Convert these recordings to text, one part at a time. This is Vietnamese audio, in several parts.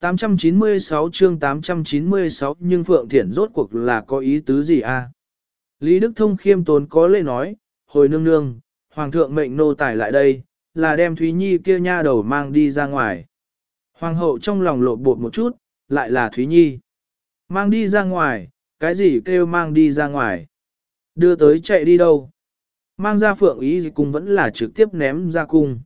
896 chương 896 nhưng Phượng Thiển rốt cuộc là có ý tứ gì a? Lý Đức Thông khiêm tốn có lệ nói, hồi nương nương, Hoàng thượng mệnh nô tải lại đây, là đem Thúy Nhi kia nha đầu mang đi ra ngoài. Hoàng hậu trong lòng lộ bột một chút, lại là Thúy Nhi. Mang đi ra ngoài, cái gì kêu mang đi ra ngoài? Đưa tới chạy đi đâu? Mang ra phượng ý gì cũng vẫn là trực tiếp ném ra cung.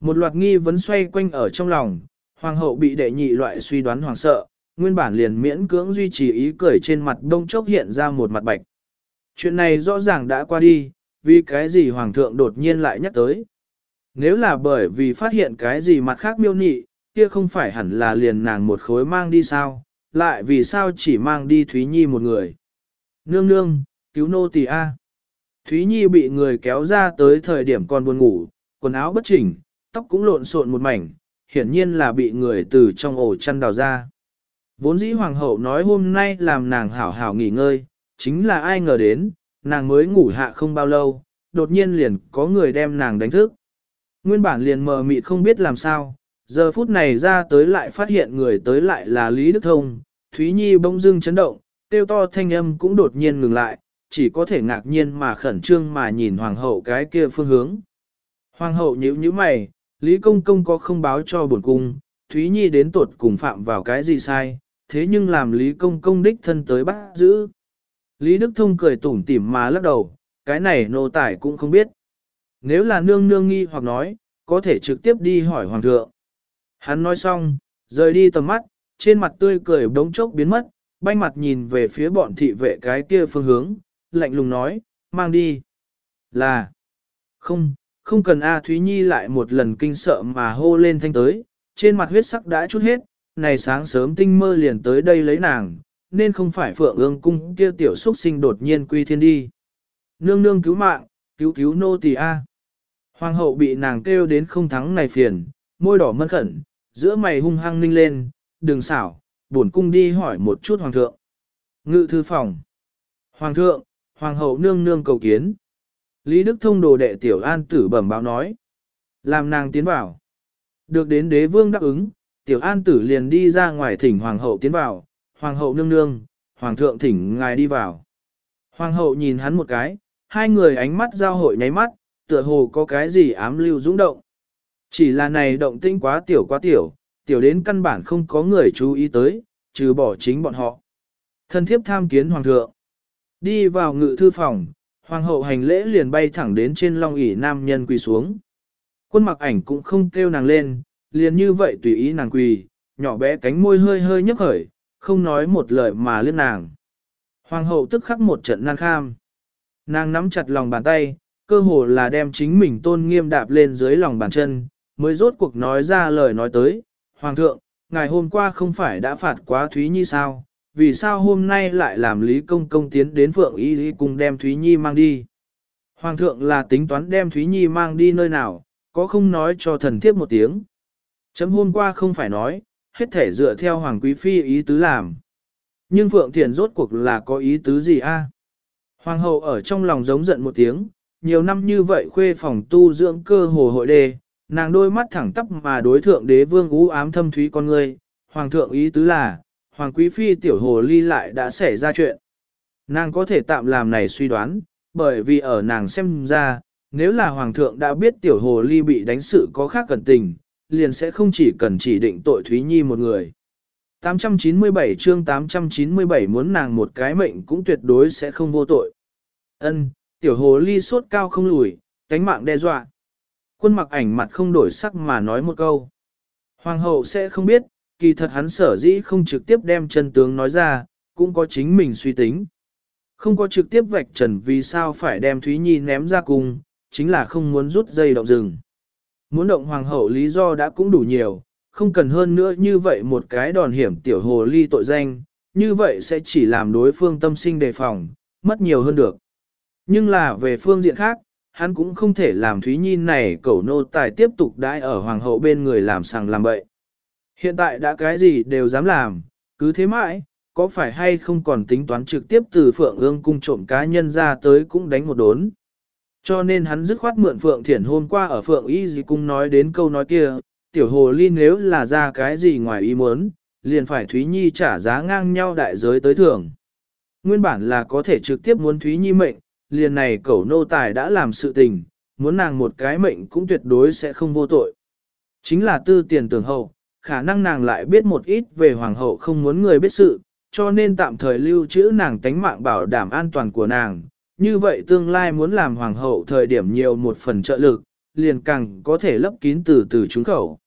Một loạt nghi vấn xoay quanh ở trong lòng, hoàng hậu bị đệ nhị loại suy đoán hoàng sợ, nguyên bản liền miễn cưỡng duy trì ý cười trên mặt đông chốc hiện ra một mặt bạch. Chuyện này rõ ràng đã qua đi, vì cái gì hoàng thượng đột nhiên lại nhắc tới. Nếu là bởi vì phát hiện cái gì mặt khác miêu nị, kia không phải hẳn là liền nàng một khối mang đi sao, lại vì sao chỉ mang đi Thúy Nhi một người. Nương nương, cứu nô tỳ A. Thúy Nhi bị người kéo ra tới thời điểm còn buồn ngủ, quần áo bất chỉnh, tóc cũng lộn xộn một mảnh, hiển nhiên là bị người từ trong ổ chăn đào ra. Vốn dĩ hoàng hậu nói hôm nay làm nàng hảo hảo nghỉ ngơi, chính là ai ngờ đến, nàng mới ngủ hạ không bao lâu, đột nhiên liền có người đem nàng đánh thức. Nguyên bản liền mờ mịt không biết làm sao, giờ phút này ra tới lại phát hiện người tới lại là Lý Đức Thông, Thúy Nhi bỗng dưng chấn động, tiêu to thanh âm cũng đột nhiên ngừng lại, chỉ có thể ngạc nhiên mà khẩn trương mà nhìn hoàng hậu cái kia phương hướng. Hoàng hậu nhíu nhíu mày, Lý Công Công có không báo cho bổn cung, Thúy Nhi đến tuột cùng phạm vào cái gì sai, thế nhưng làm Lý Công Công đích thân tới bắt giữ. Lý Đức Thông cười tủm tỉm mà lắc đầu, cái này nô tài cũng không biết. Nếu là nương nương nghi hoặc nói, có thể trực tiếp đi hỏi hoàng thượng. Hắn nói xong, rời đi tầm mắt, trên mặt tươi cười bỗng chốc biến mất, banh mặt nhìn về phía bọn thị vệ cái kia phương hướng, lạnh lùng nói, mang đi. Là, không, không cần A Thúy Nhi lại một lần kinh sợ mà hô lên thanh tới, trên mặt huyết sắc đã chút hết, này sáng sớm tinh mơ liền tới đây lấy nàng, nên không phải phượng ương cung kia tiểu xuất sinh đột nhiên quy thiên đi. Nương nương cứu mạng, cứu cứu nô tỳ A. Hoàng hậu bị nàng kêu đến không thắng này phiền, môi đỏ mân khẩn, giữa mày hung hăng ninh lên, đừng xảo, bổn cung đi hỏi một chút hoàng thượng. Ngự thư phòng. Hoàng thượng, hoàng hậu nương nương cầu kiến. Lý Đức Thông đồ đệ tiểu an tử bẩm báo nói. Làm nàng tiến vào. Được đến đế vương đáp ứng, tiểu an tử liền đi ra ngoài thỉnh hoàng hậu tiến vào. Hoàng hậu nương nương, hoàng thượng thỉnh ngài đi vào. Hoàng hậu nhìn hắn một cái, hai người ánh mắt giao hội nháy mắt, tựa hồ có cái gì ám lưu dũng động. Chỉ là này động tĩnh quá tiểu quá tiểu, tiểu đến căn bản không có người chú ý tới, trừ bỏ chính bọn họ. Thân thiếp tham kiến hoàng thượng. Đi vào ngự thư phòng, hoàng hậu hành lễ liền bay thẳng đến trên long ỷ nam nhân quỳ xuống. Quân mặc ảnh cũng không kêu nàng lên, liền như vậy tùy ý nàng quỳ, nhỏ bé cánh môi hơi hơi nhấp khởi, không nói một lời mà liên nàng. Hoàng hậu tức khắc một trận nan kham. Nàng nắm chặt lòng bàn tay, cơ hồ là đem chính mình tôn nghiêm đạp lên dưới lòng bàn chân, mới rốt cuộc nói ra lời nói tới. Hoàng thượng, ngài hôm qua không phải đã phạt quá Thúy Nhi sao, vì sao hôm nay lại làm Lý Công Công tiến đến Phượng Y Lý cùng đem Thúy Nhi mang đi. Hoàng thượng là tính toán đem Thúy Nhi mang đi nơi nào, có không nói cho thần thiếp một tiếng. Chấm hôm qua không phải nói, hết thể dựa theo Hoàng Quý Phi ý tứ làm. Nhưng Phượng Thiền rốt cuộc là có ý tứ gì a? Hoàng hậu ở trong lòng giống giận một tiếng, nhiều năm như vậy khuê phòng tu dưỡng cơ hồ hội đề, nàng đôi mắt thẳng tắp mà đối thượng đế vương ú ám thâm thúy con người, hoàng thượng ý tứ là, hoàng quý phi tiểu hồ ly lại đã xảy ra chuyện. Nàng có thể tạm làm này suy đoán, bởi vì ở nàng xem ra, nếu là hoàng thượng đã biết tiểu hồ ly bị đánh sự có khác cẩn tình, liền sẽ không chỉ cần chỉ định tội Thúy Nhi một người. 897 chương 897 muốn nàng một cái mệnh cũng tuyệt đối sẽ không vô tội. Ân, tiểu hồ ly sốt cao không lùi, cánh mạng đe dọa. Quân mặc ảnh mặt không đổi sắc mà nói một câu. Hoàng hậu sẽ không biết, kỳ thật hắn sở dĩ không trực tiếp đem chân tướng nói ra, cũng có chính mình suy tính. Không có trực tiếp vạch trần vì sao phải đem Thúy Nhi ném ra cùng, chính là không muốn rút dây động rừng. Muốn động hoàng hậu lý do đã cũng đủ nhiều, không cần hơn nữa như vậy một cái đòn hiểm tiểu hồ ly tội danh, như vậy sẽ chỉ làm đối phương tâm sinh đề phòng, mất nhiều hơn được. Nhưng là về phương diện khác, hắn cũng không thể làm Thúy Nhi này cẩu nô tài tiếp tục đãi ở hoàng hậu bên người làm sàng làm bậy. Hiện tại đã cái gì đều dám làm, cứ thế mãi, có phải hay không còn tính toán trực tiếp từ Phượng ương cung trộm cá nhân ra tới cũng đánh một đốn. Cho nên hắn dứt khoát mượn Phượng Thiển hôm qua ở Phượng Y Dì Cung nói đến câu nói kia, tiểu hồ ly nếu là ra cái gì ngoài ý muốn, liền phải Thúy Nhi trả giá ngang nhau đại giới tới thưởng. Nguyên bản là có thể trực tiếp muốn Thúy Nhi mệnh, liền này cẩu nô tài đã làm sự tình, muốn nàng một cái mệnh cũng tuyệt đối sẽ không vô tội. Chính là tư tiền tưởng hậu, khả năng nàng lại biết một ít về hoàng hậu không muốn người biết sự, cho nên tạm thời lưu trữ nàng tánh mạng bảo đảm an toàn của nàng. Như vậy tương lai muốn làm hoàng hậu thời điểm nhiều một phần trợ lực, liền càng có thể lấp kín từ từ trúng khẩu.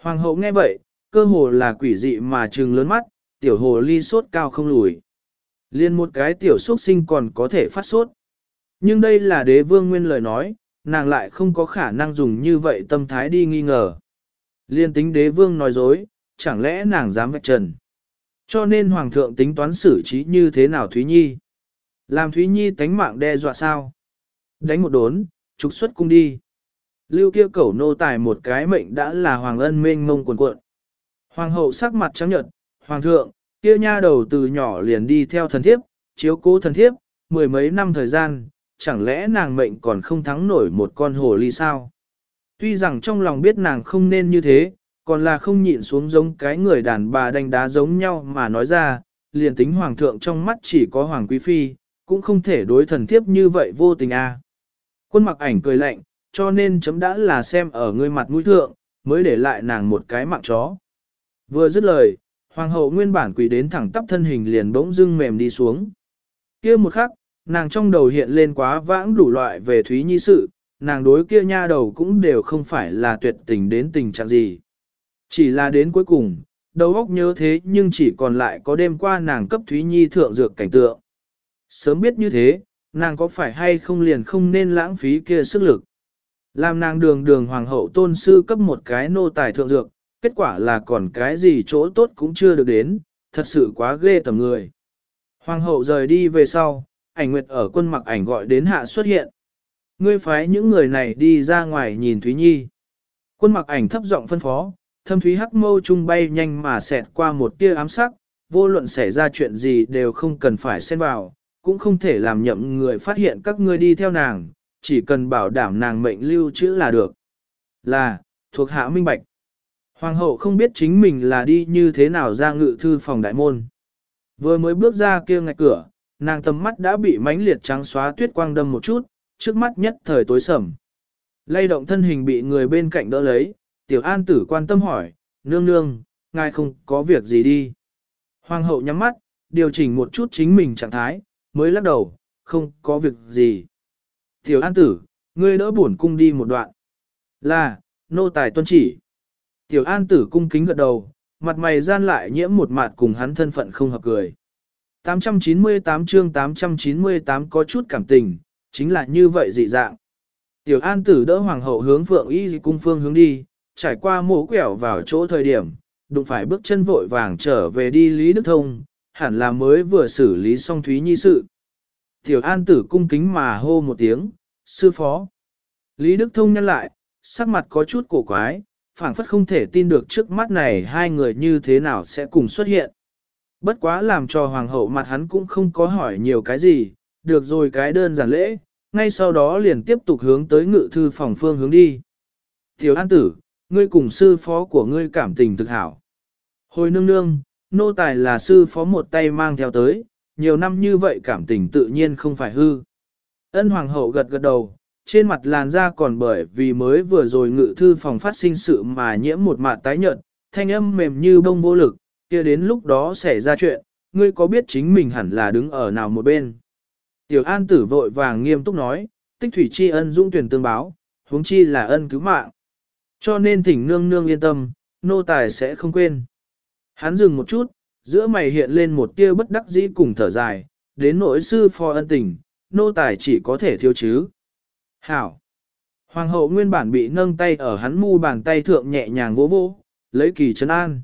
Hoàng hậu nghe vậy, cơ hồ là quỷ dị mà trừng lớn mắt, tiểu hồ ly sốt cao không lùi. Liên một cái tiểu xuất sinh còn có thể phát sốt. Nhưng đây là đế vương nguyên lời nói, nàng lại không có khả năng dùng như vậy tâm thái đi nghi ngờ. Liên tính đế vương nói dối, chẳng lẽ nàng dám vạch trần. Cho nên hoàng thượng tính toán xử trí như thế nào Thúy Nhi. Làm Thúy Nhi tánh mạng đe dọa sao? Đánh một đốn, trục xuất cung đi. Lưu kia cẩu nô tài một cái mệnh đã là hoàng ân mênh mông cuồn cuộn. Hoàng hậu sắc mặt trắng nhợt, hoàng thượng, kia nha đầu từ nhỏ liền đi theo thần thiếp, chiếu cố thần thiếp, mười mấy năm thời gian, chẳng lẽ nàng mệnh còn không thắng nổi một con hồ ly sao? Tuy rằng trong lòng biết nàng không nên như thế, còn là không nhịn xuống giống cái người đàn bà đánh đá giống nhau mà nói ra, liền tính hoàng thượng trong mắt chỉ có hoàng quý phi, cũng không thể đối thần thiếp như vậy vô tình a. À. Quân mặc ảnh cười lạnh, cho nên chấm đã là xem ở ngươi mặt mũi thượng, mới để lại nàng một cái mạng chó. Vừa dứt lời, hoàng hậu nguyên bản quỳ đến thẳng tắp thân hình liền bỗng dưng mềm đi xuống. kia một khắc, nàng trong đầu hiện lên quá vãng đủ loại về Thúy Nhi sự, nàng đối kia nha đầu cũng đều không phải là tuyệt tình đến tình trạng gì. Chỉ là đến cuối cùng, đầu óc nhớ thế nhưng chỉ còn lại có đêm qua nàng cấp Thúy Nhi thượng dược cảnh tượng. Sớm biết như thế, nàng có phải hay không liền không nên lãng phí kia sức lực. Làm nàng đường đường hoàng hậu tôn sư cấp một cái nô tài thượng dược, kết quả là còn cái gì chỗ tốt cũng chưa được đến, thật sự quá ghê tầm người. Hoàng hậu rời đi về sau, ảnh nguyệt ở quân mặc ảnh gọi đến hạ xuất hiện. Ngươi phái những người này đi ra ngoài nhìn Thúy Nhi. Quân mặc ảnh thấp giọng phân phó, thâm thúy hắc mâu trung bay nhanh mà xẹt qua một tia ám sắc, vô luận xảy ra chuyện gì đều không cần phải xen vào, cũng không thể làm nhậm người phát hiện các ngươi đi theo nàng, chỉ cần bảo đảm nàng mệnh lưu trữ là được. Là, thuộc hạ minh bạch. Hoàng hậu không biết chính mình là đi như thế nào ra ngự thư phòng đại môn. Vừa mới bước ra kia ngạch cửa, nàng tầm mắt đã bị mánh liệt trắng xóa tuyết quang đâm một chút, trước mắt nhất thời tối sầm. Lay động thân hình bị người bên cạnh đỡ lấy, tiểu an tử quan tâm hỏi, nương nương, ngài không có việc gì đi. Hoàng hậu nhắm mắt, điều chỉnh một chút chính mình trạng thái, mới lắc đầu, không có việc gì. Tiểu an tử, ngươi đỡ bổn cung đi một đoạn. Là, nô tài tuân chỉ. Tiểu an tử cung kính gật đầu, mặt mày gian lại nhiễm một mặt cùng hắn thân phận không hợp cười. 898 chương 898 có chút cảm tình, chính là như vậy dị dạng. Tiểu an tử đỡ hoàng hậu hướng phượng y cung phương hướng đi, trải qua mổ quẹo vào chỗ thời điểm, đụng phải bước chân vội vàng trở về đi Lý Đức Thông, hẳn là mới vừa xử lý xong Thúy Nhi sự. Tiểu an tử cung kính mà hô một tiếng, sư phó. Lý Đức Thông nhăn lại, sắc mặt có chút cổ quái, phảng phất không thể tin được trước mắt này hai người như thế nào sẽ cùng xuất hiện. Bất quá làm cho hoàng hậu mặt hắn cũng không có hỏi nhiều cái gì, được rồi cái đơn giản lễ, ngay sau đó liền tiếp tục hướng tới ngự thư phòng phương hướng đi. Tiểu an tử, ngươi cùng sư phó của ngươi cảm tình thực hảo. Hồi nương nương, nô tài là sư phó một tay mang theo tới, nhiều năm như vậy cảm tình tự nhiên không phải hư. Ân hoàng hậu gật gật đầu, trên mặt làn da còn bởi vì mới vừa rồi ngự thư phòng phát sinh sự mà nhiễm một mạt tái nhợt, thanh âm mềm như bông vô lực, kia đến lúc đó xảy ra chuyện, ngươi có biết chính mình hẳn là đứng ở nào một bên. Tiểu an tử vội vàng nghiêm túc nói, tích thủy tri ân dung tuyển tương báo, huống chi là ân cứu mạng. Cho nên thỉnh nương nương yên tâm, nô tài sẽ không quên. Hắn dừng một chút, giữa mày hiện lên một tia bất đắc dĩ cùng thở dài, đến nỗi sư phò ân tình, nô tài chỉ có thể thiếu chứ. Hảo! Hoàng hậu nguyên bản bị nâng tay ở hắn mu bàn tay thượng nhẹ nhàng vỗ vỗ, lấy kỳ trấn an.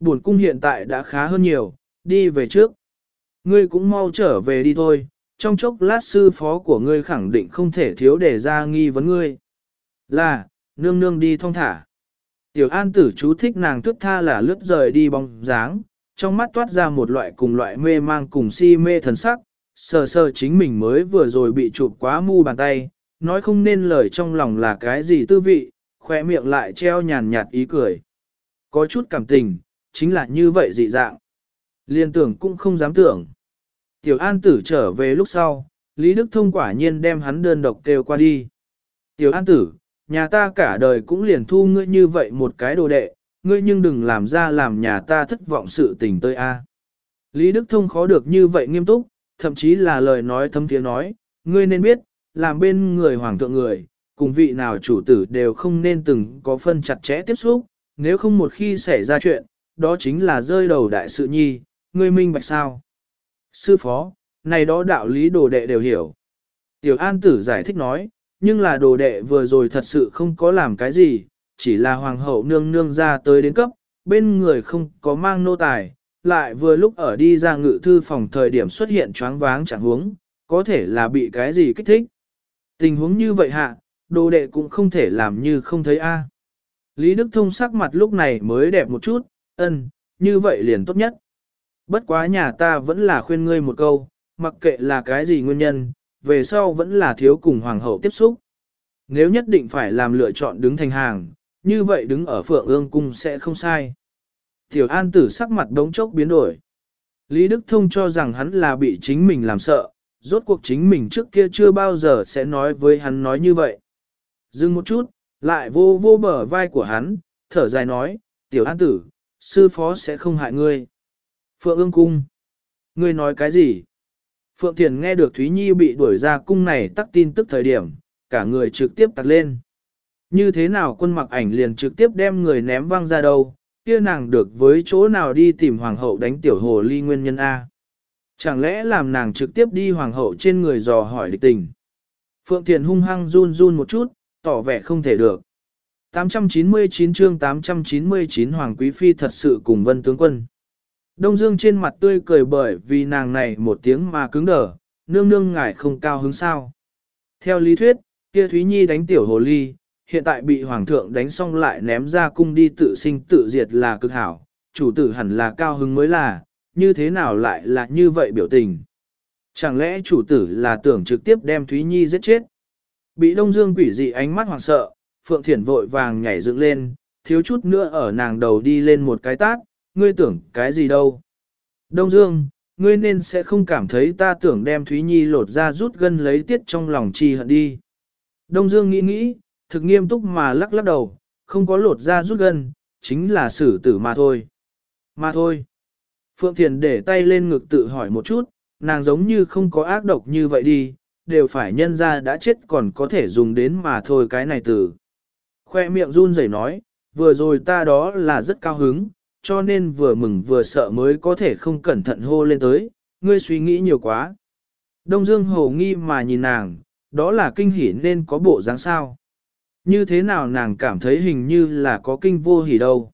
Buồn cung hiện tại đã khá hơn nhiều, đi về trước. Ngươi cũng mau trở về đi thôi, trong chốc lát sư phó của ngươi khẳng định không thể thiếu để ra nghi vấn ngươi. Là, nương nương đi thong thả. Tiểu an tử chú thích nàng thức tha là lướt rời đi bóng dáng, trong mắt toát ra một loại cùng loại mê mang cùng si mê thần sắc, sờ sờ chính mình mới vừa rồi bị chụp quá mu bàn tay, nói không nên lời trong lòng là cái gì tư vị, khoe miệng lại treo nhàn nhạt ý cười. Có chút cảm tình, chính là như vậy dị dạng. Liên tưởng cũng không dám tưởng. Tiểu An Tử trở về lúc sau, Lý Đức Thông quả nhiên đem hắn đơn độc kêu qua đi. Tiểu An Tử, nhà ta cả đời cũng liền thu ngươi như vậy một cái đồ đệ, ngươi nhưng đừng làm ra làm nhà ta thất vọng sự tình tơi a. Lý Đức Thông khó được như vậy nghiêm túc, thậm chí là lời nói thâm tiếng nói, ngươi nên biết, làm bên người hoàng thượng người, cùng vị nào chủ tử đều không nên từng có phân chặt chẽ tiếp xúc, nếu không một khi xảy ra chuyện, đó chính là rơi đầu đại sự nhi, ngươi minh bạch sao. Sư phó, này đó đạo lý đồ đệ đều hiểu. Tiểu An Tử giải thích nói, nhưng là đồ đệ vừa rồi thật sự không có làm cái gì, chỉ là hoàng hậu nương nương ra tới đến cấp, bên người không có mang nô tài, lại vừa lúc ở đi ra ngự thư phòng thời điểm xuất hiện choáng váng chẳng huống, có thể là bị cái gì kích thích. Tình huống như vậy hạ, đồ đệ cũng không thể làm như không thấy a. Lý Đức Thông sắc mặt lúc này mới đẹp một chút, ân, như vậy liền tốt nhất. Bất quá nhà ta vẫn là khuyên ngươi một câu, mặc kệ là cái gì nguyên nhân, về sau vẫn là thiếu cùng hoàng hậu tiếp xúc. Nếu nhất định phải làm lựa chọn đứng thành hàng, như vậy đứng ở phượng ương cung sẽ không sai. Tiểu an tử sắc mặt đống chốc biến đổi. Lý Đức Thông cho rằng hắn là bị chính mình làm sợ, rốt cuộc chính mình trước kia chưa bao giờ sẽ nói với hắn nói như vậy. Dừng một chút, lại vô vô bờ vai của hắn, thở dài nói, tiểu an tử, sư phó sẽ không hại ngươi. Phượng ương cung. Ngươi nói cái gì? Phượng Thiền nghe được Thúy Nhi bị đuổi ra cung này tắc tin tức thời điểm, cả người trực tiếp tặc lên. Như thế nào quân mặc ảnh liền trực tiếp đem người ném văng ra đâu, kia nàng được với chỗ nào đi tìm hoàng hậu đánh tiểu hồ ly nguyên nhân A. Chẳng lẽ làm nàng trực tiếp đi hoàng hậu trên người dò hỏi địch tình. Phượng Thiền hung hăng run run một chút, tỏ vẻ không thể được. 899 chương 899 Hoàng Quý Phi thật sự cùng vân tướng quân. Đông Dương trên mặt tươi cười bởi vì nàng này một tiếng mà cứng đờ, nương nương ngài không cao hứng sao. Theo lý thuyết, kia Thúy Nhi đánh tiểu hồ ly, hiện tại bị Hoàng thượng đánh xong lại ném ra cung đi tự sinh tự diệt là cực hảo, chủ tử hẳn là cao hứng mới là, như thế nào lại là như vậy biểu tình. Chẳng lẽ chủ tử là tưởng trực tiếp đem Thúy Nhi giết chết? Bị Đông Dương quỷ dị ánh mắt hoảng sợ, Phượng Thiển vội vàng nhảy dựng lên, thiếu chút nữa ở nàng đầu đi lên một cái tát, ngươi tưởng cái gì đâu. Đông Dương, ngươi nên sẽ không cảm thấy ta tưởng đem Thúy Nhi lột ra rút gân lấy tiết trong lòng chi hận đi. Đông Dương nghĩ nghĩ, thực nghiêm túc mà lắc lắc đầu, không có lột ra rút gân, chính là xử tử mà thôi. Mà thôi. Phượng Thiền để tay lên ngực tự hỏi một chút, nàng giống như không có ác độc như vậy đi, đều phải nhân ra đã chết còn có thể dùng đến mà thôi cái này từ. Khoe miệng run rẩy nói, vừa rồi ta đó là rất cao hứng, cho nên vừa mừng vừa sợ mới có thể không cẩn thận hô lên tới, ngươi suy nghĩ nhiều quá. Đông Dương hồ nghi mà nhìn nàng, đó là kinh hỉ nên có bộ dáng sao. Như thế nào nàng cảm thấy hình như là có kinh vô hỉ đâu.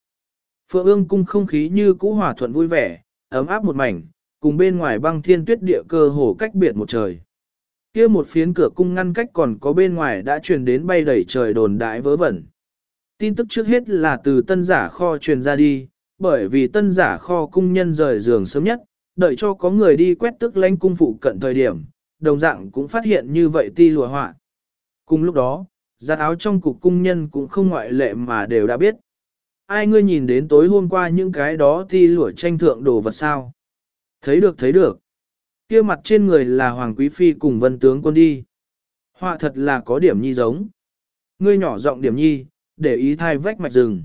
Phượng ương cung không khí như cũ hòa thuận vui vẻ, ấm áp một mảnh, cùng bên ngoài băng thiên tuyết địa cơ hồ cách biệt một trời. kia một phiến cửa cung ngăn cách còn có bên ngoài đã truyền đến bay đẩy trời đồn đại vớ vẩn. Tin tức trước hết là từ tân giả kho truyền ra đi, bởi vì tân giả kho cung nhân rời giường sớm nhất, đợi cho có người đi quét tức lãnh cung phụ cận thời điểm, đồng dạng cũng phát hiện như vậy ti lùa họa. Cùng lúc đó, giặt áo trong cục cung nhân cũng không ngoại lệ mà đều đã biết. Ai ngươi nhìn đến tối hôm qua những cái đó ti lụa tranh thượng đồ vật sao? Thấy được thấy được. kia mặt trên người là Hoàng Quý Phi cùng vân tướng quân đi. Họa thật là có điểm nhi giống. Ngươi nhỏ giọng điểm nhi, để ý thai vách mạch rừng.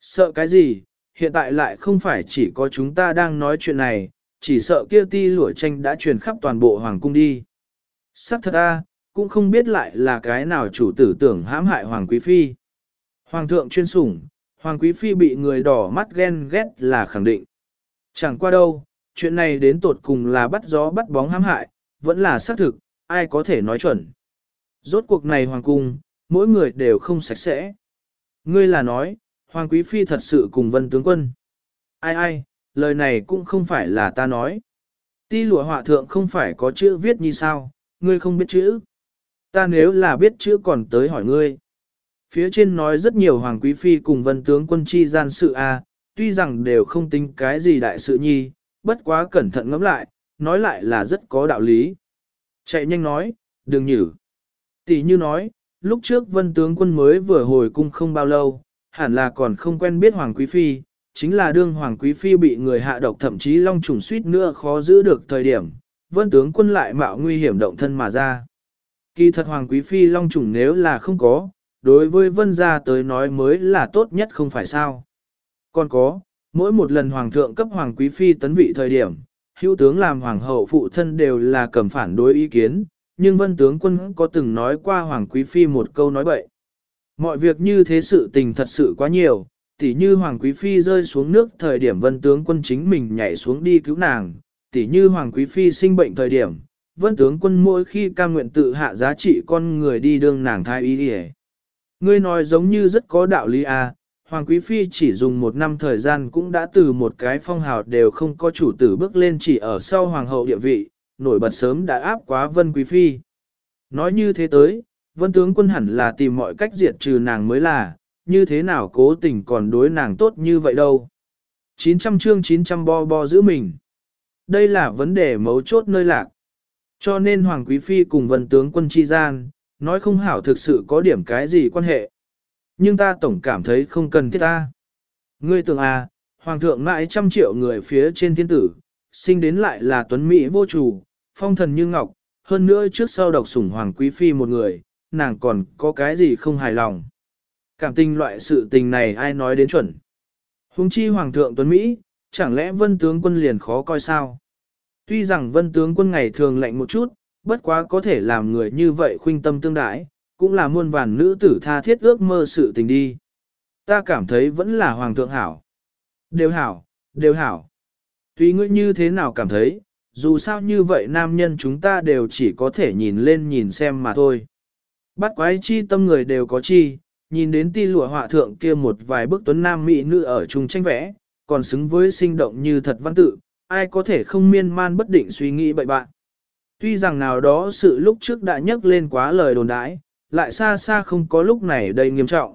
Sợ cái gì, hiện tại lại không phải chỉ có chúng ta đang nói chuyện này, chỉ sợ kia ti lũa tranh đã truyền khắp toàn bộ hoàng cung đi. Sắc thật a, cũng không biết lại là cái nào chủ tử tưởng hãm hại hoàng quý phi. Hoàng thượng chuyên sủng, hoàng quý phi bị người đỏ mắt ghen ghét là khẳng định. Chẳng qua đâu, chuyện này đến tột cùng là bắt gió bắt bóng hãm hại, vẫn là xác thực, ai có thể nói chuẩn. Rốt cuộc này hoàng cung, mỗi người đều không sạch sẽ. Ngươi là nói, Hoàng Quý Phi thật sự cùng vân tướng quân. Ai ai, lời này cũng không phải là ta nói. Ti lụa họa thượng không phải có chữ viết như sao, ngươi không biết chữ. Ta nếu là biết chữ còn tới hỏi ngươi. Phía trên nói rất nhiều Hoàng Quý Phi cùng vân tướng quân chi gian sự a, tuy rằng đều không tính cái gì đại sự nhi, bất quá cẩn thận ngẫm lại, nói lại là rất có đạo lý. Chạy nhanh nói, đừng nhử. Tỷ như nói, lúc trước vân tướng quân mới vừa hồi cung không bao lâu, hẳn là còn không quen biết Hoàng Quý Phi, chính là đương Hoàng Quý Phi bị người hạ độc thậm chí long trùng suýt nữa khó giữ được thời điểm, vân tướng quân lại mạo nguy hiểm động thân mà ra. Kỳ thật Hoàng Quý Phi long trùng nếu là không có, đối với vân gia tới nói mới là tốt nhất không phải sao. Còn có, mỗi một lần Hoàng thượng cấp Hoàng Quý Phi tấn vị thời điểm, hữu tướng làm Hoàng hậu phụ thân đều là cầm phản đối ý kiến, nhưng vân tướng quân có từng nói qua Hoàng Quý Phi một câu nói bậy. Mọi việc như thế sự tình thật sự quá nhiều, tỉ như Hoàng Quý Phi rơi xuống nước thời điểm vân tướng quân chính mình nhảy xuống đi cứu nàng, tỉ như Hoàng Quý Phi sinh bệnh thời điểm, vân tướng quân mỗi khi cam nguyện tự hạ giá trị con người đi đương nàng thai ý đi Ngươi nói giống như rất có đạo lý à, Hoàng Quý Phi chỉ dùng một năm thời gian cũng đã từ một cái phong hào đều không có chủ tử bước lên chỉ ở sau Hoàng hậu địa vị, nổi bật sớm đã áp quá Vân Quý Phi. Nói như thế tới, Vân tướng quân hẳn là tìm mọi cách diệt trừ nàng mới là, như thế nào cố tình còn đối nàng tốt như vậy đâu. 900 chương 900 bo bo giữ mình. Đây là vấn đề mấu chốt nơi lạc. Cho nên Hoàng Quý Phi cùng Vân tướng quân chi gian, nói không hảo thực sự có điểm cái gì quan hệ. Nhưng ta tổng cảm thấy không cần thiết ta. Ngươi tưởng à, Hoàng thượng mãi trăm triệu người phía trên thiên tử, sinh đến lại là tuấn Mỹ vô chủ, phong thần như ngọc, hơn nữa trước sau độc sủng Hoàng Quý Phi một người, nàng còn có cái gì không hài lòng. Cảm tình loại sự tình này ai nói đến chuẩn. Hùng chi Hoàng thượng tuấn Mỹ, chẳng lẽ vân tướng quân liền khó coi sao? Tuy rằng vân tướng quân ngày thường lạnh một chút, bất quá có thể làm người như vậy khuynh tâm tương đãi, cũng là muôn vàn nữ tử tha thiết ước mơ sự tình đi. Ta cảm thấy vẫn là hoàng thượng hảo. Đều hảo, đều hảo. Tuy ngươi như thế nào cảm thấy, dù sao như vậy nam nhân chúng ta đều chỉ có thể nhìn lên nhìn xem mà thôi. Bắt quái chi tâm người đều có chi, nhìn đến ti lụa họa thượng kia một vài bức tuấn nam mỹ nữ ở chung tranh vẽ, còn xứng với sinh động như thật văn tự, ai có thể không miên man bất định suy nghĩ bậy bạn. Tuy rằng nào đó sự lúc trước đã nhắc lên quá lời đồn đãi, lại xa xa không có lúc này đây nghiêm trọng.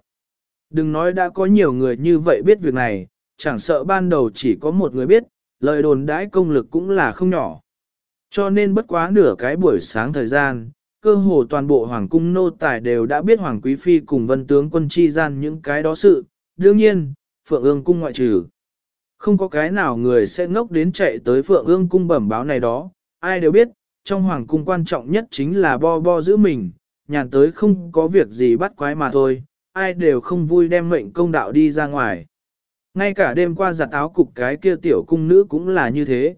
Đừng nói đã có nhiều người như vậy biết việc này, chẳng sợ ban đầu chỉ có một người biết, lời đồn đãi công lực cũng là không nhỏ. Cho nên bất quá nửa cái buổi sáng thời gian, cơ hồ toàn bộ hoàng cung nô tài đều đã biết hoàng quý phi cùng vân tướng quân chi gian những cái đó sự, đương nhiên, phượng ương cung ngoại trừ. Không có cái nào người sẽ ngốc đến chạy tới phượng ương cung bẩm báo này đó, ai đều biết, trong hoàng cung quan trọng nhất chính là bo bo giữ mình, nhàn tới không có việc gì bắt quái mà thôi, ai đều không vui đem mệnh công đạo đi ra ngoài. Ngay cả đêm qua giặt áo cục cái kia tiểu cung nữ cũng là như thế.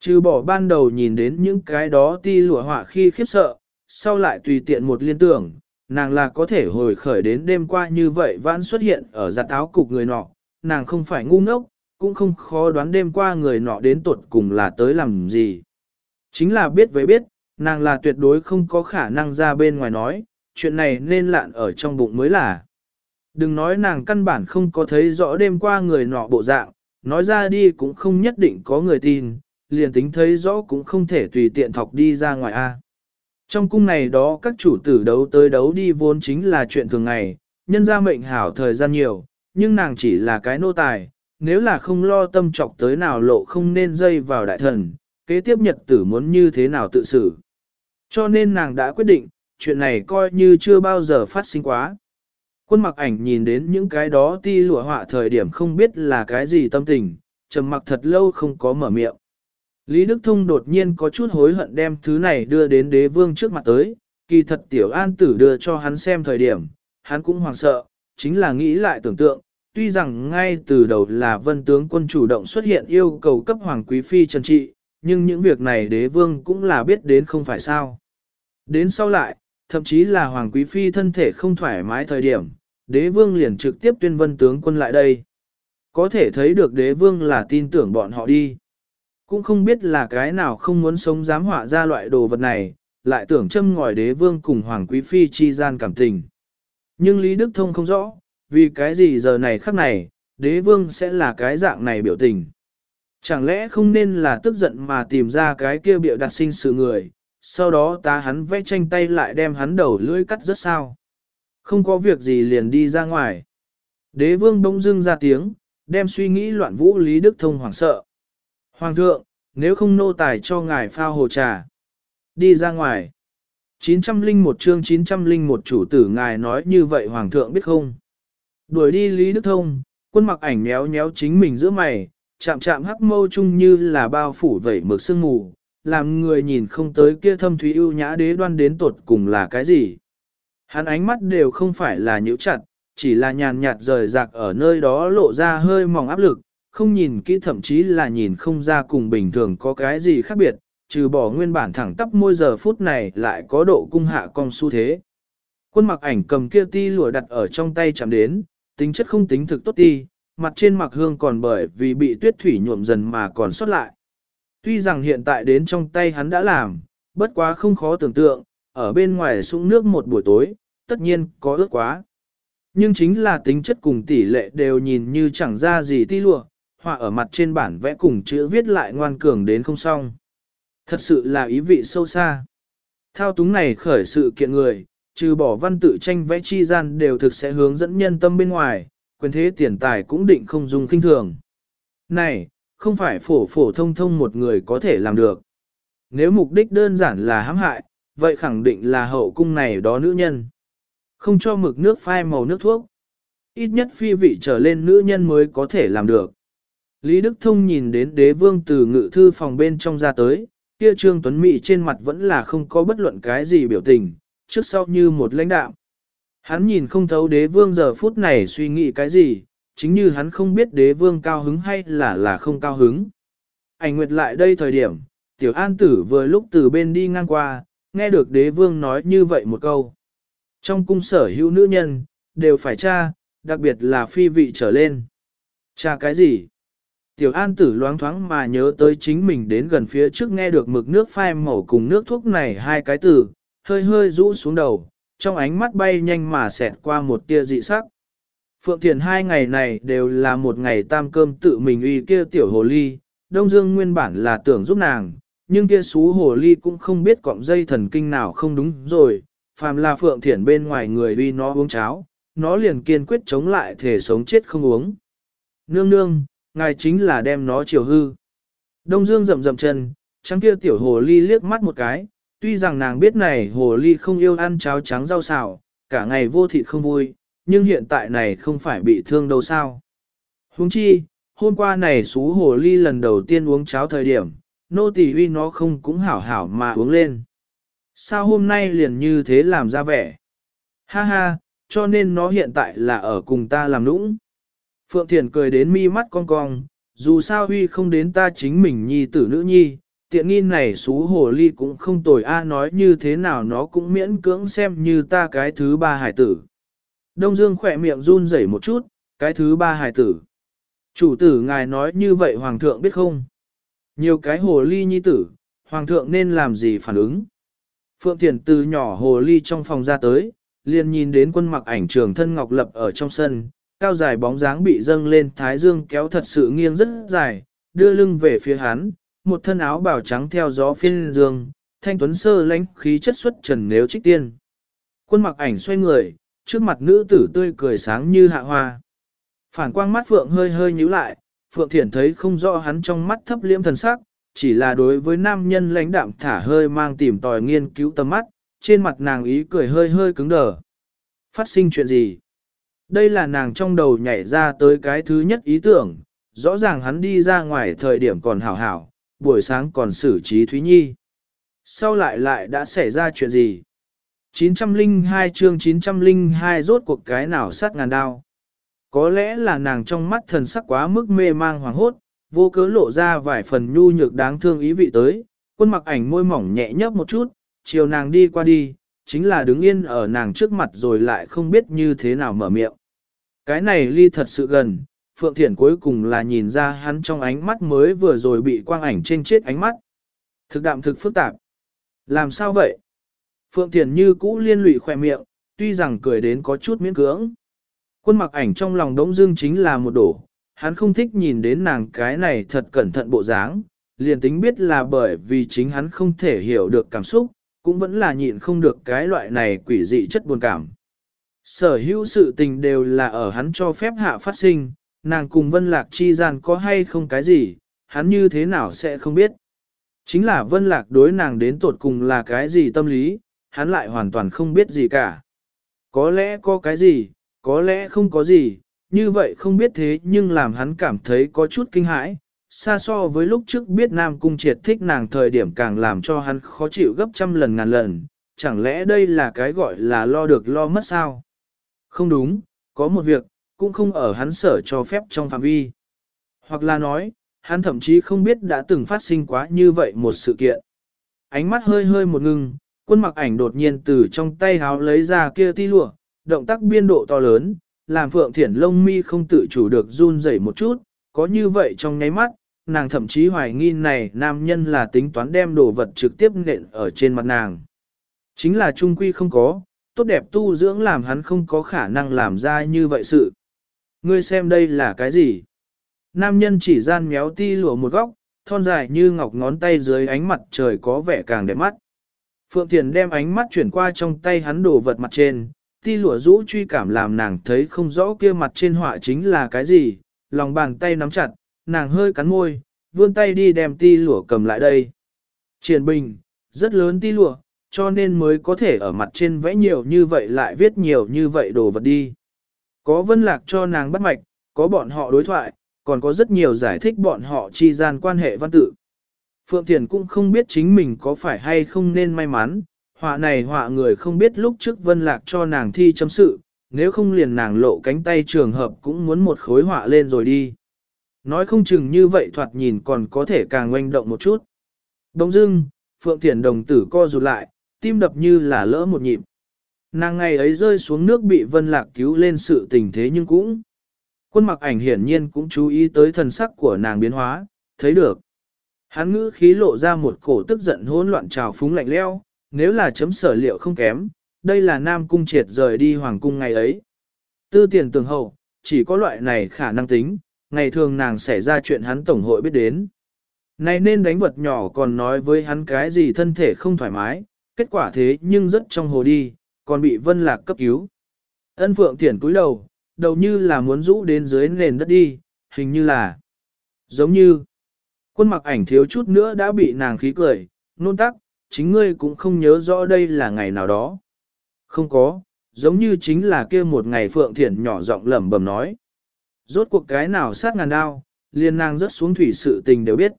Trừ bỏ ban đầu nhìn đến những cái đó ti lụa họa khi khiếp sợ, sau lại tùy tiện một liên tưởng, nàng là có thể hồi khởi đến đêm qua như vậy vẫn xuất hiện ở giặt áo cục người nọ, nàng không phải ngu ngốc, cũng không khó đoán đêm qua người nọ đến tuột cùng là tới làm gì. Chính là biết với biết, nàng là tuyệt đối không có khả năng ra bên ngoài nói, chuyện này nên lạn ở trong bụng mới là. Đừng nói nàng căn bản không có thấy rõ đêm qua người nọ bộ dạng, nói ra đi cũng không nhất định có người tin, liền tính thấy rõ cũng không thể tùy tiện thọc đi ra ngoài a. Trong cung này đó các chủ tử đấu tới đấu đi vốn chính là chuyện thường ngày, nhân ra mệnh hảo thời gian nhiều, nhưng nàng chỉ là cái nô tài, nếu là không lo tâm trọc tới nào lộ không nên dây vào đại thần, kế tiếp nhật tử muốn như thế nào tự xử. Cho nên nàng đã quyết định, chuyện này coi như chưa bao giờ phát sinh quá. Quân mặc ảnh nhìn đến những cái đó ti lụa họa thời điểm không biết là cái gì tâm tình, trầm mặc thật lâu không có mở miệng. Lý Đức Thông đột nhiên có chút hối hận đem thứ này đưa đến đế vương trước mặt tới, kỳ thật tiểu an tử đưa cho hắn xem thời điểm, hắn cũng hoảng sợ, chính là nghĩ lại tưởng tượng, tuy rằng ngay từ đầu là vân tướng quân chủ động xuất hiện yêu cầu cấp hoàng quý phi trần trị, nhưng những việc này đế vương cũng là biết đến không phải sao. Đến sau lại, thậm chí là Hoàng Quý Phi thân thể không thoải mái thời điểm, đế vương liền trực tiếp tuyên vân tướng quân lại đây. Có thể thấy được đế vương là tin tưởng bọn họ đi. Cũng không biết là cái nào không muốn sống dám họa ra loại đồ vật này, lại tưởng châm ngòi đế vương cùng Hoàng Quý Phi chi gian cảm tình. Nhưng Lý Đức Thông không rõ, vì cái gì giờ này khắc này, đế vương sẽ là cái dạng này biểu tình. Chẳng lẽ không nên là tức giận mà tìm ra cái kia biểu đặt sinh sự người, sau đó ta hắn vẽ tranh tay lại đem hắn đầu lưỡi cắt rất sao. Không có việc gì liền đi ra ngoài. Đế vương bỗng dưng ra tiếng, đem suy nghĩ loạn vũ Lý Đức Thông hoảng sợ. Hoàng thượng, nếu không nô tài cho ngài phao hồ trà, đi ra ngoài. 901 chương 901 chủ tử ngài nói như vậy hoàng thượng biết không? Đuổi đi Lý Đức Thông, quân mặc ảnh méo méo chính mình giữa mày, chạm chạm hắc mâu chung như là bao phủ vẩy mực sương mù, làm người nhìn không tới kia thâm thúy ưu nhã đế đoan đến tột cùng là cái gì. Hắn ánh mắt đều không phải là nhíu chặt, chỉ là nhàn nhạt rời rạc ở nơi đó lộ ra hơi mỏng áp lực, không nhìn kỹ thậm chí là nhìn không ra cùng bình thường có cái gì khác biệt, trừ bỏ nguyên bản thẳng tắp môi giờ phút này lại có độ cung hạ cong xu thế. Quân mặc ảnh cầm kia ti lụa đặt ở trong tay chạm đến, tính chất không tính thực tốt ti, mặt trên mặc hương còn bởi vì bị tuyết thủy nhuộm dần mà còn sót lại. Tuy rằng hiện tại đến trong tay hắn đã làm, bất quá không khó tưởng tượng, ở bên ngoài sũng nước một buổi tối, tất nhiên có ước quá. Nhưng chính là tính chất cùng tỷ lệ đều nhìn như chẳng ra gì ti lụa, họa ở mặt trên bản vẽ cùng chữ viết lại ngoan cường đến không xong. Thật sự là ý vị sâu xa. Thao túng này khởi sự kiện người, trừ bỏ văn tự tranh vẽ chi gian đều thực sẽ hướng dẫn nhân tâm bên ngoài, quyền thế tiền tài cũng định không dùng kinh thường. Này, không phải phổ phổ thông thông một người có thể làm được. Nếu mục đích đơn giản là hãm hại, vậy khẳng định là hậu cung này đó nữ nhân. Không cho mực nước phai màu nước thuốc. Ít nhất phi vị trở lên nữ nhân mới có thể làm được. Lý Đức Thông nhìn đến đế vương từ ngự thư phòng bên trong ra tới, kia Trương Tuấn Mỹ trên mặt vẫn là không có bất luận cái gì biểu tình, trước sau như một lãnh đạo. Hắn nhìn không thấu đế vương giờ phút này suy nghĩ cái gì, chính như hắn không biết đế vương cao hứng hay là là không cao hứng. Ảnh nguyệt lại đây thời điểm, tiểu an tử vừa lúc từ bên đi ngang qua, nghe được đế vương nói như vậy một câu. Trong cung sở hữu nữ nhân, đều phải cha, đặc biệt là phi vị trở lên. Cha cái gì? Tiểu an tử loáng thoáng mà nhớ tới chính mình đến gần phía trước nghe được mực nước phai màu cùng nước thuốc này hai cái từ, hơi hơi rũ xuống đầu, trong ánh mắt bay nhanh mà xẹt qua một tia dị sắc. Phượng Thiền hai ngày này đều là một ngày tam cơm tự mình uy kia tiểu hồ ly, Đông Dương nguyên bản là tưởng giúp nàng, nhưng kia xú hồ ly cũng không biết cọng dây thần kinh nào không đúng rồi, phàm là Phượng Thiển bên ngoài người uy nó uống cháo, nó liền kiên quyết chống lại thể sống chết không uống. Nương nương, ngài chính là đem nó chiều hư. Đông Dương rậm rậm chân, trắng kia tiểu hồ ly liếc mắt một cái, tuy rằng nàng biết này hồ ly không yêu ăn cháo trắng rau xào, cả ngày vô thịt không vui, nhưng hiện tại này không phải bị thương đâu sao. Huống chi, hôm qua này xú hồ ly lần đầu tiên uống cháo thời điểm, nô tỳ uy nó không cũng hảo hảo mà uống lên. Sao hôm nay liền như thế làm ra vẻ? Ha ha, cho nên nó hiện tại là ở cùng ta làm nũng. Phượng Thiền cười đến mi mắt cong cong, dù sao huy không đến ta chính mình nhi tử nữ nhi, tiện nghi này xú hồ ly cũng không tồi a nói như thế nào nó cũng miễn cưỡng xem như ta cái thứ ba hải tử. Đông Dương khỏe miệng run rẩy một chút, cái thứ ba hải tử. Chủ tử ngài nói như vậy hoàng thượng biết không? Nhiều cái hồ ly nhi tử, hoàng thượng nên làm gì phản ứng? Phượng Thiền từ nhỏ hồ ly trong phòng ra tới, liền nhìn đến quân mặc ảnh trường thân ngọc lập ở trong sân, cao dài bóng dáng bị dâng lên thái dương kéo thật sự nghiêng rất dài, đưa lưng về phía hắn, một thân áo bào trắng theo gió phiên dương, thanh tuấn sơ lãnh khí chất xuất trần nếu trích tiên. Quân mặc ảnh xoay người, trước mặt nữ tử tươi cười sáng như hạ hoa. Phản quang mắt Phượng hơi hơi nhíu lại, Phượng Thiển thấy không rõ hắn trong mắt thấp liễm thần sắc, chỉ là đối với nam nhân lãnh đạm thả hơi mang tìm tòi nghiên cứu tầm mắt, trên mặt nàng ý cười hơi hơi cứng đờ. Phát sinh chuyện gì? Đây là nàng trong đầu nhảy ra tới cái thứ nhất ý tưởng, rõ ràng hắn đi ra ngoài thời điểm còn hảo hảo, buổi sáng còn xử trí Thúy Nhi. Sau lại lại đã xảy ra chuyện gì? 902 chương 902 rốt cuộc cái nào sát ngàn đao. Có lẽ là nàng trong mắt thần sắc quá mức mê mang hoàng hốt, vô cớ lộ ra vài phần nhu nhược đáng thương ý vị tới, quân mặc ảnh môi mỏng nhẹ nhấp một chút, chiều nàng đi qua đi, chính là đứng yên ở nàng trước mặt rồi lại không biết như thế nào mở miệng. Cái này ly thật sự gần, Phượng Thiển cuối cùng là nhìn ra hắn trong ánh mắt mới vừa rồi bị quang ảnh trên chết ánh mắt. Thực đạm thực phức tạp. Làm sao vậy? Phượng Thiển như cũ liên lụy khỏe miệng, tuy rằng cười đến có chút miễn cưỡng. Quân mặc ảnh trong lòng đống dương chính là một đổ, hắn không thích nhìn đến nàng cái này thật cẩn thận bộ dáng, liền tính biết là bởi vì chính hắn không thể hiểu được cảm xúc, cũng vẫn là nhịn không được cái loại này quỷ dị chất buồn cảm. Sở hữu sự tình đều là ở hắn cho phép hạ phát sinh, nàng cùng Vân Lạc chi gian có hay không cái gì, hắn như thế nào sẽ không biết. Chính là Vân Lạc đối nàng đến tột cùng là cái gì tâm lý, hắn lại hoàn toàn không biết gì cả. Có lẽ có cái gì, có lẽ không có gì, như vậy không biết thế nhưng làm hắn cảm thấy có chút kinh hãi, xa so với lúc trước biết Nam Cung triệt thích nàng thời điểm càng làm cho hắn khó chịu gấp trăm lần ngàn lần, chẳng lẽ đây là cái gọi là lo được lo mất sao? Không đúng, có một việc, cũng không ở hắn sở cho phép trong phạm vi. Hoặc là nói, hắn thậm chí không biết đã từng phát sinh quá như vậy một sự kiện. Ánh mắt hơi hơi một ngưng, quân mặc ảnh đột nhiên từ trong tay háo lấy ra kia ti lụa, động tác biên độ to lớn, làm Phượng Thiển lông mi không tự chủ được run rẩy một chút, có như vậy trong nháy mắt, nàng thậm chí hoài nghi này nam nhân là tính toán đem đồ vật trực tiếp nện ở trên mặt nàng. Chính là trung quy không có, tốt đẹp tu dưỡng làm hắn không có khả năng làm ra như vậy sự. Ngươi xem đây là cái gì? Nam nhân chỉ gian méo ti lụa một góc, thon dài như ngọc ngón tay dưới ánh mặt trời có vẻ càng đẹp mắt. Phượng Thiền đem ánh mắt chuyển qua trong tay hắn đổ vật mặt trên, ti lụa rũ truy cảm làm nàng thấy không rõ kia mặt trên họa chính là cái gì, lòng bàn tay nắm chặt, nàng hơi cắn môi, vươn tay đi đem ti lụa cầm lại đây. Triển bình, rất lớn ti lụa, cho nên mới có thể ở mặt trên vẽ nhiều như vậy lại viết nhiều như vậy đồ vật đi. Có vân lạc cho nàng bắt mạch, có bọn họ đối thoại, còn có rất nhiều giải thích bọn họ chi gian quan hệ văn tự. Phượng Thiền cũng không biết chính mình có phải hay không nên may mắn, họa này họa người không biết lúc trước vân lạc cho nàng thi chấm sự, nếu không liền nàng lộ cánh tay trường hợp cũng muốn một khối họa lên rồi đi. Nói không chừng như vậy thoạt nhìn còn có thể càng oanh động một chút. Đông dưng, Phượng Thiền đồng tử co rụt lại, tim đập như là lỡ một nhịp. Nàng ngày ấy rơi xuống nước bị vân lạc cứu lên sự tình thế nhưng cũng. Quân mặc ảnh hiển nhiên cũng chú ý tới thần sắc của nàng biến hóa, thấy được. Hắn ngữ khí lộ ra một cổ tức giận hỗn loạn trào phúng lạnh leo, nếu là chấm sở liệu không kém, đây là nam cung triệt rời đi hoàng cung ngày ấy. Tư tiền tường hậu, chỉ có loại này khả năng tính, ngày thường nàng xảy ra chuyện hắn tổng hội biết đến. Này nên đánh vật nhỏ còn nói với hắn cái gì thân thể không thoải mái, kết quả thế nhưng rất trong hồ đi, còn bị vân lạc cấp cứu. Ân phượng thiển cúi đầu, đầu như là muốn rũ đến dưới nền đất đi, hình như là giống như quân mặc ảnh thiếu chút nữa đã bị nàng khí cười, nôn tắc, chính ngươi cũng không nhớ rõ đây là ngày nào đó. Không có, giống như chính là kia một ngày Phượng Thiển nhỏ giọng lẩm bẩm nói. Rốt cuộc cái nào sát ngàn đao, liền nàng rớt xuống thủy sự tình đều biết.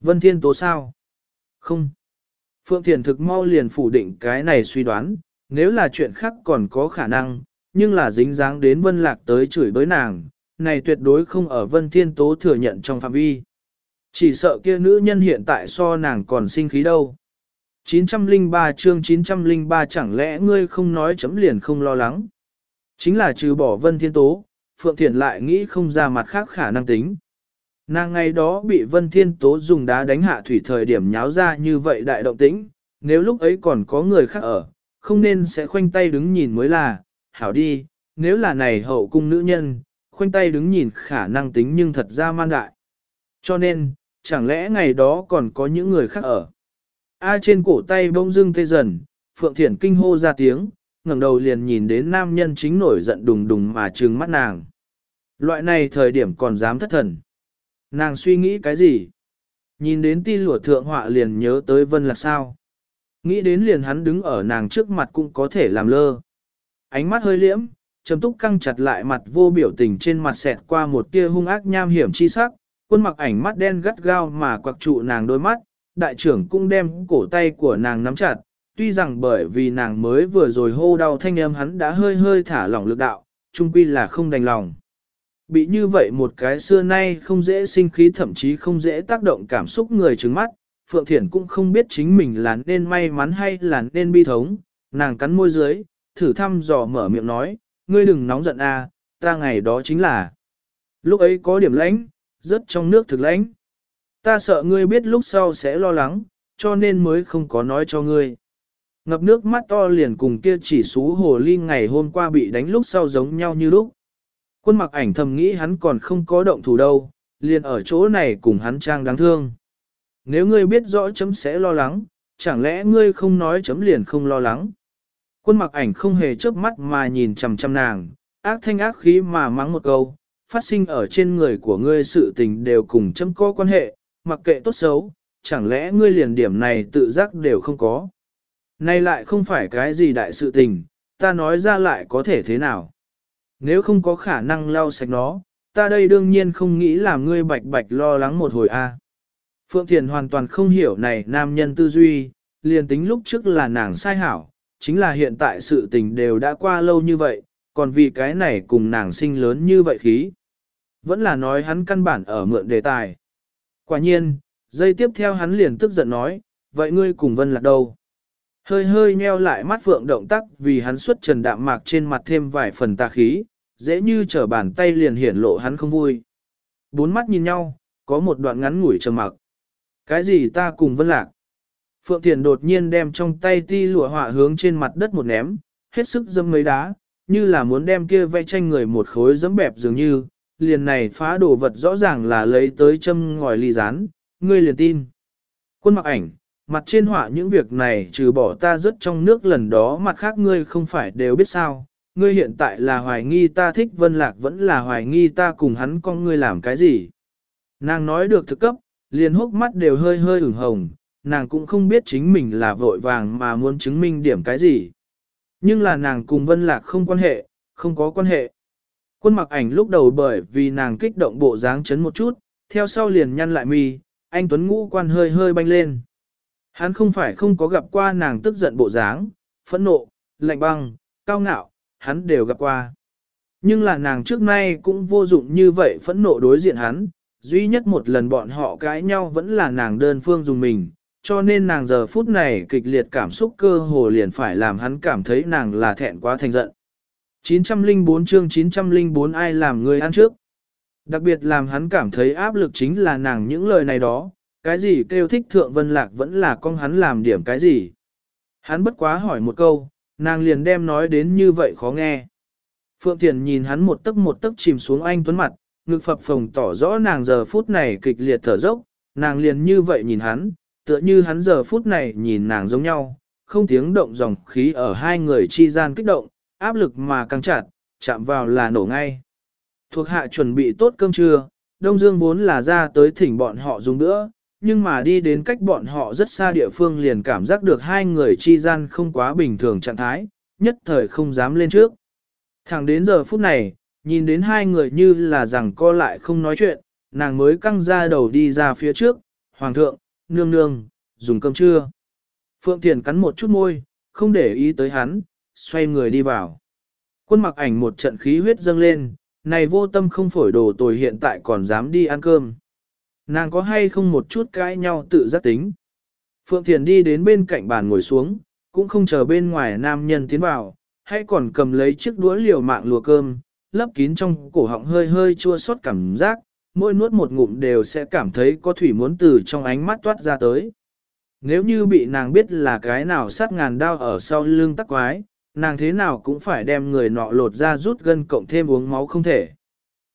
Vân Thiên Tố sao? Không. Phượng Thiền thực mau liền phủ định cái này suy đoán, nếu là chuyện khác còn có khả năng, nhưng là dính dáng đến Vân Lạc tới chửi bới nàng, này tuyệt đối không ở Vân Thiên Tố thừa nhận trong phạm vi. Chỉ sợ kia nữ nhân hiện tại so nàng còn sinh khí đâu. 903 chương 903 chẳng lẽ ngươi không nói chấm liền không lo lắng. Chính là trừ bỏ Vân Thiên Tố, Phượng Thiền lại nghĩ không ra mặt khác khả năng tính. Nàng ngày đó bị Vân Thiên Tố dùng đá đánh hạ thủy thời điểm nháo ra như vậy đại động tĩnh, nếu lúc ấy còn có người khác ở, không nên sẽ khoanh tay đứng nhìn mới là, hảo đi, nếu là này hậu cung nữ nhân, khoanh tay đứng nhìn khả năng tính nhưng thật ra man đại. Cho nên, chẳng lẽ ngày đó còn có những người khác ở. A trên cổ tay bông dưng tê dần, Phượng Thiển kinh hô ra tiếng, ngẩng đầu liền nhìn đến nam nhân chính nổi giận đùng đùng mà trừng mắt nàng. Loại này thời điểm còn dám thất thần. Nàng suy nghĩ cái gì? Nhìn đến ti lụa thượng họa liền nhớ tới vân là sao? Nghĩ đến liền hắn đứng ở nàng trước mặt cũng có thể làm lơ. Ánh mắt hơi liễm, trầm túc căng chặt lại mặt vô biểu tình trên mặt xẹt qua một tia hung ác nham hiểm chi sắc, quân mặc ảnh mắt đen gắt gao mà quặc trụ nàng đôi mắt, đại trưởng cũng đem cổ tay của nàng nắm chặt, tuy rằng bởi vì nàng mới vừa rồi hô đau thanh âm hắn đã hơi hơi thả lỏng lực đạo, chung quy là không đành lòng. Bị như vậy một cái xưa nay không dễ sinh khí thậm chí không dễ tác động cảm xúc người trứng mắt, Phượng Thiển cũng không biết chính mình là nên may mắn hay là nên bi thống, nàng cắn môi dưới, thử thăm dò mở miệng nói, ngươi đừng nóng giận a, ta ngày đó chính là. Lúc ấy có điểm lãnh, rất trong nước thực lãnh. Ta sợ ngươi biết lúc sau sẽ lo lắng, cho nên mới không có nói cho ngươi. Ngập nước mắt to liền cùng kia chỉ xú hồ ly ngày hôm qua bị đánh lúc sau giống nhau như lúc. Quân mặc ảnh thầm nghĩ hắn còn không có động thủ đâu, liền ở chỗ này cùng hắn trang đáng thương. Nếu ngươi biết rõ chấm sẽ lo lắng, chẳng lẽ ngươi không nói chấm liền không lo lắng. Quân mặc ảnh không hề chớp mắt mà nhìn chằm chằm nàng, ác thanh ác khí mà mắng một câu, phát sinh ở trên người của ngươi sự tình đều cùng chấm có quan hệ, mặc kệ tốt xấu, chẳng lẽ ngươi liền điểm này tự giác đều không có. Này lại không phải cái gì đại sự tình, ta nói ra lại có thể thế nào. Nếu không có khả năng lau sạch nó, ta đây đương nhiên không nghĩ là ngươi bạch bạch lo lắng một hồi a. À. Phượng Thiền hoàn toàn không hiểu này nam nhân tư duy, liền tính lúc trước là nàng sai hảo, chính là hiện tại sự tình đều đã qua lâu như vậy, còn vì cái này cùng nàng sinh lớn như vậy khí. Vẫn là nói hắn căn bản ở mượn đề tài. Quả nhiên, giây tiếp theo hắn liền tức giận nói, vậy ngươi cùng Vân Lạc đâu? Hơi hơi nheo lại mắt Phượng động tác vì hắn xuất trần đạm mạc trên mặt thêm vài phần tà khí, dễ như trở bàn tay liền hiển lộ hắn không vui. Bốn mắt nhìn nhau, có một đoạn ngắn ngủi trầm mặc. Cái gì ta cùng Vân Lạc? Phượng Thiền đột nhiên đem trong tay ti lụa họa hướng trên mặt đất một ném, hết sức dâm mấy đá, như là muốn đem kia vẽ tranh người một khối dẫm bẹp dường như, liền này phá đồ vật rõ ràng là lấy tới châm ngòi ly rán, ngươi liền tin. Quân mặc ảnh, mặt trên họa những việc này trừ bỏ ta rất trong nước lần đó mặt khác ngươi không phải đều biết sao, ngươi hiện tại là hoài nghi ta thích vân lạc vẫn là hoài nghi ta cùng hắn con ngươi làm cái gì. Nàng nói được thực cấp, liền hốc mắt đều hơi hơi ửng hồng, nàng cũng không biết chính mình là vội vàng mà muốn chứng minh điểm cái gì. Nhưng là nàng cùng Vân Lạc không quan hệ, không có quan hệ. Quân mặc ảnh lúc đầu bởi vì nàng kích động bộ dáng chấn một chút, theo sau liền nhăn lại mi, anh Tuấn ngũ quan hơi hơi banh lên. Hắn không phải không có gặp qua nàng tức giận bộ dáng, phẫn nộ, lạnh băng, cao ngạo, hắn đều gặp qua. Nhưng là nàng trước nay cũng vô dụng như vậy phẫn nộ đối diện hắn, duy nhất một lần bọn họ cãi nhau vẫn là nàng đơn phương dùng mình, cho nên nàng giờ phút này kịch liệt cảm xúc cơ hồ liền phải làm hắn cảm thấy nàng là thẹn quá thành giận. 904 chương 904 ai làm người ăn trước. Đặc biệt làm hắn cảm thấy áp lực chính là nàng những lời này đó, cái gì kêu thích thượng vân lạc vẫn là con hắn làm điểm cái gì. Hắn bất quá hỏi một câu, nàng liền đem nói đến như vậy khó nghe. Phượng Thiền nhìn hắn một tấc một tấc chìm xuống anh tuấn mặt, ngực phập phồng tỏ rõ nàng giờ phút này kịch liệt thở dốc, nàng liền như vậy nhìn hắn, tựa như hắn giờ phút này nhìn nàng giống nhau, không tiếng động dòng khí ở hai người chi gian kích động, áp lực mà căng chặt, chạm vào là nổ ngay. Thuộc hạ chuẩn bị tốt cơm trưa, Đông Dương vốn là ra tới thỉnh bọn họ dùng nữa, nhưng mà đi đến cách bọn họ rất xa địa phương liền cảm giác được hai người chi gian không quá bình thường trạng thái, nhất thời không dám lên trước. Thẳng đến giờ phút này, nhìn đến hai người như là rằng co lại không nói chuyện, nàng mới căng ra đầu đi ra phía trước, Hoàng thượng, nương nương, dùng cơm trưa. Phượng Thiền cắn một chút môi, không để ý tới hắn, xoay người đi vào. Quân mặc ảnh một trận khí huyết dâng lên, này vô tâm không phổi đồ tồi hiện tại còn dám đi ăn cơm. Nàng có hay không một chút cãi nhau tự giác tính. Phượng Thiền đi đến bên cạnh bàn ngồi xuống, cũng không chờ bên ngoài nam nhân tiến vào, hay còn cầm lấy chiếc đũa liều mạng lùa cơm, lấp kín trong cổ họng hơi hơi chua xót cảm giác, mỗi nuốt một ngụm đều sẽ cảm thấy có thủy muốn từ trong ánh mắt toát ra tới. Nếu như bị nàng biết là cái nào sát ngàn đao ở sau lưng tắc quái, nàng thế nào cũng phải đem người nọ lột ra rút gân cộng thêm uống máu không thể.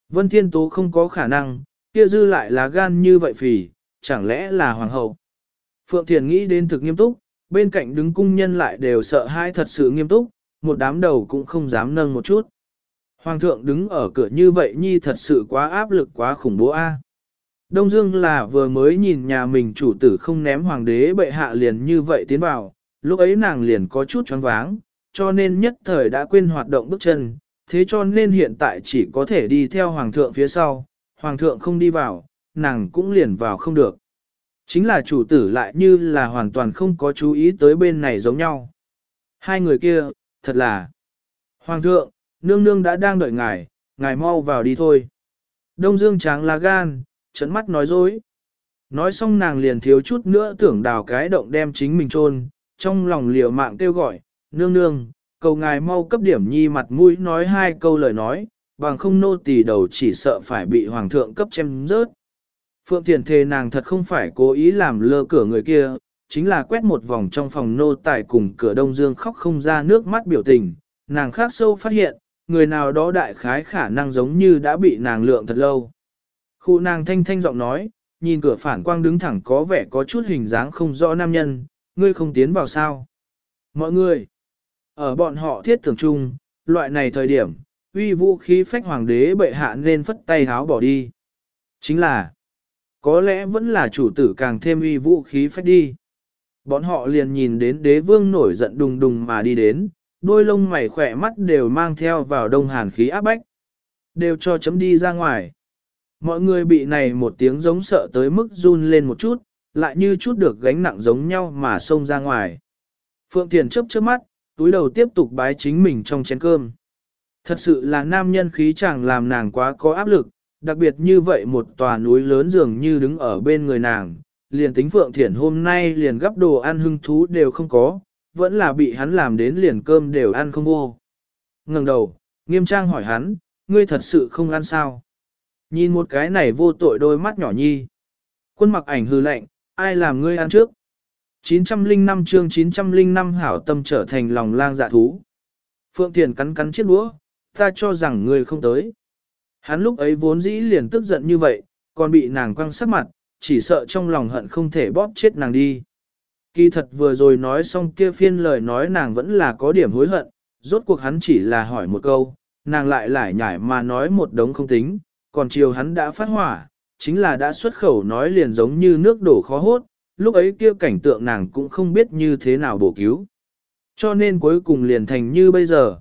Vân Thiên Tố không có khả năng, kia dư lại là gan như vậy phì, chẳng lẽ là hoàng hậu. Phượng Thiền nghĩ đến thực nghiêm túc, bên cạnh đứng cung nhân lại đều sợ hai thật sự nghiêm túc, một đám đầu cũng không dám nâng một chút. Hoàng thượng đứng ở cửa như vậy nhi thật sự quá áp lực quá khủng bố a. Đông Dương là vừa mới nhìn nhà mình chủ tử không ném hoàng đế bệ hạ liền như vậy tiến vào, lúc ấy nàng liền có chút choáng váng, cho nên nhất thời đã quên hoạt động bước chân, thế cho nên hiện tại chỉ có thể đi theo hoàng thượng phía sau, hoàng thượng không đi vào, nàng cũng liền vào không được. Chính là chủ tử lại như là hoàn toàn không có chú ý tới bên này giống nhau. Hai người kia, thật là. Hoàng thượng, nương nương đã đang đợi ngài, ngài mau vào đi thôi. Đông Dương tráng lá gan, trận mắt nói dối. Nói xong nàng liền thiếu chút nữa tưởng đào cái động đem chính mình chôn trong lòng liều mạng kêu gọi, nương nương, cầu ngài mau cấp điểm nhi mặt mũi nói hai câu lời nói, bằng không nô tỳ đầu chỉ sợ phải bị hoàng thượng cấp chém rớt. Phượng Thiền thề nàng thật không phải cố ý làm lơ cửa người kia, chính là quét một vòng trong phòng nô tài cùng cửa đông dương khóc không ra nước mắt biểu tình, nàng khác sâu phát hiện, người nào đó đại khái khả năng giống như đã bị nàng lượng thật lâu. Khu nàng thanh thanh giọng nói, nhìn cửa phản quang đứng thẳng có vẻ có chút hình dáng không rõ nam nhân, ngươi không tiến vào sao. Mọi người, ở bọn họ thiết tưởng chung, loại này thời điểm, uy vũ khí phách hoàng đế bệ hạ nên phất tay háo bỏ đi. Chính là, có lẽ vẫn là chủ tử càng thêm uy vũ khí phách đi. Bọn họ liền nhìn đến đế vương nổi giận đùng đùng mà đi đến, đôi lông mày khỏe mắt đều mang theo vào đông hàn khí áp bách. Đều cho chấm đi ra ngoài. Mọi người bị này một tiếng giống sợ tới mức run lên một chút, lại như chút được gánh nặng giống nhau mà xông ra ngoài. Phượng Thiền chớp chớp mắt, túi đầu tiếp tục bái chính mình trong chén cơm. Thật sự là nam nhân khí chẳng làm nàng quá có áp lực, đặc biệt như vậy một tòa núi lớn dường như đứng ở bên người nàng, liền tính Phượng Thiển hôm nay liền gấp đồ ăn hưng thú đều không có, vẫn là bị hắn làm đến liền cơm đều ăn không vô. ngẩng đầu, nghiêm trang hỏi hắn, ngươi thật sự không ăn sao? Nhìn một cái này vô tội đôi mắt nhỏ nhi. Quân mặc ảnh hư lạnh, ai làm ngươi ăn trước? 905 chương 905 hảo tâm trở thành lòng lang dạ thú. Phượng Thiền cắn cắn chiếc đũa, ta cho rằng ngươi không tới. Hắn lúc ấy vốn dĩ liền tức giận như vậy, còn bị nàng quăng sắc mặt, chỉ sợ trong lòng hận không thể bóp chết nàng đi. Kỳ thật vừa rồi nói xong kia phiên lời nói nàng vẫn là có điểm hối hận, rốt cuộc hắn chỉ là hỏi một câu, nàng lại lại nhải mà nói một đống không tính, còn chiều hắn đã phát hỏa, chính là đã xuất khẩu nói liền giống như nước đổ khó hốt, lúc ấy kia cảnh tượng nàng cũng không biết như thế nào bổ cứu. Cho nên cuối cùng liền thành như bây giờ.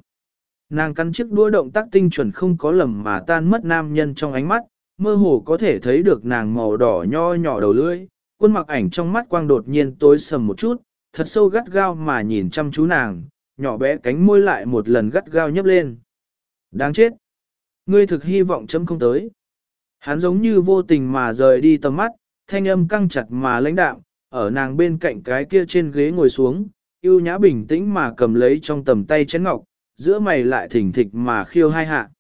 Nàng cắn chiếc đũa động tác tinh chuẩn không có lầm mà tan mất nam nhân trong ánh mắt, mơ hồ có thể thấy được nàng màu đỏ nho nhỏ đầu lưỡi, quân mặc ảnh trong mắt quang đột nhiên tối sầm một chút, thật sâu gắt gao mà nhìn chăm chú nàng, nhỏ bé cánh môi lại một lần gắt gao nhấp lên. Đáng chết! Ngươi thực hy vọng chấm không tới. Hắn giống như vô tình mà rời đi tầm mắt, thanh âm căng chặt mà lãnh đạm, ở nàng bên cạnh cái kia trên ghế ngồi xuống, yêu nhã bình tĩnh mà cầm lấy trong tầm tay chén ngọc, giữa mày lại thỉnh thịch mà khiêu hai hạ.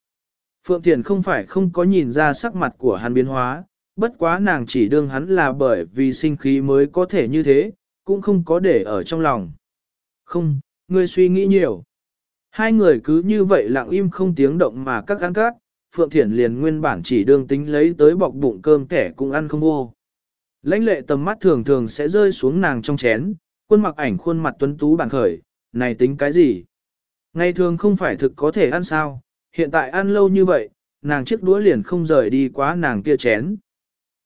Phượng Thiền không phải không có nhìn ra sắc mặt của hắn biến hóa, bất quá nàng chỉ đương hắn là bởi vì sinh khí mới có thể như thế, cũng không có để ở trong lòng. Không, ngươi suy nghĩ nhiều. Hai người cứ như vậy lặng im không tiếng động mà các ăn các. Phượng Thiển liền nguyên bản chỉ đương tính lấy tới bọc bụng cơm kẻ cũng ăn không vô. Lãnh lệ tầm mắt thường thường sẽ rơi xuống nàng trong chén, quân mặc ảnh khuôn mặt tuấn tú bản khởi, này tính cái gì? Ngày thường không phải thực có thể ăn sao, hiện tại ăn lâu như vậy, nàng chiếc đũa liền không rời đi quá nàng kia chén.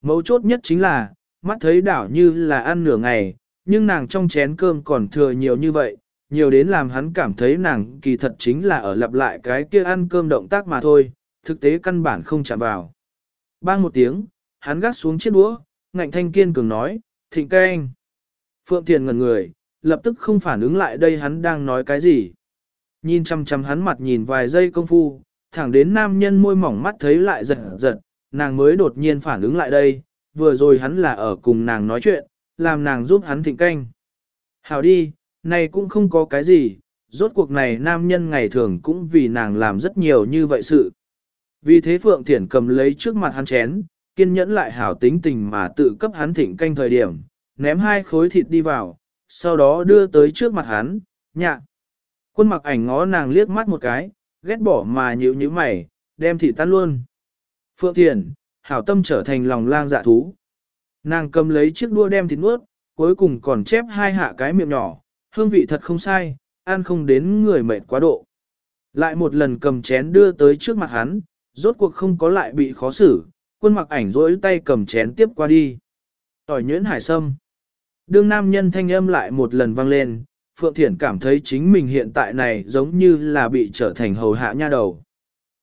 Mấu chốt nhất chính là, mắt thấy đảo như là ăn nửa ngày, nhưng nàng trong chén cơm còn thừa nhiều như vậy, nhiều đến làm hắn cảm thấy nàng kỳ thật chính là ở lặp lại cái kia ăn cơm động tác mà thôi, thực tế căn bản không chạm vào. Bang một tiếng, hắn gác xuống chiếc đũa, ngạnh thanh kiên cường nói, thịnh canh. Phượng Thiền ngẩn người, lập tức không phản ứng lại đây hắn đang nói cái gì. Nhìn chăm chăm hắn mặt nhìn vài giây công phu, thẳng đến nam nhân môi mỏng mắt thấy lại giật giật, nàng mới đột nhiên phản ứng lại đây, vừa rồi hắn là ở cùng nàng nói chuyện, làm nàng giúp hắn thịnh canh. Hảo đi, này cũng không có cái gì, rốt cuộc này nam nhân ngày thường cũng vì nàng làm rất nhiều như vậy sự. Vì thế Phượng Thiển cầm lấy trước mặt hắn chén, kiên nhẫn lại hảo tính tình mà tự cấp hắn thịnh canh thời điểm, ném hai khối thịt đi vào, sau đó đưa tới trước mặt hắn, nhạc. Quân mặc ảnh ngó nàng liếc mắt một cái, ghét bỏ mà nhíu nhíu mày, đem thịt tan luôn. Phượng Thiền, hảo tâm trở thành lòng lang dạ thú. Nàng cầm lấy chiếc đua đem thịt nuốt, cuối cùng còn chép hai hạ cái miệng nhỏ, hương vị thật không sai, ăn không đến người mệt quá độ. Lại một lần cầm chén đưa tới trước mặt hắn, rốt cuộc không có lại bị khó xử, quân mặc ảnh rỗi tay cầm chén tiếp qua đi. Tỏi nhuyễn hải sâm. Đương nam nhân thanh âm lại một lần vang lên, Phượng Thiển cảm thấy chính mình hiện tại này giống như là bị trở thành hầu hạ nha đầu.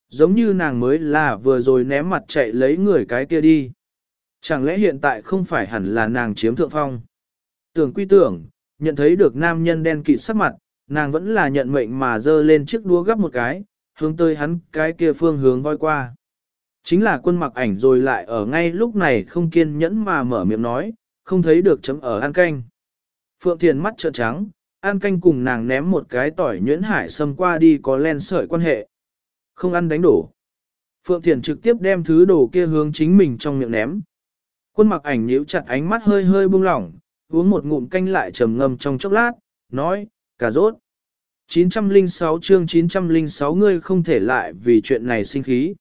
Giống như nàng mới là vừa rồi ném mặt chạy lấy người cái kia đi. Chẳng lẽ hiện tại không phải hẳn là nàng chiếm thượng phong? Tưởng quy tưởng, nhận thấy được nam nhân đen kịt sắc mặt, nàng vẫn là nhận mệnh mà dơ lên chiếc đua gấp một cái, hướng tới hắn cái kia phương hướng voi qua. Chính là quân mặc ảnh rồi lại ở ngay lúc này không kiên nhẫn mà mở miệng nói, không thấy được chấm ở ăn canh. Phượng Thiền mắt trợn trắng, ăn canh cùng nàng ném một cái tỏi nhuyễn hải xâm qua đi có len sợi quan hệ. Không ăn đánh đổ. Phượng Thiền trực tiếp đem thứ đồ kia hướng chính mình trong miệng ném. Quân mặc ảnh nhíu chặt ánh mắt hơi hơi buông lỏng, uống một ngụm canh lại trầm ngâm trong chốc lát, nói, cà rốt. 906 chương 906 ngươi không thể lại vì chuyện này sinh khí.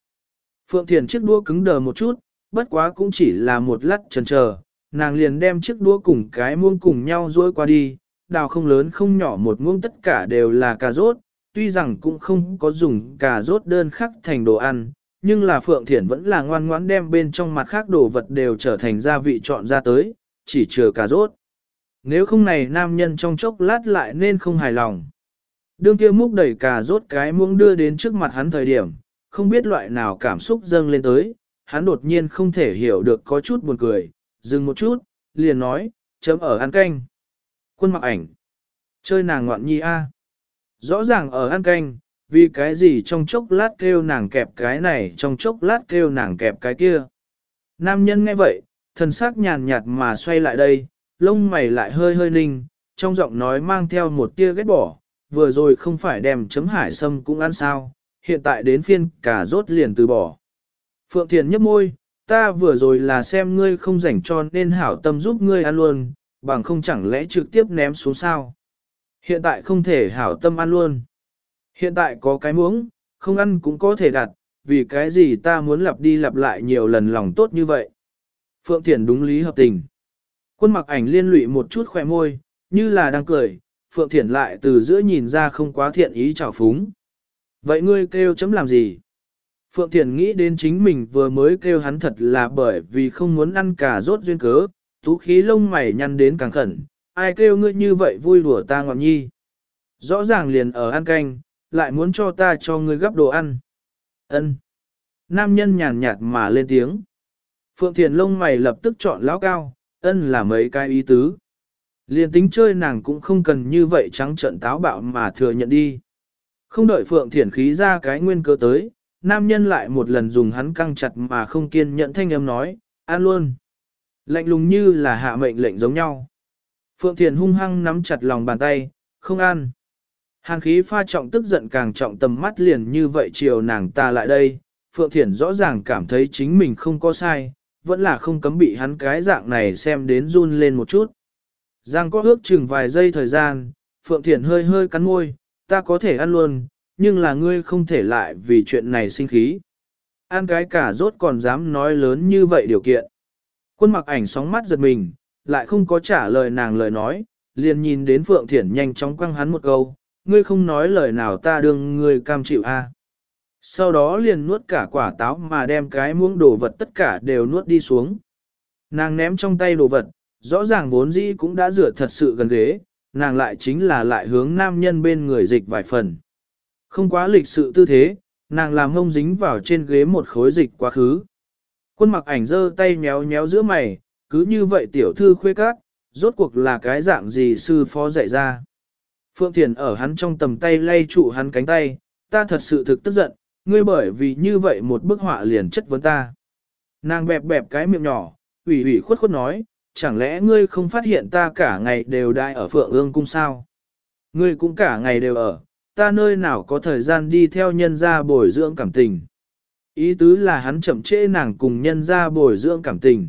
Phượng Thiền chiếc đua cứng đờ một chút, bất quá cũng chỉ là một lát chần chờ, nàng liền đem chiếc đua cùng cái muông cùng nhau dối qua đi, đào không lớn không nhỏ một muông tất cả đều là cà rốt, tuy rằng cũng không có dùng cà rốt đơn khắc thành đồ ăn, nhưng là Phượng Thiển vẫn là ngoan ngoãn đem bên trong mặt khác đồ vật đều trở thành gia vị chọn ra tới, chỉ chừa cà rốt. Nếu không này nam nhân trong chốc lát lại nên không hài lòng. Đương kia múc đẩy cà rốt cái muỗng đưa đến trước mặt hắn thời điểm, không biết loại nào cảm xúc dâng lên tới, hắn đột nhiên không thể hiểu được có chút buồn cười, dừng một chút, liền nói, chấm ở ăn canh. Quân mặc ảnh, chơi nàng ngoạn nhi a. Rõ ràng ở ăn canh, vì cái gì trong chốc lát kêu nàng kẹp cái này trong chốc lát kêu nàng kẹp cái kia. Nam nhân nghe vậy, thần sắc nhàn nhạt mà xoay lại đây, lông mày lại hơi hơi ninh, trong giọng nói mang theo một tia ghét bỏ, vừa rồi không phải đem chấm hải sâm cũng ăn sao, hiện tại đến phiên cả rốt liền từ bỏ. Phượng Thiền nhấp môi, ta vừa rồi là xem ngươi không rảnh cho nên hảo tâm giúp ngươi ăn luôn, bằng không chẳng lẽ trực tiếp ném xuống sao. Hiện tại không thể hảo tâm ăn luôn. Hiện tại có cái muỗng, không ăn cũng có thể đặt, vì cái gì ta muốn lặp đi lặp lại nhiều lần lòng tốt như vậy. Phượng thiển đúng lý hợp tình. Quân mặc ảnh liên lụy một chút khỏe môi, như là đang cười, Phượng Thiển lại từ giữa nhìn ra không quá thiện ý trào phúng. Vậy ngươi kêu chấm làm gì? Phượng Thiển nghĩ đến chính mình vừa mới kêu hắn thật là bởi vì không muốn ăn cả rốt duyên cớ, tú khí lông mày nhăn đến càng khẩn, ai kêu ngươi như vậy vui đùa ta ngọn nhi. Rõ ràng liền ở ăn canh, lại muốn cho ta cho ngươi gấp đồ ăn. ân Nam nhân nhàn nhạt mà lên tiếng. Phượng Thiền lông mày lập tức chọn lão cao, ân là mấy cái ý tứ. Liền tính chơi nàng cũng không cần như vậy trắng trận táo bạo mà thừa nhận đi. Không đợi Phượng Thiển khí ra cái nguyên cơ tới, nam nhân lại một lần dùng hắn căng chặt mà không kiên nhận thanh âm nói, ăn luôn. Lạnh lùng như là hạ mệnh lệnh giống nhau. Phượng Thiền hung hăng nắm chặt lòng bàn tay, không ăn. Hàng khí pha trọng tức giận càng trọng tầm mắt liền như vậy chiều nàng ta lại đây. Phượng Thiển rõ ràng cảm thấy chính mình không có sai, vẫn là không cấm bị hắn cái dạng này xem đến run lên một chút. Giang có ước chừng vài giây thời gian, Phượng Thiển hơi hơi cắn môi, ta có thể ăn luôn, nhưng là ngươi không thể lại vì chuyện này sinh khí. Ăn cái cả rốt còn dám nói lớn như vậy điều kiện. Quân mặc ảnh sóng mắt giật mình, lại không có trả lời nàng lời nói, liền nhìn đến Phượng Thiển nhanh chóng quăng hắn một câu, ngươi không nói lời nào ta đương ngươi cam chịu a. Sau đó liền nuốt cả quả táo mà đem cái muỗng đồ vật tất cả đều nuốt đi xuống. Nàng ném trong tay đồ vật, rõ ràng vốn dĩ cũng đã rửa thật sự gần ghế, nàng lại chính là lại hướng nam nhân bên người dịch vài phần. Không quá lịch sự tư thế, nàng làm ngông dính vào trên ghế một khối dịch quá khứ. Quân mặc ảnh giơ tay nhéo nhéo giữa mày, cứ như vậy tiểu thư khuê các, rốt cuộc là cái dạng gì sư phó dạy ra. Phượng Thiền ở hắn trong tầm tay lay trụ hắn cánh tay, ta thật sự thực tức giận, ngươi bởi vì như vậy một bức họa liền chất vấn ta. Nàng bẹp bẹp cái miệng nhỏ, ủy ủy khuất khuất nói, chẳng lẽ ngươi không phát hiện ta cả ngày đều đại ở Phượng ương cung sao? Ngươi cũng cả ngày đều ở, ta nơi nào có thời gian đi theo nhân gia bồi dưỡng cảm tình. Ý tứ là hắn chậm trễ nàng cùng nhân gia bồi dưỡng cảm tình.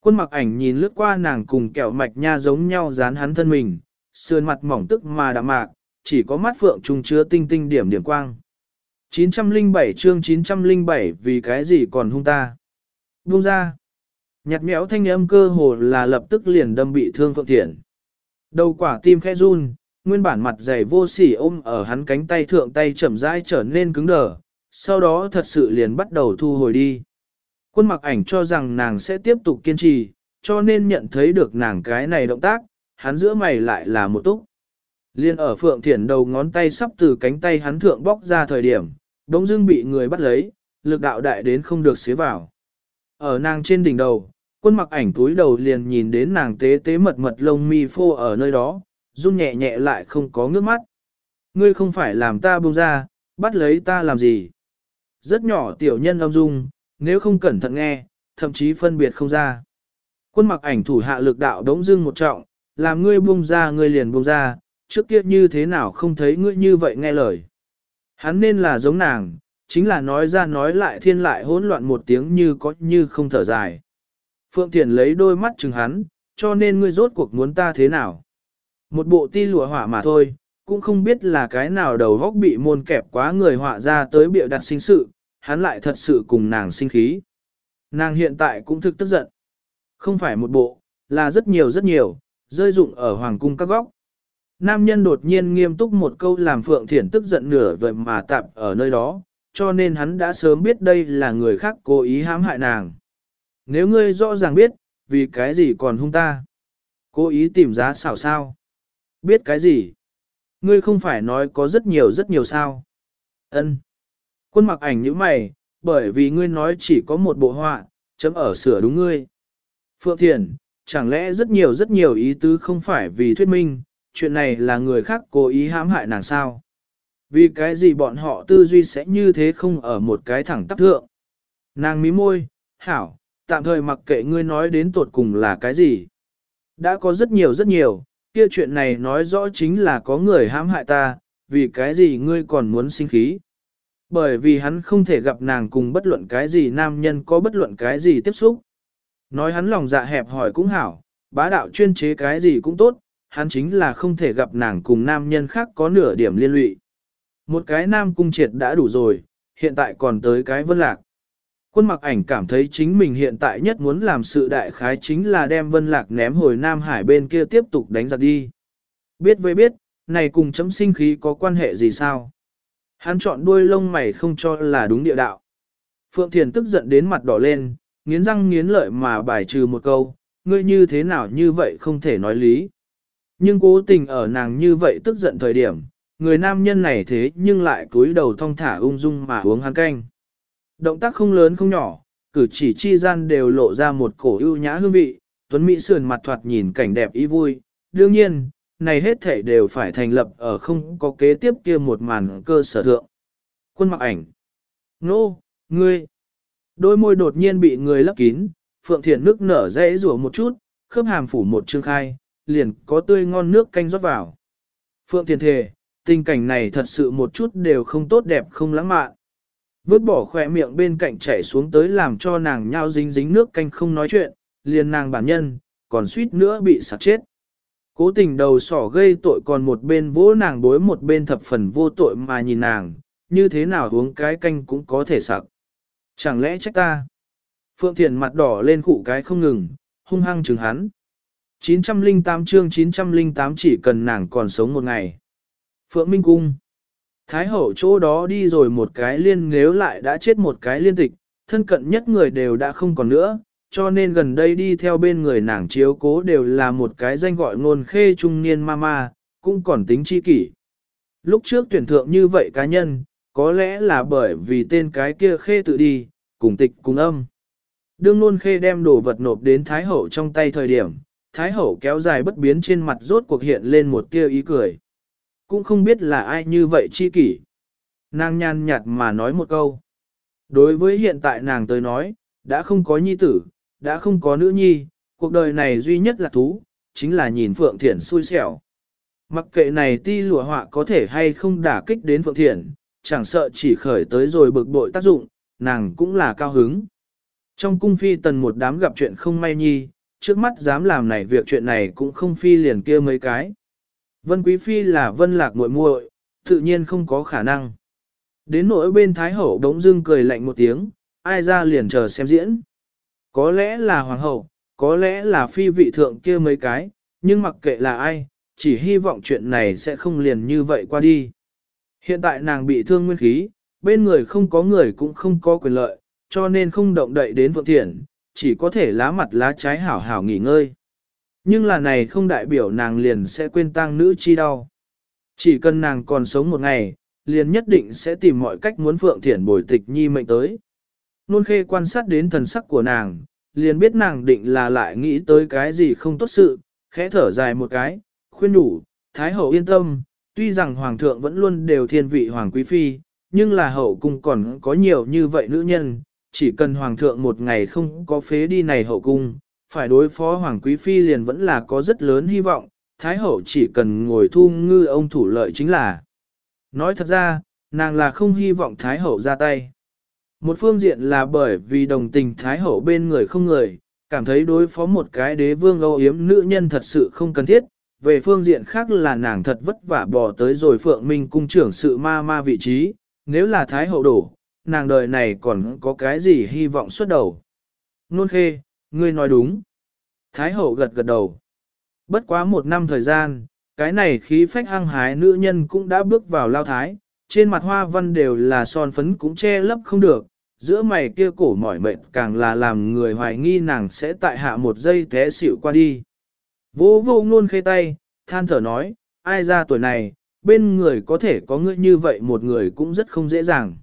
Quân mặc ảnh nhìn lướt qua nàng cùng kẹo mạch nha giống nhau dán hắn thân mình, sườn mặt mỏng tức mà đạm mạc, chỉ có mắt phượng trùng chứa tinh tinh điểm điểm quang. 907 chương 907 vì cái gì còn hung ta. Buông ra. Nhặt méo thanh âm cơ hồ là lập tức liền đâm bị thương Phượng thiện. Đầu quả tim khẽ run, nguyên bản mặt dày vô sỉ ôm ở hắn cánh tay thượng tay chậm rãi trở nên cứng đờ, sau đó thật sự liền bắt đầu thu hồi đi. Quân mặc ảnh cho rằng nàng sẽ tiếp tục kiên trì, cho nên nhận thấy được nàng cái này động tác, hắn giữa mày lại là một túc. Liên ở Phượng Thiển đầu ngón tay sắp từ cánh tay hắn thượng bóc ra thời điểm, đống dưng bị người bắt lấy, lực đạo đại đến không được xế vào. Ở nàng trên đỉnh đầu, quân mặc ảnh túi đầu liền nhìn đến nàng tế tế mật mật lông mi phô ở nơi đó, run nhẹ nhẹ lại không có nước mắt. Ngươi không phải làm ta buông ra, bắt lấy ta làm gì. Rất nhỏ tiểu nhân âm dung, nếu không cẩn thận nghe, thậm chí phân biệt không ra. Quân mặc ảnh thủ hạ lực đạo đống dưng một trọng, làm ngươi buông ra ngươi liền buông ra, trước kia như thế nào không thấy ngươi như vậy nghe lời. Hắn nên là giống nàng, chính là nói ra nói lại thiên lại hỗn loạn một tiếng như có như không thở dài. Phượng Thiền lấy đôi mắt chừng hắn, cho nên ngươi rốt cuộc muốn ta thế nào. Một bộ ti lụa họa mà thôi, cũng không biết là cái nào đầu góc bị môn kẹp quá người họa ra tới biểu đặt sinh sự, hắn lại thật sự cùng nàng sinh khí. Nàng hiện tại cũng thực tức giận. Không phải một bộ, là rất nhiều rất nhiều, rơi dụng ở hoàng cung các góc. Nam nhân đột nhiên nghiêm túc một câu làm Phượng Thiển tức giận nửa vậy mà tạm ở nơi đó, cho nên hắn đã sớm biết đây là người khác cố ý hãm hại nàng. Nếu ngươi rõ ràng biết, vì cái gì còn hung ta? Cố ý tìm giá xảo sao? Biết cái gì? Ngươi không phải nói có rất nhiều rất nhiều sao? Ân. Quân mặc ảnh như mày, bởi vì ngươi nói chỉ có một bộ họa, chấm ở sửa đúng ngươi. Phượng Thiền, chẳng lẽ rất nhiều rất nhiều ý tứ không phải vì thuyết minh, chuyện này là người khác cố ý hãm hại nàng sao? Vì cái gì bọn họ tư duy sẽ như thế không ở một cái thẳng tắp thượng? Nàng mí môi, hảo, tạm thời mặc kệ ngươi nói đến tột cùng là cái gì. Đã có rất nhiều rất nhiều, kia chuyện này nói rõ chính là có người hãm hại ta, vì cái gì ngươi còn muốn sinh khí. Bởi vì hắn không thể gặp nàng cùng bất luận cái gì nam nhân có bất luận cái gì tiếp xúc. Nói hắn lòng dạ hẹp hỏi cũng hảo, bá đạo chuyên chế cái gì cũng tốt, hắn chính là không thể gặp nàng cùng nam nhân khác có nửa điểm liên lụy. Một cái nam cung triệt đã đủ rồi, hiện tại còn tới cái vân lạc. Quân mặc ảnh cảm thấy chính mình hiện tại nhất muốn làm sự đại khái chính là đem vân lạc ném hồi Nam Hải bên kia tiếp tục đánh giặc đi. Biết với biết, này cùng chấm sinh khí có quan hệ gì sao? Hắn chọn đuôi lông mày không cho là đúng địa đạo. Phượng Thiền tức giận đến mặt đỏ lên, nghiến răng nghiến lợi mà bài trừ một câu, ngươi như thế nào như vậy không thể nói lý. Nhưng cố tình ở nàng như vậy tức giận thời điểm, người nam nhân này thế nhưng lại cúi đầu thong thả ung dung mà uống hắn canh. Động tác không lớn không nhỏ, cử chỉ chi gian đều lộ ra một cổ ưu nhã hương vị, Tuấn Mỹ sườn mặt thoạt nhìn cảnh đẹp ý vui. Đương nhiên, này hết thể đều phải thành lập ở không có kế tiếp kia một màn cơ sở thượng. Quân mặc ảnh. Nô, ngươi. Đôi môi đột nhiên bị người lấp kín, Phượng Thiện nước nở dễ rủa một chút, khớp hàm phủ một chương khai, liền có tươi ngon nước canh rót vào. Phượng Thiện thề, tình cảnh này thật sự một chút đều không tốt đẹp không lãng mạn. Vứt bỏ khỏe miệng bên cạnh chảy xuống tới làm cho nàng nhao dính dính nước canh không nói chuyện, liền nàng bản nhân, còn suýt nữa bị sạc chết. Cố tình đầu sỏ gây tội còn một bên vỗ nàng bối một bên thập phần vô tội mà nhìn nàng, như thế nào uống cái canh cũng có thể sặc. Chẳng lẽ trách ta? Phượng Thiền mặt đỏ lên khụ cái không ngừng, hung hăng chừng hắn. 908 chương 908 chỉ cần nàng còn sống một ngày. Phượng Minh Cung Thái hậu chỗ đó đi rồi một cái liên nếu lại đã chết một cái liên tịch, thân cận nhất người đều đã không còn nữa, cho nên gần đây đi theo bên người nàng chiếu cố đều là một cái danh gọi ngôn khê trung niên mama, cũng còn tính chi kỷ. Lúc trước tuyển thượng như vậy cá nhân, có lẽ là bởi vì tên cái kia khê tự đi, cùng tịch cùng âm. Đương nôn khê đem đồ vật nộp đến Thái Hậu trong tay thời điểm, Thái Hậu kéo dài bất biến trên mặt rốt cuộc hiện lên một tia ý cười. Cũng không biết là ai như vậy chi kỷ. Nàng nhàn nhạt mà nói một câu. Đối với hiện tại nàng tới nói, đã không có nhi tử, đã không có nữ nhi, cuộc đời này duy nhất là thú, chính là nhìn Phượng Thiển xui xẻo. Mặc kệ này ti lụa họa có thể hay không đả kích đến Phượng Thiển, chẳng sợ chỉ khởi tới rồi bực bội tác dụng, nàng cũng là cao hứng. Trong cung phi tần một đám gặp chuyện không may nhi, trước mắt dám làm này việc chuyện này cũng không phi liền kia mấy cái. Vân Quý Phi là vân lạc muội muội, tự nhiên không có khả năng. Đến nỗi bên Thái Hậu đống dưng cười lạnh một tiếng, ai ra liền chờ xem diễn. Có lẽ là Hoàng hậu, có lẽ là Phi vị thượng kia mấy cái, nhưng mặc kệ là ai, chỉ hy vọng chuyện này sẽ không liền như vậy qua đi. Hiện tại nàng bị thương nguyên khí, bên người không có người cũng không có quyền lợi, cho nên không động đậy đến vượng thiện, chỉ có thể lá mặt lá trái hảo hảo nghỉ ngơi. Nhưng là này không đại biểu nàng liền sẽ quên tang nữ chi đau. Chỉ cần nàng còn sống một ngày, liền nhất định sẽ tìm mọi cách muốn Phượng Thiển bồi tịch nhi mệnh tới. Nôn khê quan sát đến thần sắc của nàng, liền biết nàng định là lại nghĩ tới cái gì không tốt sự, khẽ thở dài một cái, khuyên đủ, Thái hậu yên tâm, tuy rằng Hoàng thượng vẫn luôn đều thiên vị Hoàng Quý Phi, nhưng là hậu cung còn có nhiều như vậy nữ nhân, chỉ cần Hoàng thượng một ngày không có phế đi này hậu cung, phải đối phó Hoàng Quý Phi liền vẫn là có rất lớn hy vọng, Thái Hậu chỉ cần ngồi thu ngư ông thủ lợi chính là. Nói thật ra, nàng là không hy vọng Thái Hậu ra tay. Một phương diện là bởi vì đồng tình Thái Hậu bên người không người, cảm thấy đối phó một cái đế vương âu yếm nữ nhân thật sự không cần thiết. Về phương diện khác là nàng thật vất vả bỏ tới rồi Phượng Minh cung trưởng sự ma ma vị trí, nếu là Thái Hậu đổ, nàng đời này còn có cái gì hy vọng xuất đầu. Nôn khê, ngươi nói đúng. Thái hậu gật gật đầu. Bất quá một năm thời gian, cái này khí phách hăng hái nữ nhân cũng đã bước vào lao thái, trên mặt hoa văn đều là son phấn cũng che lấp không được, giữa mày kia cổ mỏi mệt càng là làm người hoài nghi nàng sẽ tại hạ một giây té xịu qua đi. Vô vô ngôn khê tay, than thở nói, ai ra tuổi này, bên người có thể có ngươi như vậy một người cũng rất không dễ dàng.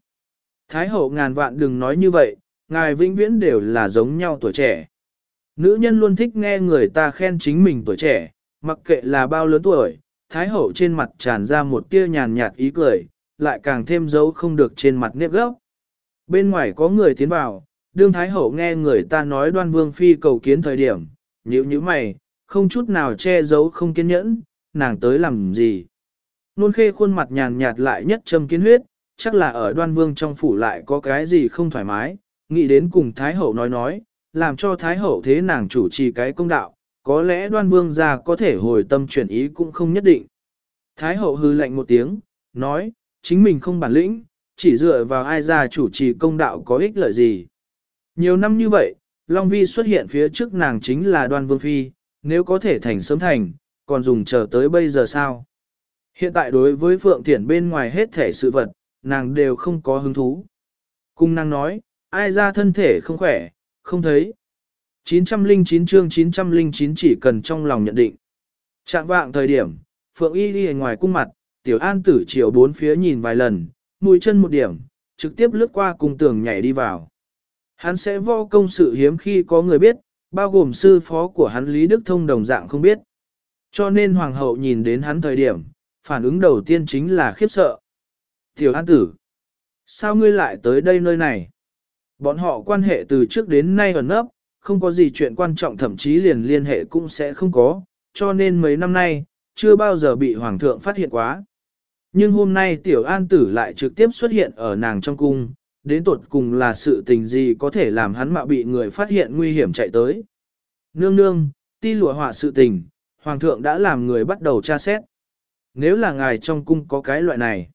Thái hậu ngàn vạn đừng nói như vậy, ngài vĩnh viễn đều là giống nhau tuổi trẻ. Nữ nhân luôn thích nghe người ta khen chính mình tuổi trẻ, mặc kệ là bao lớn tuổi, Thái hậu trên mặt tràn ra một tia nhàn nhạt ý cười, lại càng thêm dấu không được trên mặt nếp gốc. Bên ngoài có người tiến vào, đương Thái hậu nghe người ta nói đoan vương phi cầu kiến thời điểm, nhíu nhíu mày, không chút nào che giấu không kiên nhẫn, nàng tới làm gì. Nôn khê khuôn mặt nhàn nhạt lại nhất châm kiến huyết, chắc là ở đoan vương trong phủ lại có cái gì không thoải mái, nghĩ đến cùng Thái hậu nói nói, làm cho Thái hậu thế nàng chủ trì cái công đạo, có lẽ đoan vương ra có thể hồi tâm chuyển ý cũng không nhất định. Thái hậu hư lạnh một tiếng, nói, chính mình không bản lĩnh, chỉ dựa vào ai ra chủ trì công đạo có ích lợi gì. Nhiều năm như vậy, Long Vi xuất hiện phía trước nàng chính là đoan vương phi, nếu có thể thành sớm thành, còn dùng chờ tới bây giờ sao? Hiện tại đối với Phượng Thiển bên ngoài hết thể sự vật, nàng đều không có hứng thú. Cung nàng nói, ai ra thân thể không khỏe, không thấy. 909 chương 909 chỉ cần trong lòng nhận định. Trạng vạng thời điểm, Phượng Y đi ngoài cung mặt, Tiểu An tử chiều bốn phía nhìn vài lần, mũi chân một điểm, trực tiếp lướt qua cùng tường nhảy đi vào. Hắn sẽ vô công sự hiếm khi có người biết, bao gồm sư phó của hắn Lý Đức Thông đồng dạng không biết. Cho nên Hoàng hậu nhìn đến hắn thời điểm, phản ứng đầu tiên chính là khiếp sợ. Tiểu An tử, sao ngươi lại tới đây nơi này? Bọn họ quan hệ từ trước đến nay ẩn nấp, không có gì chuyện quan trọng thậm chí liền liên hệ cũng sẽ không có, cho nên mấy năm nay, chưa bao giờ bị Hoàng thượng phát hiện quá. Nhưng hôm nay Tiểu An tử lại trực tiếp xuất hiện ở nàng trong cung, đến tột cùng là sự tình gì có thể làm hắn mạo bị người phát hiện nguy hiểm chạy tới. Nương nương, ti lụa họa sự tình, Hoàng thượng đã làm người bắt đầu tra xét. Nếu là ngài trong cung có cái loại này,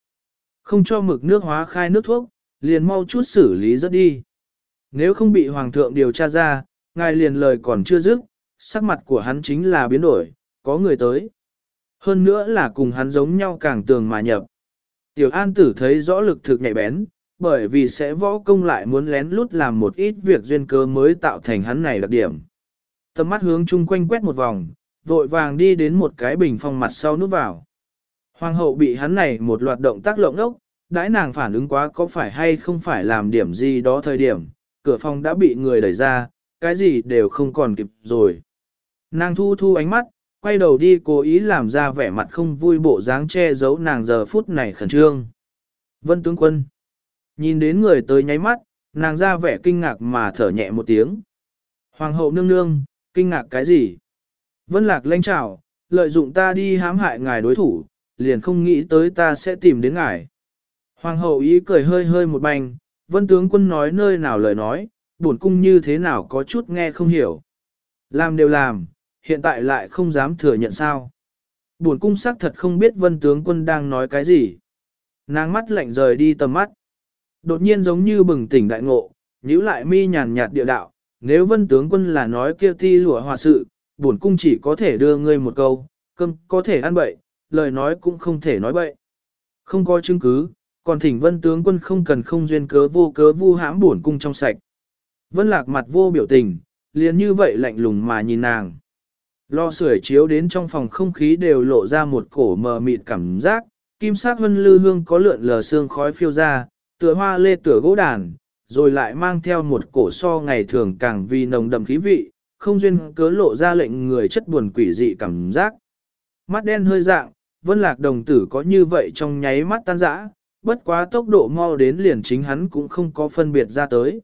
không cho mực nước hóa khai nước thuốc, liền mau chút xử lý rất đi. Nếu không bị Hoàng thượng điều tra ra, ngài liền lời còn chưa dứt, sắc mặt của hắn chính là biến đổi, có người tới. Hơn nữa là cùng hắn giống nhau càng tường mà nhập. Tiểu An tử thấy rõ lực thực nhạy bén, bởi vì sẽ võ công lại muốn lén lút làm một ít việc duyên cơ mới tạo thành hắn này đặc điểm. Tầm mắt hướng chung quanh quét một vòng, vội vàng đi đến một cái bình phong mặt sau núp vào. Hoàng hậu bị hắn này một loạt động tác lộng ốc, đãi nàng phản ứng quá có phải hay không phải làm điểm gì đó thời điểm, cửa phòng đã bị người đẩy ra, cái gì đều không còn kịp rồi. Nàng thu thu ánh mắt, quay đầu đi cố ý làm ra vẻ mặt không vui bộ dáng che giấu nàng giờ phút này khẩn trương. Vân tướng quân. Nhìn đến người tới nháy mắt, nàng ra vẻ kinh ngạc mà thở nhẹ một tiếng. Hoàng hậu nương nương, kinh ngạc cái gì? Vân lạc lanh trào, lợi dụng ta đi hãm hại ngài đối thủ, liền không nghĩ tới ta sẽ tìm đến ngài. Hoàng hậu ý cười hơi hơi một bành, vân tướng quân nói nơi nào lời nói, buồn cung như thế nào có chút nghe không hiểu. Làm đều làm, hiện tại lại không dám thừa nhận sao. Buồn cung xác thật không biết vân tướng quân đang nói cái gì. Nàng mắt lạnh rời đi tầm mắt. Đột nhiên giống như bừng tỉnh đại ngộ, nhíu lại mi nhàn nhạt địa đạo, nếu vân tướng quân là nói kia ti lụa hòa sự, bổn cung chỉ có thể đưa ngươi một câu, cơm có thể ăn bậy, lời nói cũng không thể nói bậy. Không có chứng cứ, còn thỉnh vân tướng quân không cần không duyên cớ vô cớ vu hãm bổn cung trong sạch. Vân lạc mặt vô biểu tình, liền như vậy lạnh lùng mà nhìn nàng. Lo sưởi chiếu đến trong phòng không khí đều lộ ra một cổ mờ mịt cảm giác, kim sắc vân lư hương có lượn lờ xương khói phiêu ra, tựa hoa lê tựa gỗ đàn, rồi lại mang theo một cổ so ngày thường càng vì nồng đậm khí vị, không duyên cớ lộ ra lệnh người chất buồn quỷ dị cảm giác. Mắt đen hơi dạng, vân lạc đồng tử có như vậy trong nháy mắt tan rã, bất quá tốc độ mau đến liền chính hắn cũng không có phân biệt ra tới.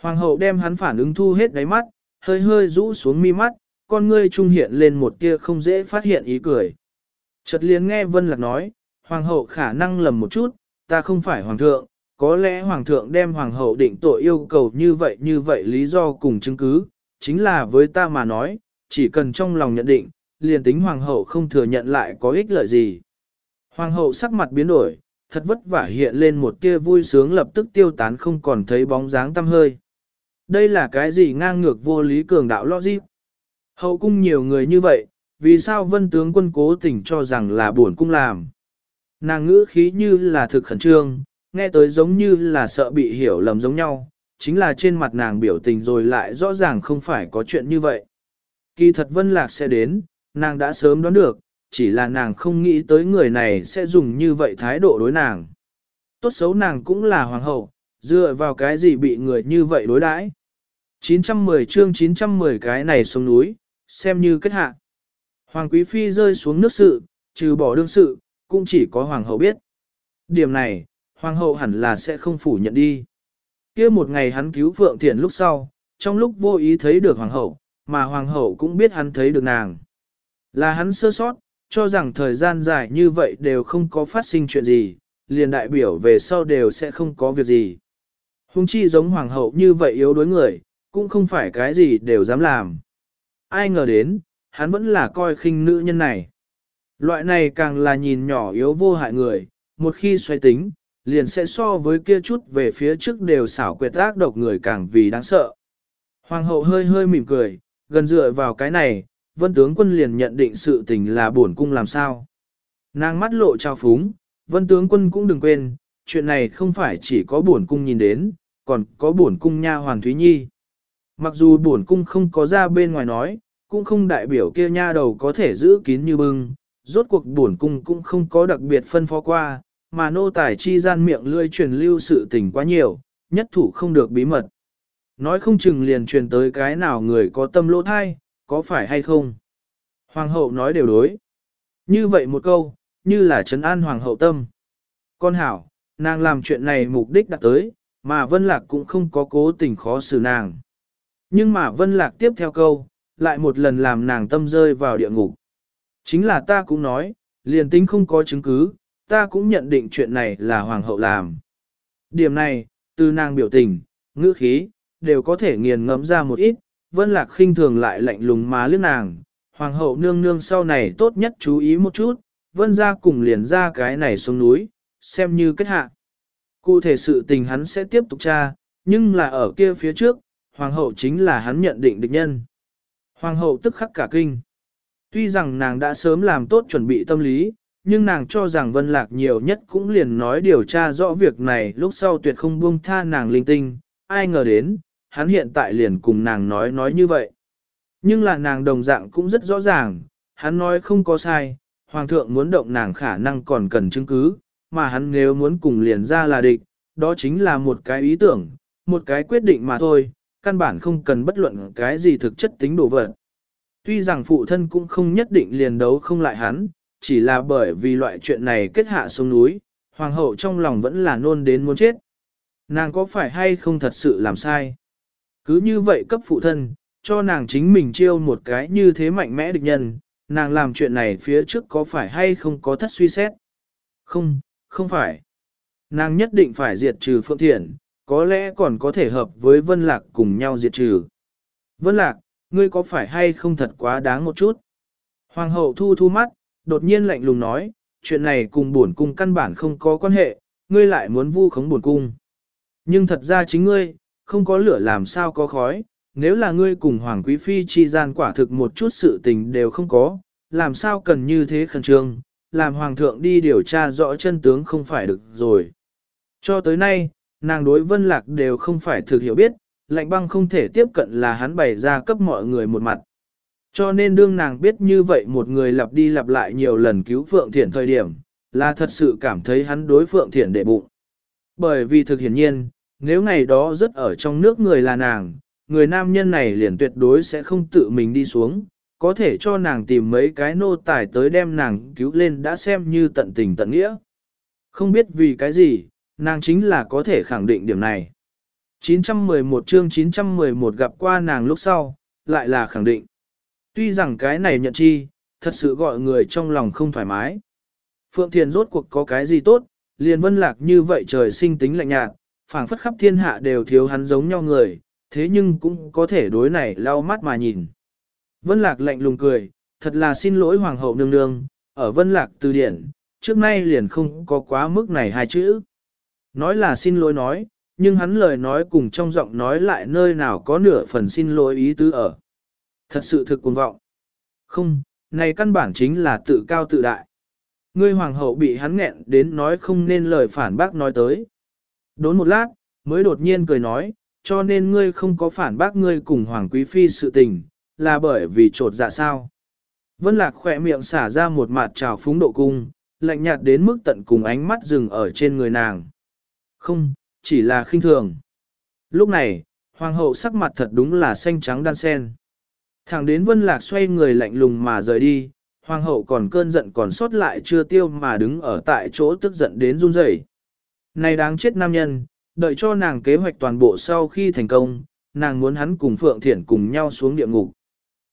Hoàng hậu đem hắn phản ứng thu hết đáy mắt, hơi hơi rũ xuống mi mắt, con ngươi trung hiện lên một tia không dễ phát hiện ý cười. Chợt liền nghe Vân Lạc nói, Hoàng hậu khả năng lầm một chút, ta không phải Hoàng thượng, có lẽ Hoàng thượng đem Hoàng hậu định tội yêu cầu như vậy như vậy lý do cùng chứng cứ, chính là với ta mà nói, chỉ cần trong lòng nhận định, liền tính Hoàng hậu không thừa nhận lại có ích lợi gì. Hoàng hậu sắc mặt biến đổi, thật vất vả hiện lên một tia vui sướng lập tức tiêu tán không còn thấy bóng dáng tăm hơi. Đây là cái gì ngang ngược vô lý cường đạo logic? Hậu cung nhiều người như vậy, vì sao vân tướng quân cố tình cho rằng là buồn cung làm? Nàng ngữ khí như là thực khẩn trương, nghe tới giống như là sợ bị hiểu lầm giống nhau, chính là trên mặt nàng biểu tình rồi lại rõ ràng không phải có chuyện như vậy. Kỳ thật Vân Lạc sẽ đến, nàng đã sớm đoán được, chỉ là nàng không nghĩ tới người này sẽ dùng như vậy thái độ đối nàng. Tốt xấu nàng cũng là hoàng hậu, dựa vào cái gì bị người như vậy đối đãi. 910 chương 910 cái này xuống núi, xem như kết hạ. Hoàng Quý Phi rơi xuống nước sự, trừ bỏ đương sự, cũng chỉ có Hoàng hậu biết. Điểm này, Hoàng hậu hẳn là sẽ không phủ nhận đi. kia một ngày hắn cứu Phượng Thiện lúc sau, trong lúc vô ý thấy được Hoàng hậu, mà Hoàng hậu cũng biết hắn thấy được nàng. Là hắn sơ sót, cho rằng thời gian dài như vậy đều không có phát sinh chuyện gì, liền đại biểu về sau đều sẽ không có việc gì. Hùng chi giống Hoàng hậu như vậy yếu đối người, cũng không phải cái gì đều dám làm. Ai ngờ đến, hắn vẫn là coi khinh nữ nhân này. Loại này càng là nhìn nhỏ yếu vô hại người, một khi xoay tính, liền sẽ so với kia chút về phía trước đều xảo quyệt ác độc người càng vì đáng sợ. Hoàng hậu hơi hơi mỉm cười, gần dựa vào cái này, vân tướng quân liền nhận định sự tình là bổn cung làm sao. Nàng mắt lộ trao phúng, vân tướng quân cũng đừng quên, chuyện này không phải chỉ có bổn cung nhìn đến, còn có bổn cung nha hoàng Thúy Nhi. Mặc dù bổn cung không có ra bên ngoài nói, cũng không đại biểu kia nha đầu có thể giữ kín như bưng, rốt cuộc bổn cung cũng không có đặc biệt phân phó qua, mà nô tài chi gian miệng lươi truyền lưu sự tình quá nhiều, nhất thủ không được bí mật. Nói không chừng liền truyền tới cái nào người có tâm lỗ thai, có phải hay không? Hoàng hậu nói đều đối. Như vậy một câu, như là trấn an hoàng hậu tâm. Con hảo, nàng làm chuyện này mục đích đặt tới, mà Vân Lạc cũng không có cố tình khó xử nàng. Nhưng mà Vân Lạc tiếp theo câu, lại một lần làm nàng tâm rơi vào địa ngục. Chính là ta cũng nói, liền tính không có chứng cứ, ta cũng nhận định chuyện này là hoàng hậu làm. Điểm này, từ nàng biểu tình, ngữ khí, đều có thể nghiền ngẫm ra một ít, vân lạc khinh thường lại lạnh lùng mà liếc nàng, hoàng hậu nương nương sau này tốt nhất chú ý một chút, vân ra cùng liền ra cái này xuống núi, xem như kết hạ. Cụ thể sự tình hắn sẽ tiếp tục tra, nhưng là ở kia phía trước, hoàng hậu chính là hắn nhận định địch nhân. Hoàng hậu tức khắc cả kinh. Tuy rằng nàng đã sớm làm tốt chuẩn bị tâm lý, nhưng nàng cho rằng Vân Lạc nhiều nhất cũng liền nói điều tra rõ việc này lúc sau tuyệt không buông tha nàng linh tinh, ai ngờ đến, hắn hiện tại liền cùng nàng nói nói như vậy. Nhưng là nàng đồng dạng cũng rất rõ ràng, hắn nói không có sai, Hoàng thượng muốn động nàng khả năng còn cần chứng cứ, mà hắn nếu muốn cùng liền ra là địch, đó chính là một cái ý tưởng, một cái quyết định mà thôi, căn bản không cần bất luận cái gì thực chất tính đồ vật. Tuy rằng phụ thân cũng không nhất định liền đấu không lại hắn, chỉ là bởi vì loại chuyện này kết hạ xuống núi, hoàng hậu trong lòng vẫn là nôn đến muốn chết. Nàng có phải hay không thật sự làm sai? Cứ như vậy cấp phụ thân, cho nàng chính mình chiêu một cái như thế mạnh mẽ địch nhân, nàng làm chuyện này phía trước có phải hay không có thất suy xét? Không, không phải. Nàng nhất định phải diệt trừ Phượng Thiện, có lẽ còn có thể hợp với Vân Lạc cùng nhau diệt trừ. Vân Lạc, ngươi có phải hay không thật quá đáng một chút? Hoàng hậu thu thu mắt, đột nhiên lạnh lùng nói, chuyện này cùng bổn cung căn bản không có quan hệ, ngươi lại muốn vu khống bổn cung. Nhưng thật ra chính ngươi, không có lửa làm sao có khói, nếu là ngươi cùng Hoàng Quý Phi chi gian quả thực một chút sự tình đều không có, làm sao cần như thế khẩn trương, làm Hoàng thượng đi điều tra rõ chân tướng không phải được rồi. Cho tới nay, nàng đối vân lạc đều không phải thực hiểu biết, lạnh băng không thể tiếp cận là hắn bày ra cấp mọi người một mặt. Cho nên đương nàng biết như vậy một người lặp đi lặp lại nhiều lần cứu Phượng Thiển thời điểm, là thật sự cảm thấy hắn đối Phượng Thiển đệ bụng. Bởi vì thực hiển nhiên, nếu ngày đó rất ở trong nước người là nàng, người nam nhân này liền tuyệt đối sẽ không tự mình đi xuống, có thể cho nàng tìm mấy cái nô tài tới đem nàng cứu lên đã xem như tận tình tận nghĩa. Không biết vì cái gì, nàng chính là có thể khẳng định điểm này. 911 chương 911 gặp qua nàng lúc sau, lại là khẳng định. Tuy rằng cái này nhận chi, thật sự gọi người trong lòng không thoải mái. Phượng Thiền rốt cuộc có cái gì tốt, liền vân lạc như vậy trời sinh tính lạnh nhạt, phảng phất khắp thiên hạ đều thiếu hắn giống nhau người, thế nhưng cũng có thể đối này lau mắt mà nhìn. Vân lạc lạnh lùng cười, thật là xin lỗi hoàng hậu nương nương, ở vân lạc từ điển, trước nay liền không có quá mức này hai chữ. Nói là xin lỗi nói, nhưng hắn lời nói cùng trong giọng nói lại nơi nào có nửa phần xin lỗi ý tứ ở. Thật sự thực cuồng vọng. Không, này căn bản chính là tự cao tự đại. Ngươi hoàng hậu bị hắn nghẹn đến nói không nên lời phản bác nói tới. Đốn một lát, mới đột nhiên cười nói, cho nên ngươi không có phản bác ngươi cùng hoàng quý phi sự tình, là bởi vì trột dạ sao. Vân Lạc khỏe miệng xả ra một mặt trào phúng độ cung, lạnh nhạt đến mức tận cùng ánh mắt dừng ở trên người nàng. Không, chỉ là khinh thường. Lúc này, hoàng hậu sắc mặt thật đúng là xanh trắng đan sen. Thẳng đến Vân Lạc xoay người lạnh lùng mà rời đi, hoàng hậu còn cơn giận còn sót lại chưa tiêu mà đứng ở tại chỗ tức giận đến run rẩy. Này đáng chết nam nhân, đợi cho nàng kế hoạch toàn bộ sau khi thành công, nàng muốn hắn cùng Phượng Thiển cùng nhau xuống địa ngục.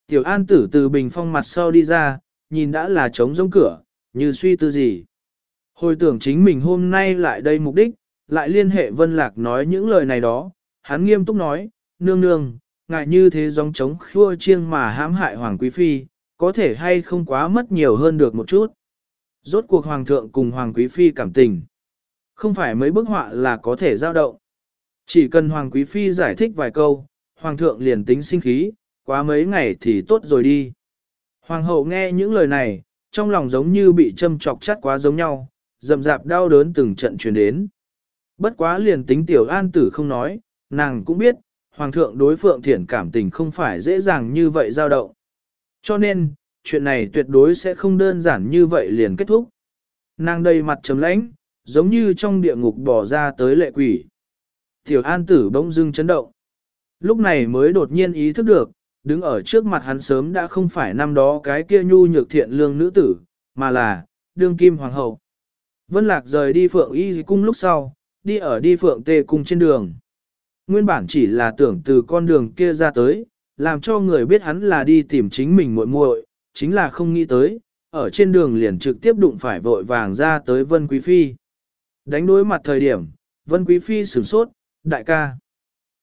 Tiểu An tử từ bình phong mặt sau đi ra, nhìn đã là trống rỗng cửa, như suy tư gì. Hồi tưởng chính mình hôm nay lại đây mục đích, lại liên hệ Vân Lạc nói những lời này đó, hắn nghiêm túc nói, nương nương, ngại như thế giống trống khua chiêng mà hãm hại Hoàng Quý Phi, có thể hay không quá mất nhiều hơn được một chút. Rốt cuộc Hoàng thượng cùng Hoàng Quý Phi cảm tình. Không phải mấy bức họa là có thể giao động. Chỉ cần Hoàng Quý Phi giải thích vài câu, Hoàng thượng liền tính sinh khí, quá mấy ngày thì tốt rồi đi. Hoàng hậu nghe những lời này, trong lòng giống như bị châm chọc chắt quá giống nhau, dầm dạp đau đớn từng trận truyền đến. Bất quá liền tính tiểu an tử không nói, nàng cũng biết, Hoàng thượng đối Phượng Thiển cảm tình không phải dễ dàng như vậy dao động. Cho nên, chuyện này tuyệt đối sẽ không đơn giản như vậy liền kết thúc. Nàng đầy mặt trầm lãnh, giống như trong địa ngục bỏ ra tới lệ quỷ. Tiểu an tử bỗng dưng chấn động. Lúc này mới đột nhiên ý thức được, đứng ở trước mặt hắn sớm đã không phải năm đó cái kia nhu nhược thiện lương nữ tử, mà là, đương kim hoàng hậu. Vân Lạc rời đi phượng y cung lúc sau, đi ở đi phượng tê cung trên đường. Nguyên bản chỉ là tưởng từ con đường kia ra tới, làm cho người biết hắn là đi tìm chính mình muội muội, chính là không nghĩ tới, ở trên đường liền trực tiếp đụng phải vội vàng ra tới Vân Quý Phi. Đánh đối mặt thời điểm, Vân Quý Phi sửng sốt, đại ca.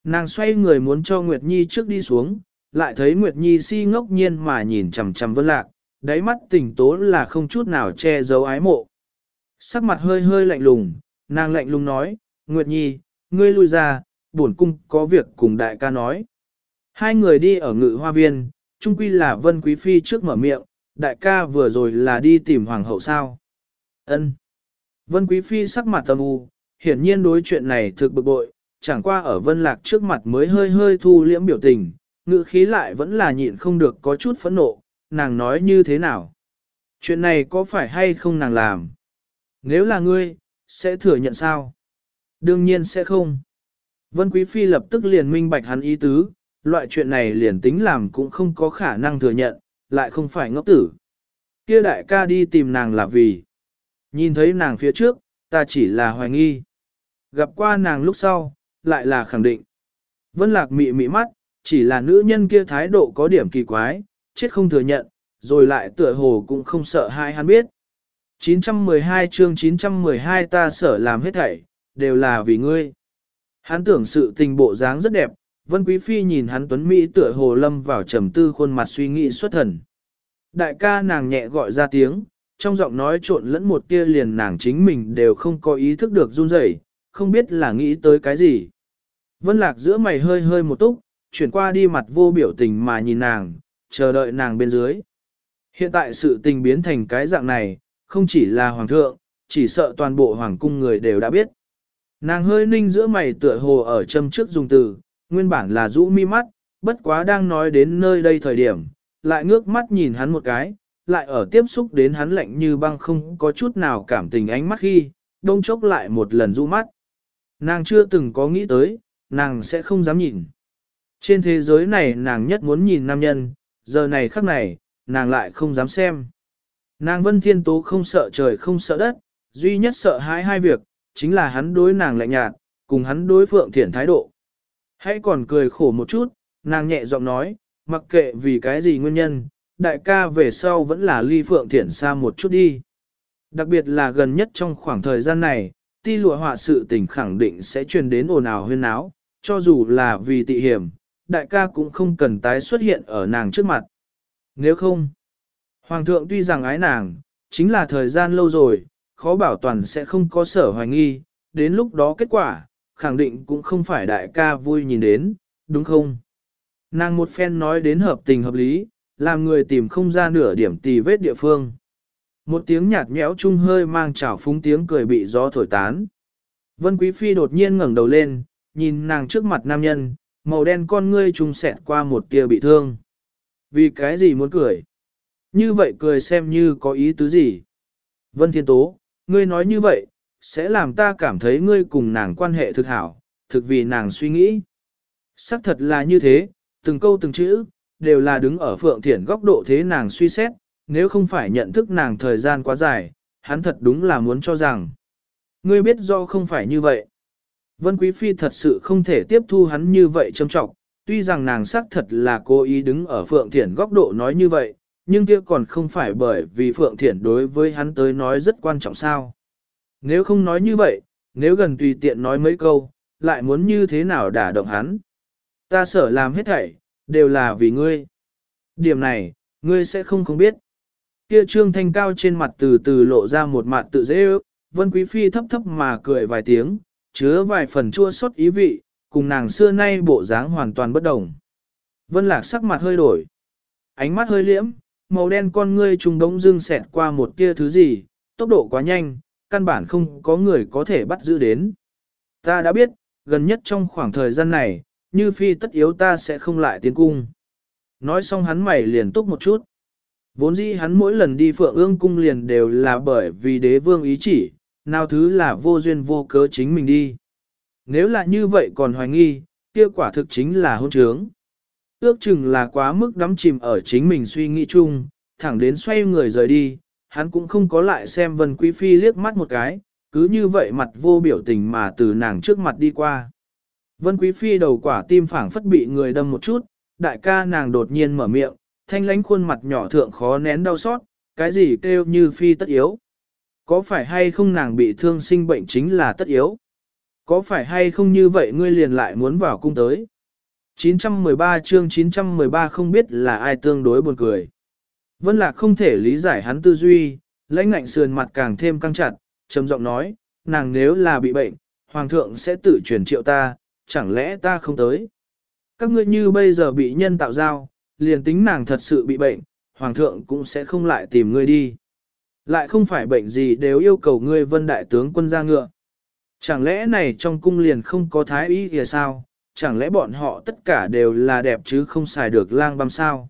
Nàng xoay người muốn cho Nguyệt Nhi trước đi xuống, lại thấy Nguyệt Nhi si ngốc nhiên mà nhìn chằm chằm Vân Lạc, đáy mắt tỉnh tố là không chút nào che giấu ái mộ. Sắc mặt hơi hơi lạnh lùng, nàng lạnh lùng nói, Nguyệt Nhi, ngươi lui ra, bổn cung có việc cùng đại ca nói. Hai người đi ở ngự hoa viên, trung quy là Vân Quý Phi trước mở miệng, đại ca vừa rồi là đi tìm hoàng hậu sao. Ân. Vân Quý Phi sắc mặt tâm u, hiển nhiên đối chuyện này thực bực bội, chẳng qua ở Vân Lạc trước mặt mới hơi hơi thu liễm biểu tình, ngữ khí lại vẫn là nhịn không được có chút phẫn nộ, nàng nói như thế nào. Chuyện này có phải hay không nàng làm? Nếu là ngươi, sẽ thừa nhận sao? Đương nhiên sẽ không. Vân Quý Phi lập tức liền minh bạch hắn ý tứ, loại chuyện này liền tính làm cũng không có khả năng thừa nhận, lại không phải ngốc tử. Kia đại ca đi tìm nàng là vì, nhìn thấy nàng phía trước, ta chỉ là hoài nghi. Gặp qua nàng lúc sau, lại là khẳng định. Vân Lạc mị mị mắt, chỉ là nữ nhân kia thái độ có điểm kỳ quái, chết không thừa nhận, rồi lại tựa hồ cũng không sợ hai hắn biết. 912 chương 912 ta sở làm hết thảy, đều là vì ngươi. Hắn tưởng sự tình bộ dáng rất đẹp, Vân Quý Phi nhìn hắn tuấn Mỹ tựa hồ lâm vào trầm tư khuôn mặt suy nghĩ xuất thần. Đại ca nàng nhẹ gọi ra tiếng, trong giọng nói trộn lẫn một tia liền nàng chính mình đều không có ý thức được run rẩy, không biết là nghĩ tới cái gì. Vân Lạc giữa mày hơi hơi một túc, chuyển qua đi mặt vô biểu tình mà nhìn nàng, chờ đợi nàng bên dưới. Hiện tại sự tình biến thành cái dạng này, không chỉ là hoàng thượng, chỉ sợ toàn bộ hoàng cung người đều đã biết. Nàng hơi ninh giữa mày tựa hồ ở châm trước dùng từ, nguyên bản là rũ mi mắt, bất quá đang nói đến nơi đây thời điểm, lại ngước mắt nhìn hắn một cái, lại ở tiếp xúc đến hắn lạnh như băng không có chút nào cảm tình ánh mắt khi, đông chốc lại một lần rũ mắt. Nàng chưa từng có nghĩ tới, nàng sẽ không dám nhìn. Trên thế giới này nàng nhất muốn nhìn nam nhân, giờ này khắc này, nàng lại không dám xem. Nàng vân thiên tố không sợ trời không sợ đất, duy nhất sợ hãi hai việc, chính là hắn đối nàng lạnh nhạt, cùng hắn đối phượng Thiển thái độ. Hãy còn cười khổ một chút, nàng nhẹ giọng nói, mặc kệ vì cái gì nguyên nhân, đại ca về sau vẫn là ly phượng Thiển xa một chút đi. Đặc biệt là gần nhất trong khoảng thời gian này, ti lụa họa sự tình khẳng định sẽ truyền đến ồn ào huyên áo, cho dù là vì tị hiểm, đại ca cũng không cần tái xuất hiện ở nàng trước mặt. Nếu không, Hoàng thượng tuy rằng ái nàng, chính là thời gian lâu rồi, khó bảo toàn sẽ không có sở hoài nghi, đến lúc đó kết quả, khẳng định cũng không phải đại ca vui nhìn đến, đúng không? Nàng một phen nói đến hợp tình hợp lý, làm người tìm không ra nửa điểm tì vết địa phương. Một tiếng nhạt nhẽo chung hơi mang trào phúng tiếng cười bị gió thổi tán. Vân Quý Phi đột nhiên ngẩng đầu lên, nhìn nàng trước mặt nam nhân, màu đen con ngươi trùng xẹt qua một tia bị thương. Vì cái gì muốn cười? Như vậy cười xem như có ý tứ gì? Vân Thiên Tố, ngươi nói như vậy, sẽ làm ta cảm thấy ngươi cùng nàng quan hệ thực hảo, thực vì nàng suy nghĩ. Sắc thật là như thế, từng câu từng chữ, đều là đứng ở Phượng Thiển góc độ thế nàng suy xét, nếu không phải nhận thức nàng thời gian quá dài, hắn thật đúng là muốn cho rằng. Ngươi biết do không phải như vậy. Vân Quý Phi thật sự không thể tiếp thu hắn như vậy châm trọng, tuy rằng nàng xác thật là cố ý đứng ở Phượng Thiển góc độ nói như vậy, nhưng kia còn không phải bởi vì Phượng Thiển đối với hắn tới nói rất quan trọng sao. Nếu không nói như vậy, nếu gần tùy tiện nói mấy câu, lại muốn như thế nào đả động hắn. Ta sợ làm hết thảy, đều là vì ngươi. Điểm này, ngươi sẽ không không biết. Kia trương thanh cao trên mặt từ từ lộ ra một mặt tự dễ ước, Vân Quý Phi thấp thấp mà cười vài tiếng, chứa vài phần chua xót ý vị, cùng nàng xưa nay bộ dáng hoàn toàn bất đồng. Vân Lạc sắc mặt hơi đổi, ánh mắt hơi liễm, màu đen con ngươi trùng đống dưng xẹt qua một tia thứ gì, tốc độ quá nhanh, căn bản không có người có thể bắt giữ đến. Ta đã biết, gần nhất trong khoảng thời gian này, như phi tất yếu ta sẽ không lại tiến cung. Nói xong hắn mày liền túc một chút. Vốn dĩ hắn mỗi lần đi phượng ương cung liền đều là bởi vì đế vương ý chỉ, nào thứ là vô duyên vô cớ chính mình đi. Nếu là như vậy còn hoài nghi, kia quả thực chính là hôn trướng. Ước chừng là quá mức đắm chìm ở chính mình suy nghĩ chung, thẳng đến xoay người rời đi, hắn cũng không có lại xem Vân Quý Phi liếc mắt một cái, cứ như vậy mặt vô biểu tình mà từ nàng trước mặt đi qua. Vân Quý Phi đầu quả tim phảng phất bị người đâm một chút, đại ca nàng đột nhiên mở miệng, thanh lánh khuôn mặt nhỏ thượng khó nén đau xót, cái gì kêu như Phi tất yếu. Có phải hay không nàng bị thương sinh bệnh chính là tất yếu? Có phải hay không như vậy ngươi liền lại muốn vào cung tới? 913 chương 913 không biết là ai tương đối buồn cười. Vân Lạc không thể lý giải hắn tư duy, lãnh ngạnh sườn mặt càng thêm căng chặt, trầm giọng nói, nàng nếu là bị bệnh, hoàng thượng sẽ tự truyền triệu ta, chẳng lẽ ta không tới. Các ngươi như bây giờ bị nhân tạo giao, liền tính nàng thật sự bị bệnh, hoàng thượng cũng sẽ không lại tìm ngươi đi. Lại không phải bệnh gì đều yêu cầu ngươi vân đại tướng quân ra ngựa. Chẳng lẽ này trong cung liền không có thái y kìa sao, chẳng lẽ bọn họ tất cả đều là đẹp chứ không xài được lang băm sao?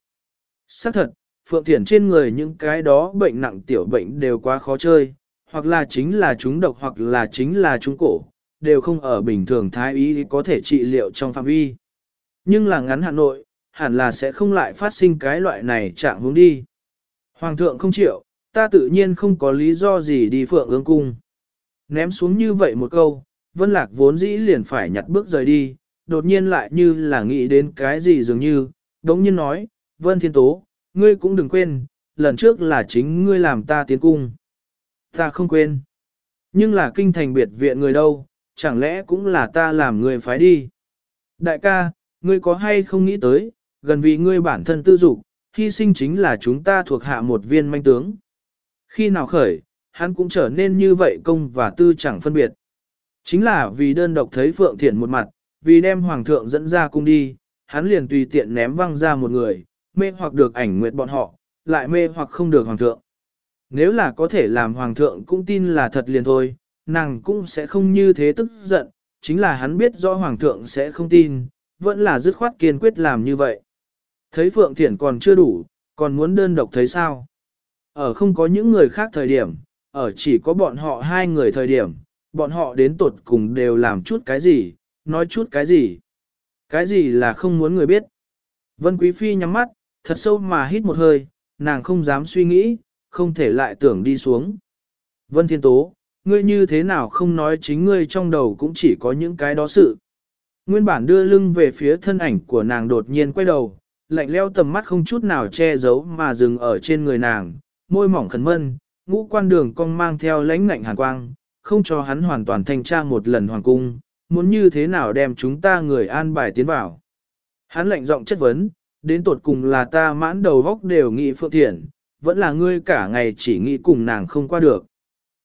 Xác thật, Phượng Thiển trên người những cái đó bệnh nặng tiểu bệnh đều quá khó chơi, hoặc là chính là chúng độc hoặc là chính là chúng cổ, đều không ở bình thường thái y có thể trị liệu trong phạm vi. Nhưng là ngắn Hà Nội, hẳn là sẽ không lại phát sinh cái loại này trạng hướng đi. Hoàng thượng không chịu, ta tự nhiên không có lý do gì đi Phượng ương cung. Ném xuống như vậy một câu, Vân Lạc vốn dĩ liền phải nhặt bước rời đi, đột nhiên lại như là nghĩ đến cái gì dường như, đống nhiên nói, Vân Thiên Tố, ngươi cũng đừng quên, lần trước là chính ngươi làm ta tiến cung. Ta không quên. Nhưng là kinh thành biệt viện người đâu, chẳng lẽ cũng là ta làm người phái đi. Đại ca, ngươi có hay không nghĩ tới, gần vì ngươi bản thân tư dục, hy sinh chính là chúng ta thuộc hạ một viên manh tướng. Khi nào khởi, hắn cũng trở nên như vậy công và tư chẳng phân biệt. Chính là vì đơn độc thấy Phượng Thiển một mặt, vì đem Hoàng thượng dẫn ra cung đi, hắn liền tùy tiện ném văng ra một người, mê hoặc được ảnh nguyệt bọn họ, lại mê hoặc không được Hoàng thượng. Nếu là có thể làm Hoàng thượng cũng tin là thật liền thôi, nàng cũng sẽ không như thế tức giận, chính là hắn biết rõ Hoàng thượng sẽ không tin, vẫn là dứt khoát kiên quyết làm như vậy. Thấy Phượng Thiển còn chưa đủ, còn muốn đơn độc thấy sao? Ở không có những người khác thời điểm, ở chỉ có bọn họ hai người thời điểm, bọn họ đến tột cùng đều làm chút cái gì, nói chút cái gì. Cái gì là không muốn người biết. Vân Quý Phi nhắm mắt, thật sâu mà hít một hơi, nàng không dám suy nghĩ, không thể lại tưởng đi xuống. Vân Thiên Tố, ngươi như thế nào không nói chính ngươi trong đầu cũng chỉ có những cái đó sự. Nguyên bản đưa lưng về phía thân ảnh của nàng đột nhiên quay đầu, lạnh leo tầm mắt không chút nào che giấu mà dừng ở trên người nàng, môi mỏng khẩn mân, ngũ quan đường cong mang theo lãnh ngạnh hàn quang, không cho hắn hoàn toàn thanh tra một lần hoàng cung, muốn như thế nào đem chúng ta người an bài tiến vào. Hắn lạnh giọng chất vấn, đến tột cùng là ta mãn đầu góc đều nghĩ phượng thiện, vẫn là ngươi cả ngày chỉ nghĩ cùng nàng không qua được.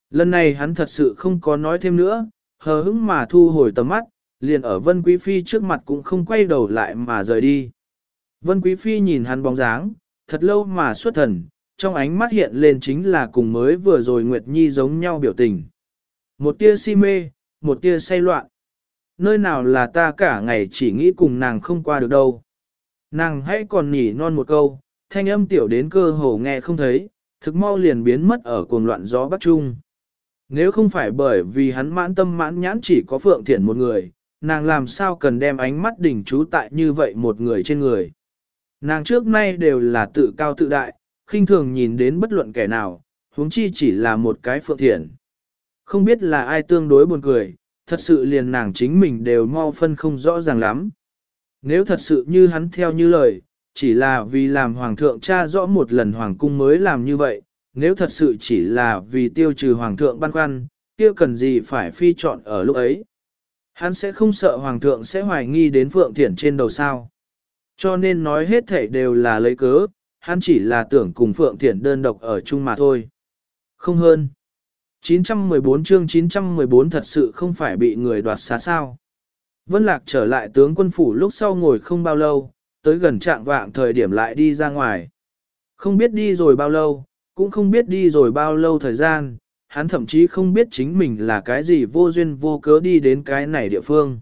Lần này hắn thật sự không có nói thêm nữa, hờ hững mà thu hồi tầm mắt, liền ở Vân Quý Phi trước mặt cũng không quay đầu lại mà rời đi. Vân Quý Phi nhìn hắn bóng dáng, thật lâu mà xuất thần, trong ánh mắt hiện lên chính là cùng mới vừa rồi Nguyệt Nhi giống nhau biểu tình. Một tia si mê, một tia say loạn. Nơi nào là ta cả ngày chỉ nghĩ cùng nàng không qua được đâu. Nàng hãy còn nhỉ non một câu, thanh âm tiểu đến cơ hồ nghe không thấy, thực mau liền biến mất ở cuồng loạn gió bắc trung. Nếu không phải bởi vì hắn mãn tâm mãn nhãn chỉ có Phượng Thiển một người, nàng làm sao cần đem ánh mắt đỉnh chú tại như vậy một người trên người. Nàng trước nay đều là tự cao tự đại, khinh thường nhìn đến bất luận kẻ nào, huống chi chỉ là một cái Phượng Thiển. Không biết là ai tương đối buồn cười, thật sự liền nàng chính mình đều mau phân không rõ ràng lắm. Nếu thật sự như hắn theo như lời, chỉ là vì làm hoàng thượng cha rõ một lần hoàng cung mới làm như vậy, nếu thật sự chỉ là vì tiêu trừ hoàng thượng băn khoăn, kia cần gì phải phi chọn ở lúc ấy. Hắn sẽ không sợ hoàng thượng sẽ hoài nghi đến phượng thiển trên đầu sao. Cho nên nói hết thảy đều là lấy cớ, hắn chỉ là tưởng cùng phượng thiển đơn độc ở chung mà thôi. Không hơn. 914 chương 914 thật sự không phải bị người đoạt xá sao. Vân Lạc trở lại tướng quân phủ lúc sau ngồi không bao lâu, tới gần trạng vạng thời điểm lại đi ra ngoài. Không biết đi rồi bao lâu, cũng không biết đi rồi bao lâu thời gian, hắn thậm chí không biết chính mình là cái gì vô duyên vô cớ đi đến cái này địa phương.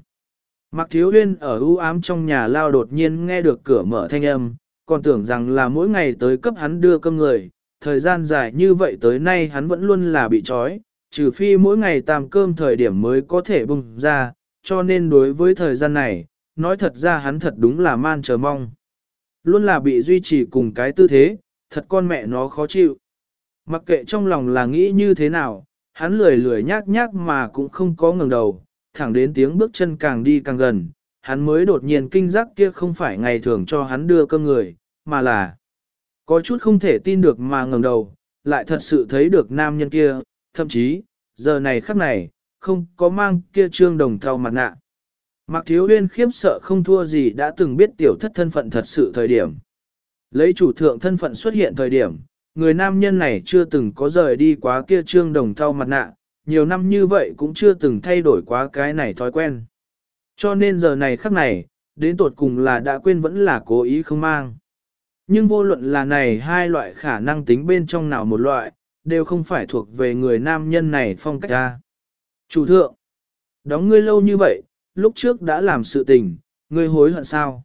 Mặc Thiếu Uyên ở u ám trong nhà lao đột nhiên nghe được cửa mở thanh âm, còn tưởng rằng là mỗi ngày tới cấp hắn đưa cơm người, thời gian dài như vậy tới nay hắn vẫn luôn là bị trói, trừ phi mỗi ngày tạm cơm thời điểm mới có thể bùng ra, cho nên đối với thời gian này, nói thật ra hắn thật đúng là man chờ mong. Luôn là bị duy trì cùng cái tư thế, thật con mẹ nó khó chịu. Mặc kệ trong lòng là nghĩ như thế nào, hắn lười lười nhác nhác mà cũng không có ngừng đầu, thẳng đến tiếng bước chân càng đi càng gần, hắn mới đột nhiên kinh giác kia không phải ngày thường cho hắn đưa cơm người, mà là có chút không thể tin được mà ngẩng đầu, lại thật sự thấy được nam nhân kia, thậm chí, giờ này khắc này, không có mang kia trương đồng thau mặt nạ. Mạc Thiếu Uyên khiếp sợ không thua gì đã từng biết tiểu thất thân phận thật sự thời điểm. Lấy chủ thượng thân phận xuất hiện thời điểm, người nam nhân này chưa từng có rời đi quá kia trương đồng thau mặt nạ, nhiều năm như vậy cũng chưa từng thay đổi quá cái này thói quen. Cho nên giờ này khắc này, đến tột cùng là đã quên vẫn là cố ý không mang. Nhưng vô luận là này hai loại khả năng tính bên trong nào một loại, đều không phải thuộc về người nam nhân này phong cách ra. Chủ thượng, đóng ngươi lâu như vậy, lúc trước đã làm sự tình, ngươi hối hận sao?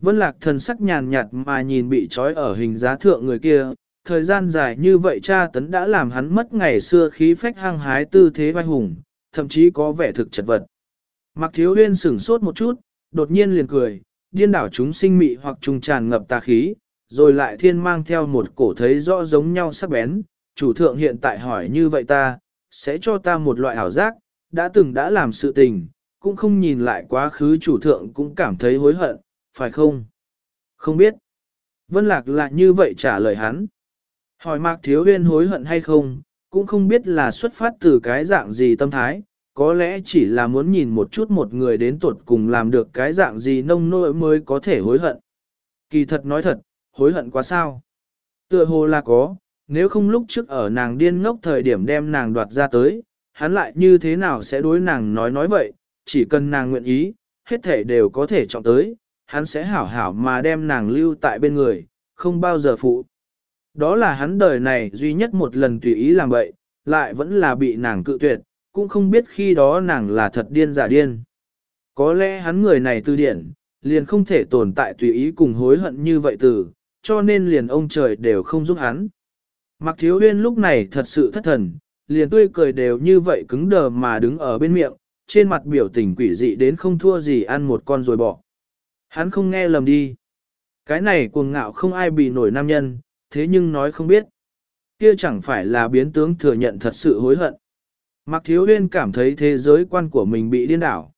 Vân lạc thần sắc nhàn nhạt mà nhìn bị trói ở hình giá thượng người kia, thời gian dài như vậy cha tấn đã làm hắn mất ngày xưa khí phách hăng hái tư thế vai hùng, thậm chí có vẻ thực chật vật. Mặc thiếu huyên sửng sốt một chút, đột nhiên liền cười, điên đảo chúng sinh mị hoặc trùng tràn ngập tà khí, rồi lại thiên mang theo một cổ thấy rõ giống nhau sắc bén, chủ thượng hiện tại hỏi như vậy ta, sẽ cho ta một loại ảo giác, đã từng đã làm sự tình, cũng không nhìn lại quá khứ chủ thượng cũng cảm thấy hối hận, phải không? Không biết. Vân Lạc lại như vậy trả lời hắn. Hỏi Mạc Thiếu Huyên hối hận hay không, cũng không biết là xuất phát từ cái dạng gì tâm thái, có lẽ chỉ là muốn nhìn một chút một người đến tuột cùng làm được cái dạng gì nông nỗi mới có thể hối hận. Kỳ thật nói thật, hối hận quá sao? Tựa hồ là có, nếu không lúc trước ở nàng điên ngốc thời điểm đem nàng đoạt ra tới, hắn lại như thế nào sẽ đối nàng nói nói vậy, chỉ cần nàng nguyện ý, hết thể đều có thể chọn tới, hắn sẽ hảo hảo mà đem nàng lưu tại bên người, không bao giờ phụ. Đó là hắn đời này duy nhất một lần tùy ý làm vậy, lại vẫn là bị nàng cự tuyệt, cũng không biết khi đó nàng là thật điên giả điên. Có lẽ hắn người này tư điển, liền không thể tồn tại tùy ý cùng hối hận như vậy từ, cho nên liền ông trời đều không giúp hắn. Mặc thiếu huyên lúc này thật sự thất thần, liền tươi cười đều như vậy cứng đờ mà đứng ở bên miệng, trên mặt biểu tình quỷ dị đến không thua gì ăn một con rồi bỏ. Hắn không nghe lầm đi. Cái này cuồng ngạo không ai bị nổi nam nhân, thế nhưng nói không biết. Kia chẳng phải là biến tướng thừa nhận thật sự hối hận. Mặc thiếu huyên cảm thấy thế giới quan của mình bị điên đảo.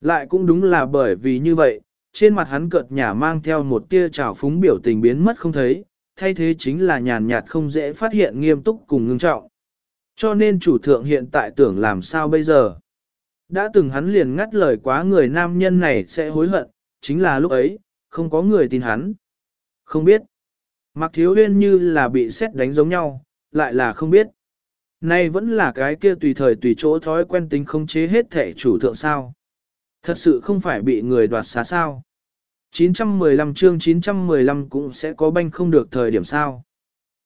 Lại cũng đúng là bởi vì như vậy, trên mặt hắn cợt nhả mang theo một tia trào phúng biểu tình biến mất không thấy, thay thế chính là nhàn nhạt không dễ phát hiện nghiêm túc cùng ngưng trọng. Cho nên chủ thượng hiện tại tưởng làm sao bây giờ. Đã từng hắn liền ngắt lời quá người nam nhân này sẽ hối hận, chính là lúc ấy, không có người tin hắn. Không biết. Mặc thiếu huyên như là bị xét đánh giống nhau, lại là không biết. Nay vẫn là cái kia tùy thời tùy chỗ thói quen tính không chế hết thể chủ thượng sao. Thật sự không phải bị người đoạt xá sao. 915 chương 915 cũng sẽ có banh không được thời điểm sao.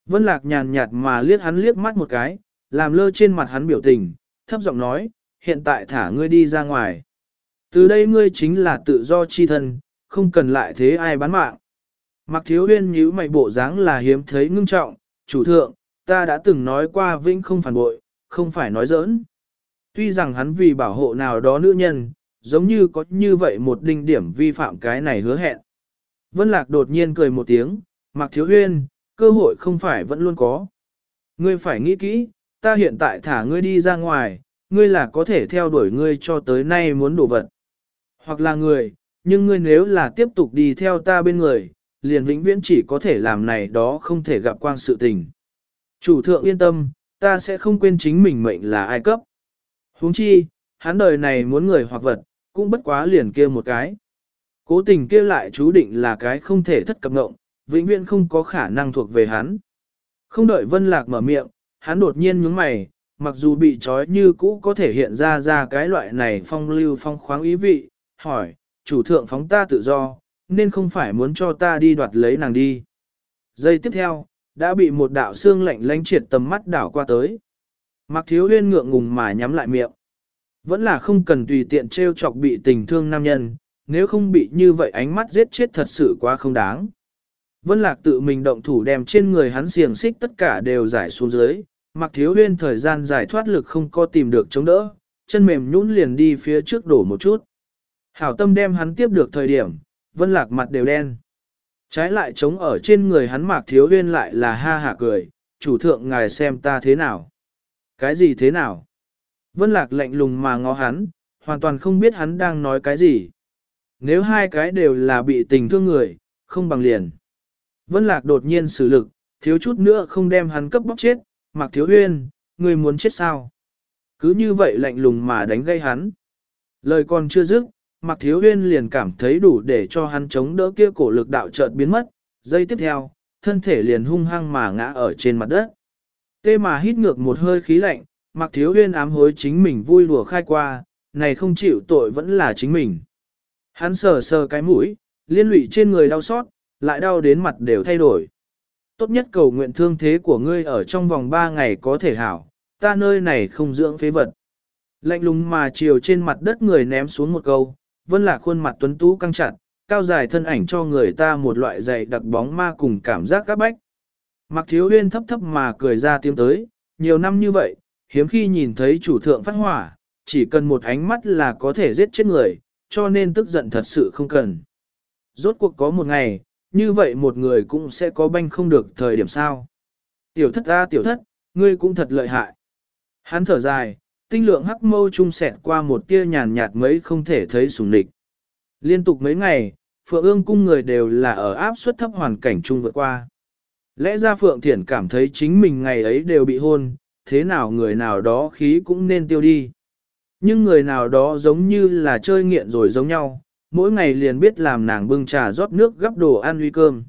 Vân Lạc nhàn nhạt mà liếc hắn liếc mắt một cái, làm lơ trên mặt hắn biểu tình, thấp giọng nói, hiện tại thả ngươi đi ra ngoài. Từ đây ngươi chính là tự do chi thân, không cần lại thế ai bán mạng. Mặc thiếu huyên nhíu mày bộ dáng là hiếm thấy ngưng trọng, chủ thượng, ta đã từng nói qua vĩnh không phản bội, không phải nói giỡn. Tuy rằng hắn vì bảo hộ nào đó nữ nhân, giống như có như vậy một đinh điểm vi phạm cái này hứa hẹn. Vân Lạc đột nhiên cười một tiếng, Mặc Thiếu Huyên, cơ hội không phải vẫn luôn có. Ngươi phải nghĩ kỹ, ta hiện tại thả ngươi đi ra ngoài, ngươi là có thể theo đuổi ngươi cho tới nay muốn đổ vật. Hoặc là người, nhưng ngươi nếu là tiếp tục đi theo ta bên người, liền vĩnh viễn chỉ có thể làm này đó không thể gặp quang sự tình. Chủ thượng yên tâm, ta sẽ không quên chính mình mệnh là ai cấp. huống chi, hắn đời này muốn người hoặc vật, cũng bất quá liền kia một cái. Cố tình kia lại chú định là cái không thể thất cập ngộng, vĩnh viễn không có khả năng thuộc về hắn. Không đợi Vân Lạc mở miệng, hắn đột nhiên nhướng mày, mặc dù bị trói như cũ có thể hiện ra ra cái loại này phong lưu phong khoáng ý vị, hỏi, chủ thượng phóng ta tự do, nên không phải muốn cho ta đi đoạt lấy nàng đi. Giây tiếp theo, đã bị một đạo xương lạnh lánh triệt tầm mắt đảo qua tới. Mặc thiếu huyên ngượng ngùng mà nhắm lại miệng. Vẫn là không cần tùy tiện trêu chọc bị tình thương nam nhân, nếu không bị như vậy ánh mắt giết chết thật sự quá không đáng. Vân Lạc tự mình động thủ đem trên người hắn xiềng xích tất cả đều giải xuống dưới, mặc thiếu huyên thời gian giải thoát lực không có tìm được chống đỡ, chân mềm nhũn liền đi phía trước đổ một chút. Hảo tâm đem hắn tiếp được thời điểm, Vân Lạc mặt đều đen. Trái lại chống ở trên người hắn mạc thiếu huyên lại là ha hạ cười, chủ thượng ngài xem ta thế nào. Cái gì thế nào? Vân Lạc lạnh lùng mà ngó hắn, hoàn toàn không biết hắn đang nói cái gì. Nếu hai cái đều là bị tình thương người, không bằng liền. Vân Lạc đột nhiên xử lực, thiếu chút nữa không đem hắn cấp bóc chết, Mạc Thiếu Huyên, người muốn chết sao? Cứ như vậy lạnh lùng mà đánh gây hắn. Lời còn chưa dứt, Mạc Thiếu Huyên liền cảm thấy đủ để cho hắn chống đỡ kia cổ lực đạo chợt biến mất. Giây tiếp theo, thân thể liền hung hăng mà ngã ở trên mặt đất. Tê mà hít ngược một hơi khí lạnh, Mạc Thiếu Huyên ám hối chính mình vui lùa khai qua, này không chịu tội vẫn là chính mình. Hắn sờ sờ cái mũi, liên lụy trên người đau xót, lại đau đến mặt đều thay đổi. Tốt nhất cầu nguyện thương thế của ngươi ở trong vòng 3 ngày có thể hảo, ta nơi này không dưỡng phế vật. Lạnh lùng mà chiều trên mặt đất người ném xuống một câu, vẫn là khuôn mặt tuấn tú căng chặt, cao dài thân ảnh cho người ta một loại dày đặc bóng ma cùng cảm giác các bách. Mặc thiếu huyên thấp thấp mà cười ra tiếng tới, nhiều năm như vậy, hiếm khi nhìn thấy chủ thượng phát hỏa, chỉ cần một ánh mắt là có thể giết chết người, cho nên tức giận thật sự không cần. Rốt cuộc có một ngày, như vậy một người cũng sẽ có banh không được thời điểm sao. Tiểu thất ra tiểu thất, ngươi cũng thật lợi hại. Hắn thở dài, tinh lượng hắc mâu trung sẹt qua một tia nhàn nhạt mấy không thể thấy sùng địch. Liên tục mấy ngày, Phượng ương cung người đều là ở áp suất thấp hoàn cảnh chung vượt qua. Lẽ ra Phượng Thiển cảm thấy chính mình ngày ấy đều bị hôn, thế nào người nào đó khí cũng nên tiêu đi. Nhưng người nào đó giống như là chơi nghiện rồi giống nhau, mỗi ngày liền biết làm nàng bưng trà rót nước gắp đồ ăn uy cơm.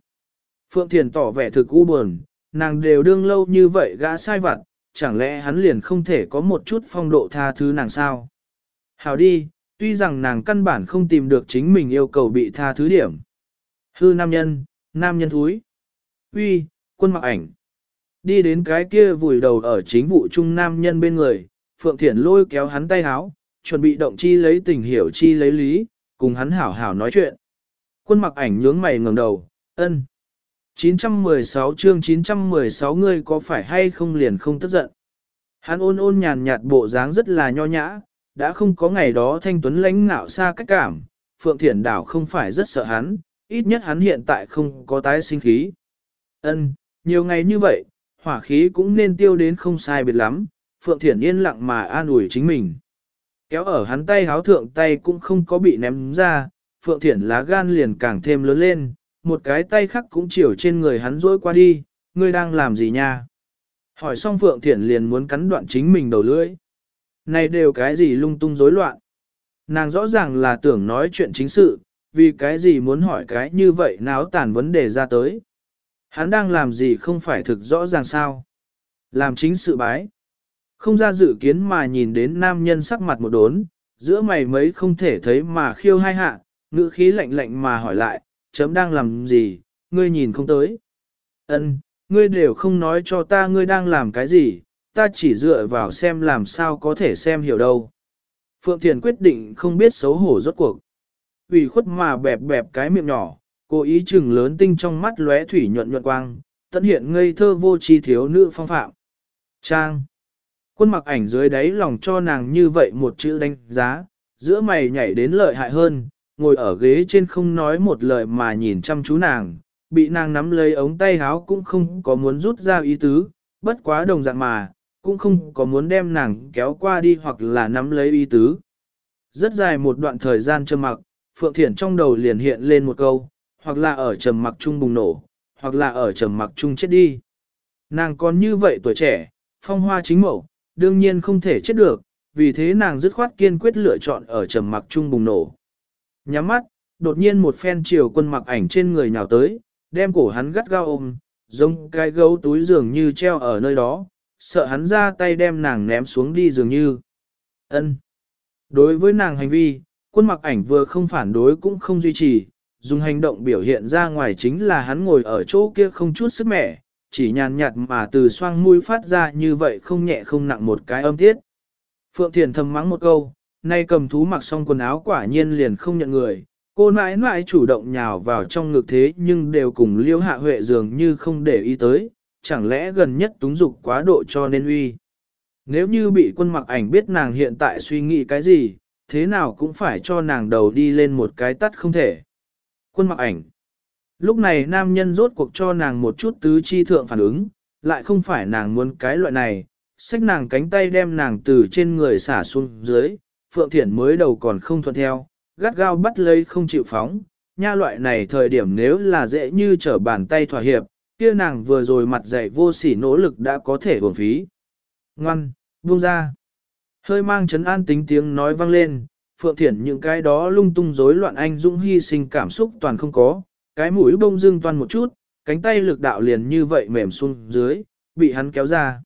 Phượng Thiền tỏ vẻ thực u buồn, nàng đều đương lâu như vậy gã sai vặt, chẳng lẽ hắn liền không thể có một chút phong độ tha thứ nàng sao? Hào đi, tuy rằng nàng căn bản không tìm được chính mình yêu cầu bị tha thứ điểm. Hư nam nhân, nam nhân thúi. Uy, quân mặc ảnh. Đi đến cái kia vùi đầu ở chính vụ trung nam nhân bên người, Phượng Thiển lôi kéo hắn tay háo, chuẩn bị động chi lấy tình hiểu chi lấy lý, cùng hắn hảo hảo nói chuyện. Quân mặc ảnh nhướng mày ngẩng đầu, ân. 916 chương 916 ngươi có phải hay không liền không tức giận. Hắn ôn ôn nhàn nhạt bộ dáng rất là nho nhã, đã không có ngày đó thanh tuấn lãnh ngạo xa cách cảm, Phượng Thiển Đảo không phải rất sợ hắn, ít nhất hắn hiện tại không có tái sinh khí. Ân, nhiều ngày như vậy, hỏa khí cũng nên tiêu đến không sai biệt lắm, Phượng Thiển yên lặng mà an ủi chính mình. Kéo ở hắn tay háo thượng tay cũng không có bị ném ra, Phượng Thiển lá gan liền càng thêm lớn lên, một cái tay khác cũng chiều trên người hắn rối qua đi, ngươi đang làm gì nha? Hỏi xong Phượng Thiển liền muốn cắn đoạn chính mình đầu lưỡi. Này đều cái gì lung tung rối loạn? Nàng rõ ràng là tưởng nói chuyện chính sự, vì cái gì muốn hỏi cái như vậy náo tàn vấn đề ra tới. Hắn đang làm gì không phải thực rõ ràng sao? Làm chính sự bái. Không ra dự kiến mà nhìn đến nam nhân sắc mặt một đốn, giữa mày mấy không thể thấy mà khiêu hai hạ, ngữ khí lạnh lạnh mà hỏi lại, chấm đang làm gì, ngươi nhìn không tới. Ân, ngươi đều không nói cho ta ngươi đang làm cái gì, ta chỉ dựa vào xem làm sao có thể xem hiểu đâu. Phượng Thiền quyết định không biết xấu hổ rốt cuộc. ủy khuất mà bẹp bẹp cái miệng nhỏ, Cô ý chừng lớn tinh trong mắt lóe thủy nhuận nhuận quang, tận hiện ngây thơ vô tri thiếu nữ phong phạm. Trang. Quân mặc ảnh dưới đáy lòng cho nàng như vậy một chữ đánh giá, giữa mày nhảy đến lợi hại hơn, ngồi ở ghế trên không nói một lời mà nhìn chăm chú nàng, bị nàng nắm lấy ống tay háo cũng không có muốn rút ra ý tứ, bất quá đồng dạng mà, cũng không có muốn đem nàng kéo qua đi hoặc là nắm lấy ý tứ. Rất dài một đoạn thời gian trầm mặc, Phượng Thiển trong đầu liền hiện lên một câu, hoặc là ở trầm mặc chung bùng nổ, hoặc là ở trầm mặc chung chết đi. Nàng còn như vậy tuổi trẻ, phong hoa chính mẫu, đương nhiên không thể chết được, vì thế nàng dứt khoát kiên quyết lựa chọn ở trầm mặc chung bùng nổ. Nhắm mắt, đột nhiên một phen chiều quân mặc ảnh trên người nhào tới, đem cổ hắn gắt gao ôm, giống cái gấu túi dường như treo ở nơi đó, sợ hắn ra tay đem nàng ném xuống đi dường như. ân Đối với nàng hành vi, quân mặc ảnh vừa không phản đối cũng không duy trì, dùng hành động biểu hiện ra ngoài chính là hắn ngồi ở chỗ kia không chút sức mẻ, chỉ nhàn nhạt mà từ xoang mũi phát ra như vậy không nhẹ không nặng một cái âm tiết. Phượng Thiền thầm mắng một câu, nay cầm thú mặc xong quần áo quả nhiên liền không nhận người, cô nãi nãi chủ động nhào vào trong ngực thế nhưng đều cùng liêu hạ huệ dường như không để ý tới, chẳng lẽ gần nhất túng dục quá độ cho nên uy. Nếu như bị quân mặc ảnh biết nàng hiện tại suy nghĩ cái gì, thế nào cũng phải cho nàng đầu đi lên một cái tắt không thể. Quân mặc ảnh. Lúc này nam nhân rốt cuộc cho nàng một chút tứ chi thượng phản ứng, lại không phải nàng muốn cái loại này, xách nàng cánh tay đem nàng từ trên người xả xuống dưới, Phượng Thiển mới đầu còn không thuận theo, gắt gao bắt lấy không chịu phóng, nha loại này thời điểm nếu là dễ như trở bàn tay thỏa hiệp, kia nàng vừa rồi mặt dày vô sỉ nỗ lực đã có thể bổng phí. Ngoan, buông ra. Hơi mang chấn an tính tiếng nói vang lên, Phượng Thiển những cái đó lung tung rối loạn anh dũng hy sinh cảm xúc toàn không có, cái mũi bông dưng toàn một chút, cánh tay lực đạo liền như vậy mềm xuống dưới, bị hắn kéo ra.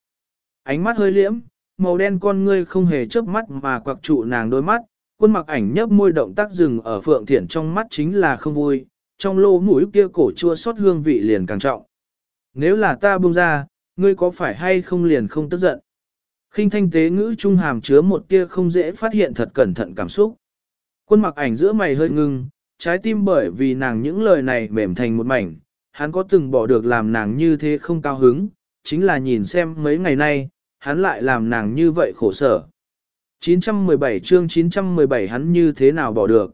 Ánh mắt hơi liễm, màu đen con ngươi không hề chớp mắt mà quặc trụ nàng đôi mắt, quân mặc ảnh nhấp môi động tác dừng ở Phượng Thiển trong mắt chính là không vui, trong lô mũi kia cổ chua xót hương vị liền càng trọng. Nếu là ta buông ra, ngươi có phải hay không liền không tức giận? Khinh thanh tế ngữ trung hàm chứa một tia không dễ phát hiện thật cẩn thận cảm xúc. Quân mặc ảnh giữa mày hơi ngưng, trái tim bởi vì nàng những lời này mềm thành một mảnh, hắn có từng bỏ được làm nàng như thế không cao hứng, chính là nhìn xem mấy ngày nay, hắn lại làm nàng như vậy khổ sở. 917 chương 917 hắn như thế nào bỏ được.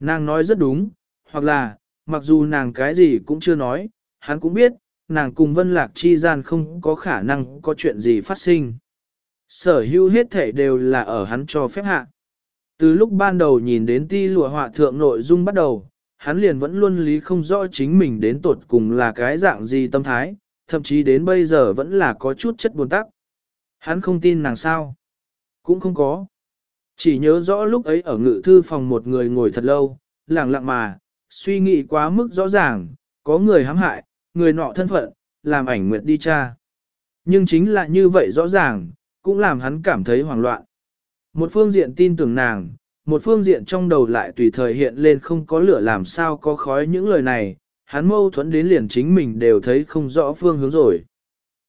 Nàng nói rất đúng, hoặc là, mặc dù nàng cái gì cũng chưa nói, hắn cũng biết, nàng cùng Vân Lạc chi gian không có khả năng có chuyện gì phát sinh. Sở hữu hết thể đều là ở hắn cho phép hạ. Từ lúc ban đầu nhìn đến ti lụa họa thượng nội dung bắt đầu, hắn liền vẫn luôn lý không rõ chính mình đến tột cùng là cái dạng gì tâm thái, thậm chí đến bây giờ vẫn là có chút chất buồn tắc. Hắn không tin nàng sao. Cũng không có. Chỉ nhớ rõ lúc ấy ở ngự thư phòng một người ngồi thật lâu, lặng lặng mà, suy nghĩ quá mức rõ ràng, có người hãm hại, người nọ thân phận, làm ảnh nguyệt đi cha. Nhưng chính là như vậy rõ ràng, cũng làm hắn cảm thấy hoảng loạn. Một phương diện tin tưởng nàng, một phương diện trong đầu lại tùy thời hiện lên không có lửa làm sao có khói những lời này, hắn mâu thuẫn đến liền chính mình đều thấy không rõ phương hướng rồi.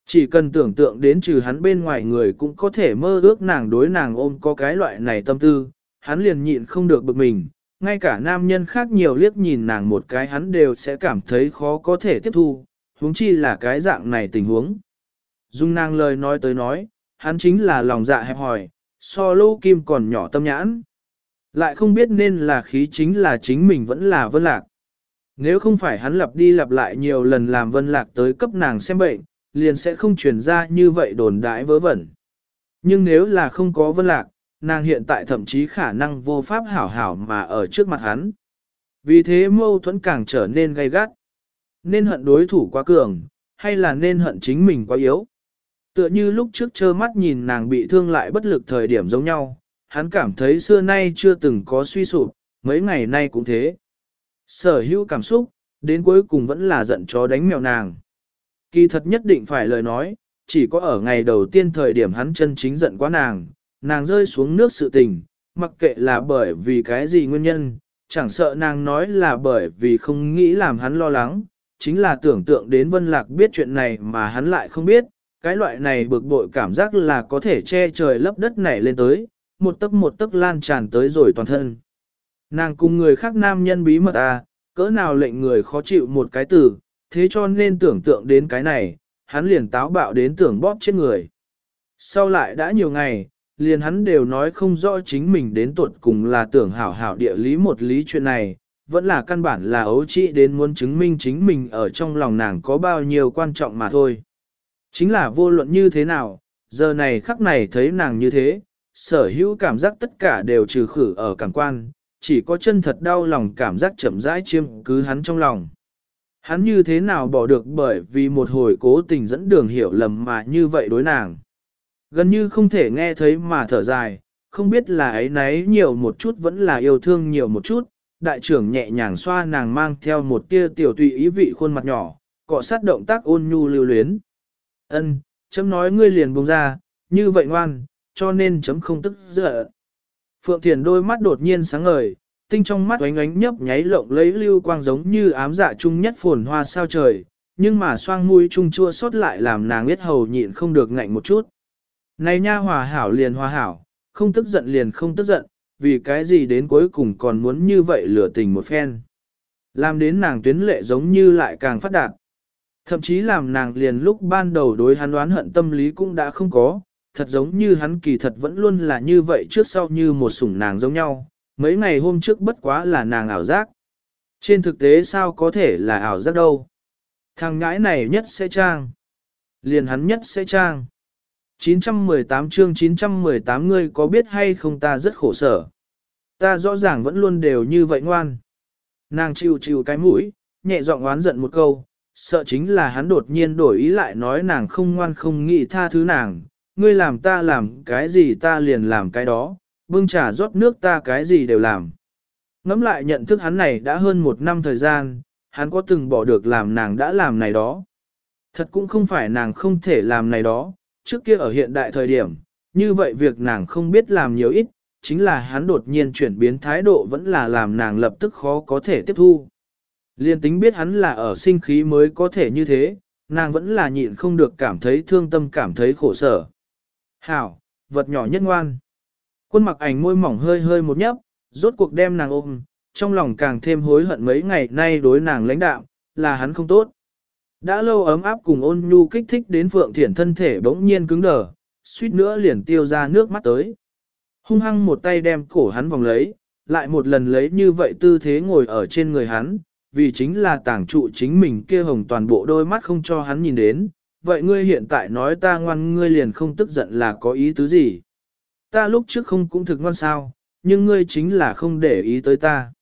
Chỉ cần tưởng tượng đến trừ hắn bên ngoài người cũng có thể mơ ước nàng đối nàng ôm có cái loại này tâm tư, hắn liền nhịn không được bực mình, ngay cả nam nhân khác nhiều liếc nhìn nàng một cái hắn đều sẽ cảm thấy khó có thể tiếp thu, huống chi là cái dạng này tình huống. Dung nàng lời nói tới nói, hắn chính là lòng dạ hẹp hòi, so lô kim còn nhỏ tâm nhãn. Lại không biết nên là khí chính là chính mình vẫn là vân lạc. Nếu không phải hắn lặp đi lặp lại nhiều lần làm vân lạc tới cấp nàng xem bệnh, liền sẽ không truyền ra như vậy đồn đãi vớ vẩn. Nhưng nếu là không có vân lạc, nàng hiện tại thậm chí khả năng vô pháp hảo hảo mà ở trước mặt hắn. Vì thế mâu thuẫn càng trở nên gay gắt. Nên hận đối thủ quá cường, hay là nên hận chính mình quá yếu. Tựa như lúc trước trơ mắt nhìn nàng bị thương lại bất lực thời điểm giống nhau, hắn cảm thấy xưa nay chưa từng có suy sụp, mấy ngày nay cũng thế. Sở hữu cảm xúc, đến cuối cùng vẫn là giận chó đánh mèo nàng. Kỳ thật nhất định phải lời nói, chỉ có ở ngày đầu tiên thời điểm hắn chân chính giận quá nàng, nàng rơi xuống nước sự tình, mặc kệ là bởi vì cái gì nguyên nhân, chẳng sợ nàng nói là bởi vì không nghĩ làm hắn lo lắng, chính là tưởng tượng đến Vân Lạc biết chuyện này mà hắn lại không biết, cái loại này bực bội cảm giác là có thể che trời lấp đất nảy lên tới, một tấc một tấc lan tràn tới rồi toàn thân. Nàng cùng người khác nam nhân bí mật à, cỡ nào lệnh người khó chịu một cái từ, thế cho nên tưởng tượng đến cái này, hắn liền táo bạo đến tưởng bóp chết người. Sau lại đã nhiều ngày, liền hắn đều nói không rõ chính mình đến tuột cùng là tưởng hảo hảo địa lý một lý chuyện này, vẫn là căn bản là ấu trĩ đến muốn chứng minh chính mình ở trong lòng nàng có bao nhiêu quan trọng mà thôi. Chính là vô luận như thế nào, giờ này khắc này thấy nàng như thế, sở hữu cảm giác tất cả đều trừ khử ở cảm quan, chỉ có chân thật đau lòng cảm giác chậm rãi chiêm cứ hắn trong lòng. Hắn như thế nào bỏ được bởi vì một hồi cố tình dẫn đường hiểu lầm mà như vậy đối nàng. Gần như không thể nghe thấy mà thở dài, không biết là ấy nấy nhiều một chút vẫn là yêu thương nhiều một chút, đại trưởng nhẹ nhàng xoa nàng mang theo một tia tiểu tùy ý vị khuôn mặt nhỏ, cọ sát động tác ôn nhu lưu luyến. Ân, chấm nói ngươi liền buông ra, như vậy ngoan, cho nên chấm không tức giận. Phượng Thiền đôi mắt đột nhiên sáng ngời, tinh trong mắt oánh oánh nhấp nháy lộng lấy lưu quang giống như ám dạ chung nhất phồn hoa sao trời, nhưng mà xoang mũi chung chua xót lại làm nàng biết hầu nhịn không được ngạnh một chút. Này nha hòa hảo liền hòa hảo, không tức giận liền không tức giận, vì cái gì đến cuối cùng còn muốn như vậy lửa tình một phen. Làm đến nàng tuyến lệ giống như lại càng phát đạt. Thậm chí làm nàng liền lúc ban đầu đối hắn đoán hận tâm lý cũng đã không có, thật giống như hắn kỳ thật vẫn luôn là như vậy trước sau như một sủng nàng giống nhau, mấy ngày hôm trước bất quá là nàng ảo giác. Trên thực tế sao có thể là ảo giác đâu. Thằng ngãi này nhất sẽ trang. Liền hắn nhất sẽ trang. 918 chương 918 ngươi có biết hay không ta rất khổ sở. Ta rõ ràng vẫn luôn đều như vậy ngoan. Nàng chịu chịu cái mũi, nhẹ giọng oán giận một câu, sợ chính là hắn đột nhiên đổi ý lại nói nàng không ngoan không nghĩ tha thứ nàng, ngươi làm ta làm cái gì ta liền làm cái đó, bưng trà rót nước ta cái gì đều làm. Ngắm lại nhận thức hắn này đã hơn một năm thời gian, hắn có từng bỏ được làm nàng đã làm này đó. Thật cũng không phải nàng không thể làm này đó, trước kia ở hiện đại thời điểm, như vậy việc nàng không biết làm nhiều ít, chính là hắn đột nhiên chuyển biến thái độ vẫn là làm nàng lập tức khó có thể tiếp thu. Liên tính biết hắn là ở sinh khí mới có thể như thế, nàng vẫn là nhịn không được cảm thấy thương tâm cảm thấy khổ sở. Hảo, vật nhỏ nhất ngoan. Quân mặc ảnh môi mỏng hơi hơi một nhấp, rốt cuộc đem nàng ôm, trong lòng càng thêm hối hận mấy ngày nay đối nàng lãnh đạo, là hắn không tốt. Đã lâu ấm áp cùng ôn nhu kích thích đến Phượng Thiển thân thể bỗng nhiên cứng đờ, suýt nữa liền tiêu ra nước mắt tới. Hung hăng một tay đem cổ hắn vòng lấy, lại một lần lấy như vậy tư thế ngồi ở trên người hắn, vì chính là tảng trụ chính mình kia hồng toàn bộ đôi mắt không cho hắn nhìn đến. Vậy ngươi hiện tại nói ta ngoan ngươi liền không tức giận là có ý tứ gì? Ta lúc trước không cũng thực ngoan sao, nhưng ngươi chính là không để ý tới ta.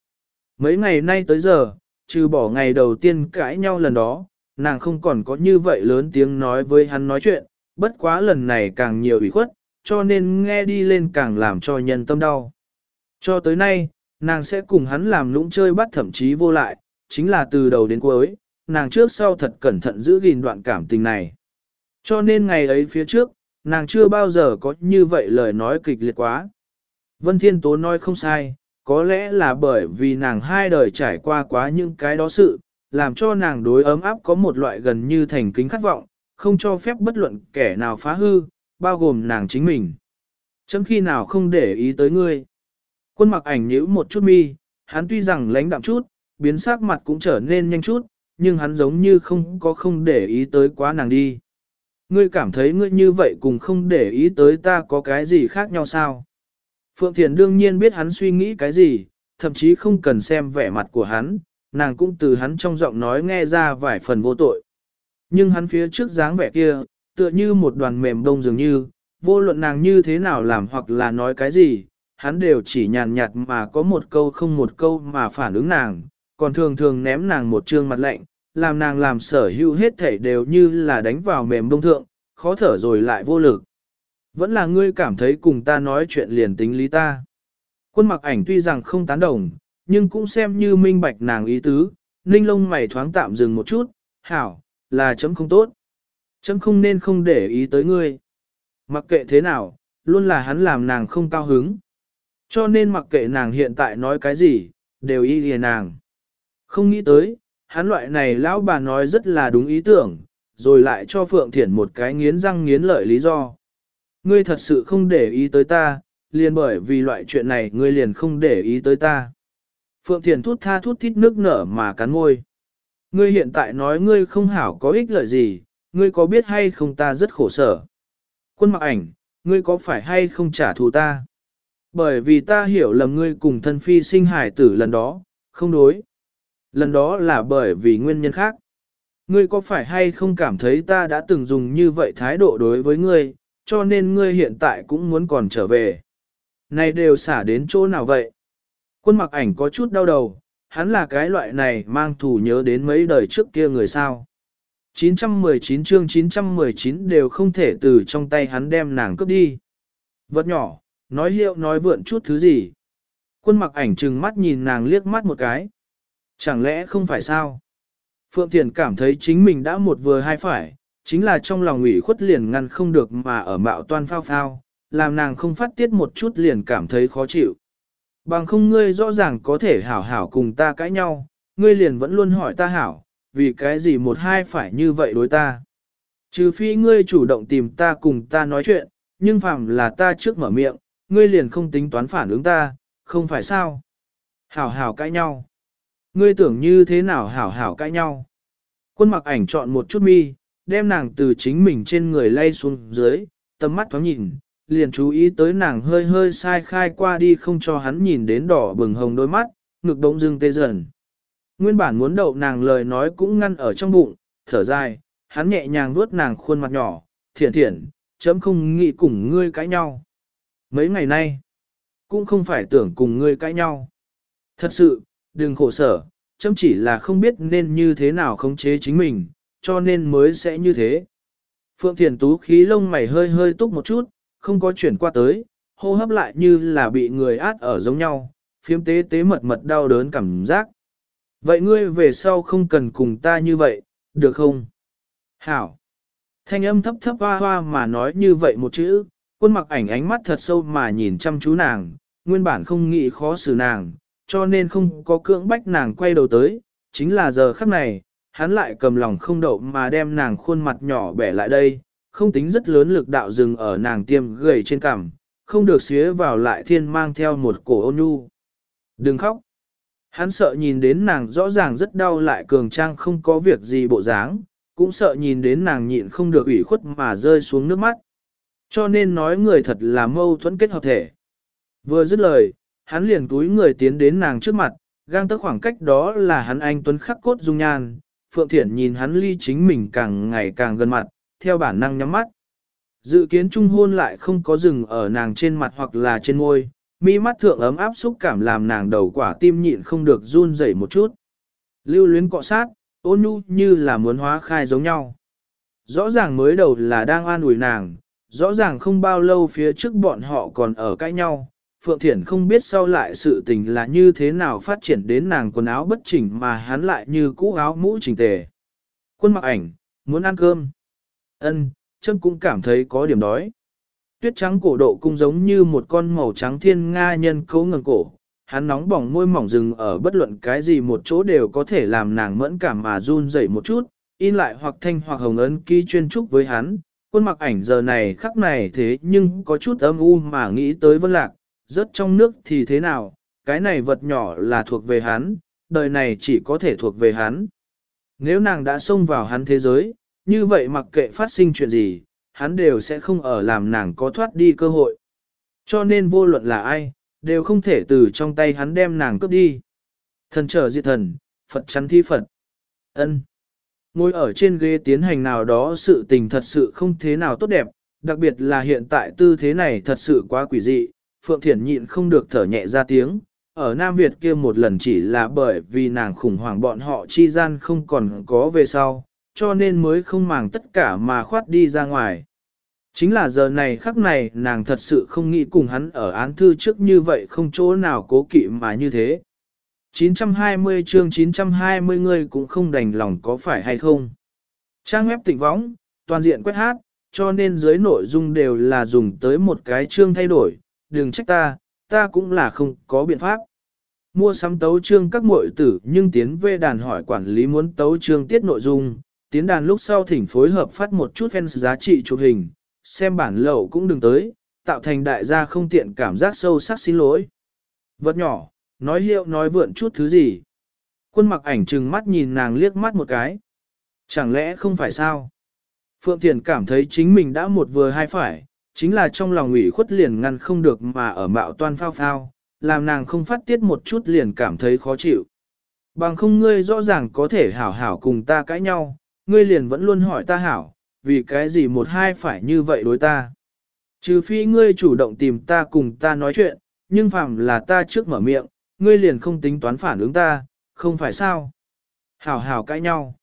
Mấy ngày nay tới giờ, trừ bỏ ngày đầu tiên cãi nhau lần đó, nàng không còn có như vậy lớn tiếng nói với hắn nói chuyện, bất quá lần này càng nhiều ủy khuất, cho nên nghe đi lên càng làm cho nhân tâm đau. Cho tới nay, nàng sẽ cùng hắn làm lũng chơi bắt thậm chí vô lại, chính là từ đầu đến cuối, nàng trước sau thật cẩn thận giữ gìn đoạn cảm tình này. Cho nên ngày ấy phía trước, nàng chưa bao giờ có như vậy lời nói kịch liệt quá. Vân Thiên Tố nói không sai, có lẽ là bởi vì nàng hai đời trải qua quá những cái đó sự, làm cho nàng đối ấm áp có một loại gần như thành kính khát vọng, không cho phép bất luận kẻ nào phá hư, bao gồm nàng chính mình. Chấm khi nào không để ý tới ngươi. Quân mặc ảnh nhíu một chút mi, hắn tuy rằng lãnh đạm chút, biến sắc mặt cũng trở nên nhanh chút, nhưng hắn giống như không có không để ý tới quá nàng đi. Ngươi cảm thấy ngươi như vậy cùng không để ý tới ta có cái gì khác nhau sao? Phượng Thiền đương nhiên biết hắn suy nghĩ cái gì, thậm chí không cần xem vẻ mặt của hắn, nàng cũng từ hắn trong giọng nói nghe ra vài phần vô tội. Nhưng hắn phía trước dáng vẻ kia, tựa như một đoàn mềm đông dường như, vô luận nàng như thế nào làm hoặc là nói cái gì, hắn đều chỉ nhàn nhạt mà có một câu không một câu mà phản ứng nàng, còn thường thường ném nàng một trương mặt lạnh, làm nàng làm sở hữu hết thể đều như là đánh vào mềm bông thượng, khó thở rồi lại vô lực. Vẫn là ngươi cảm thấy cùng ta nói chuyện liền tính lý ta. Quân mặc ảnh tuy rằng không tán đồng, nhưng cũng xem như minh bạch nàng ý tứ, ninh lông mày thoáng tạm dừng một chút, hảo, là chấm không tốt. Chấm không nên không để ý tới ngươi. Mặc kệ thế nào, luôn là hắn làm nàng không cao hứng. Cho nên mặc kệ nàng hiện tại nói cái gì, đều y lìa nàng. Không nghĩ tới, hắn loại này lão bà nói rất là đúng ý tưởng, rồi lại cho Phượng Thiển một cái nghiến răng nghiến lợi lý do. Ngươi thật sự không để ý tới ta, liền bởi vì loại chuyện này ngươi liền không để ý tới ta. Phượng Thiển thút tha thút thít nước nở mà cắn môi. Ngươi hiện tại nói ngươi không hảo có ích lợi gì, ngươi có biết hay không ta rất khổ sở. Quân mặc ảnh, ngươi có phải hay không trả thù ta? Bởi vì ta hiểu lầm ngươi cùng thân phi sinh hải tử lần đó, không đối. Lần đó là bởi vì nguyên nhân khác. Ngươi có phải hay không cảm thấy ta đã từng dùng như vậy thái độ đối với ngươi, cho nên ngươi hiện tại cũng muốn còn trở về. Này đều xả đến chỗ nào vậy? Quân mặc ảnh có chút đau đầu, hắn là cái loại này mang thù nhớ đến mấy đời trước kia người sao. 919 chương 919 đều không thể từ trong tay hắn đem nàng cướp đi. Vật nhỏ, nói hiệu nói vượn chút thứ gì. Quân mặc ảnh trừng mắt nhìn nàng liếc mắt một cái. Chẳng lẽ không phải sao? Phượng Thiền cảm thấy chính mình đã một vừa hai phải, chính là trong lòng ủy khuất liền ngăn không được mà ở mạo toan phao phao, làm nàng không phát tiết một chút liền cảm thấy khó chịu. Bằng không ngươi rõ ràng có thể hảo hảo cùng ta cãi nhau, ngươi liền vẫn luôn hỏi ta hảo, vì cái gì một hai phải như vậy đối ta. Trừ phi ngươi chủ động tìm ta cùng ta nói chuyện, nhưng phàm là ta trước mở miệng, ngươi liền không tính toán phản ứng ta, không phải sao. Hảo hảo cãi nhau. Ngươi tưởng như thế nào hảo hảo cãi nhau. Quân mặc ảnh chọn một chút mi, đem nàng từ chính mình trên người lay xuống dưới, tầm mắt thoáng nhìn, liền chú ý tới nàng hơi hơi sai khai qua đi không cho hắn nhìn đến đỏ bừng hồng đôi mắt, ngực đống dưng tê dần. Nguyên bản muốn đậu nàng lời nói cũng ngăn ở trong bụng, thở dài, hắn nhẹ nhàng vuốt nàng khuôn mặt nhỏ, thiện thiện, chấm không nghĩ cùng ngươi cãi nhau. Mấy ngày nay, cũng không phải tưởng cùng ngươi cãi nhau. Thật sự, đừng khổ sở, chấm chỉ là không biết nên như thế nào khống chế chính mình, cho nên mới sẽ như thế. Phượng Thiền Tú khí lông mày hơi hơi túc một chút, không có chuyển qua tới, hô hấp lại như là bị người át ở giống nhau, phiếm tế tế mật mật đau đớn cảm giác. Vậy ngươi về sau không cần cùng ta như vậy, được không? Hảo! Thanh âm thấp thấp hoa hoa mà nói như vậy một chữ, quân mặc ảnh ánh mắt thật sâu mà nhìn chăm chú nàng, nguyên bản không nghĩ khó xử nàng, cho nên không có cưỡng bách nàng quay đầu tới, chính là giờ khắc này, hắn lại cầm lòng không đậu mà đem nàng khuôn mặt nhỏ bẻ lại đây, không tính rất lớn lực đạo dừng ở nàng tiêm gầy trên cằm, không được xía vào lại thiên mang theo một cổ ôn nhu. Đừng khóc. Hắn sợ nhìn đến nàng rõ ràng rất đau lại cường trang không có việc gì bộ dáng, cũng sợ nhìn đến nàng nhịn không được ủy khuất mà rơi xuống nước mắt. Cho nên nói người thật là mâu thuẫn kết hợp thể. Vừa dứt lời, hắn liền túi người tiến đến nàng trước mặt, gang tới khoảng cách đó là hắn anh tuấn khắc cốt dung nhan. Phượng Thiển nhìn hắn ly chính mình càng ngày càng gần mặt, theo bản năng nhắm mắt. Dự kiến trung hôn lại không có rừng ở nàng trên mặt hoặc là trên môi, mi mắt thượng ấm áp xúc cảm làm nàng đầu quả tim nhịn không được run rẩy một chút. Lưu luyến cọ sát, ôn nhu như là muốn hóa khai giống nhau. Rõ ràng mới đầu là đang an ủi nàng, rõ ràng không bao lâu phía trước bọn họ còn ở cãi nhau. Phượng Thiển không biết sau lại sự tình là như thế nào phát triển đến nàng quần áo bất chỉnh mà hắn lại như cũ áo mũ chỉnh tề. Quân mặc ảnh, muốn ăn cơm. Ân, chân cũng cảm thấy có điểm đói. Tuyết trắng cổ độ cũng giống như một con màu trắng thiên nga nhân cấu ngẩng cổ. Hắn nóng bỏng môi mỏng rừng ở bất luận cái gì một chỗ đều có thể làm nàng mẫn cảm mà run dậy một chút, in lại hoặc thanh hoặc hồng ấn ký chuyên trúc với hắn. Quân mặc ảnh giờ này khắc này thế nhưng có chút âm u mà nghĩ tới vân lạc, rớt trong nước thì thế nào, cái này vật nhỏ là thuộc về hắn, đời này chỉ có thể thuộc về hắn. Nếu nàng đã xông vào hắn thế giới, như vậy mặc kệ phát sinh chuyện gì, hắn đều sẽ không ở làm nàng có thoát đi cơ hội. Cho nên vô luận là ai, đều không thể từ trong tay hắn đem nàng cướp đi. Thần trở diệt thần, Phật chắn thi Phật. ân Ngồi ở trên ghế tiến hành nào đó sự tình thật sự không thế nào tốt đẹp, đặc biệt là hiện tại tư thế này thật sự quá quỷ dị, Phượng Thiển nhịn không được thở nhẹ ra tiếng. Ở Nam Việt kia một lần chỉ là bởi vì nàng khủng hoảng bọn họ chi gian không còn có về sau, cho nên mới không màng tất cả mà khoát đi ra ngoài. Chính là giờ này khắc này nàng thật sự không nghĩ cùng hắn ở án thư trước như vậy không chỗ nào cố kỵ mà như thế. 920 chương 920 người cũng không đành lòng có phải hay không. Trang web tỉnh võng, toàn diện quét hát, cho nên dưới nội dung đều là dùng tới một cái chương thay đổi, đừng trách ta, ta cũng là không có biện pháp. Mua sắm tấu chương các muội tử nhưng tiến về đàn hỏi quản lý muốn tấu chương tiết nội dung, tiến đàn lúc sau thỉnh phối hợp phát một chút fans giá trị chụp hình, xem bản lậu cũng đừng tới, tạo thành đại gia không tiện cảm giác sâu sắc xin lỗi. Vật nhỏ, nói hiệu nói vượn chút thứ gì. Quân mặc ảnh trừng mắt nhìn nàng liếc mắt một cái. Chẳng lẽ không phải sao? Phượng Thiền cảm thấy chính mình đã một vừa hai phải, chính là trong lòng ủy khuất liền ngăn không được mà ở mạo toan phao phao, làm nàng không phát tiết một chút liền cảm thấy khó chịu. Bằng không ngươi rõ ràng có thể hảo hảo cùng ta cãi nhau, ngươi liền vẫn luôn hỏi ta hảo, vì cái gì một hai phải như vậy đối ta. Trừ phi ngươi chủ động tìm ta cùng ta nói chuyện, nhưng phàm là ta trước mở miệng, ngươi liền không tính toán phản ứng ta, không phải sao. Hảo hảo cãi nhau.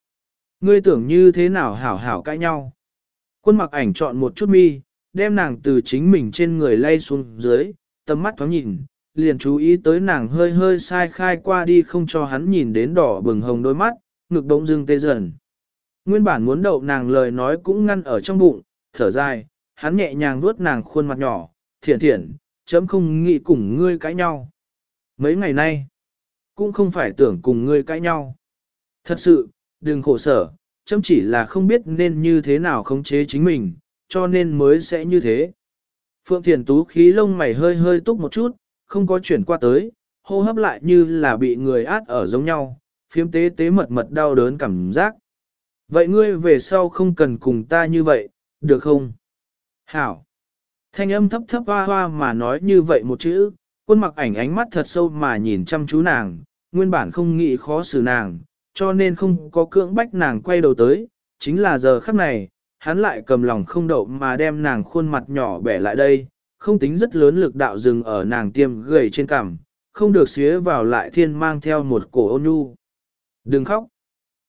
Ngươi tưởng như thế nào hảo hảo cãi nhau. Quân mặc ảnh chọn một chút mi, đem nàng từ chính mình trên người lay xuống dưới, tầm mắt thoáng nhìn, liền chú ý tới nàng hơi hơi sai khai qua đi không cho hắn nhìn đến đỏ bừng hồng đôi mắt, ngực bỗng dưng tê dần. Nguyên bản muốn đậu nàng lời nói cũng ngăn ở trong bụng, thở dài, hắn nhẹ nhàng vuốt nàng khuôn mặt nhỏ, thiện thiện, chấm không nghĩ cùng ngươi cãi nhau. Mấy ngày nay, cũng không phải tưởng cùng ngươi cãi nhau. Thật sự, đừng khổ sở, chấm chỉ là không biết nên như thế nào khống chế chính mình, cho nên mới sẽ như thế. Phượng Thiền Tú khí lông mày hơi hơi túc một chút, không có chuyển qua tới, hô hấp lại như là bị người át ở giống nhau, phiếm tế tế mật mật đau đớn cảm giác. Vậy ngươi về sau không cần cùng ta như vậy, được không? Hảo! Thanh âm thấp thấp hoa hoa mà nói như vậy một chữ, quân mặc ảnh ánh mắt thật sâu mà nhìn chăm chú nàng, nguyên bản không nghĩ khó xử nàng, cho nên không có cưỡng bách nàng quay đầu tới, chính là giờ khắc này, hắn lại cầm lòng không đậu mà đem nàng khuôn mặt nhỏ bẻ lại đây, không tính rất lớn lực đạo dừng ở nàng tiêm gầy trên cằm, không được xía vào lại thiên mang theo một cổ ôn nhu. Đừng khóc.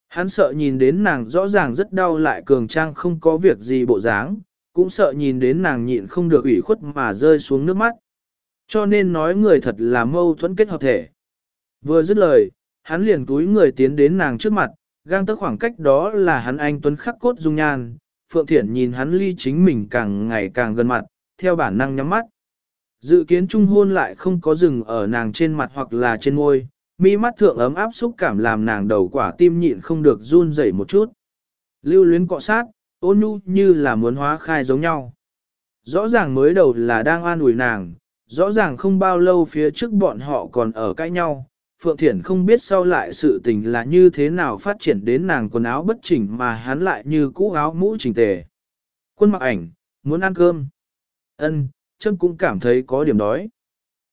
Hắn sợ nhìn đến nàng rõ ràng rất đau lại cường trang không có việc gì bộ dáng, cũng sợ nhìn đến nàng nhịn không được ủy khuất mà rơi xuống nước mắt. Cho nên nói người thật là mâu thuẫn kết hợp thể. Vừa dứt lời, hắn liền túi người tiến đến nàng trước mặt, gang tới khoảng cách đó là hắn anh tuấn khắc cốt dung nhan. Phượng Thiển nhìn hắn ly chính mình càng ngày càng gần mặt, theo bản năng nhắm mắt. Dự kiến trung hôn lại không có rừng ở nàng trên mặt hoặc là trên môi, mi mắt thượng ấm áp xúc cảm làm nàng đầu quả tim nhịn không được run rẩy một chút. Lưu luyến cọ sát, ôn nhu như là muốn hóa khai giống nhau. Rõ ràng mới đầu là đang an ủi nàng, rõ ràng không bao lâu phía trước bọn họ còn ở cãi nhau. Phượng Thiển không biết sau lại sự tình là như thế nào phát triển đến nàng quần áo bất chỉnh mà hắn lại như cũ áo mũ chỉnh tề. Quân mặc ảnh, muốn ăn cơm. Ân, chân cũng cảm thấy có điểm đói.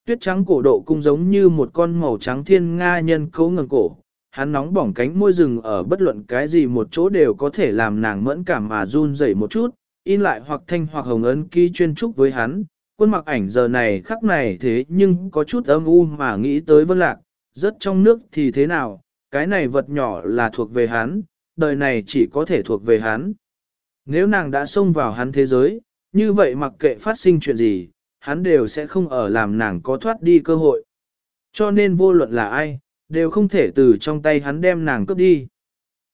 Tuyết trắng cổ độ cũng giống như một con màu trắng thiên nga nhân cấu ngẩng cổ. Hắn nóng bỏng cánh môi rừng ở bất luận cái gì một chỗ đều có thể làm nàng mẫn cảm mà run rẩy một chút, in lại hoặc thanh hoặc hồng ấn ký chuyên trúc với hắn. Quân mặc ảnh giờ này khắc này thế nhưng có chút âm u mà nghĩ tới vân lạc, rất trong nước thì thế nào, cái này vật nhỏ là thuộc về hắn, đời này chỉ có thể thuộc về hắn. Nếu nàng đã xông vào hắn thế giới, như vậy mặc kệ phát sinh chuyện gì, hắn đều sẽ không ở làm nàng có thoát đi cơ hội. Cho nên vô luận là ai, đều không thể từ trong tay hắn đem nàng cướp đi.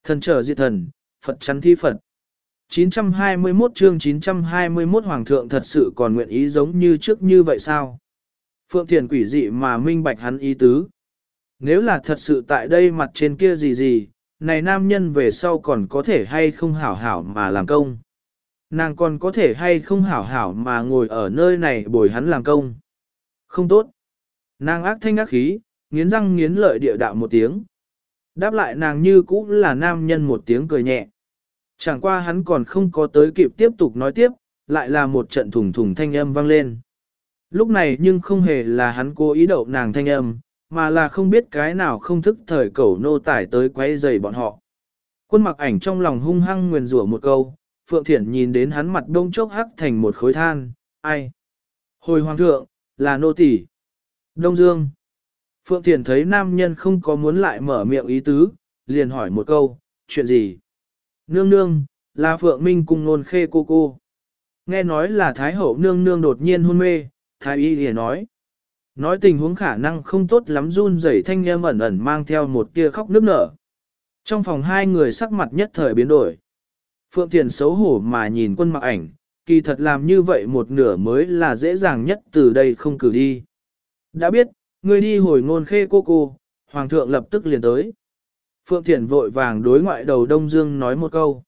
Thần trở diệt thần, Phật chắn thi Phật. 921 chương 921 Hoàng thượng thật sự còn nguyện ý giống như trước như vậy sao? Phượng Thiền quỷ dị mà minh bạch hắn ý tứ. Nếu là thật sự tại đây mặt trên kia gì gì, này nam nhân về sau còn có thể hay không hảo hảo mà làm công. Nàng còn có thể hay không hảo hảo mà ngồi ở nơi này bồi hắn làm công. Không tốt. Nàng ác thanh ác khí, nghiến răng nghiến lợi địa đạo một tiếng. Đáp lại nàng như cũ là nam nhân một tiếng cười nhẹ. Chẳng qua hắn còn không có tới kịp tiếp tục nói tiếp, lại là một trận thùng thùng thanh âm vang lên. Lúc này nhưng không hề là hắn cố ý đậu nàng thanh âm, mà là không biết cái nào không thức thời cẩu nô tải tới quay dày bọn họ. Quân mặc ảnh trong lòng hung hăng nguyền rủa một câu, Phượng Thiển nhìn đến hắn mặt đông chốc hắc thành một khối than, ai? Hồi hoàng thượng, là nô tỷ. Đông Dương. Phượng Thiển thấy nam nhân không có muốn lại mở miệng ý tứ, liền hỏi một câu, chuyện gì? Nương nương, là Phượng Minh cùng nôn khê cô cô. Nghe nói là Thái Hậu nương nương đột nhiên hôn mê, Thái Y liền nói. Nói tình huống khả năng không tốt lắm run rẩy thanh âm ẩn ẩn mang theo một tia khóc nước nở. Trong phòng hai người sắc mặt nhất thời biến đổi. Phượng Thiền xấu hổ mà nhìn quân mặc ảnh, kỳ thật làm như vậy một nửa mới là dễ dàng nhất từ đây không cử đi. Đã biết, người đi hồi ngôn khê cô cô, Hoàng thượng lập tức liền tới. Phượng Thiền vội vàng đối ngoại đầu Đông Dương nói một câu.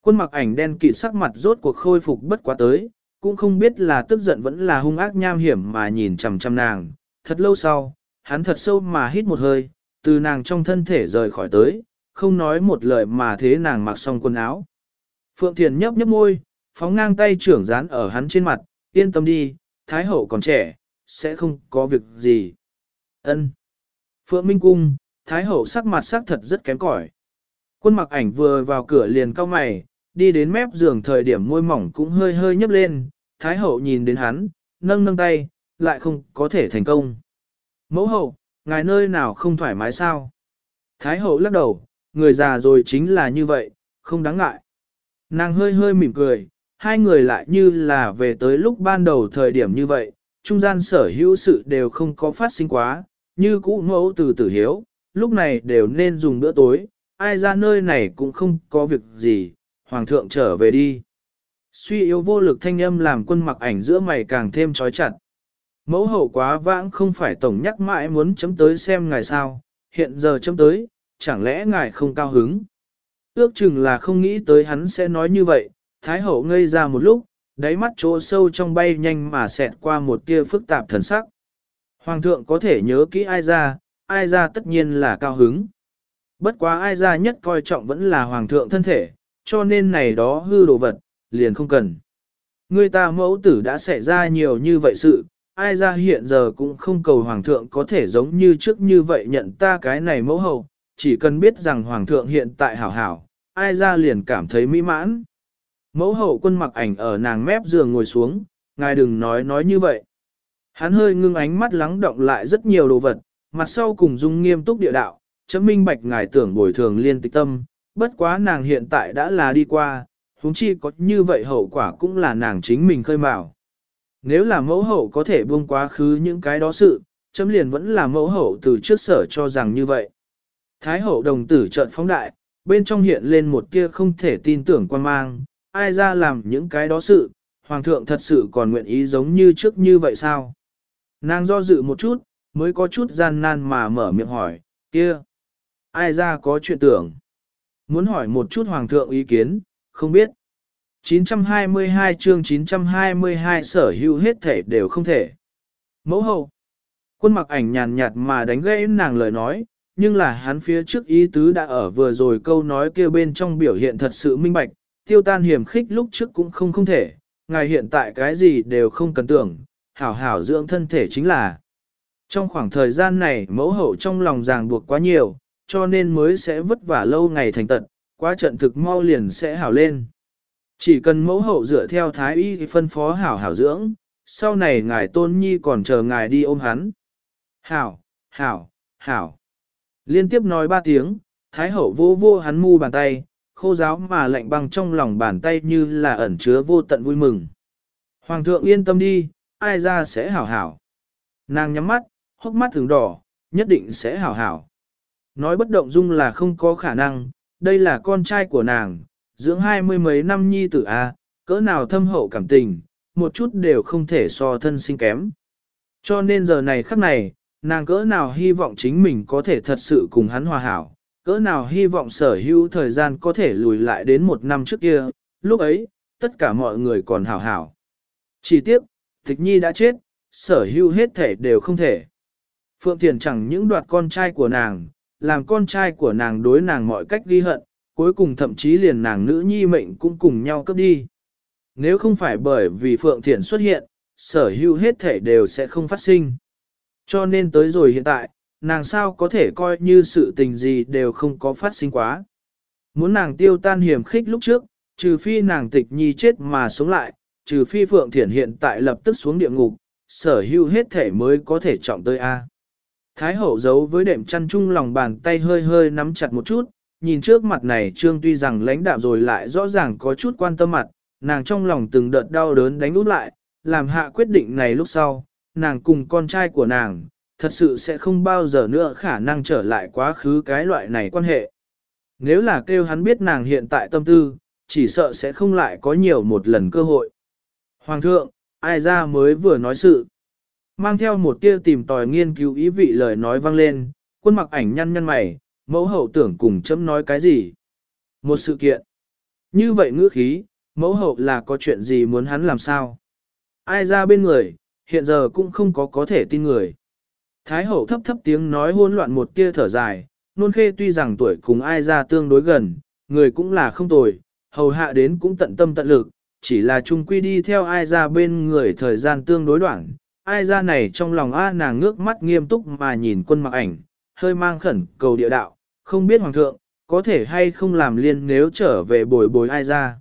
Quân mặc ảnh đen kịt sắc mặt rốt cuộc khôi phục bất quá tới, cũng không biết là tức giận vẫn là hung ác nham hiểm mà nhìn chằm chằm nàng. Thật lâu sau, hắn thật sâu mà hít một hơi, từ nàng trong thân thể rời khỏi tới, không nói một lời mà thế nàng mặc xong quần áo. Phượng Thiền nhấp nhấp môi, phóng ngang tay trưởng dán ở hắn trên mặt, yên tâm đi, Thái Hậu còn trẻ, sẽ không có việc gì. ân Phượng Minh Cung, Thái Hậu sắc mặt sắc thật rất kém cỏi. Quân mặc ảnh vừa vào cửa liền cau mày, đi đến mép giường thời điểm môi mỏng cũng hơi hơi nhấp lên, Thái Hậu nhìn đến hắn, nâng nâng tay, lại không có thể thành công. Mẫu hậu, ngài nơi nào không thoải mái sao? Thái Hậu lắc đầu, người già rồi chính là như vậy, không đáng ngại. Nàng hơi hơi mỉm cười, hai người lại như là về tới lúc ban đầu thời điểm như vậy, trung gian sở hữu sự đều không có phát sinh quá, như cũ mẫu từ tử hiếu, lúc này đều nên dùng bữa tối, ai ra nơi này cũng không có việc gì, hoàng thượng trở về đi. Suy yếu vô lực thanh âm làm quân mặc ảnh giữa mày càng thêm trói chặt. Mẫu hậu quá vãng không phải tổng nhắc mãi muốn chấm tới xem ngài sao, hiện giờ chấm tới, chẳng lẽ ngài không cao hứng. Ước chừng là không nghĩ tới hắn sẽ nói như vậy, Thái hậu ngây ra một lúc, đáy mắt chỗ sâu trong bay nhanh mà xẹt qua một tia phức tạp thần sắc. Hoàng thượng có thể nhớ kỹ ai ra, ai ra tất nhiên là cao hứng. Bất quá ai ra nhất coi trọng vẫn là hoàng thượng thân thể, cho nên này đó hư đồ vật, liền không cần. Người ta mẫu tử đã xảy ra nhiều như vậy sự, ai ra hiện giờ cũng không cầu hoàng thượng có thể giống như trước như vậy nhận ta cái này mẫu hậu, chỉ cần biết rằng hoàng thượng hiện tại hảo hảo, ai ra liền cảm thấy mỹ mãn. Mẫu hậu quân mặc ảnh ở nàng mép giường ngồi xuống, ngài đừng nói nói như vậy. Hắn hơi ngưng ánh mắt lắng động lại rất nhiều đồ vật, mặt sau cùng dung nghiêm túc địa đạo, chấm minh bạch ngài tưởng bồi thường liên tịch tâm, bất quá nàng hiện tại đã là đi qua, huống chi có như vậy hậu quả cũng là nàng chính mình khơi mào. Nếu là mẫu hậu có thể buông quá khứ những cái đó sự, chấm liền vẫn là mẫu hậu từ trước sở cho rằng như vậy. Thái hậu đồng tử trợn phóng đại, bên trong hiện lên một tia không thể tin tưởng quan mang, ai ra làm những cái đó sự, hoàng thượng thật sự còn nguyện ý giống như trước như vậy sao? Nàng do dự một chút, mới có chút gian nan mà mở miệng hỏi, kia, ai ra có chuyện tưởng? Muốn hỏi một chút hoàng thượng ý kiến, không biết. 922 chương 922 sở hữu hết thể đều không thể. Mẫu hậu. Quân mặc ảnh nhàn nhạt mà đánh gãy nàng lời nói, nhưng là hắn phía trước ý tứ đã ở vừa rồi câu nói kia bên trong biểu hiện thật sự minh bạch, tiêu tan hiểm khích lúc trước cũng không không thể, ngài hiện tại cái gì đều không cần tưởng, hảo hảo dưỡng thân thể chính là. Trong khoảng thời gian này mẫu hậu trong lòng ràng buộc quá nhiều, cho nên mới sẽ vất vả lâu ngày thành tận, quá trận thực mau liền sẽ hảo lên. Chỉ cần mẫu hậu dựa theo thái y phân phó hảo hảo dưỡng, sau này ngài tôn nhi còn chờ ngài đi ôm hắn. Hảo, hảo, hảo. Liên tiếp nói ba tiếng, thái hậu vô vô hắn mu bàn tay, khô giáo mà lạnh băng trong lòng bàn tay như là ẩn chứa vô tận vui mừng. Hoàng thượng yên tâm đi, ai ra sẽ hảo hảo. Nàng nhắm mắt, hốc mắt thường đỏ, nhất định sẽ hảo hảo. Nói bất động dung là không có khả năng, đây là con trai của nàng, dưỡng hai mươi mấy năm nhi tử A, cỡ nào thâm hậu cảm tình, một chút đều không thể so thân sinh kém. Cho nên giờ này khắc này, nàng cỡ nào hy vọng chính mình có thể thật sự cùng hắn hòa hảo, cỡ nào hy vọng sở hữu thời gian có thể lùi lại đến một năm trước kia, lúc ấy, tất cả mọi người còn hảo hảo. Chỉ tiếc, tịch nhi đã chết, sở hữu hết thể đều không thể. Phượng Thiền chẳng những đoạt con trai của nàng, làm con trai của nàng đối nàng mọi cách ghi hận, cuối cùng thậm chí liền nàng nữ nhi mệnh cũng cùng nhau cấp đi. Nếu không phải bởi vì Phượng Thiển xuất hiện, sở hữu hết thể đều sẽ không phát sinh. Cho nên tới rồi hiện tại, nàng sao có thể coi như sự tình gì đều không có phát sinh quá. Muốn nàng tiêu tan hiểm khích lúc trước, trừ phi nàng tịch nhi chết mà sống lại, trừ phi Phượng Thiển hiện tại lập tức xuống địa ngục, sở hữu hết thể mới có thể trọng tới A. Thái hậu giấu với đệm chăn chung lòng bàn tay hơi hơi nắm chặt một chút, nhìn trước mặt này trương tuy rằng lãnh đạm rồi lại rõ ràng có chút quan tâm mặt, nàng trong lòng từng đợt đau đớn đánh út lại, làm hạ quyết định này lúc sau, nàng cùng con trai của nàng, thật sự sẽ không bao giờ nữa khả năng trở lại quá khứ cái loại này quan hệ. Nếu là kêu hắn biết nàng hiện tại tâm tư, chỉ sợ sẽ không lại có nhiều một lần cơ hội. Hoàng thượng, ai ra mới vừa nói sự. Mang theo một tia tìm tòi nghiên cứu ý vị lời nói vang lên, quân mặc ảnh nhăn nhăn mày, mẫu hậu tưởng cùng chấm nói cái gì. Một sự kiện. Như vậy ngữ khí, mẫu hậu là có chuyện gì muốn hắn làm sao. Ai ra bên người, hiện giờ cũng không có có thể tin người. Thái hậu thấp thấp tiếng nói hỗn loạn một tia thở dài, nôn khê tuy rằng tuổi cùng ai ra tương đối gần, người cũng là không tồi, hầu hạ đến cũng tận tâm tận lực, chỉ là chung quy đi theo ai ra bên người thời gian tương đối đoạn. Ai ra này trong lòng A nàng ngước mắt nghiêm túc mà nhìn quân mặc ảnh, hơi mang khẩn cầu địa đạo, không biết hoàng thượng, có thể hay không làm liên nếu trở về bồi bồi ai ra.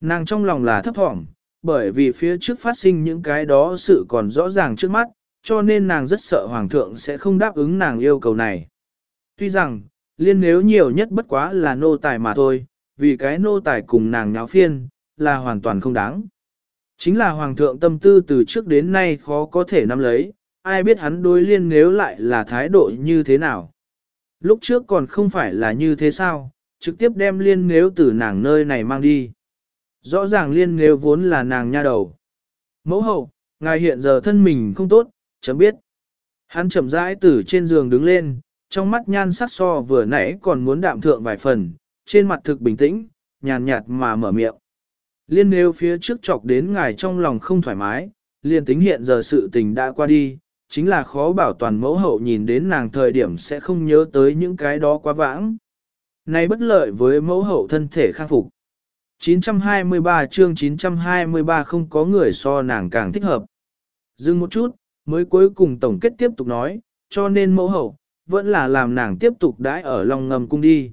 Nàng trong lòng là thấp thỏm, bởi vì phía trước phát sinh những cái đó sự còn rõ ràng trước mắt, cho nên nàng rất sợ hoàng thượng sẽ không đáp ứng nàng yêu cầu này. Tuy rằng, liên nếu nhiều nhất bất quá là nô tài mà thôi, vì cái nô tài cùng nàng nháo phiên, là hoàn toàn không đáng. Chính là hoàng thượng tâm tư từ trước đến nay khó có thể nắm lấy, ai biết hắn đối liên nếu lại là thái độ như thế nào. Lúc trước còn không phải là như thế sao, trực tiếp đem liên nếu từ nàng nơi này mang đi. Rõ ràng liên nếu vốn là nàng nha đầu. Mẫu hậu, ngài hiện giờ thân mình không tốt, chấm biết. Hắn chậm rãi từ trên giường đứng lên, trong mắt nhan sắc so vừa nãy còn muốn đạm thượng vài phần, trên mặt thực bình tĩnh, nhàn nhạt mà mở miệng. Liên nếu phía trước chọc đến ngài trong lòng không thoải mái, liên tính hiện giờ sự tình đã qua đi, chính là khó bảo toàn mẫu hậu nhìn đến nàng thời điểm sẽ không nhớ tới những cái đó quá vãng. Này bất lợi với mẫu hậu thân thể khang phục. 923 chương 923 không có người so nàng càng thích hợp. Dừng một chút, mới cuối cùng tổng kết tiếp tục nói, cho nên mẫu hậu, vẫn là làm nàng tiếp tục đãi ở lòng ngầm cung đi.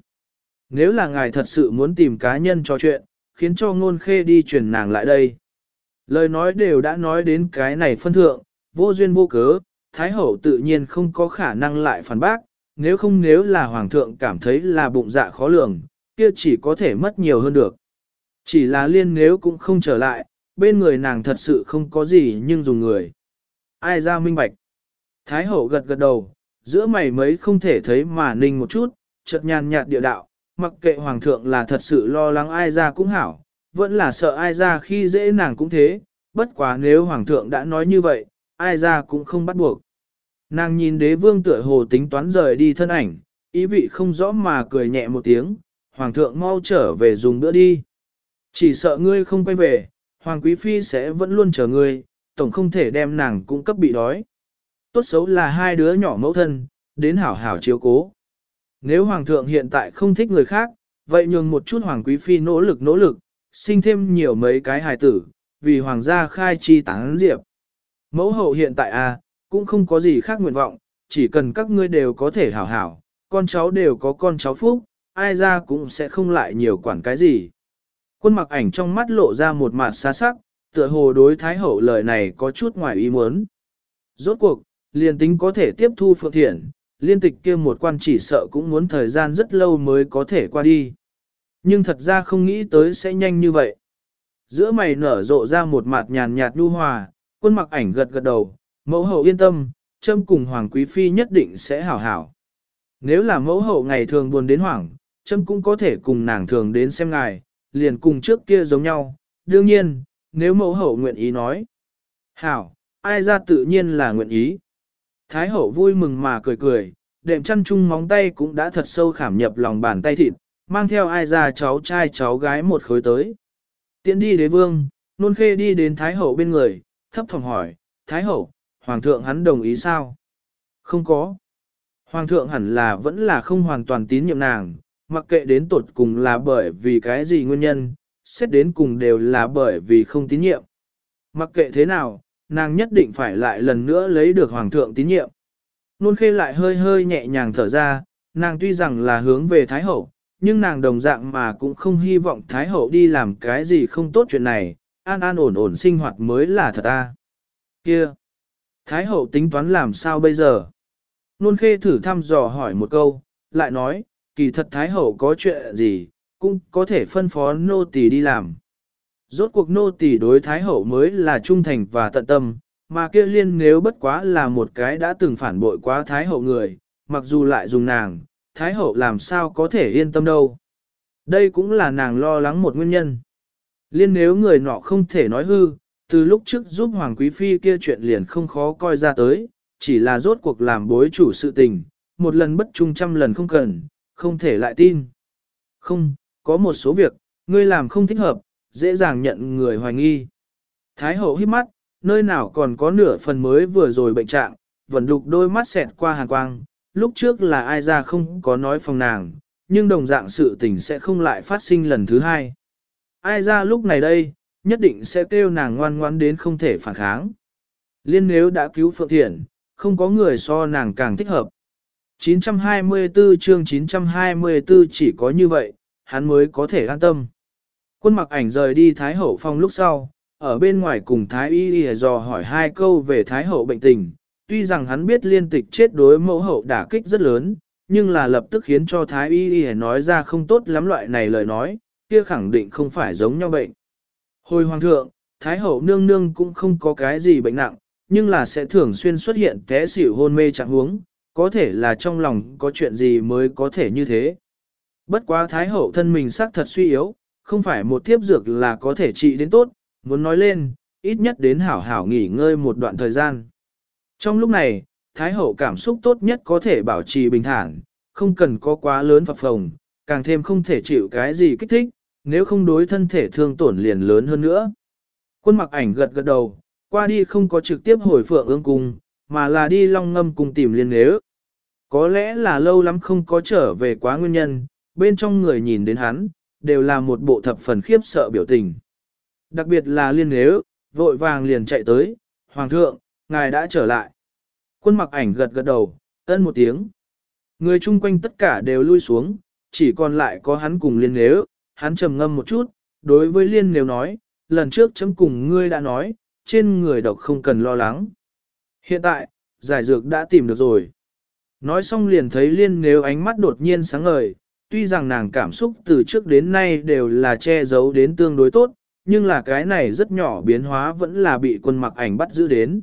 Nếu là ngài thật sự muốn tìm cá nhân cho chuyện, khiến cho ngôn khê đi truyền nàng lại đây. Lời nói đều đã nói đến cái này phân thượng, vô duyên vô cớ, Thái Hậu tự nhiên không có khả năng lại phản bác, nếu không nếu là Hoàng thượng cảm thấy là bụng dạ khó lường, kia chỉ có thể mất nhiều hơn được. Chỉ là liên nếu cũng không trở lại, bên người nàng thật sự không có gì nhưng dùng người. Ai ra minh bạch? Thái Hậu gật gật đầu, giữa mày mấy không thể thấy mà ninh một chút, chợt nhàn nhạt địa đạo, mặc kệ Hoàng thượng là thật sự lo lắng ai ra cũng hảo, vẫn là sợ ai ra khi dễ nàng cũng thế, bất quá nếu Hoàng thượng đã nói như vậy, ai ra cũng không bắt buộc. Nàng nhìn đế vương tựa hồ tính toán rời đi thân ảnh, ý vị không rõ mà cười nhẹ một tiếng, hoàng thượng mau trở về dùng bữa đi. Chỉ sợ ngươi không quay về, hoàng quý phi sẽ vẫn luôn chờ ngươi, tổng không thể đem nàng cung cấp bị đói. Tốt xấu là hai đứa nhỏ mẫu thân, đến hảo hảo chiếu cố. Nếu hoàng thượng hiện tại không thích người khác, vậy nhường một chút hoàng quý phi nỗ lực nỗ lực, sinh thêm nhiều mấy cái hài tử, vì hoàng gia khai chi tán diệp. Mẫu hậu hiện tại à, cũng không có gì khác nguyện vọng, chỉ cần các ngươi đều có thể hảo hảo, con cháu đều có con cháu phúc, ai ra cũng sẽ không lại nhiều quản cái gì. Quân mặc ảnh trong mắt lộ ra một mặt xa sắc, tựa hồ đối Thái Hậu lời này có chút ngoài ý muốn. Rốt cuộc, liền tính có thể tiếp thu Phượng Thiện, liên tịch kia một quan chỉ sợ cũng muốn thời gian rất lâu mới có thể qua đi. Nhưng thật ra không nghĩ tới sẽ nhanh như vậy. Giữa mày nở rộ ra một mặt nhàn nhạt nhu hòa, quân mặc ảnh gật gật đầu, mẫu hậu yên tâm, châm cùng hoàng quý phi nhất định sẽ hảo hảo. Nếu là mẫu hậu ngày thường buồn đến hoảng, châm cũng có thể cùng nàng thường đến xem ngài, liền cùng trước kia giống nhau. Đương nhiên, nếu mẫu hậu nguyện ý nói. Hảo, ai ra tự nhiên là nguyện ý. Thái hậu vui mừng mà cười cười, đệm chăn chung móng tay cũng đã thật sâu khảm nhập lòng bàn tay thịt, mang theo ai ra cháu trai cháu gái một khối tới. Tiến đi đế vương, nôn khê đi đến Thái hậu bên người, thấp phòng hỏi, Thái hậu, Hoàng thượng hắn đồng ý sao? Không có. Hoàng thượng hẳn là vẫn là không hoàn toàn tín nhiệm nàng, mặc kệ đến tột cùng là bởi vì cái gì nguyên nhân, xét đến cùng đều là bởi vì không tín nhiệm. Mặc kệ thế nào, nàng nhất định phải lại lần nữa lấy được Hoàng thượng tín nhiệm. Nôn khê lại hơi hơi nhẹ nhàng thở ra, nàng tuy rằng là hướng về Thái Hậu, nhưng nàng đồng dạng mà cũng không hy vọng Thái Hậu đi làm cái gì không tốt chuyện này, an an ổn ổn sinh hoạt mới là thật ta. Kia! Thái hậu tính toán làm sao bây giờ? Nôn khê thử thăm dò hỏi một câu, lại nói, kỳ thật Thái hậu có chuyện gì, cũng có thể phân phó nô tỳ đi làm. Rốt cuộc nô tỳ đối Thái hậu mới là trung thành và tận tâm, mà kia liên nếu bất quá là một cái đã từng phản bội quá Thái hậu người, mặc dù lại dùng nàng, Thái hậu làm sao có thể yên tâm đâu. Đây cũng là nàng lo lắng một nguyên nhân. Liên nếu người nọ không thể nói hư, từ lúc trước giúp Hoàng Quý Phi kia chuyện liền không khó coi ra tới, chỉ là rốt cuộc làm bối chủ sự tình, một lần bất trung trăm lần không cần, không thể lại tin. Không, có một số việc, ngươi làm không thích hợp, dễ dàng nhận người hoài nghi. Thái hậu hít mắt, nơi nào còn có nửa phần mới vừa rồi bệnh trạng, vẫn đục đôi mắt xẹt qua hàn quang, lúc trước là ai ra không có nói phòng nàng, nhưng đồng dạng sự tình sẽ không lại phát sinh lần thứ hai. Ai ra lúc này đây, nhất định sẽ kêu nàng ngoan ngoãn đến không thể phản kháng. Liên nếu đã cứu Phượng Thiện, không có người so nàng càng thích hợp. 924 chương 924 chỉ có như vậy, hắn mới có thể an tâm. Quân mặc ảnh rời đi Thái Hậu Phong lúc sau, ở bên ngoài cùng Thái Y Y dò hỏi hai câu về Thái Hậu bệnh tình. Tuy rằng hắn biết liên tịch chết đối mẫu hậu đả kích rất lớn, nhưng là lập tức khiến cho Thái Y Y nói ra không tốt lắm loại này lời nói, kia khẳng định không phải giống nhau bệnh. Hồi Hoàng thượng, Thái Hậu nương nương cũng không có cái gì bệnh nặng, nhưng là sẽ thường xuyên xuất hiện té xỉu hôn mê trạng huống, có thể là trong lòng có chuyện gì mới có thể như thế. Bất quá Thái Hậu thân mình xác thật suy yếu, không phải một thiếp dược là có thể trị đến tốt, muốn nói lên, ít nhất đến hảo hảo nghỉ ngơi một đoạn thời gian. Trong lúc này, Thái Hậu cảm xúc tốt nhất có thể bảo trì bình thản, không cần có quá lớn phập phồng, càng thêm không thể chịu cái gì kích thích, nếu không đối thân thể thương tổn liền lớn hơn nữa. Quân mặc ảnh gật gật đầu, qua đi không có trực tiếp hồi phượng ương cung, mà là đi long ngâm cùng tìm liên nếu. Có lẽ là lâu lắm không có trở về quá nguyên nhân, bên trong người nhìn đến hắn, đều là một bộ thập phần khiếp sợ biểu tình. Đặc biệt là liên nếu, vội vàng liền chạy tới, Hoàng thượng, ngài đã trở lại. Quân mặc ảnh gật gật đầu, ân một tiếng. Người chung quanh tất cả đều lui xuống, chỉ còn lại có hắn cùng liên nếu, hắn trầm ngâm một chút, đối với liên nếu nói, lần trước chấm cùng ngươi đã nói, trên người độc không cần lo lắng. Hiện tại, giải dược đã tìm được rồi. Nói xong liền thấy liên nếu ánh mắt đột nhiên sáng ngời, tuy rằng nàng cảm xúc từ trước đến nay đều là che giấu đến tương đối tốt, nhưng là cái này rất nhỏ biến hóa vẫn là bị quân mặc ảnh bắt giữ đến.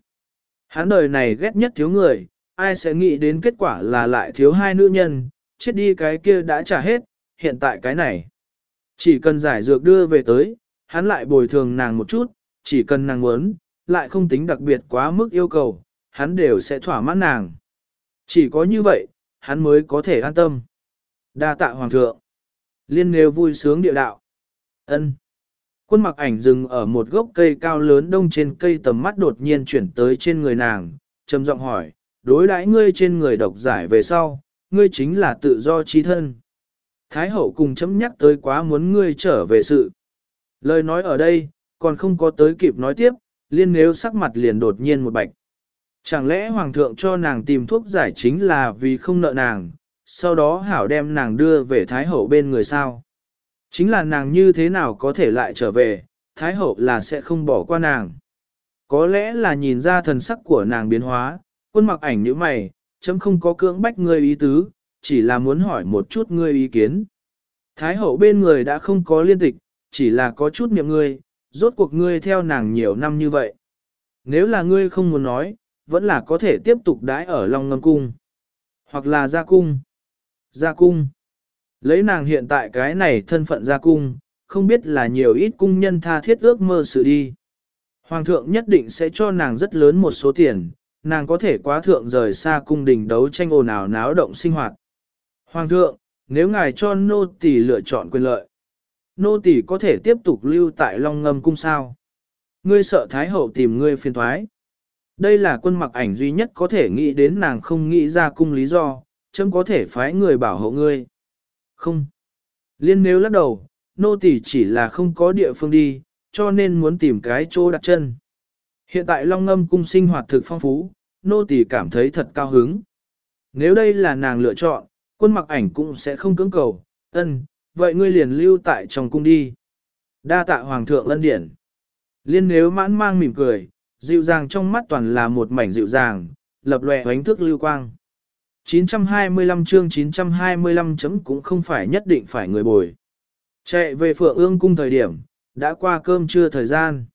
Hắn đời này ghét nhất thiếu người, ai sẽ nghĩ đến kết quả là lại thiếu hai nữ nhân, chết đi cái kia đã trả hết, hiện tại cái này. Chỉ cần giải dược đưa về tới, hắn lại bồi thường nàng một chút, chỉ cần nàng muốn, lại không tính đặc biệt quá mức yêu cầu, hắn đều sẽ thỏa mãn nàng. Chỉ có như vậy, hắn mới có thể an tâm. Đa tạ hoàng thượng. Liên nêu vui sướng địa đạo. ân Quân mặc ảnh dừng ở một gốc cây cao lớn đông trên cây tầm mắt đột nhiên chuyển tới trên người nàng, trầm giọng hỏi, đối đãi ngươi trên người độc giải về sau, ngươi chính là tự do trí thân. Thái hậu cùng chấm nhắc tới quá muốn ngươi trở về sự. Lời nói ở đây, còn không có tới kịp nói tiếp, liên nếu sắc mặt liền đột nhiên một bạch. Chẳng lẽ hoàng thượng cho nàng tìm thuốc giải chính là vì không nợ nàng, sau đó hảo đem nàng đưa về Thái hậu bên người sao? Chính là nàng như thế nào có thể lại trở về, Thái hậu là sẽ không bỏ qua nàng. Có lẽ là nhìn ra thần sắc của nàng biến hóa, quân mặc ảnh như mày, chấm không có cưỡng bách ngươi ý tứ, chỉ là muốn hỏi một chút ngươi ý kiến. Thái hậu bên người đã không có liên tịch, chỉ là có chút niệm ngươi, rốt cuộc ngươi theo nàng nhiều năm như vậy. Nếu là ngươi không muốn nói, vẫn là có thể tiếp tục đãi ở Long Ngâm Cung. Hoặc là ra cung. Ra cung. Lấy nàng hiện tại cái này thân phận ra cung, không biết là nhiều ít cung nhân tha thiết ước mơ sự đi. Hoàng thượng nhất định sẽ cho nàng rất lớn một số tiền, nàng có thể quá thượng rời xa cung đình đấu tranh ồn ào náo động sinh hoạt. Hoàng thượng, nếu ngài cho nô tỳ lựa chọn quyền lợi, nô tỳ có thể tiếp tục lưu tại Long Ngâm cung sao? Ngươi sợ Thái hậu tìm ngươi phiền toái Đây là quân mặc ảnh duy nhất có thể nghĩ đến nàng không nghĩ ra cung lý do, chấm có thể phái người bảo hộ ngươi. Không. Liên nếu lắc đầu, nô tỳ chỉ là không có địa phương đi, cho nên muốn tìm cái chỗ đặt chân. Hiện tại Long Ngâm cung sinh hoạt thực phong phú, nô tỳ cảm thấy thật cao hứng. Nếu đây là nàng lựa chọn, quân mặc ảnh cũng sẽ không cưỡng cầu, ân, vậy ngươi liền lưu tại trong cung đi. Đa tạ hoàng thượng lân điển. Liên nếu mãn mang mỉm cười, dịu dàng trong mắt toàn là một mảnh dịu dàng, lập lòe ánh thức lưu quang. 925 chương 925 chấm cũng không phải nhất định phải người bồi. Chạy về phượng ương cung thời điểm, đã qua cơm trưa thời gian.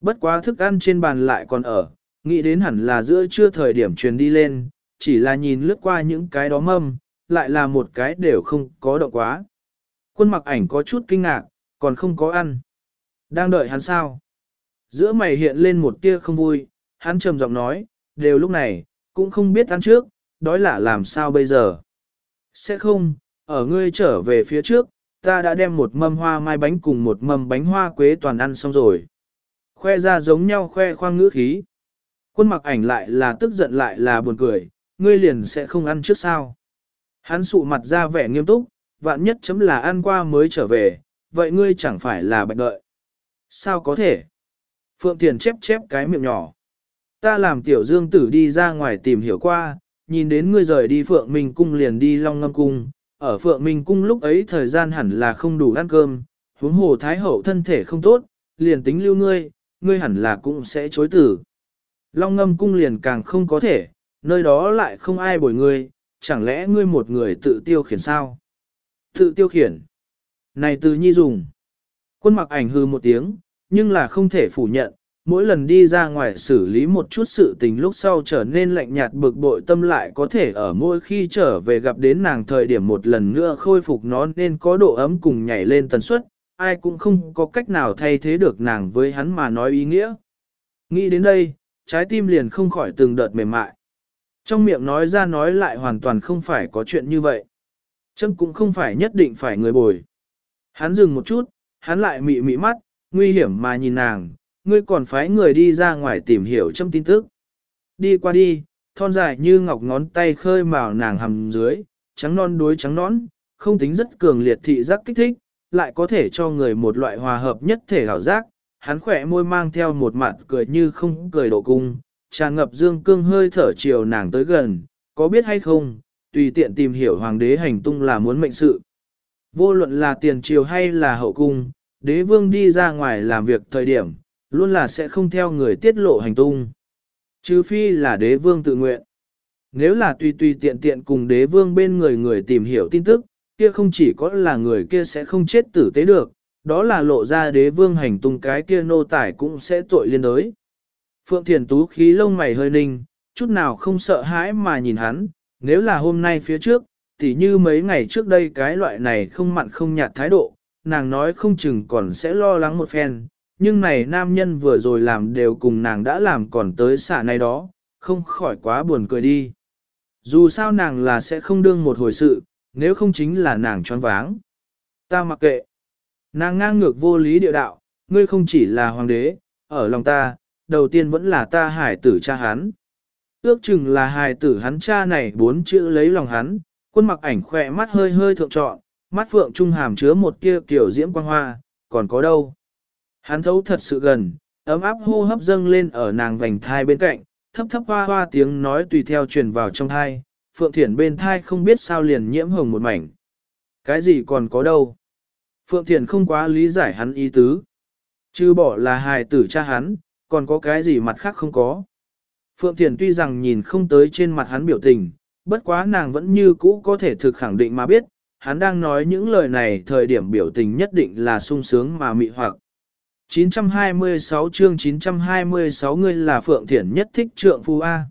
Bất quá thức ăn trên bàn lại còn ở, nghĩ đến hẳn là giữa trưa thời điểm truyền đi lên, chỉ là nhìn lướt qua những cái đó mâm, lại là một cái đều không có động quá. Quân mặc ảnh có chút kinh ngạc, còn không có ăn. Đang đợi hắn sao? Giữa mày hiện lên một tia không vui, hắn trầm giọng nói, đều lúc này, cũng không biết ăn trước, đói là làm sao bây giờ. Sẽ không, ở ngươi trở về phía trước, ta đã đem một mâm hoa mai bánh cùng một mâm bánh hoa quế toàn ăn xong rồi. Khoe ra giống nhau khoe khoang ngữ khí. Quân mặc ảnh lại là tức giận lại là buồn cười, ngươi liền sẽ không ăn trước sao. Hắn sụ mặt ra vẻ nghiêm túc, vạn nhất chấm là ăn qua mới trở về, vậy ngươi chẳng phải là bạch đợi. Sao có thể? Phượng Thiền chép chép cái miệng nhỏ. Ta làm tiểu dương tử đi ra ngoài tìm hiểu qua, nhìn đến ngươi rời đi Phượng Minh Cung liền đi Long Ngâm Cung. Ở Phượng Minh Cung lúc ấy thời gian hẳn là không đủ ăn cơm, huống hồ Thái Hậu thân thể không tốt, liền tính lưu ngươi, ngươi hẳn là cũng sẽ chối tử. Long Ngâm Cung liền càng không có thể, nơi đó lại không ai bồi ngươi, chẳng lẽ ngươi một người tự tiêu khiển sao? Tự tiêu khiển. Này từ nhi dùng. Quân mặc ảnh hư một tiếng, nhưng là không thể phủ nhận, mỗi lần đi ra ngoài xử lý một chút sự tình lúc sau trở nên lạnh nhạt bực bội tâm lại có thể ở mỗi khi trở về gặp đến nàng thời điểm một lần nữa khôi phục nó nên có độ ấm cùng nhảy lên tần suất, ai cũng không có cách nào thay thế được nàng với hắn mà nói ý nghĩa. Nghĩ đến đây, trái tim liền không khỏi từng đợt mềm mại. Trong miệng nói ra nói lại hoàn toàn không phải có chuyện như vậy. Châm cũng không phải nhất định phải người bồi. Hắn dừng một chút, hắn lại mị mị mắt, nguy hiểm mà nhìn nàng, ngươi còn phái người đi ra ngoài tìm hiểu châm tin tức. Đi qua đi, thon dài như ngọc ngón tay khơi màu nàng hầm dưới, trắng non đối trắng nón, không tính rất cường liệt thị giác kích thích, lại có thể cho người một loại hòa hợp nhất thể hảo giác. Hắn khỏe môi mang theo một mặt cười như không cười độ cung, tràn ngập dương cương hơi thở chiều nàng tới gần, có biết hay không, tùy tiện tìm hiểu hoàng đế hành tung là muốn mệnh sự. Vô luận là tiền triều hay là hậu cung, đế vương đi ra ngoài làm việc thời điểm, luôn là sẽ không theo người tiết lộ hành tung. Trừ phi là đế vương tự nguyện. Nếu là tùy tùy tiện tiện cùng đế vương bên người người tìm hiểu tin tức, kia không chỉ có là người kia sẽ không chết tử tế được, đó là lộ ra đế vương hành tung cái kia nô tải cũng sẽ tội liên đới. Phượng Thiền Tú khí lông mày hơi ninh, chút nào không sợ hãi mà nhìn hắn, nếu là hôm nay phía trước, tỉ như mấy ngày trước đây cái loại này không mặn không nhạt thái độ, nàng nói không chừng còn sẽ lo lắng một phen, nhưng này nam nhân vừa rồi làm đều cùng nàng đã làm còn tới xả này đó, không khỏi quá buồn cười đi. Dù sao nàng là sẽ không đương một hồi sự, nếu không chính là nàng choáng váng. Ta mặc kệ. Nàng ngang ngược vô lý địa đạo, ngươi không chỉ là hoàng đế, ở lòng ta, đầu tiên vẫn là ta hải tử cha hắn. Ước chừng là hài tử hắn cha này bốn chữ lấy lòng hắn, quân mặc ảnh khỏe mắt hơi hơi thượng trọn, mắt phượng trung hàm chứa một kia kiểu diễm quang hoa, còn có đâu. Hắn thấu thật sự gần, ấm áp hô hấp dâng lên ở nàng vành thai bên cạnh, thấp thấp hoa hoa tiếng nói tùy theo truyền vào trong thai, phượng thiển bên thai không biết sao liền nhiễm hồng một mảnh. Cái gì còn có đâu. Phượng thiển không quá lý giải hắn ý tứ. Chứ bỏ là hài tử cha hắn, còn có cái gì mặt khác không có. Phượng Thiển tuy rằng nhìn không tới trên mặt hắn biểu tình, bất quá nàng vẫn như cũ có thể thực khẳng định mà biết, hắn đang nói những lời này thời điểm biểu tình nhất định là sung sướng mà mị hoặc. 926 chương 926 ngươi là Phượng Thiển nhất thích trượng phu A.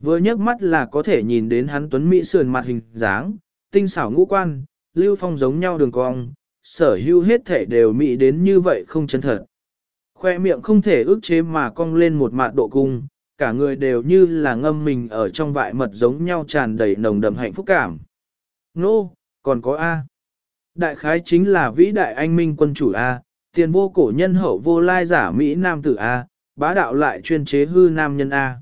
Vừa nhấc mắt là có thể nhìn đến hắn tuấn mỹ sườn mặt hình dáng, tinh xảo ngũ quan, lưu phong giống nhau đường cong, sở hữu hết thể đều mỹ đến như vậy không chân thật. Khoe miệng không thể ước chế mà cong lên một mạt độ cung, cả người đều như là ngâm mình ở trong vại mật giống nhau tràn đầy nồng đậm hạnh phúc cảm. Nô, còn có A. Đại khái chính là vĩ đại anh minh quân chủ A, tiền vô cổ nhân hậu vô lai giả Mỹ Nam tử A, bá đạo lại chuyên chế hư nam nhân A.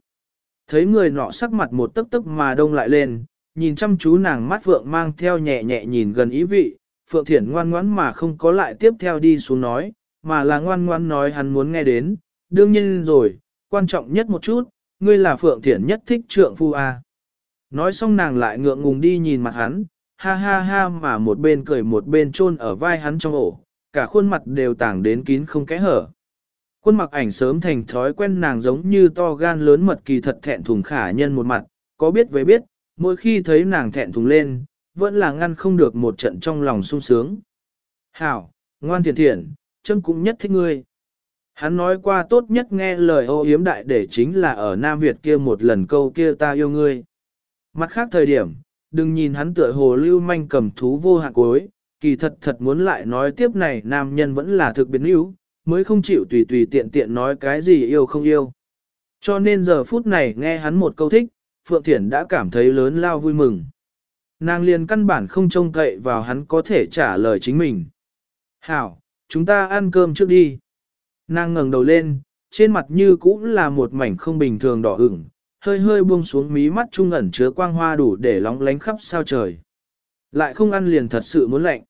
Thấy người nọ sắc mặt một tức tức mà đông lại lên, nhìn chăm chú nàng mắt vượng mang theo nhẹ nhẹ nhìn gần ý vị, phượng thiển ngoan ngoãn mà không có lại tiếp theo đi xuống nói, mà là ngoan ngoãn nói hắn muốn nghe đến, đương nhiên rồi, quan trọng nhất một chút, ngươi là Phượng Thiển nhất thích trượng phu A. Nói xong nàng lại ngượng ngùng đi nhìn mặt hắn, ha ha ha mà một bên cười một bên chôn ở vai hắn trong ổ, cả khuôn mặt đều tảng đến kín không kẽ hở. Quân mặc ảnh sớm thành thói quen nàng giống như to gan lớn mật kỳ thật thẹn thùng khả nhân một mặt, có biết với biết, mỗi khi thấy nàng thẹn thùng lên, vẫn là ngăn không được một trận trong lòng sung sướng. Hảo, ngoan thiện thiện, chân cũng nhất thích ngươi. Hắn nói qua tốt nhất nghe lời ô yếm đại để chính là ở Nam Việt kia một lần câu kia ta yêu ngươi. Mặt khác thời điểm, đừng nhìn hắn tựa hồ lưu manh cầm thú vô hạn cối, kỳ thật thật muốn lại nói tiếp này nam nhân vẫn là thực biến yếu, mới không chịu tùy tùy tiện tiện nói cái gì yêu không yêu. Cho nên giờ phút này nghe hắn một câu thích, Phượng Thiển đã cảm thấy lớn lao vui mừng. Nàng liền căn bản không trông cậy vào hắn có thể trả lời chính mình. Hảo, chúng ta ăn cơm trước đi. Nàng ngẩng đầu lên, trên mặt như cũng là một mảnh không bình thường đỏ ửng, hơi hơi buông xuống mí mắt trung ẩn chứa quang hoa đủ để lóng lánh khắp sao trời. Lại không ăn liền thật sự muốn lạnh.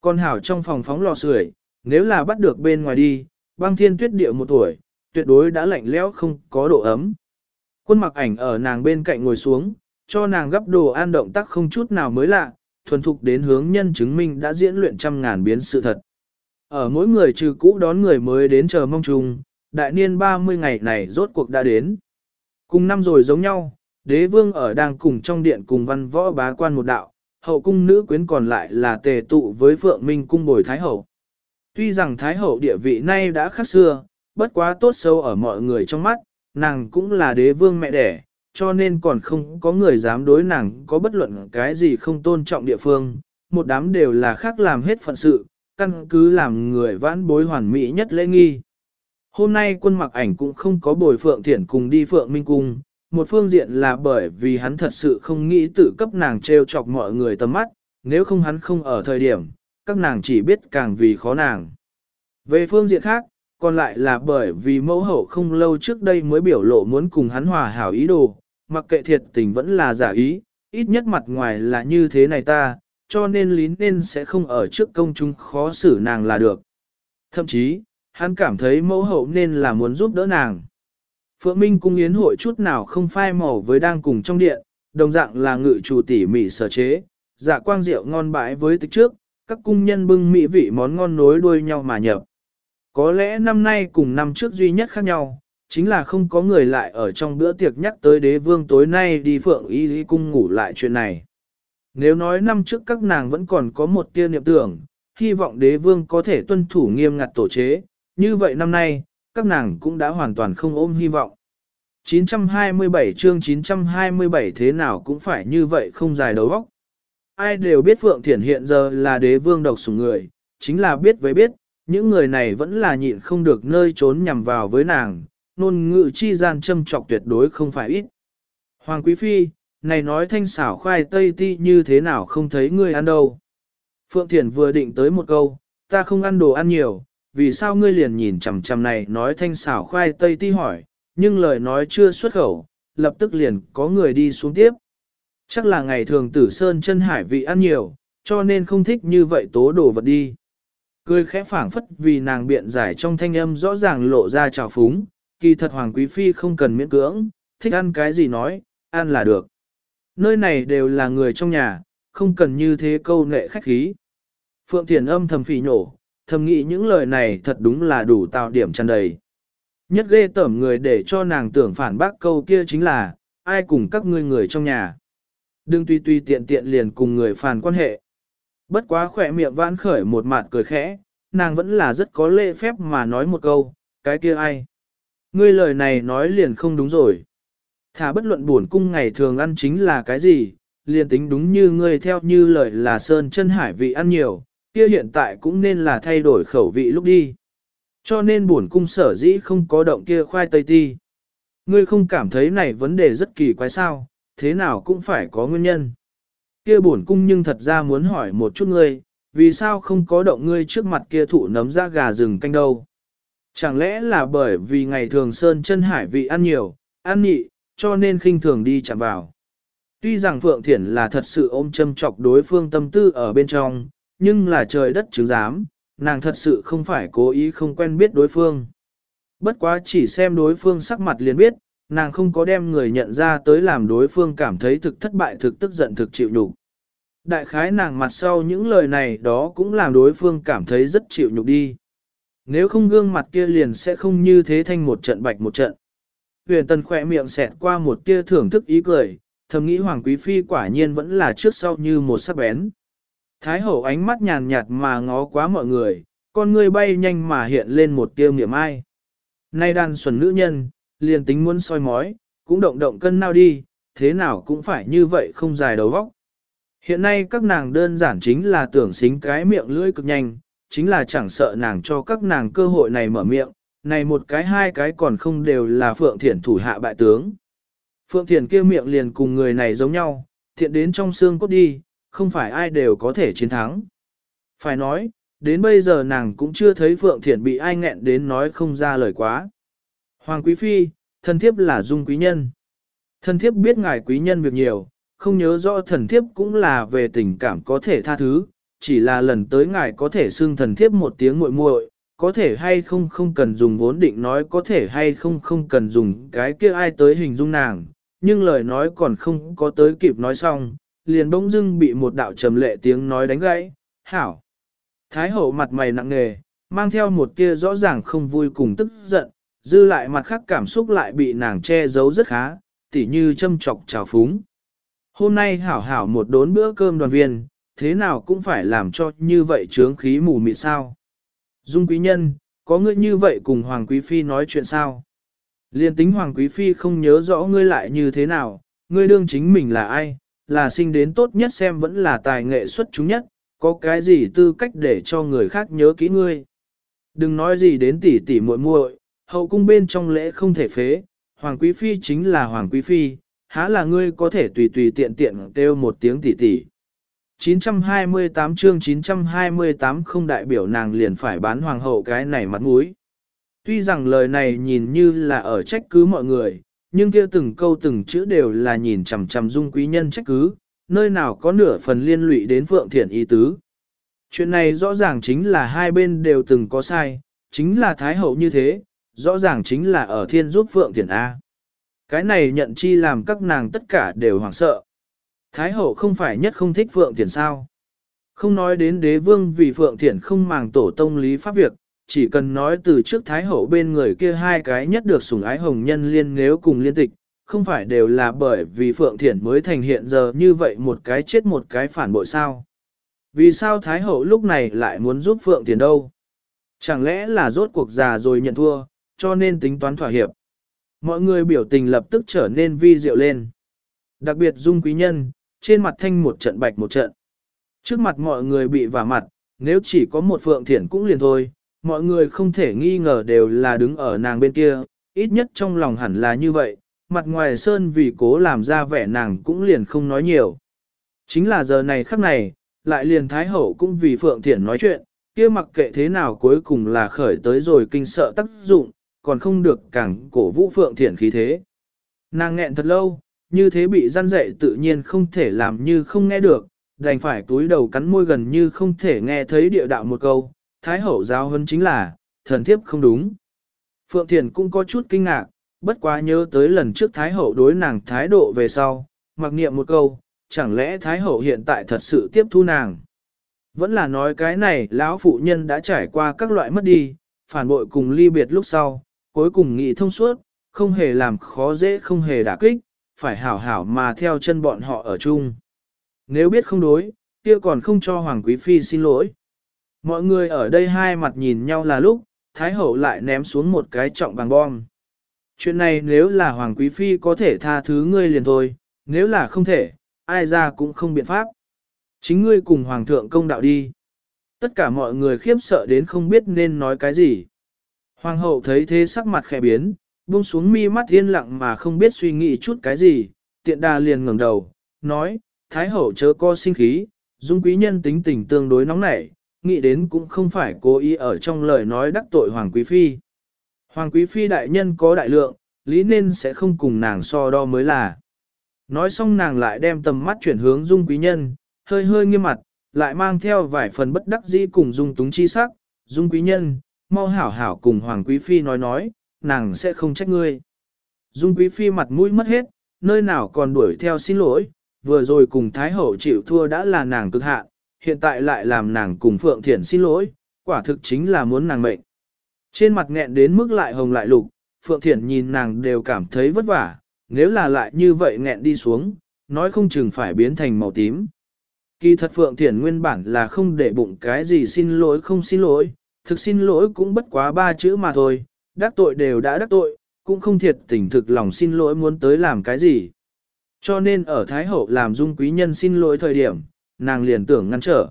Con hảo trong phòng phóng lò sưởi, nếu là bắt được bên ngoài đi, băng thiên tuyết địa một tuổi, tuyệt đối đã lạnh lẽo không có độ ấm. Quân mặc ảnh ở nàng bên cạnh ngồi xuống, cho nàng gấp đồ an động tác không chút nào mới lạ, thuần thục đến hướng nhân chứng minh đã diễn luyện trăm ngàn biến sự thật. Ở mỗi người trừ cũ đón người mới đến chờ mong chung, đại niên 30 ngày này rốt cuộc đã đến. Cùng năm rồi giống nhau, đế vương ở đang cùng trong điện cùng văn võ bá quan một đạo, hậu cung nữ quyến còn lại là tề tụ với phượng minh cung bồi thái hậu. Tuy rằng thái hậu địa vị nay đã khác xưa, bất quá tốt sâu ở mọi người trong mắt, nàng cũng là đế vương mẹ đẻ, cho nên còn không có người dám đối nàng có bất luận cái gì không tôn trọng địa phương, một đám đều là khác làm hết phận sự, căn cứ làm người vãn bối hoàn mỹ nhất lễ nghi. Hôm nay quân mặc ảnh cũng không có bồi Phượng Thiển cùng đi Phượng Minh Cung, một phương diện là bởi vì hắn thật sự không nghĩ tự cấp nàng treo chọc mọi người tầm mắt, nếu không hắn không ở thời điểm, các nàng chỉ biết càng vì khó nàng. Về phương diện khác, còn lại là bởi vì mẫu hậu không lâu trước đây mới biểu lộ muốn cùng hắn hòa hảo ý đồ, mặc kệ thiệt tình vẫn là giả ý, ít nhất mặt ngoài là như thế này ta, cho nên lín nên sẽ không ở trước công chúng khó xử nàng là được. Thậm chí, hắn cảm thấy mẫu hậu nên là muốn giúp đỡ nàng. Phượng Minh cung yến hội chút nào không phai màu với đang cùng trong điện, đồng dạng là ngự chủ tỉ mỉ sở chế, dạ quang rượu ngon bãi với tích trước, các cung nhân bưng mỹ vị món ngon nối đuôi nhau mà nhập. Có lẽ năm nay cùng năm trước duy nhất khác nhau, chính là không có người lại ở trong bữa tiệc nhắc tới đế vương tối nay đi phượng y lý cung ngủ lại chuyện này. Nếu nói năm trước các nàng vẫn còn có một tia niệm tưởng, hy vọng đế vương có thể tuân thủ nghiêm ngặt tổ chế, như vậy năm nay, các nàng cũng đã hoàn toàn không ôm hy vọng. 927 chương 927 thế nào cũng phải như vậy không dài đầu óc. Ai đều biết Phượng Thiển hiện giờ là đế vương độc sủng người, chính là biết với biết, những người này vẫn là nhịn không được nơi trốn nhằm vào với nàng, nôn ngự chi gian châm trọc tuyệt đối không phải ít. Hoàng Quý Phi, này nói thanh xảo khoai tây ti như thế nào không thấy ngươi ăn đâu. Phượng Thiển vừa định tới một câu, ta không ăn đồ ăn nhiều, vì sao ngươi liền nhìn chằm chằm này nói thanh xảo khoai tây ti hỏi, nhưng lời nói chưa xuất khẩu, lập tức liền có người đi xuống tiếp. Chắc là ngày thường tử sơn chân hải vị ăn nhiều, cho nên không thích như vậy tố đồ vật đi. Cười khẽ phảng phất vì nàng biện giải trong thanh âm rõ ràng lộ ra trào phúng, kỳ thật Hoàng Quý Phi không cần miễn cưỡng, thích ăn cái gì nói, ăn là được. Nơi này đều là người trong nhà, không cần như thế câu nệ khách khí. Phượng Thiền âm thầm phỉ nhổ, thầm nghĩ những lời này thật đúng là đủ tạo điểm tràn đầy. Nhất ghê tởm người để cho nàng tưởng phản bác câu kia chính là, ai cùng các ngươi người trong nhà. Đừng tùy tùy tiện tiện liền cùng người phản quan hệ. Bất quá khỏe miệng vãn khởi một mặt cười khẽ, nàng vẫn là rất có lễ phép mà nói một câu, cái kia ai. Ngươi lời này nói liền không đúng rồi. Thả bất luận buồn cung ngày thường ăn chính là cái gì, liền tính đúng như ngươi theo như lời là sơn chân hải vị ăn nhiều, kia hiện tại cũng nên là thay đổi khẩu vị lúc đi. Cho nên buồn cung sở dĩ không có động kia khoai tây ti. Ngươi không cảm thấy này vấn đề rất kỳ quái sao, thế nào cũng phải có nguyên nhân. Kia buồn cung nhưng thật ra muốn hỏi một chút ngươi, vì sao không có động ngươi trước mặt kia thụ nấm ra gà rừng canh đâu. Chẳng lẽ là bởi vì ngày thường sơn chân hải vị ăn nhiều, ăn nhị, cho nên khinh thường đi chạm vào. Tuy rằng Phượng Thiển là thật sự ôm châm chọc đối phương tâm tư ở bên trong, nhưng là trời đất chứng giám, nàng thật sự không phải cố ý không quen biết đối phương. Bất quá chỉ xem đối phương sắc mặt liền biết, nàng không có đem người nhận ra tới làm đối phương cảm thấy thực thất bại thực tức giận thực chịu nhục. Đại khái nàng mặt sau những lời này đó cũng làm đối phương cảm thấy rất chịu nhục đi. Nếu không gương mặt kia liền sẽ không như thế thanh một trận bạch một trận. Huyền tần khỏe miệng xẹt qua một tia thưởng thức ý cười, thầm nghĩ Hoàng Quý Phi quả nhiên vẫn là trước sau như một sắc bén. Thái hậu ánh mắt nhàn nhạt mà ngó quá mọi người, con người bay nhanh mà hiện lên một tiêu niệm ai. Nay đàn xuẩn nữ nhân, liền tính muốn soi mói, cũng động động cân nào đi, thế nào cũng phải như vậy không dài đầu vóc. Hiện nay các nàng đơn giản chính là tưởng xính cái miệng lưỡi cực nhanh, chính là chẳng sợ nàng cho các nàng cơ hội này mở miệng, này một cái hai cái còn không đều là Phượng Thiển thủ hạ bại tướng. Phượng Thiển kia miệng liền cùng người này giống nhau, thiện đến trong xương cốt đi, không phải ai đều có thể chiến thắng. Phải nói, đến bây giờ nàng cũng chưa thấy Phượng Thiển bị ai nghẹn đến nói không ra lời quá. Hoàng quý phi, thần thiếp là dung quý nhân. Thần thiếp biết ngài quý nhân việc nhiều, không nhớ rõ thần thiếp cũng là về tình cảm có thể tha thứ, chỉ là lần tới ngài có thể xưng thần thiếp một tiếng muội muội, có thể hay không không cần dùng vốn định nói có thể hay không không cần dùng cái kia ai tới hình dung nàng, nhưng lời nói còn không có tới kịp nói xong, liền bỗng dưng bị một đạo trầm lệ tiếng nói đánh gãy, hảo. Thái hậu mặt mày nặng nề, mang theo một kia rõ ràng không vui cùng tức giận, dư lại mặt khác cảm xúc lại bị nàng che giấu rất khá, tỉ như châm chọc trào phúng. Hôm nay hảo hảo một đốn bữa cơm đoàn viên, thế nào cũng phải làm cho như vậy trướng khí mù mịt sao. Dung quý nhân, có ngươi như vậy cùng Hoàng Quý Phi nói chuyện sao? Liên tính Hoàng Quý Phi không nhớ rõ ngươi lại như thế nào, ngươi đương chính mình là ai, là sinh đến tốt nhất xem vẫn là tài nghệ xuất chúng nhất, có cái gì tư cách để cho người khác nhớ kỹ ngươi. Đừng nói gì đến tỷ tỷ muội muội, hậu cung bên trong lễ không thể phế, Hoàng Quý Phi chính là Hoàng Quý Phi, há là ngươi có thể tùy tùy tiện tiện kêu một tiếng tỷ tỷ. 928 chương 928 không đại biểu nàng liền phải bán hoàng hậu cái này mặt mũi. Tuy rằng lời này nhìn như là ở trách cứ mọi người, nhưng kia từng câu từng chữ đều là nhìn chằm chằm dung quý nhân trách cứ, nơi nào có nửa phần liên lụy đến Phượng Thiển ý tứ. Chuyện này rõ ràng chính là hai bên đều từng có sai, chính là Thái Hậu như thế, rõ ràng chính là ở thiên giúp Phượng Thiển A. Cái này nhận chi làm các nàng tất cả đều hoảng sợ. Thái hậu không phải nhất không thích Phượng Thiển sao. Không nói đến đế vương vì Phượng Thiển không màng tổ tông lý pháp việc, chỉ cần nói từ trước Thái hậu bên người kia hai cái nhất được sủng ái hồng nhân liên nếu cùng liên tịch, không phải đều là bởi vì Phượng Thiển mới thành hiện giờ như vậy một cái chết một cái phản bội sao. Vì sao Thái hậu lúc này lại muốn giúp Phượng Thiển đâu? Chẳng lẽ là rốt cuộc già rồi nhận thua, cho nên tính toán thỏa hiệp. Mọi người biểu tình lập tức trở nên vi diệu lên. Đặc biệt dung quý nhân, trên mặt thanh một trận bạch một trận. Trước mặt mọi người bị vả mặt, nếu chỉ có một phượng thiển cũng liền thôi, mọi người không thể nghi ngờ đều là đứng ở nàng bên kia, ít nhất trong lòng hẳn là như vậy, mặt ngoài sơn vì cố làm ra vẻ nàng cũng liền không nói nhiều. Chính là giờ này khắc này, lại liền thái hậu cũng vì phượng thiển nói chuyện, kia mặc kệ thế nào cuối cùng là khởi tới rồi kinh sợ tác dụng, còn không được càng cổ vũ phượng thiển khí thế. Nàng nghẹn thật lâu, như thế bị gian dậy tự nhiên không thể làm như không nghe được, đành phải túi đầu cắn môi gần như không thể nghe thấy địa đạo một câu, thái hậu giáo hơn chính là, thần thiếp không đúng. Phượng Thiền cũng có chút kinh ngạc, bất quá nhớ tới lần trước thái hậu đối nàng thái độ về sau, mặc niệm một câu, chẳng lẽ thái hậu hiện tại thật sự tiếp thu nàng. Vẫn là nói cái này lão phụ nhân đã trải qua các loại mất đi, phản bội cùng ly biệt lúc sau, cuối cùng nghị thông suốt, không hề làm khó dễ không hề đả kích, phải hảo hảo mà theo chân bọn họ ở chung. Nếu biết không đối, kia còn không cho Hoàng Quý Phi xin lỗi. Mọi người ở đây hai mặt nhìn nhau là lúc, Thái Hậu lại ném xuống một cái trọng bằng bom. Chuyện này nếu là Hoàng Quý Phi có thể tha thứ ngươi liền thôi, nếu là không thể, ai ra cũng không biện pháp. Chính ngươi cùng Hoàng thượng công đạo đi. Tất cả mọi người khiếp sợ đến không biết nên nói cái gì. Hoàng hậu thấy thế sắc mặt khẽ biến, buông xuống mi mắt yên lặng mà không biết suy nghĩ chút cái gì, tiện đà liền ngẩng đầu, nói, Thái hậu chớ co sinh khí, dung quý nhân tính tình tương đối nóng nảy, nghĩ đến cũng không phải cố ý ở trong lời nói đắc tội Hoàng Quý Phi. Hoàng Quý Phi đại nhân có đại lượng, lý nên sẽ không cùng nàng so đo mới là. Nói xong nàng lại đem tầm mắt chuyển hướng dung quý nhân, hơi hơi nghiêm mặt, lại mang theo vài phần bất đắc dĩ cùng dung túng chi sắc, dung quý nhân, mau hảo hảo cùng Hoàng Quý Phi nói nói, nàng sẽ không trách ngươi. Dung Quý Phi mặt mũi mất hết, nơi nào còn đuổi theo xin lỗi, vừa rồi cùng Thái Hậu chịu thua đã là nàng cực hạn, hiện tại lại làm nàng cùng Phượng Thiển xin lỗi, quả thực chính là muốn nàng mệnh. Trên mặt nghẹn đến mức lại hồng lại lục, Phượng Thiển nhìn nàng đều cảm thấy vất vả, nếu là lại như vậy nghẹn đi xuống, nói không chừng phải biến thành màu tím. Kỳ thật Phượng Thiển nguyên bản là không để bụng cái gì xin lỗi không xin lỗi, thực xin lỗi cũng bất quá ba chữ mà thôi, đắc tội đều đã đắc tội, cũng không thiệt tình thực lòng xin lỗi muốn tới làm cái gì. Cho nên ở Thái Hậu làm dung quý nhân xin lỗi thời điểm, nàng liền tưởng ngăn trở.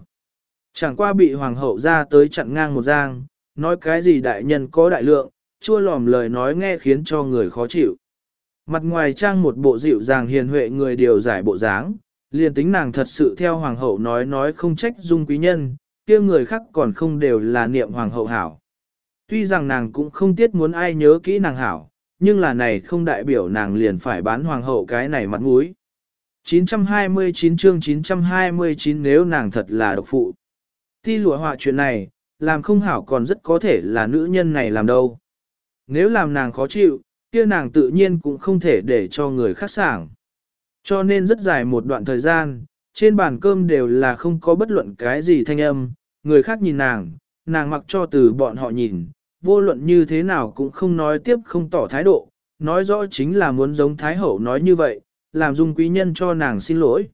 Chẳng qua bị Hoàng hậu ra tới chặn ngang một giang, nói cái gì đại nhân có đại lượng, chua lòm lời nói nghe khiến cho người khó chịu. Mặt ngoài trang một bộ dịu dàng hiền huệ người điều giải bộ dáng, liền tính nàng thật sự theo Hoàng hậu nói nói không trách dung quý nhân, kia người khác còn không đều là niệm Hoàng hậu hảo. Tuy rằng nàng cũng không tiếc muốn ai nhớ kỹ nàng hảo, nhưng là này không đại biểu nàng liền phải bán hoàng hậu cái này mặt mũi. 929 chương 929 nếu nàng thật là độc phụ. Ti lụa họa chuyện này, làm không hảo còn rất có thể là nữ nhân này làm đâu. Nếu làm nàng khó chịu, kia nàng tự nhiên cũng không thể để cho người khác sảng. Cho nên rất dài một đoạn thời gian, trên bàn cơm đều là không có bất luận cái gì thanh âm, người khác nhìn nàng, nàng mặc cho từ bọn họ nhìn, vô luận như thế nào cũng không nói tiếp không tỏ thái độ, nói rõ chính là muốn giống Thái Hậu nói như vậy, làm dung quý nhân cho nàng xin lỗi.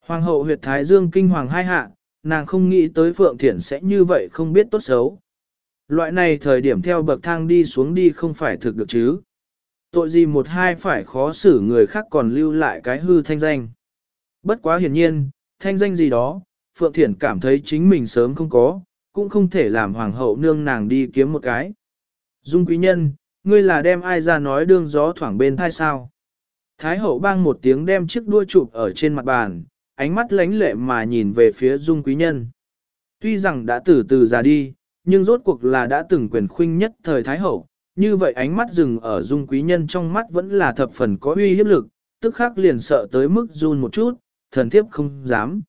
Hoàng hậu huyệt Thái Dương kinh hoàng hai hạ, nàng không nghĩ tới Phượng Thiển sẽ như vậy không biết tốt xấu. Loại này thời điểm theo bậc thang đi xuống đi không phải thực được chứ. Tội gì một hai phải khó xử người khác còn lưu lại cái hư thanh danh. Bất quá hiển nhiên, thanh danh gì đó, Phượng Thiển cảm thấy chính mình sớm không có, cũng không thể làm hoàng hậu nương nàng đi kiếm một cái. Dung quý nhân, ngươi là đem ai ra nói đương gió thoảng bên thai sao. Thái hậu bang một tiếng đem chiếc đua chụp ở trên mặt bàn, ánh mắt lánh lệ mà nhìn về phía dung quý nhân. Tuy rằng đã từ từ già đi, nhưng rốt cuộc là đã từng quyền khuynh nhất thời Thái hậu, như vậy ánh mắt dừng ở dung quý nhân trong mắt vẫn là thập phần có uy hiếp lực, tức khắc liền sợ tới mức run một chút, thần thiếp không dám.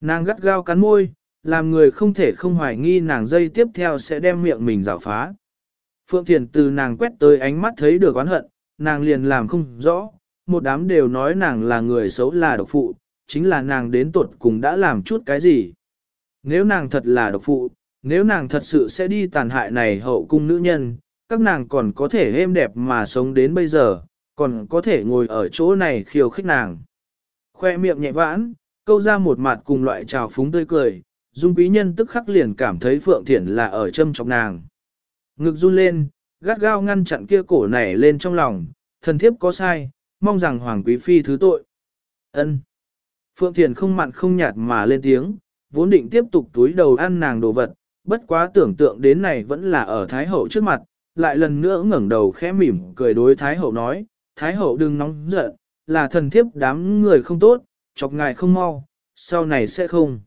Nàng gắt gao cắn môi, làm người không thể không hoài nghi nàng dây tiếp theo sẽ đem miệng mình rào phá. Phượng Thiền từ nàng quét tới ánh mắt thấy được oán hận, nàng liền làm không rõ, một đám đều nói nàng là người xấu là độc phụ, chính là nàng đến tuột cùng đã làm chút cái gì. Nếu nàng thật là độc phụ, nếu nàng thật sự sẽ đi tàn hại này hậu cung nữ nhân, các nàng còn có thể êm đẹp mà sống đến bây giờ, còn có thể ngồi ở chỗ này khiêu khích nàng. Khoe miệng nhẹ vãn, câu ra một mặt cùng loại trào phúng tươi cười, dung quý nhân tức khắc liền cảm thấy Phượng Thiển là ở châm trong nàng. Ngực run lên, gắt gao ngăn chặn kia cổ nảy lên trong lòng, thần thiếp có sai, mong rằng Hoàng Quý Phi thứ tội. ân Phượng Thiền không mặn không nhạt mà lên tiếng, vốn định tiếp tục túi đầu ăn nàng đồ vật, bất quá tưởng tượng đến này vẫn là ở Thái Hậu trước mặt, lại lần nữa ngẩng đầu khẽ mỉm cười đối Thái Hậu nói, Thái Hậu đừng nóng giận, là thần thiếp đám người không tốt, chọc ngài không mau, sau này sẽ không.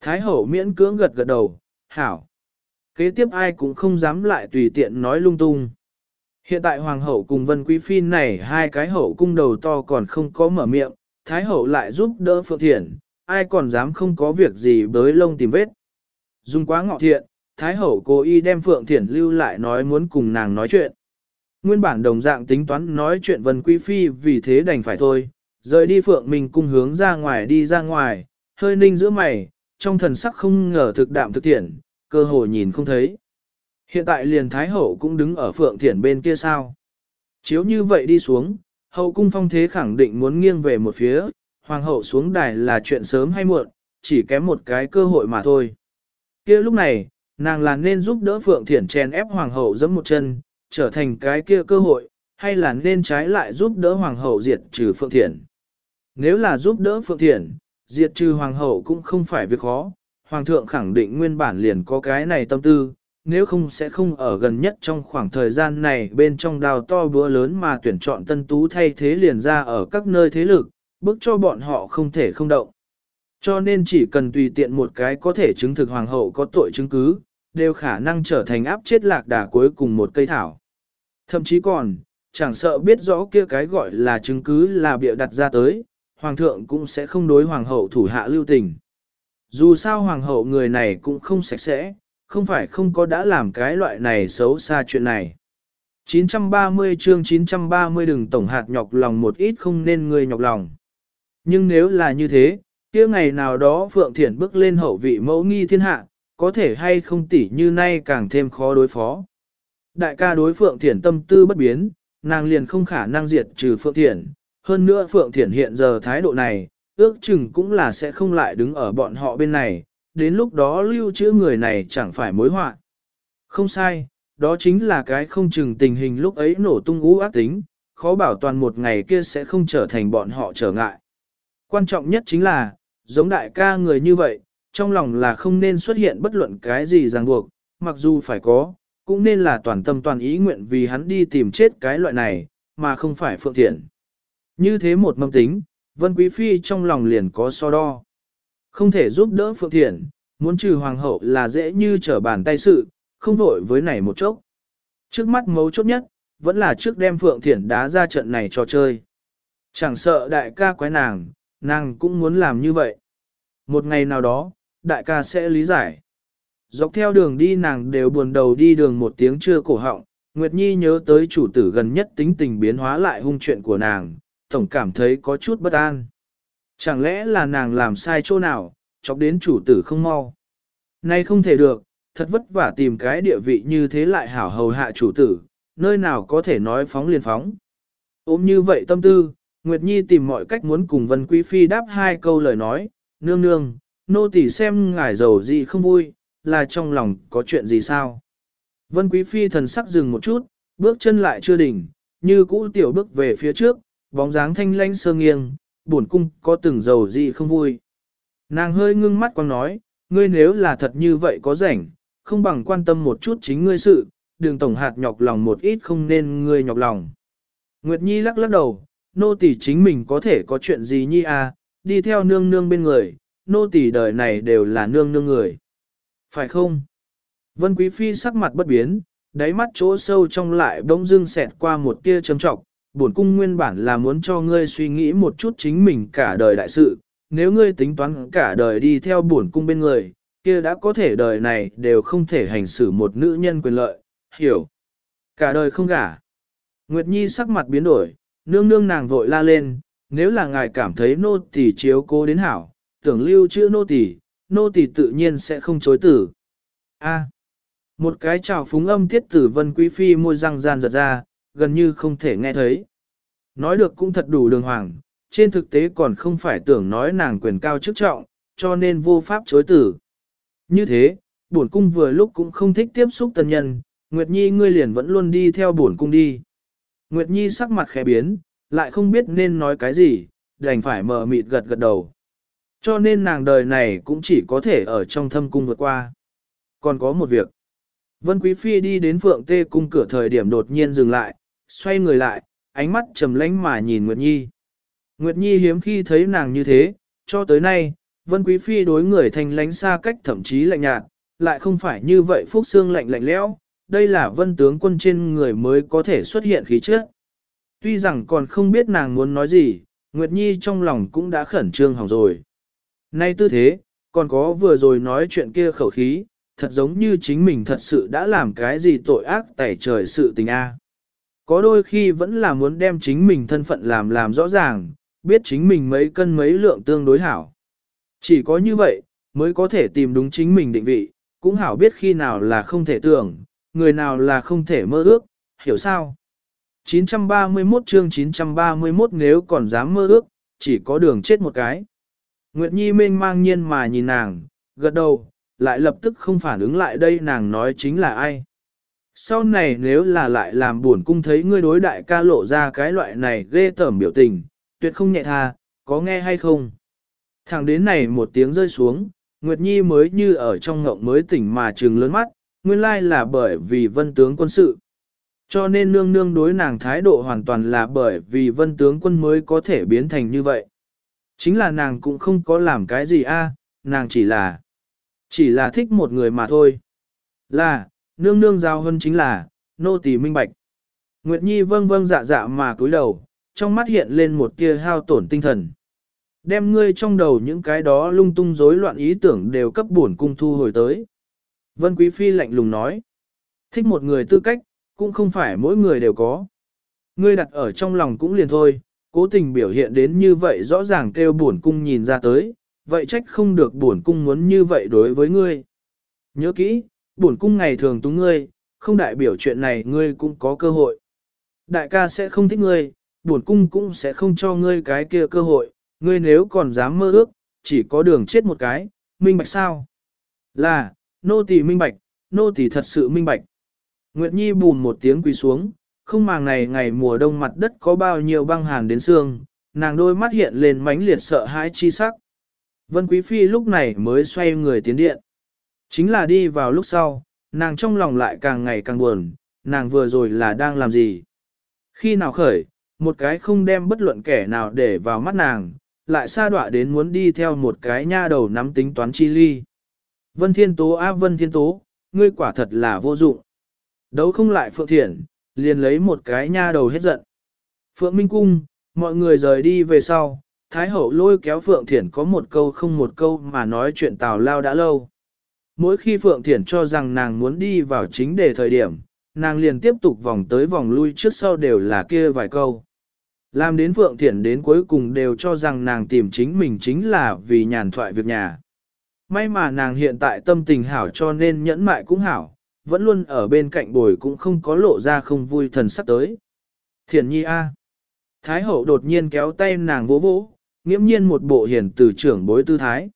Thái Hậu miễn cưỡng gật gật đầu, hảo. Kế tiếp ai cũng không dám lại tùy tiện nói lung tung. Hiện tại Hoàng hậu cùng Vân Quý Phi này hai cái hậu cung đầu to còn không có mở miệng, Thái hậu lại giúp đỡ Phượng Thiện, ai còn dám không có việc gì bới lông tìm vết. Dùng quá ngọ thiện, Thái hậu cố ý đem Phượng thiện lưu lại nói muốn cùng nàng nói chuyện. Nguyên bản đồng dạng tính toán nói chuyện Vân Quý Phi vì thế đành phải thôi, rời đi Phượng mình cung hướng ra ngoài đi ra ngoài, hơi ninh giữa mày, trong thần sắc không ngờ thực đạm thực thiện, cơ hồ nhìn không thấy. Hiện tại liền Thái Hậu cũng đứng ở Phượng Thiển bên kia sao. Chiếu như vậy đi xuống, hậu cung phong thế khẳng định muốn nghiêng về một phía, hoàng hậu xuống đài là chuyện sớm hay muộn, chỉ kém một cái cơ hội mà thôi. kia lúc này, nàng là nên giúp đỡ Phượng Thiển chèn ép hoàng hậu giẫm một chân, trở thành cái kia cơ hội, hay là nên trái lại giúp đỡ hoàng hậu diệt trừ Phượng Thiển. Nếu là giúp đỡ Phượng Thiển, diệt trừ hoàng hậu cũng không phải việc khó, hoàng thượng khẳng định nguyên bản liền có cái này tâm tư, nếu không sẽ không ở gần nhất trong khoảng thời gian này bên trong đào to búa lớn mà tuyển chọn tân tú thay thế liền ra ở các nơi thế lực, bức cho bọn họ không thể không động. Cho nên chỉ cần tùy tiện một cái có thể chứng thực hoàng hậu có tội chứng cứ, đều khả năng trở thành áp chết lạc đà cuối cùng một cây thảo. Thậm chí còn, chẳng sợ biết rõ kia cái gọi là chứng cứ là bịa đặt ra tới, hoàng thượng cũng sẽ không đối hoàng hậu thủ hạ lưu tình. Dù sao hoàng hậu người này cũng không sạch sẽ, không phải không có đã làm cái loại này xấu xa chuyện này. 930 chương 930 đừng tổng hạt nhọc lòng một ít không nên người nhọc lòng. Nhưng nếu là như thế, kia ngày nào đó Phượng Thiển bước lên hậu vị mẫu nghi thiên hạ, có thể hay không tỉ như nay càng thêm khó đối phó. Đại ca đối Phượng Thiển tâm tư bất biến, nàng liền không khả năng diệt trừ Phượng Thiển. Hơn nữa Phượng Thiển hiện giờ thái độ này, ước chừng cũng là sẽ không lại đứng ở bọn họ bên này, đến lúc đó lưu trữ người này chẳng phải mối họa. Không sai, đó chính là cái không chừng tình hình lúc ấy nổ tung ú ác tính, khó bảo toàn một ngày kia sẽ không trở thành bọn họ trở ngại. Quan trọng nhất chính là, giống đại ca người như vậy, trong lòng là không nên xuất hiện bất luận cái gì ràng buộc, mặc dù phải có, cũng nên là toàn tâm toàn ý nguyện vì hắn đi tìm chết cái loại này, mà không phải phượng thiện. Như thế một mâm tính, Vân Quý Phi trong lòng liền có so đo. Không thể giúp đỡ Phượng Thiển, muốn trừ hoàng hậu là dễ như trở bàn tay sự, không vội với này một chốc. Trước mắt mấu chốt nhất, vẫn là trước đem Phượng Thiển đá ra trận này cho chơi. Chẳng sợ đại ca quái nàng, nàng cũng muốn làm như vậy. Một ngày nào đó, đại ca sẽ lý giải. Dọc theo đường đi nàng đều buồn đầu đi đường một tiếng chưa cổ họng, Nguyệt Nhi nhớ tới chủ tử gần nhất tính tình biến hóa lại hung chuyện của nàng, tổng cảm thấy có chút bất an. Chẳng lẽ là nàng làm sai chỗ nào, chọc đến chủ tử không mau. Nay không thể được, thật vất vả tìm cái địa vị như thế lại hảo hầu hạ chủ tử, nơi nào có thể nói phóng liền phóng. Ôm như vậy tâm tư, Nguyệt Nhi tìm mọi cách muốn cùng Vân Quý Phi đáp hai câu lời nói, nương nương, nô tỳ xem ngài giàu gì không vui, là trong lòng có chuyện gì sao. Vân Quý Phi thần sắc dừng một chút, bước chân lại chưa đỉnh, như cũ tiểu bước về phía trước, bóng dáng thanh lanh sơ nghiêng, buồn cung có từng giàu gì không vui. Nàng hơi ngưng mắt quăng nói, ngươi nếu là thật như vậy có rảnh, không bằng quan tâm một chút chính ngươi sự, đường tổng hạt nhọc lòng một ít không nên ngươi nhọc lòng. Nguyệt Nhi lắc lắc đầu, nô tỳ chính mình có thể có chuyện gì nhi à, đi theo nương nương bên người, nô tỳ đời này đều là nương nương người. Phải không? Vân Quý Phi sắc mặt bất biến, đáy mắt chỗ sâu trong lại bỗng dưng xẹt qua một tia châm trọng, bổn cung nguyên bản là muốn cho ngươi suy nghĩ một chút chính mình cả đời đại sự, nếu ngươi tính toán cả đời đi theo bổn cung bên người, kia đã có thể đời này đều không thể hành xử một nữ nhân quyền lợi, hiểu. Cả đời không gả. Nguyệt Nhi sắc mặt biến đổi, nương nương nàng vội la lên, nếu là ngài cảm thấy nô tỳ chiếu cố đến hảo, tưởng lưu chữ nô tỳ, nô tỳ tự nhiên sẽ không chối tử. A. một cái trào phúng âm tiết tử vân quý phi môi răng gian giật ra, gần như không thể nghe thấy. Nói được cũng thật đủ đường hoàng, trên thực tế còn không phải tưởng nói nàng quyền cao chức trọng, cho nên vô pháp chối tử. Như thế, bổn cung vừa lúc cũng không thích tiếp xúc tân nhân, Nguyệt Nhi ngươi liền vẫn luôn đi theo bổn cung đi. Nguyệt Nhi sắc mặt khẽ biến, lại không biết nên nói cái gì, đành phải mờ mịt gật gật đầu. Cho nên nàng đời này cũng chỉ có thể ở trong thâm cung vượt qua. Còn có một việc. Vân Quý Phi đi đến Phượng Tê cung cửa thời điểm đột nhiên dừng lại, xoay người lại, ánh mắt trầm lánh mà nhìn Nguyệt Nhi. Nguyệt Nhi hiếm khi thấy nàng như thế, cho tới nay, Vân Quý Phi đối người thanh lánh xa cách thậm chí lạnh nhạt, lại không phải như vậy phúc xương lạnh lạnh lẽo, đây là vân tướng quân trên người mới có thể xuất hiện khí chất. Tuy rằng còn không biết nàng muốn nói gì, Nguyệt Nhi trong lòng cũng đã khẩn trương hỏng rồi. Nay tư thế, còn có vừa rồi nói chuyện kia khẩu khí, thật giống như chính mình thật sự đã làm cái gì tội ác tẩy trời sự tình a. Có đôi khi vẫn là muốn đem chính mình thân phận làm làm rõ ràng, biết chính mình mấy cân mấy lượng tương đối hảo. Chỉ có như vậy, mới có thể tìm đúng chính mình định vị, cũng hảo biết khi nào là không thể tưởng, người nào là không thể mơ ước, hiểu sao? 931 chương 931 nếu còn dám mơ ước, chỉ có đường chết một cái. Nguyệt Nhi mênh mang nhiên mà nhìn nàng, gật đầu, lại lập tức không phản ứng lại đây nàng nói chính là ai. Sau này nếu là lại làm buồn cung thấy ngươi đối đại ca lộ ra cái loại này ghê tởm biểu tình, tuyệt không nhẹ tha, có nghe hay không? Thẳng đến này một tiếng rơi xuống, Nguyệt Nhi mới như ở trong ngộng mới tỉnh mà trừng lớn mắt, nguyên lai là bởi vì vân tướng quân sự. Cho nên nương nương đối nàng thái độ hoàn toàn là bởi vì vân tướng quân mới có thể biến thành như vậy. Chính là nàng cũng không có làm cái gì a, nàng chỉ là, chỉ là thích một người mà thôi. Là, nương nương giao hơn chính là, nô tỳ minh bạch. Nguyệt Nhi vâng vâng dạ dạ mà cúi đầu, trong mắt hiện lên một tia hao tổn tinh thần. Đem ngươi trong đầu những cái đó lung tung rối loạn ý tưởng đều cấp bổn cung thu hồi tới. Vân Quý Phi lạnh lùng nói, thích một người tư cách, cũng không phải mỗi người đều có. Ngươi đặt ở trong lòng cũng liền thôi, cố tình biểu hiện đến như vậy rõ ràng kêu bổn cung nhìn ra tới, vậy trách không được bổn cung muốn như vậy đối với ngươi. Nhớ kỹ, bổn cung ngày thường túng ngươi, không đại biểu chuyện này ngươi cũng có cơ hội. Đại ca sẽ không thích ngươi, bổn cung cũng sẽ không cho ngươi cái kia cơ hội, ngươi nếu còn dám mơ ước, chỉ có đường chết một cái, minh bạch sao? Là, nô tỳ minh bạch, nô tỳ thật sự minh bạch. Nguyệt Nhi bùn một tiếng quỳ xuống, không màng này ngày mùa đông mặt đất có bao nhiêu băng hàn đến xương, nàng đôi mắt hiện lên mãnh liệt sợ hãi chi sắc. Vân Quý Phi lúc này mới xoay người tiến điện. Chính là đi vào lúc sau, nàng trong lòng lại càng ngày càng buồn, nàng vừa rồi là đang làm gì? Khi nào khởi, một cái không đem bất luận kẻ nào để vào mắt nàng, lại xa đọa đến muốn đi theo một cái nha đầu nắm tính toán chi ly. Vân Thiên Tố á Vân Thiên Tố, ngươi quả thật là vô dụng. Đấu không lại Phượng Thiển, liền lấy một cái nha đầu hết giận. Phượng Minh Cung, mọi người rời đi về sau, Thái Hậu lôi kéo Phượng Thiển có một câu không một câu mà nói chuyện tào lao đã lâu. Mỗi khi Phượng Thiển cho rằng nàng muốn đi vào chính đề thời điểm, nàng liền tiếp tục vòng tới vòng lui trước sau đều là kia vài câu. Làm đến Phượng Thiển đến cuối cùng đều cho rằng nàng tìm chính mình chính là vì nhàn thoại việc nhà. May mà nàng hiện tại tâm tình hảo cho nên nhẫn mại cũng hảo, vẫn luôn ở bên cạnh bồi cũng không có lộ ra không vui thần sắp tới. Thiển nhi A. Thái hậu đột nhiên kéo tay nàng vỗ vỗ, nghiễm nhiên một bộ hiển từ trưởng bối tư thái.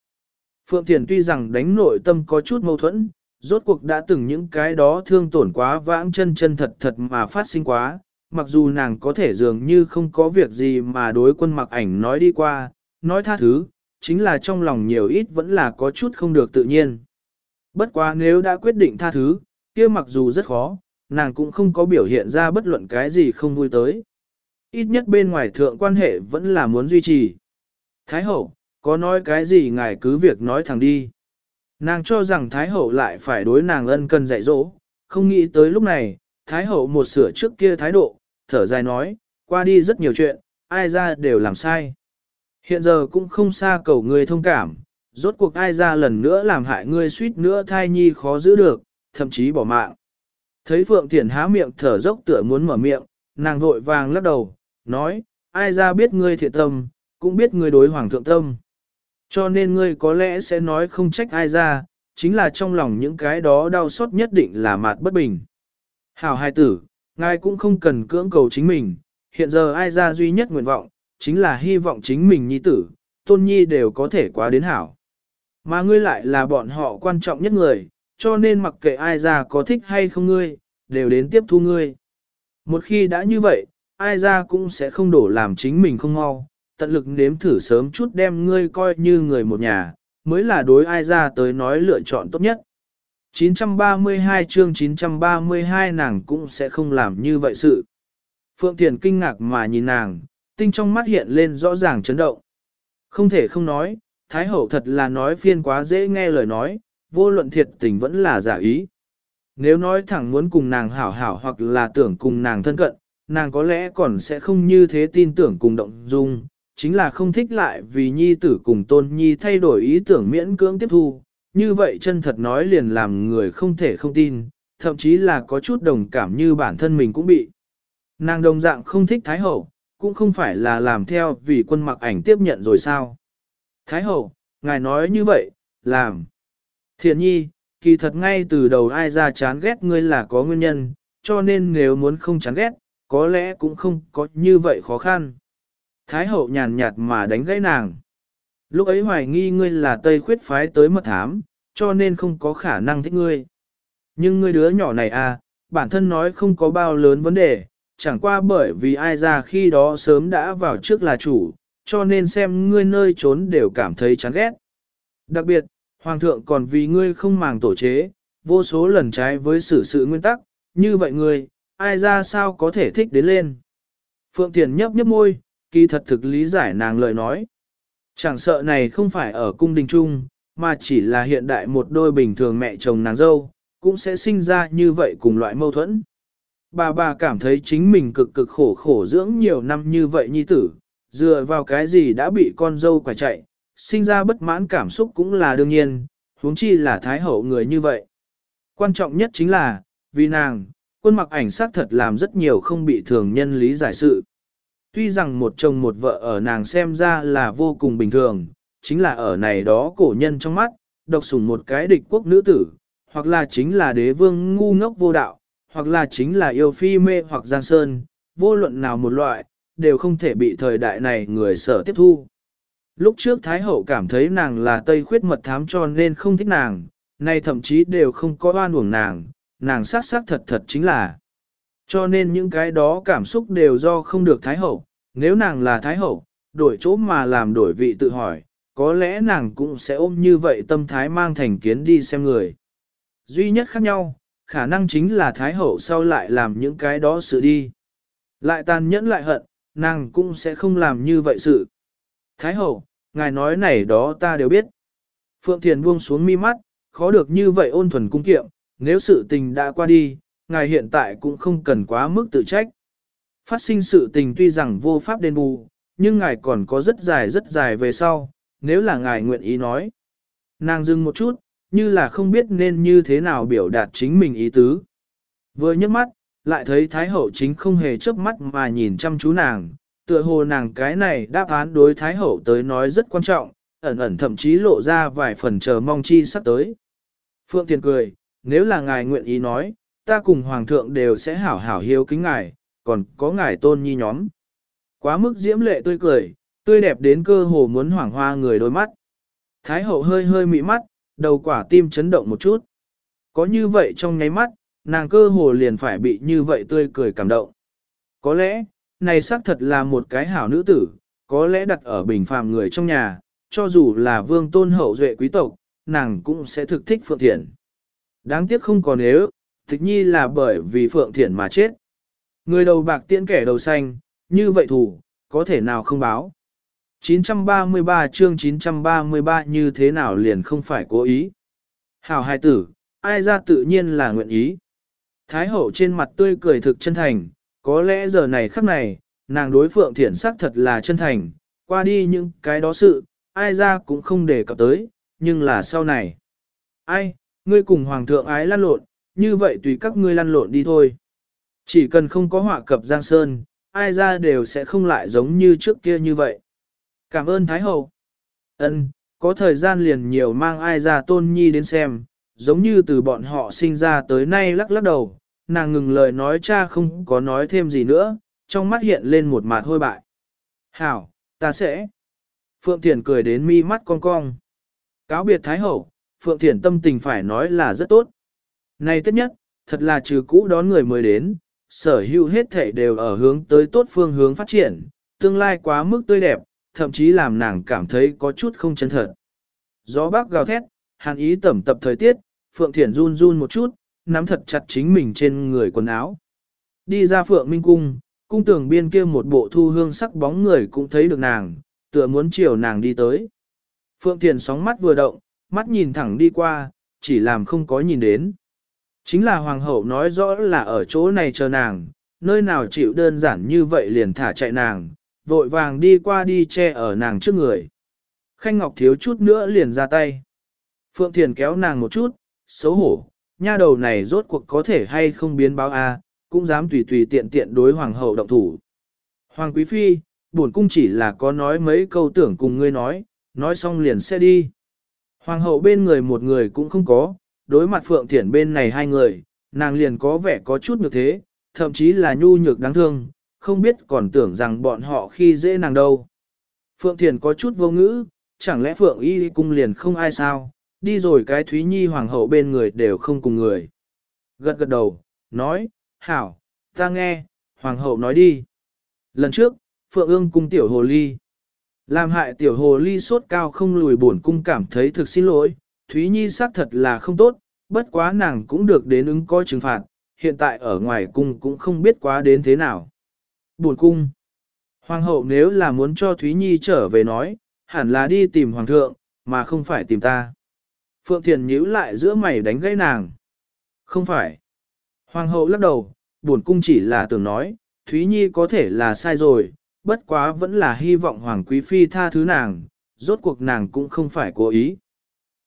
Phượng Thiền tuy rằng đánh nội tâm có chút mâu thuẫn, rốt cuộc đã từng những cái đó thương tổn quá vãng chân chân thật thật mà phát sinh quá, mặc dù nàng có thể dường như không có việc gì mà đối quân mặc ảnh nói đi qua, nói tha thứ, chính là trong lòng nhiều ít vẫn là có chút không được tự nhiên. Bất quá nếu đã quyết định tha thứ, kia mặc dù rất khó, nàng cũng không có biểu hiện ra bất luận cái gì không vui tới. Ít nhất bên ngoài thượng quan hệ vẫn là muốn duy trì. Thái hậu, có nói cái gì ngài cứ việc nói thẳng đi. Nàng cho rằng Thái hậu lại phải đối nàng ân cần dạy dỗ, không nghĩ tới lúc này, Thái hậu một sửa trước kia thái độ, thở dài nói, qua đi rất nhiều chuyện, ai ra đều làm sai. Hiện giờ cũng không xa cầu người thông cảm, rốt cuộc ai ra lần nữa làm hại ngươi suýt nữa thai nhi khó giữ được, thậm chí bỏ mạng. Thấy Phượng Thiển há miệng thở dốc tựa muốn mở miệng, nàng vội vàng lắc đầu, nói, ai ra biết ngươi thiện tâm, cũng biết ngươi đối hoàng thượng tâm. Cho nên ngươi có lẽ sẽ nói không trách ai ra, chính là trong lòng những cái đó đau xót nhất định là mạt bất bình. Hảo hai tử, ngài cũng không cần cưỡng cầu chính mình, hiện giờ ai ra duy nhất nguyện vọng, chính là hy vọng chính mình nhi tử, tôn nhi đều có thể quá đến hảo. Mà ngươi lại là bọn họ quan trọng nhất người, cho nên mặc kệ ai ra có thích hay không ngươi, đều đến tiếp thu ngươi. Một khi đã như vậy, ai ra cũng sẽ không đổ làm chính mình không mau, tận lực nếm thử sớm chút đem ngươi coi như người một nhà, mới là đối ai ra tới nói lựa chọn tốt nhất. 932 chương 932 nàng cũng sẽ không làm như vậy sự. Phượng Thiền kinh ngạc mà nhìn nàng, tinh trong mắt hiện lên rõ ràng chấn động. Không thể không nói, Thái Hậu thật là nói phiên quá dễ nghe lời nói, vô luận thiệt tình vẫn là giả ý. Nếu nói thẳng muốn cùng nàng hảo hảo hoặc là tưởng cùng nàng thân cận, nàng có lẽ còn sẽ không như thế tin tưởng cùng động dung, chính là không thích lại vì nhi tử cùng tôn nhi thay đổi ý tưởng miễn cưỡng tiếp thu, như vậy chân thật nói liền làm người không thể không tin, thậm chí là có chút đồng cảm như bản thân mình cũng bị. Nàng đồng dạng không thích Thái Hậu, cũng không phải là làm theo vì quân mặc ảnh tiếp nhận rồi sao. Thái Hậu, ngài nói như vậy, làm. Thiện nhi, kỳ thật ngay từ đầu ai ra chán ghét ngươi là có nguyên nhân, cho nên nếu muốn không chán ghét, có lẽ cũng không có như vậy khó khăn. Thái hậu nhàn nhạt mà đánh gãy nàng. Lúc ấy hoài nghi ngươi là Tây khuyết phái tới mật thám, cho nên không có khả năng thích ngươi. Nhưng ngươi đứa nhỏ này à, bản thân nói không có bao lớn vấn đề, chẳng qua bởi vì ai ra khi đó sớm đã vào trước là chủ, cho nên xem ngươi nơi trốn đều cảm thấy chán ghét. Đặc biệt, Hoàng thượng còn vì ngươi không màng tổ chế, vô số lần trái với sự sự nguyên tắc, như vậy ngươi, ai ra sao có thể thích đến lên. Phượng Thiền nhấp nhấp môi, kỳ thật thực lý giải nàng lời nói. Chẳng sợ này không phải ở cung đình trung, mà chỉ là hiện đại một đôi bình thường mẹ chồng nàng dâu, cũng sẽ sinh ra như vậy cùng loại mâu thuẫn. Bà bà cảm thấy chính mình cực cực khổ khổ dưỡng nhiều năm như vậy nhi tử, dựa vào cái gì đã bị con dâu quả chạy, sinh ra bất mãn cảm xúc cũng là đương nhiên, huống chi là thái hậu người như vậy. Quan trọng nhất chính là, vì nàng, quân mặc ảnh sát thật làm rất nhiều không bị thường nhân lý giải sự. Tuy rằng một chồng một vợ ở nàng xem ra là vô cùng bình thường, chính là ở này đó cổ nhân trong mắt, độc sủng một cái địch quốc nữ tử, hoặc là chính là đế vương ngu ngốc vô đạo, hoặc là chính là yêu phi mê hoặc giang sơn, vô luận nào một loại, đều không thể bị thời đại này người sở tiếp thu. Lúc trước Thái Hậu cảm thấy nàng là Tây khuyết mật thám cho nên không thích nàng, nay thậm chí đều không có oan uổng nàng, nàng sát sát thật thật chính là. Cho nên những cái đó cảm xúc đều do không được Thái Hậu, nếu nàng là Thái Hậu, đổi chỗ mà làm đổi vị tự hỏi, có lẽ nàng cũng sẽ ôm như vậy tâm thái mang thành kiến đi xem người. Duy nhất khác nhau, khả năng chính là Thái Hậu sau lại làm những cái đó sự đi. Lại tàn nhẫn lại hận, nàng cũng sẽ không làm như vậy sự. Thái Hậu, ngài nói này đó ta đều biết. Phượng Thiền buông xuống mi mắt, khó được như vậy ôn thuần cung kiệm, nếu sự tình đã qua đi, ngài hiện tại cũng không cần quá mức tự trách. Phát sinh sự tình tuy rằng vô pháp đền bù, nhưng ngài còn có rất dài rất dài về sau, nếu là ngài nguyện ý nói. Nàng dừng một chút, như là không biết nên như thế nào biểu đạt chính mình ý tứ. Vừa nhấc mắt, lại thấy Thái Hậu chính không hề chớp mắt mà nhìn chăm chú nàng, tựa hồ nàng cái này đáp án đối Thái Hậu tới nói rất quan trọng, ẩn ẩn thậm chí lộ ra vài phần chờ mong chi sắp tới. Phượng Tiền cười, nếu là ngài nguyện ý nói, ta cùng Hoàng thượng đều sẽ hảo hảo hiếu kính ngài, còn có ngài tôn nhi nhóm. Quá mức diễm lệ tươi cười, tươi đẹp đến cơ hồ muốn hoảng hoa người đôi mắt. Thái hậu hơi hơi mị mắt, đầu quả tim chấn động một chút. Có như vậy trong nháy mắt, nàng cơ hồ liền phải bị như vậy tươi cười cảm động. Có lẽ, này xác thật là một cái hảo nữ tử, có lẽ đặt ở bình phàm người trong nhà, cho dù là vương tôn hậu duệ quý tộc, nàng cũng sẽ thực thích Phượng Thiển. Đáng tiếc không còn nếu, tịch nhi là bởi vì Phượng Thiển mà chết. Người đầu bạc tiễn kẻ đầu xanh, như vậy thủ, có thể nào không báo. 933 chương 933 như thế nào liền không phải cố ý. Hảo hài tử, ai ra tự nhiên là nguyện ý. Thái hậu trên mặt tươi cười thực chân thành, có lẽ giờ này khắc này, nàng đối phượng thiện sắc thật là chân thành, qua đi những cái đó sự, ai ra cũng không để cập tới, nhưng là sau này. Ai, ngươi cùng hoàng thượng ái lăn lộn, như vậy tùy các ngươi lăn lộn đi thôi. Chỉ cần không có họa cập Giang Sơn, ai ra đều sẽ không lại giống như trước kia như vậy. Cảm ơn Thái Hậu. Ân, có thời gian liền nhiều mang ai ra tôn nhi đến xem, giống như từ bọn họ sinh ra tới nay lắc lắc đầu, nàng ngừng lời nói cha không có nói thêm gì nữa, trong mắt hiện lên một mặt hôi bại. Hảo, ta sẽ. Phượng Thiển cười đến mi mắt cong cong. Cáo biệt Thái Hậu, Phượng Thiển tâm tình phải nói là rất tốt. Này tất nhất, thật là trừ cũ đón người mới đến, sở hữu hết thể đều ở hướng tới tốt phương hướng phát triển, tương lai quá mức tươi đẹp, thậm chí làm nàng cảm thấy có chút không chân thật. Gió bác gào thét, hàn ý tẩm tập thời tiết, Phượng Thiển run run một chút, nắm thật chặt chính mình trên người quần áo. Đi ra Phượng Minh Cung, cung tường biên kia một bộ thu hương sắc bóng người cũng thấy được nàng, tựa muốn chiều nàng đi tới. Phượng Thiển sóng mắt vừa động, mắt nhìn thẳng đi qua, chỉ làm không có nhìn đến. Chính là hoàng hậu nói rõ là ở chỗ này chờ nàng, nơi nào chịu đơn giản như vậy liền thả chạy nàng, vội vàng đi qua đi che ở nàng trước người. Khanh Ngọc thiếu chút nữa liền ra tay. Phượng Thiền kéo nàng một chút, xấu hổ, nha đầu này rốt cuộc có thể hay không biến báo a cũng dám tùy tùy tiện tiện đối hoàng hậu động thủ. Hoàng Quý Phi, buồn cung chỉ là có nói mấy câu tưởng cùng ngươi nói, nói xong liền sẽ đi. Hoàng hậu bên người một người cũng không có, đối mặt Phượng Thiển bên này hai người, nàng liền có vẻ có chút như thế, thậm chí là nhu nhược đáng thương, không biết còn tưởng rằng bọn họ khi dễ nàng đâu. Phượng Thiển có chút vô ngữ, chẳng lẽ Phượng Y cung liền không ai sao, đi rồi cái Thúy Nhi hoàng hậu bên người đều không cùng người. Gật gật đầu, nói, hảo, ta nghe, hoàng hậu nói đi. Lần trước, Phượng ương cung tiểu hồ ly. Làm hại tiểu hồ ly sốt cao không lùi buồn cung cảm thấy thực xin lỗi, Thúy Nhi xác thật là không tốt, bất quá nàng cũng được đến ứng coi trừng phạt, hiện tại ở ngoài cung cũng không biết quá đến thế nào. Buồn cung. Hoàng hậu nếu là muốn cho Thúy Nhi trở về nói, hẳn là đi tìm hoàng thượng, mà không phải tìm ta. Phượng Thiền nhíu lại giữa mày đánh gãy nàng. Không phải. Hoàng hậu lắc đầu, buồn cung chỉ là tưởng nói, Thúy Nhi có thể là sai rồi, bất quá vẫn là hy vọng Hoàng Quý Phi tha thứ nàng, rốt cuộc nàng cũng không phải cố ý.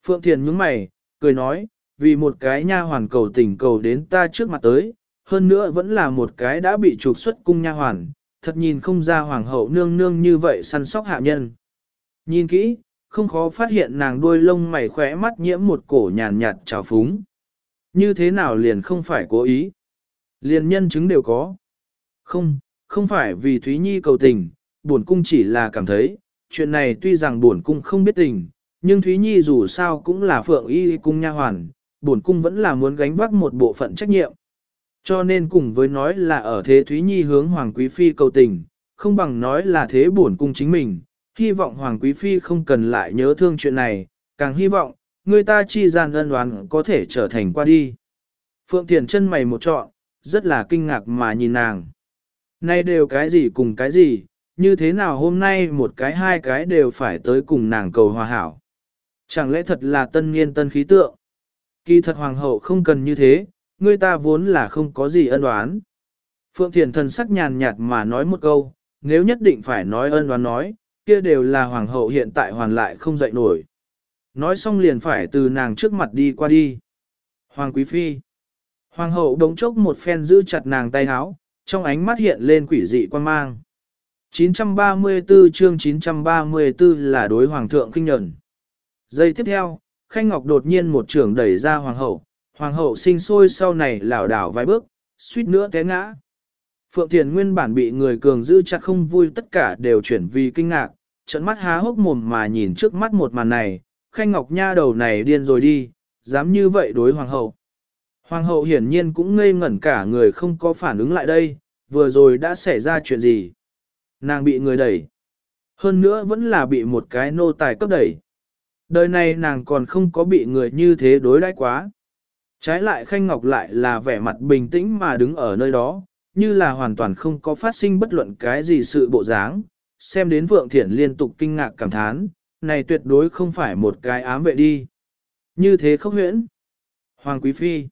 Phượng Thiền nhướng mày, cười nói, vì một cái nha hoàn cầu tình cầu đến ta trước mặt tới, hơn nữa vẫn là một cái đã bị trục xuất cung nha hoàn, thật nhìn không ra hoàng hậu nương nương như vậy săn sóc hạ nhân. Nhìn kỹ, không khó phát hiện nàng đuôi lông mày khỏe mắt nhiễm một cổ nhàn nhạt trào phúng. Như thế nào liền không phải cố ý. Liền nhân chứng đều có. Không, không phải vì Thúy Nhi cầu tình, buồn cung chỉ là cảm thấy, chuyện này tuy rằng buồn cung không biết tình, nhưng Thúy Nhi dù sao cũng là phượng y cung nha hoàn, bổn cung vẫn là muốn gánh vác một bộ phận trách nhiệm. Cho nên cùng với nói là ở thế Thúy Nhi hướng Hoàng Quý Phi cầu tình, không bằng nói là thế bổn cung chính mình, hy vọng Hoàng Quý Phi không cần lại nhớ thương chuyện này, càng hy vọng, người ta chi gian ân đoán có thể trở thành qua đi. Phượng Thiền chân mày một trọn, rất là kinh ngạc mà nhìn nàng. Nay đều cái gì cùng cái gì, như thế nào hôm nay một cái hai cái đều phải tới cùng nàng cầu hòa hảo. Chẳng lẽ thật là tân niên tân khí tượng? Kỳ thật hoàng hậu không cần như thế, người ta vốn là không có gì ân oán. Phượng Thiền thần sắc nhàn nhạt mà nói một câu, nếu nhất định phải nói ân oán nói, kia đều là hoàng hậu hiện tại hoàn lại không dậy nổi. Nói xong liền phải từ nàng trước mặt đi qua đi. Hoàng Quý Phi Hoàng hậu đống chốc một phen giữ chặt nàng tay háo, trong ánh mắt hiện lên quỷ dị quan mang. 934 chương 934 là đối hoàng thượng kinh nhận. Giây tiếp theo, Khanh Ngọc đột nhiên một trường đẩy ra hoàng hậu, hoàng hậu sinh sôi sau này lảo đảo vài bước, suýt nữa té ngã. Phượng Thiền nguyên bản bị người cường giữ chặt không vui tất cả đều chuyển vì kinh ngạc, trận mắt há hốc mồm mà nhìn trước mắt một màn này, Khanh Ngọc nha đầu này điên rồi đi, dám như vậy đối hoàng hậu. Hoàng hậu hiển nhiên cũng ngây ngẩn cả người không có phản ứng lại đây, vừa rồi đã xảy ra chuyện gì. Nàng bị người đẩy. Hơn nữa vẫn là bị một cái nô tài cấp đẩy. Đời này nàng còn không có bị người như thế đối đãi quá. Trái lại Khanh Ngọc lại là vẻ mặt bình tĩnh mà đứng ở nơi đó, như là hoàn toàn không có phát sinh bất luận cái gì sự bộ dáng. Xem đến Vượng Thiển liên tục kinh ngạc cảm thán, này tuyệt đối không phải một cái ám vệ đi. Như thế không huyễn. Hoàng Quý Phi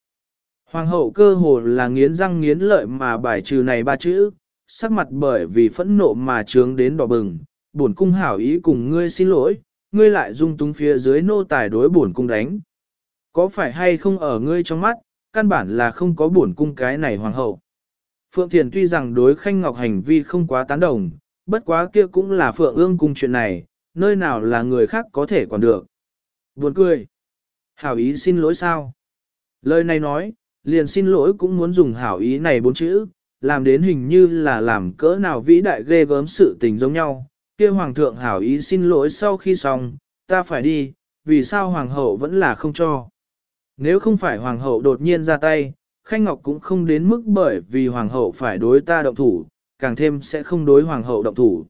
Hoàng hậu cơ hồ là nghiến răng nghiến lợi mà bài trừ này ba chữ, sắc mặt bởi vì phẫn nộ mà trướng đến đỏ bừng, bổn cung hảo ý cùng ngươi xin lỗi, ngươi lại dung túng phía dưới nô tài đối bổn cung đánh. Có phải hay không ở ngươi trong mắt, căn bản là không có bổn cung cái này hoàng hậu. Phượng Thiền tuy rằng đối Khanh Ngọc hành vi không quá tán đồng, bất quá kia cũng là Phượng ương cung chuyện này, nơi nào là người khác có thể còn được. Buồn cười. Hảo ý xin lỗi sao? Lời này nói, liền xin lỗi cũng muốn dùng hảo ý này bốn chữ, làm đến hình như là làm cỡ nào vĩ đại ghê gớm sự tình giống nhau kia hoàng thượng hảo ý xin lỗi sau khi xong, ta phải đi, vì sao hoàng hậu vẫn là không cho. Nếu không phải hoàng hậu đột nhiên ra tay, Khanh Ngọc cũng không đến mức bởi vì hoàng hậu phải đối ta động thủ, càng thêm sẽ không đối hoàng hậu động thủ.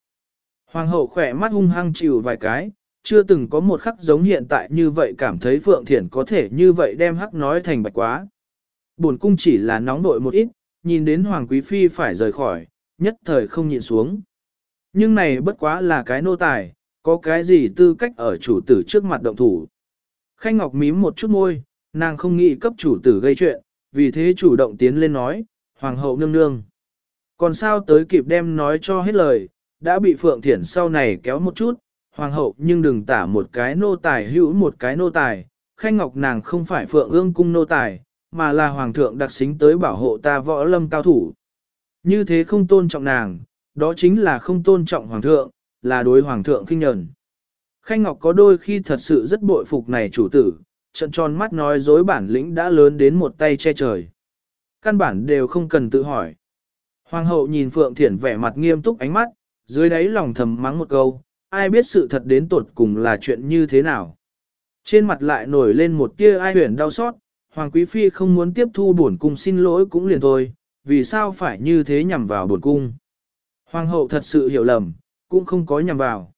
Hoàng hậu khỏe mắt hung hăng chịu vài cái, chưa từng có một khắc giống hiện tại như vậy cảm thấy Phượng Thiển có thể như vậy đem hắc nói thành bạch quá. Buồn cung chỉ là nóng nội một ít, nhìn đến Hoàng Quý Phi phải rời khỏi, nhất thời không nhịn xuống. Nhưng này bất quá là cái nô tài, có cái gì tư cách ở chủ tử trước mặt động thủ. Khanh Ngọc mím một chút môi, nàng không nghĩ cấp chủ tử gây chuyện, vì thế chủ động tiến lên nói, Hoàng hậu nương nương. Còn sao tới kịp đem nói cho hết lời, đã bị Phượng Thiển sau này kéo một chút, Hoàng hậu nhưng đừng tả một cái nô tài hữu một cái nô tài, Khanh Ngọc nàng không phải Phượng ương cung nô tài, mà là hoàng thượng đặc xính tới bảo hộ ta võ lâm cao thủ. Như thế không tôn trọng nàng, đó chính là không tôn trọng hoàng thượng, là đối hoàng thượng khinh nhẫn. Khanh Ngọc có đôi khi thật sự rất bội phục này chủ tử, trận tròn mắt nói dối bản lĩnh đã lớn đến một tay che trời. Căn bản đều không cần tự hỏi. Hoàng hậu nhìn Phượng Thiển vẻ mặt nghiêm túc ánh mắt, dưới đáy lòng thầm mắng một câu, ai biết sự thật đến tột cùng là chuyện như thế nào. Trên mặt lại nổi lên một tia ai huyền đau xót, Hoàng Quý Phi không muốn tiếp thu bổn cung xin lỗi cũng liền thôi, vì sao phải như thế nhằm vào bổn cung. Hoàng hậu thật sự hiểu lầm, cũng không có nhằm vào.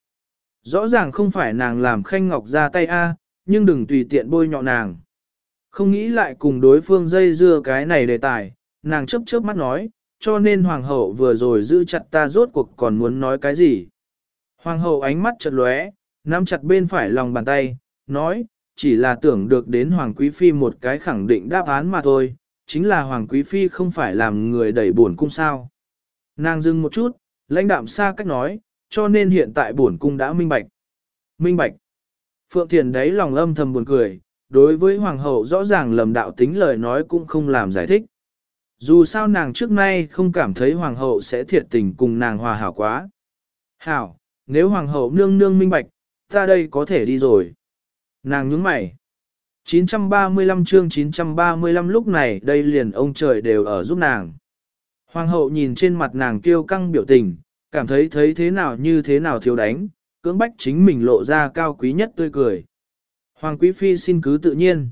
Rõ ràng không phải nàng làm khanh ngọc ra tay A, nhưng đừng tùy tiện bôi nhọ nàng. Không nghĩ lại cùng đối phương dây dưa cái này đề tài, nàng chấp chớp mắt nói, cho nên hoàng hậu vừa rồi giữ chặt ta rốt cuộc còn muốn nói cái gì. Hoàng hậu ánh mắt chật lóe, nắm chặt bên phải lòng bàn tay, nói, chỉ là tưởng được đến Hoàng Quý Phi một cái khẳng định đáp án mà thôi, chính là Hoàng Quý Phi không phải làm người đẩy buồn cung sao. Nàng dừng một chút, lãnh đạm xa cách nói, cho nên hiện tại bổn cung đã minh bạch. Minh bạch. Phượng Thiền đấy lòng âm thầm buồn cười, đối với Hoàng hậu rõ ràng lầm đạo tính lời nói cũng không làm giải thích. Dù sao nàng trước nay không cảm thấy Hoàng hậu sẽ thiệt tình cùng nàng hòa hảo quá. Hảo, nếu Hoàng hậu nương nương minh bạch, ta đây có thể đi rồi. Nàng nhướng mày. 935 chương 935 lúc này đây liền ông trời đều ở giúp nàng. Hoàng hậu nhìn trên mặt nàng kiêu căng biểu tình, cảm thấy thấy thế nào như thế nào thiếu đánh, cưỡng bách chính mình lộ ra cao quý nhất tươi cười. Hoàng quý phi xin cứ tự nhiên.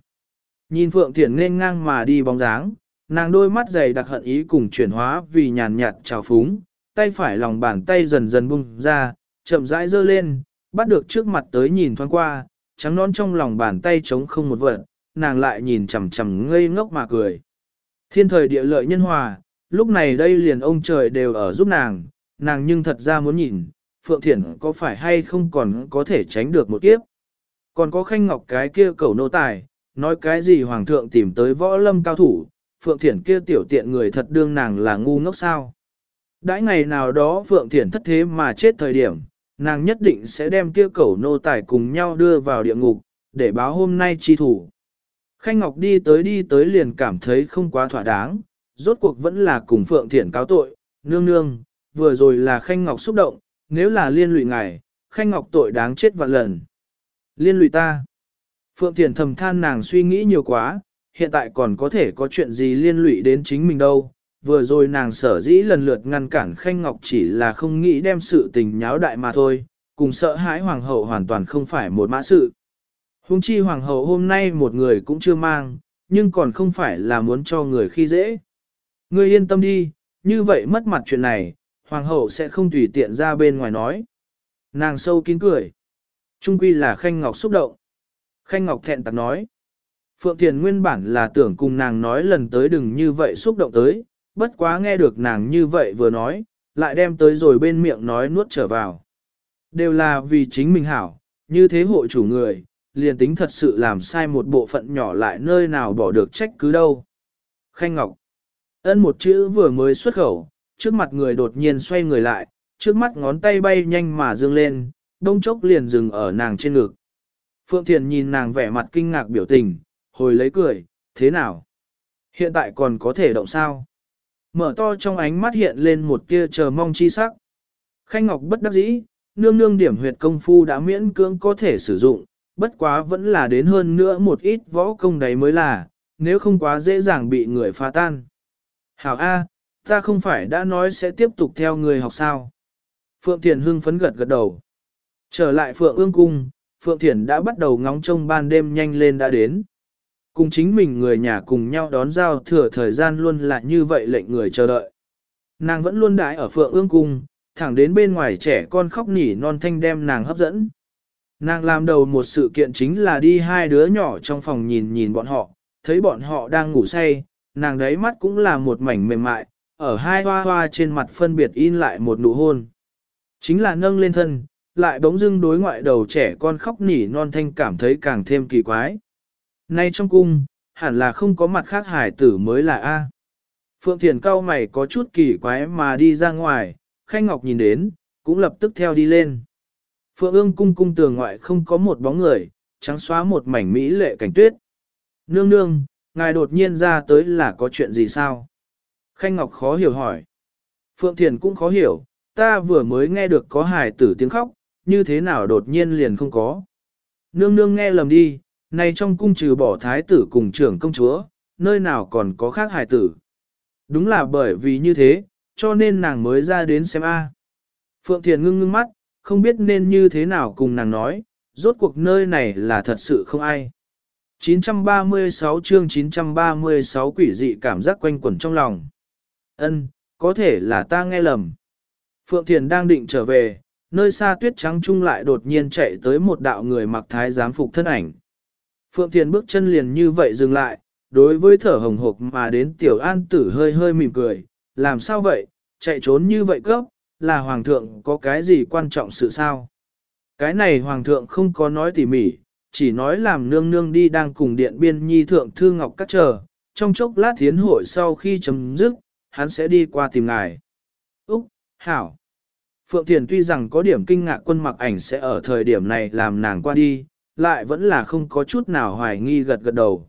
Nhìn Phượng Thiển nên ngang mà đi bóng dáng, nàng đôi mắt dày đặc hận ý cùng chuyển hóa vì nhàn nhạt trào phúng, tay phải lòng bàn tay dần dần bung ra, chậm rãi dơ lên, bắt được trước mặt tới nhìn thoáng qua, trắng non trong lòng bàn tay trống không một vật, nàng lại nhìn chằm chằm ngây ngốc mà cười. Thiên thời địa lợi nhân hòa, lúc này đây liền ông trời đều ở giúp nàng, nàng nhưng thật ra muốn nhìn, Phượng Thiển có phải hay không còn có thể tránh được một kiếp. Còn có khanh ngọc cái kia cầu nô tài, nói cái gì hoàng thượng tìm tới võ lâm cao thủ, Phượng Thiển kia tiểu tiện người thật đương nàng là ngu ngốc sao. Đãi ngày nào đó Phượng Thiển thất thế mà chết thời điểm, nàng nhất định sẽ đem kia cầu nô tài cùng nhau đưa vào địa ngục, để báo hôm nay chi thủ. Khanh Ngọc đi tới đi tới liền cảm thấy không quá thỏa đáng, rốt cuộc vẫn là cùng Phượng Thiển cáo tội, nương nương, vừa rồi là Khanh Ngọc xúc động, nếu là liên lụy ngài, Khanh Ngọc tội đáng chết vạn lần. Liên lụy ta. Phượng Thiển thầm than nàng suy nghĩ nhiều quá, hiện tại còn có thể có chuyện gì liên lụy đến chính mình đâu. Vừa rồi nàng sở dĩ lần lượt ngăn cản Khanh Ngọc chỉ là không nghĩ đem sự tình nháo đại mà thôi, cùng sợ hãi hoàng hậu hoàn toàn không phải một mã sự. Hùng chi hoàng hậu hôm nay một người cũng chưa mang, nhưng còn không phải là muốn cho người khi dễ. Ngươi yên tâm đi, như vậy mất mặt chuyện này, hoàng hậu sẽ không tùy tiện ra bên ngoài nói. Nàng sâu kín cười. Trung quy là Khanh Ngọc xúc động. Khanh Ngọc thẹn tặc nói. Phượng Thiền nguyên bản là tưởng cùng nàng nói lần tới đừng như vậy xúc động tới, bất quá nghe được nàng như vậy vừa nói, lại đem tới rồi bên miệng nói nuốt trở vào. Đều là vì chính mình hảo, như thế hội chủ người, liền tính thật sự làm sai một bộ phận nhỏ lại nơi nào bỏ được trách cứ đâu. Khanh Ngọc Ân một chữ vừa mới xuất khẩu, trước mặt người đột nhiên xoay người lại, trước mắt ngón tay bay nhanh mà dương lên, đông chốc liền dừng ở nàng trên ngực. Phượng Thiền nhìn nàng vẻ mặt kinh ngạc biểu tình, hồi lấy cười, thế nào? Hiện tại còn có thể động sao? Mở to trong ánh mắt hiện lên một tia chờ mong chi sắc. Khanh Ngọc bất đắc dĩ, nương nương điểm huyệt công phu đã miễn cưỡng có thể sử dụng, bất quá vẫn là đến hơn nữa một ít võ công đấy mới là, nếu không quá dễ dàng bị người phá tan. Hảo A, ta không phải đã nói sẽ tiếp tục theo người học sao. Phượng Thiền hưng phấn gật gật đầu. Trở lại Phượng ương cung, Phượng Thiền đã bắt đầu ngóng trông ban đêm nhanh lên đã đến. Cùng chính mình người nhà cùng nhau đón giao thừa thời gian luôn là như vậy lệnh người chờ đợi. Nàng vẫn luôn đãi ở Phượng ương cung, thẳng đến bên ngoài trẻ con khóc nỉ non thanh đem nàng hấp dẫn. Nàng làm đầu một sự kiện chính là đi hai đứa nhỏ trong phòng nhìn nhìn bọn họ, thấy bọn họ đang ngủ say, nàng đấy mắt cũng là một mảnh mềm mại, ở hai hoa hoa trên mặt phân biệt in lại một nụ hôn. Chính là nâng lên thân, lại bỗng dưng đối ngoại đầu trẻ con khóc nỉ non thanh cảm thấy càng thêm kỳ quái. Nay trong cung, hẳn là không có mặt khác hải tử mới là A. Phượng Thiền cao mày có chút kỳ quái mà đi ra ngoài, Khanh Ngọc nhìn đến, cũng lập tức theo đi lên. Phượng ương cung cung tường ngoại không có một bóng người, trắng xóa một mảnh mỹ lệ cảnh tuyết. Nương nương, ngài đột nhiên ra tới là có chuyện gì sao? Khanh Ngọc khó hiểu hỏi. Phượng Thiền cũng khó hiểu, ta vừa mới nghe được có hài tử tiếng khóc, như thế nào đột nhiên liền không có. Nương nương nghe lầm đi, này trong cung trừ bỏ thái tử cùng trưởng công chúa, nơi nào còn có khác hài tử. Đúng là bởi vì như thế, cho nên nàng mới ra đến xem A. Phượng Thiền ngưng ngưng mắt, không biết nên như thế nào cùng nàng nói, rốt cuộc nơi này là thật sự không ai. 936 chương 936 quỷ dị cảm giác quanh quẩn trong lòng. Ân, có thể là ta nghe lầm. Phượng Thiền đang định trở về, nơi xa tuyết trắng trung lại đột nhiên chạy tới một đạo người mặc thái giám phục thân ảnh. Phượng Thiền bước chân liền như vậy dừng lại, đối với thở hồng hộc mà đến tiểu an tử hơi hơi mỉm cười, làm sao vậy, chạy trốn như vậy cấp, là hoàng thượng có cái gì quan trọng sự sao? Cái này hoàng thượng không có nói tỉ mỉ, chỉ nói làm nương nương đi đang cùng điện biên nhi thượng thư ngọc cắt chờ, trong chốc lát thiến hội sau khi chấm dứt, hắn sẽ đi qua tìm ngài. Úc, Hảo. Phượng Thiền tuy rằng có điểm kinh ngạc quân mặc ảnh sẽ ở thời điểm này làm nàng qua đi, lại vẫn là không có chút nào hoài nghi gật gật đầu.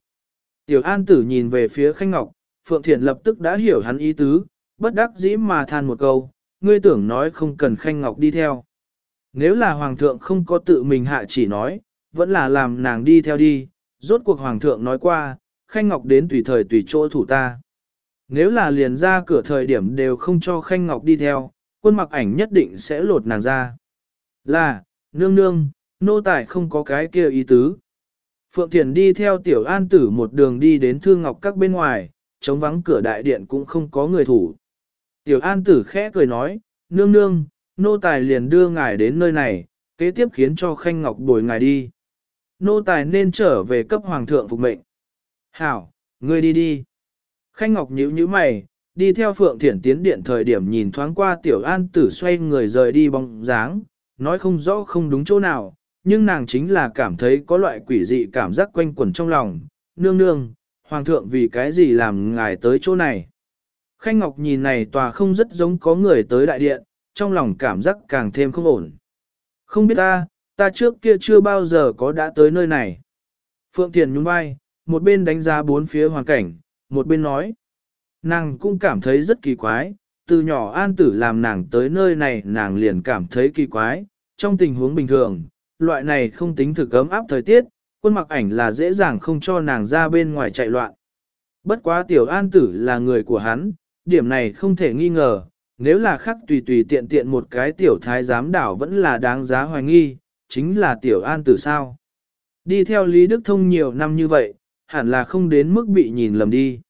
Tiểu An Tử nhìn về phía Khanh Ngọc, Phượng Thiền lập tức đã hiểu hắn ý tứ, bất đắc dĩ mà than một câu, ngươi tưởng nói không cần Khanh Ngọc đi theo. Nếu là Hoàng thượng không có tự mình hạ chỉ nói, vẫn là làm nàng đi theo đi, rốt cuộc Hoàng thượng nói qua, Khanh Ngọc đến tùy thời tùy chỗ thủ ta. Nếu là liền ra cửa thời điểm đều không cho Khanh Ngọc đi theo, quân mặc ảnh nhất định sẽ lột nàng ra. Là, nương nương, nô tài không có cái kia ý tứ. Phượng Thiền đi theo tiểu an tử một đường đi đến thương ngọc các bên ngoài, chống vắng cửa đại điện cũng không có người thủ. Tiểu an tử khẽ cười nói, nương nương, nô tài liền đưa ngài đến nơi này, kế tiếp khiến cho khanh ngọc bồi ngài đi. Nô tài nên trở về cấp hoàng thượng phục mệnh. Hảo, ngươi đi đi. Khanh ngọc nhíu nhíu mày, đi theo Phượng Thiển tiến điện thời điểm nhìn thoáng qua tiểu an tử xoay người rời đi bóng dáng, nói không rõ không đúng chỗ nào, nhưng nàng chính là cảm thấy có loại quỷ dị cảm giác quanh quẩn trong lòng. Nương nương, hoàng thượng vì cái gì làm ngài tới chỗ này. Khanh Ngọc nhìn này tòa không rất giống có người tới đại điện, trong lòng cảm giác càng thêm không ổn. Không biết ta, ta trước kia chưa bao giờ có đã tới nơi này. Phượng Thiền nhún vai, một bên đánh giá bốn phía hoàn cảnh, một bên nói. Nàng cũng cảm thấy rất kỳ quái, từ nhỏ an tử làm nàng tới nơi này nàng liền cảm thấy kỳ quái, trong tình huống bình thường, loại này không tính thực ấm áp thời tiết, quân mặc ảnh là dễ dàng không cho nàng ra bên ngoài chạy loạn. Bất quá tiểu an tử là người của hắn, điểm này không thể nghi ngờ, nếu là khắc tùy tùy tiện tiện một cái tiểu thái giám đảo vẫn là đáng giá hoài nghi, chính là tiểu an tử sao. Đi theo Lý Đức Thông nhiều năm như vậy, hẳn là không đến mức bị nhìn lầm đi.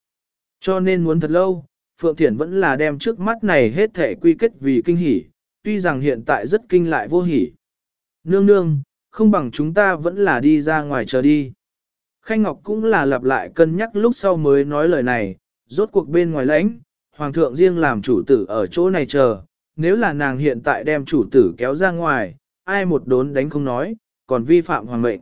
Cho nên muốn thật lâu, Phượng Thiển vẫn là đem trước mắt này hết thể quy kết vì kinh hỉ, tuy rằng hiện tại rất kinh lại vô hỉ. Nương nương, không bằng chúng ta vẫn là đi ra ngoài chờ đi. Khanh Ngọc cũng là lặp lại cân nhắc lúc sau mới nói lời này, rốt cuộc bên ngoài lãnh, Hoàng thượng riêng làm chủ tử ở chỗ này chờ, nếu là nàng hiện tại đem chủ tử kéo ra ngoài, ai một đốn đánh không nói, còn vi phạm hoàng mệnh.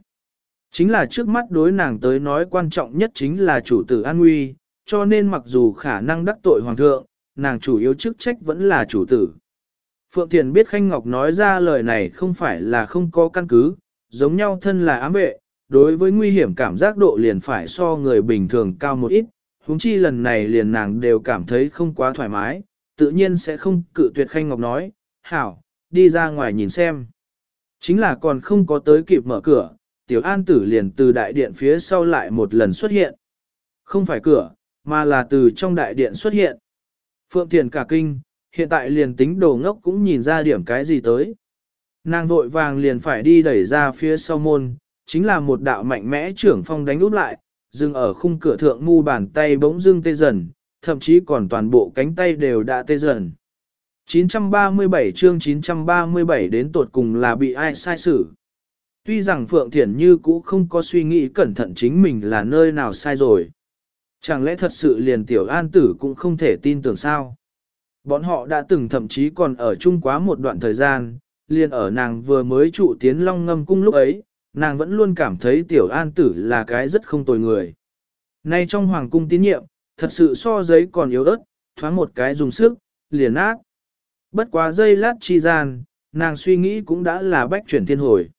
Chính là trước mắt đối nàng tới nói quan trọng nhất chính là chủ tử an nguy, cho nên mặc dù khả năng đắc tội hoàng thượng, nàng chủ yếu chức trách vẫn là chủ tử. Phượng Thiền biết Khanh Ngọc nói ra lời này không phải là không có căn cứ, giống nhau thân là ám vệ, đối với nguy hiểm cảm giác độ liền phải so người bình thường cao một ít, huống chi lần này liền nàng đều cảm thấy không quá thoải mái, tự nhiên sẽ không cự tuyệt Khanh Ngọc nói, hảo, đi ra ngoài nhìn xem. Chính là còn không có tới kịp mở cửa, tiểu an tử liền từ đại điện phía sau lại một lần xuất hiện. Không phải cửa, mà là từ trong đại điện xuất hiện. Phượng Thiền cả kinh, hiện tại liền tính đồ ngốc cũng nhìn ra điểm cái gì tới. Nàng vội vàng liền phải đi đẩy ra phía sau môn, chính là một đạo mạnh mẽ trưởng phong đánh úp lại, dừng ở khung cửa thượng mu bàn tay bỗng dưng tê dần, thậm chí còn toàn bộ cánh tay đều đã tê dần. 937 chương 937 đến tột cùng là bị ai sai xử. Tuy rằng Phượng Thiển Như cũ không có suy nghĩ cẩn thận chính mình là nơi nào sai rồi. Chẳng lẽ thật sự liền tiểu an tử cũng không thể tin tưởng sao? Bọn họ đã từng thậm chí còn ở chung quá một đoạn thời gian, liền ở nàng vừa mới trụ tiến long ngâm cung lúc ấy, nàng vẫn luôn cảm thấy tiểu an tử là cái rất không tồi người. Nay trong hoàng cung tín nhiệm, thật sự so giấy còn yếu ớt, thoáng một cái dùng sức, liền ác. Bất quá giây lát chi gian, nàng suy nghĩ cũng đã là bách chuyển thiên hồi.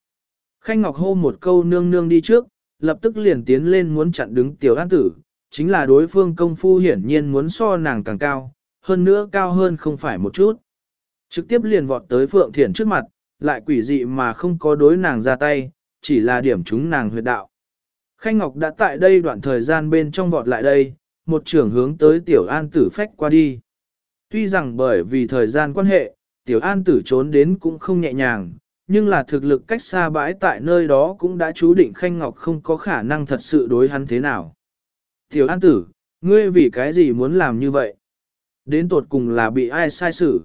Khanh Ngọc hô một câu nương nương đi trước, lập tức liền tiến lên muốn chặn đứng tiểu an tử, chính là đối phương công phu hiển nhiên muốn so nàng càng cao, hơn nữa cao hơn không phải một chút. Trực tiếp liền vọt tới Phượng Thiển trước mặt, lại quỷ dị mà không có đối nàng ra tay, chỉ là điểm chúng nàng huyệt đạo. Khanh Ngọc đã tại đây đoạn thời gian bên trong vọt lại đây, một trưởng hướng tới Tiểu An tử phách qua đi. Tuy rằng bởi vì thời gian quan hệ, Tiểu An tử trốn đến cũng không nhẹ nhàng, nhưng là thực lực cách xa bãi tại nơi đó cũng đã chú định Khanh Ngọc không có khả năng thật sự đối hắn thế nào. Tiểu An tử, ngươi vì cái gì muốn làm như vậy? Đến tột cùng là bị ai sai xử?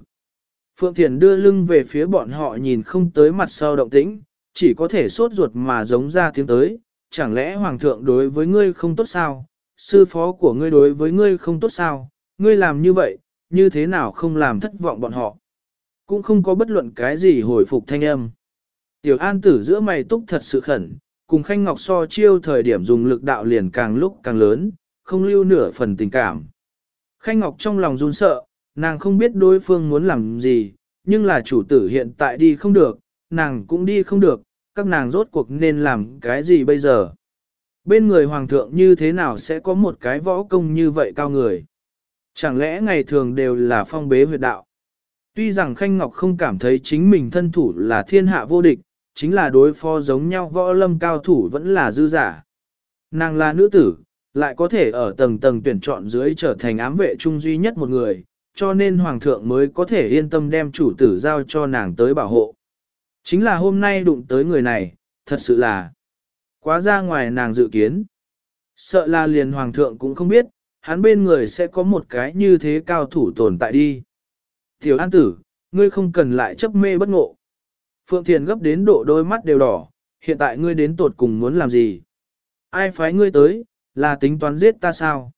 Phượng Thiền đưa lưng về phía bọn họ nhìn không tới mặt sau động tĩnh, chỉ có thể sốt ruột mà giống ra tiếng tới, chẳng lẽ Hoàng thượng đối với ngươi không tốt sao? Sư phó của ngươi đối với ngươi không tốt sao? Ngươi làm như vậy, như thế nào không làm thất vọng bọn họ? Cũng không có bất luận cái gì hồi phục thanh âm. Tiểu An tử giữa mày túc thật sự khẩn, cùng Khanh Ngọc so chiêu thời điểm dùng lực đạo liền càng lúc càng lớn, không lưu nửa phần tình cảm. Khanh Ngọc trong lòng run sợ, nàng không biết đối phương muốn làm gì, nhưng là chủ tử hiện tại đi không được, nàng cũng đi không được, các nàng rốt cuộc nên làm cái gì bây giờ. Bên người hoàng thượng như thế nào sẽ có một cái võ công như vậy cao người? Chẳng lẽ ngày thường đều là phong bế huyệt đạo? Tuy rằng Khanh Ngọc không cảm thấy chính mình thân thủ là thiên hạ vô địch, chính là đối phó giống nhau võ lâm cao thủ vẫn là dư giả. Nàng là nữ tử, lại có thể ở tầng tầng tuyển chọn dưới trở thành ám vệ trung duy nhất một người, cho nên hoàng thượng mới có thể yên tâm đem chủ tử giao cho nàng tới bảo hộ. Chính là hôm nay đụng tới người này, thật sự là quá ra ngoài nàng dự kiến. Sợ là liền hoàng thượng cũng không biết, hắn bên người sẽ có một cái như thế cao thủ tồn tại đi. Tiểu an tử, ngươi không cần lại chấp mê bất ngộ. Phượng Thiền gấp đến độ đôi mắt đều đỏ, hiện tại ngươi đến tột cùng muốn làm gì? Ai phái ngươi tới, là tính toán giết ta sao?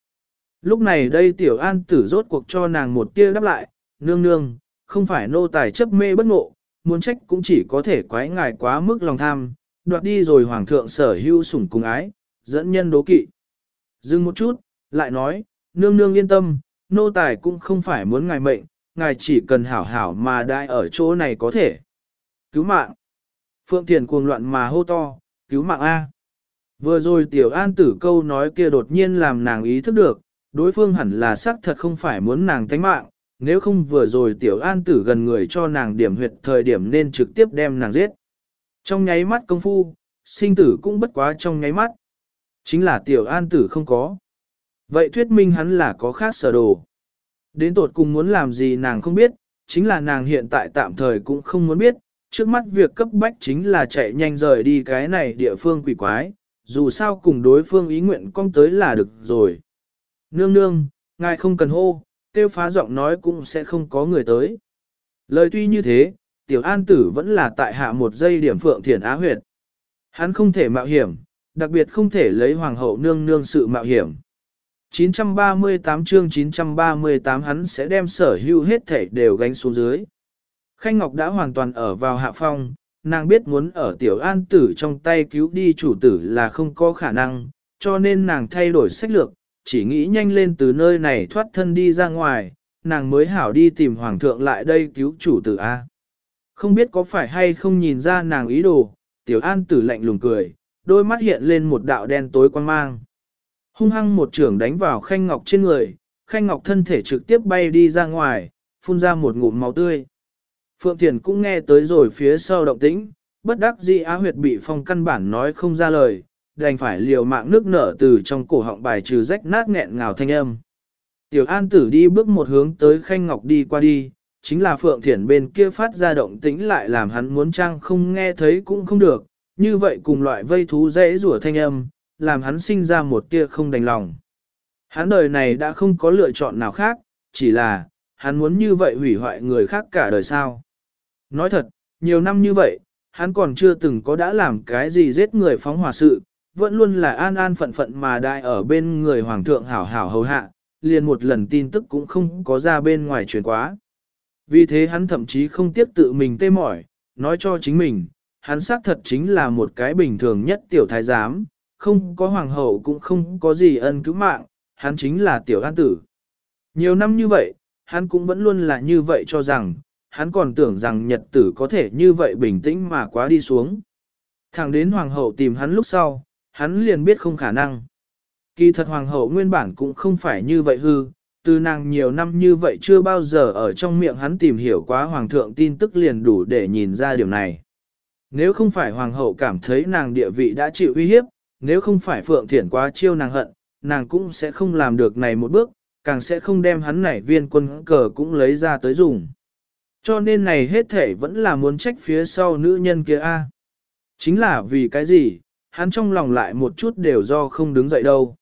Lúc này đây tiểu an tử rốt cuộc cho nàng một tia đáp lại, nương nương, không phải nô tài chấp mê bất ngộ, muốn trách cũng chỉ có thể quái ngài quá mức lòng tham, đoạt đi rồi hoàng thượng sở hưu sủng cùng ái, dẫn nhân đố kỵ. Dừng một chút, lại nói, nương nương yên tâm, nô tài cũng không phải muốn ngài mệnh, ngài chỉ cần hảo hảo mà đại ở chỗ này có thể. Cứu mạng. Phượng Thiền cuồng loạn mà hô to, cứu mạng A. Vừa rồi tiểu an tử câu nói kia đột nhiên làm nàng ý thức được, đối phương hẳn là xác thật không phải muốn nàng tánh mạng, nếu không vừa rồi tiểu an tử gần người cho nàng điểm huyệt thời điểm nên trực tiếp đem nàng giết. Trong nháy mắt công phu, sinh tử cũng bất quá trong nháy mắt. Chính là tiểu an tử không có. Vậy thuyết minh hắn là có khác sở đồ. Đến tột cùng muốn làm gì nàng không biết, chính là nàng hiện tại tạm thời cũng không muốn biết, trước mắt việc cấp bách chính là chạy nhanh rời đi cái này địa phương quỷ quái, dù sao cùng đối phương ý nguyện con tới là được rồi. Nương nương, ngài không cần hô, kêu phá giọng nói cũng sẽ không có người tới. Lời tuy như thế, tiểu an tử vẫn là tại hạ một giây điểm phượng thiền á huyệt. Hắn không thể mạo hiểm, đặc biệt không thể lấy hoàng hậu nương nương sự mạo hiểm. 938 chương 938 hắn sẽ đem sở hữu hết thể đều gánh xuống dưới. Khanh Ngọc đã hoàn toàn ở vào hạ phong, nàng biết muốn ở tiểu an tử trong tay cứu đi chủ tử là không có khả năng, cho nên nàng thay đổi sách lược, chỉ nghĩ nhanh lên từ nơi này thoát thân đi ra ngoài, nàng mới hảo đi tìm hoàng thượng lại đây cứu chủ tử A. Không biết có phải hay không nhìn ra nàng ý đồ, tiểu an tử lạnh lùng cười, đôi mắt hiện lên một đạo đen tối quan mang. Hung hăng một trưởng đánh vào khanh ngọc trên người, khanh ngọc thân thể trực tiếp bay đi ra ngoài, phun ra một ngụm máu tươi. Phượng Thiền cũng nghe tới rồi phía sau động tĩnh, bất đắc dĩ á huyệt bị phong căn bản nói không ra lời, đành phải liều mạng nước nở từ trong cổ họng bài trừ rách nát nghẹn ngào thanh âm. Tiểu An tử đi bước một hướng tới Khanh Ngọc đi qua đi, chính là Phượng Thiển bên kia phát ra động tĩnh lại làm hắn muốn trang không nghe thấy cũng không được, như vậy cùng loại vây thú dễ rủa thanh âm, làm hắn sinh ra một tia không đành lòng. Hắn đời này đã không có lựa chọn nào khác, chỉ là, hắn muốn như vậy hủy hoại người khác cả đời sao. Nói thật, nhiều năm như vậy, hắn còn chưa từng có đã làm cái gì giết người phóng hỏa sự, vẫn luôn là an an phận phận mà đại ở bên người hoàng thượng hảo hảo hầu hạ, liền một lần tin tức cũng không có ra bên ngoài truyền quá. Vì thế hắn thậm chí không tiếp tự mình tê mỏi, nói cho chính mình, hắn xác thật chính là một cái bình thường nhất tiểu thái giám, không có hoàng hậu cũng không có gì ân cứu mạng, hắn chính là tiểu an tử. Nhiều năm như vậy, hắn cũng vẫn luôn là như vậy cho rằng, hắn còn tưởng rằng nhật tử có thể như vậy bình tĩnh mà quá đi xuống. Thẳng đến hoàng hậu tìm hắn lúc sau, hắn liền biết không khả năng. Kỳ thật hoàng hậu nguyên bản cũng không phải như vậy hư, từ nàng nhiều năm như vậy chưa bao giờ ở trong miệng hắn tìm hiểu quá hoàng thượng tin tức liền đủ để nhìn ra điều này. Nếu không phải hoàng hậu cảm thấy nàng địa vị đã chịu uy hiếp, nếu không phải phượng thiển quá chiêu nàng hận, nàng cũng sẽ không làm được này một bước, càng sẽ không đem hắn này viên quân cờ cũng lấy ra tới dùng. Cho nên này hết thể vẫn là muốn trách phía sau nữ nhân kia a. Chính là vì cái gì, hắn trong lòng lại một chút đều do không đứng dậy đâu.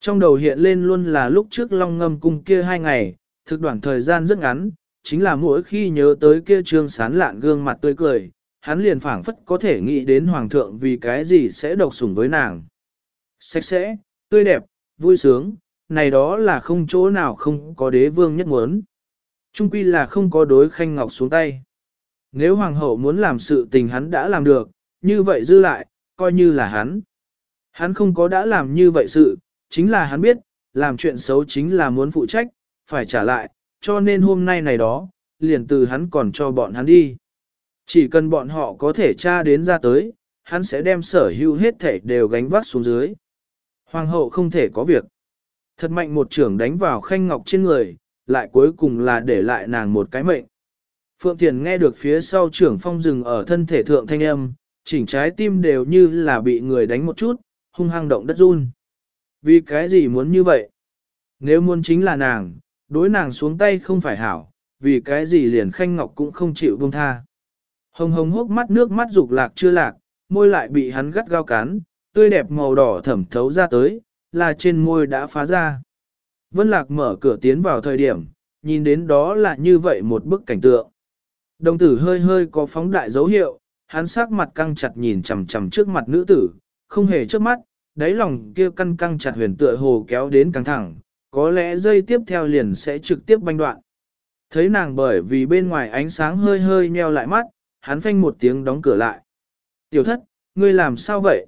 Trong đầu hiện lên luôn là lúc trước long ngâm cung kia hai ngày, thực đoạn thời gian rất ngắn, chính là mỗi khi nhớ tới kia trương sán lạn gương mặt tươi cười, hắn liền phảng phất có thể nghĩ đến hoàng thượng vì cái gì sẽ độc sủng với nàng. Sạch sẽ, tươi đẹp, vui sướng, này đó là không chỗ nào không có đế vương nhất muốn. Trung quy là không có đối khanh ngọc xuống tay. Nếu hoàng hậu muốn làm sự tình hắn đã làm được, như vậy dư lại, coi như là hắn. Hắn không có đã làm như vậy sự, chính là hắn biết, làm chuyện xấu chính là muốn phụ trách, phải trả lại, cho nên hôm nay này đó, liền từ hắn còn cho bọn hắn đi. Chỉ cần bọn họ có thể tra đến ra tới, hắn sẽ đem sở hữu hết thể đều gánh vác xuống dưới. Hoàng hậu không thể có việc. Thật mạnh một trưởng đánh vào khanh ngọc trên người, lại cuối cùng là để lại nàng một cái mệnh. Phượng Thiền nghe được phía sau trưởng phong rừng ở thân thể thượng thanh âm, chỉnh trái tim đều như là bị người đánh một chút, hung hăng động đất run. Vì cái gì muốn như vậy? Nếu muốn chính là nàng, đối nàng xuống tay không phải hảo, vì cái gì liền khanh ngọc cũng không chịu buông tha. Hồng hồng hốc mắt nước mắt dục lạc chưa lạc, môi lại bị hắn gắt gao cắn, tươi đẹp màu đỏ thẩm thấu ra tới, là trên môi đã phá ra. Vân lạc mở cửa tiến vào thời điểm, nhìn đến đó là như vậy một bức cảnh tượng. Đồng tử hơi hơi có phóng đại dấu hiệu, hắn sắc mặt căng chặt nhìn chằm chằm trước mặt nữ tử, không hề trước mắt, đáy lòng kia căng căng chặt huyền tựa hồ kéo đến căng thẳng, có lẽ dây tiếp theo liền sẽ trực tiếp banh đoạn. Thấy nàng bởi vì bên ngoài ánh sáng hơi hơi nheo lại mắt, hắn phanh một tiếng đóng cửa lại. Tiểu thất, ngươi làm sao vậy?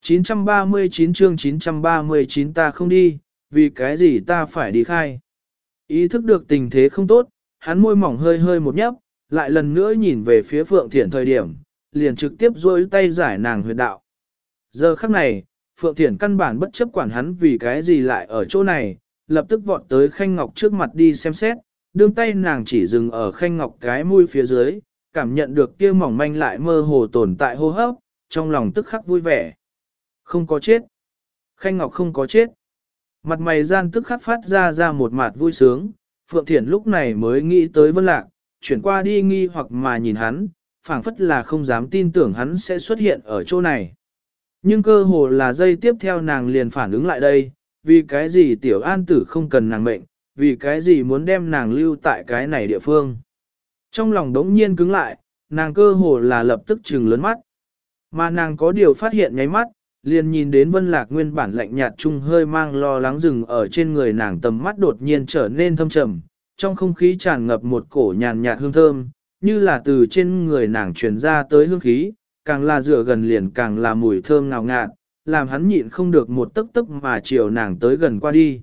939 chương 939 ta không đi, vì cái gì ta phải đi khai. Ý thức được tình thế không tốt, hắn môi mỏng hơi hơi một nhấp, lại lần nữa nhìn về phía Phượng Thiển thời điểm, liền trực tiếp duỗi tay giải nàng huyệt đạo. Giờ khắc này, Phượng Thiển căn bản bất chấp quản hắn vì cái gì lại ở chỗ này, lập tức vọt tới Khanh Ngọc trước mặt đi xem xét, đương tay nàng chỉ dừng ở Khanh Ngọc cái mũi phía dưới, cảm nhận được kia mỏng manh lại mơ hồ tồn tại hô hấp, trong lòng tức khắc vui vẻ. Không có chết. Khanh Ngọc không có chết. Mặt mày gian tức khắc phát ra ra một mặt vui sướng, Phượng Thiển lúc này mới nghĩ tới Vân Lạc, chuyển qua đi nghi hoặc mà nhìn hắn, phảng phất là không dám tin tưởng hắn sẽ xuất hiện ở chỗ này. Nhưng cơ hồ là dây tiếp theo nàng liền phản ứng lại đây, vì cái gì tiểu an tử không cần nàng mệnh, vì cái gì muốn đem nàng lưu tại cái này địa phương. Trong lòng đống nhiên cứng lại, nàng cơ hồ là lập tức trừng lớn mắt. Mà nàng có điều phát hiện nháy mắt, liền nhìn đến vân lạc nguyên bản lạnh nhạt chung hơi mang lo lắng rừng ở trên người nàng tầm mắt đột nhiên trở nên thâm trầm, trong không khí tràn ngập một cổ nhàn nhạt hương thơm, như là từ trên người nàng truyền ra tới hương khí, càng là dựa gần liền càng là mùi thơm ngào ngạt, làm hắn nhịn không được một tức tức mà chiều nàng tới gần qua đi.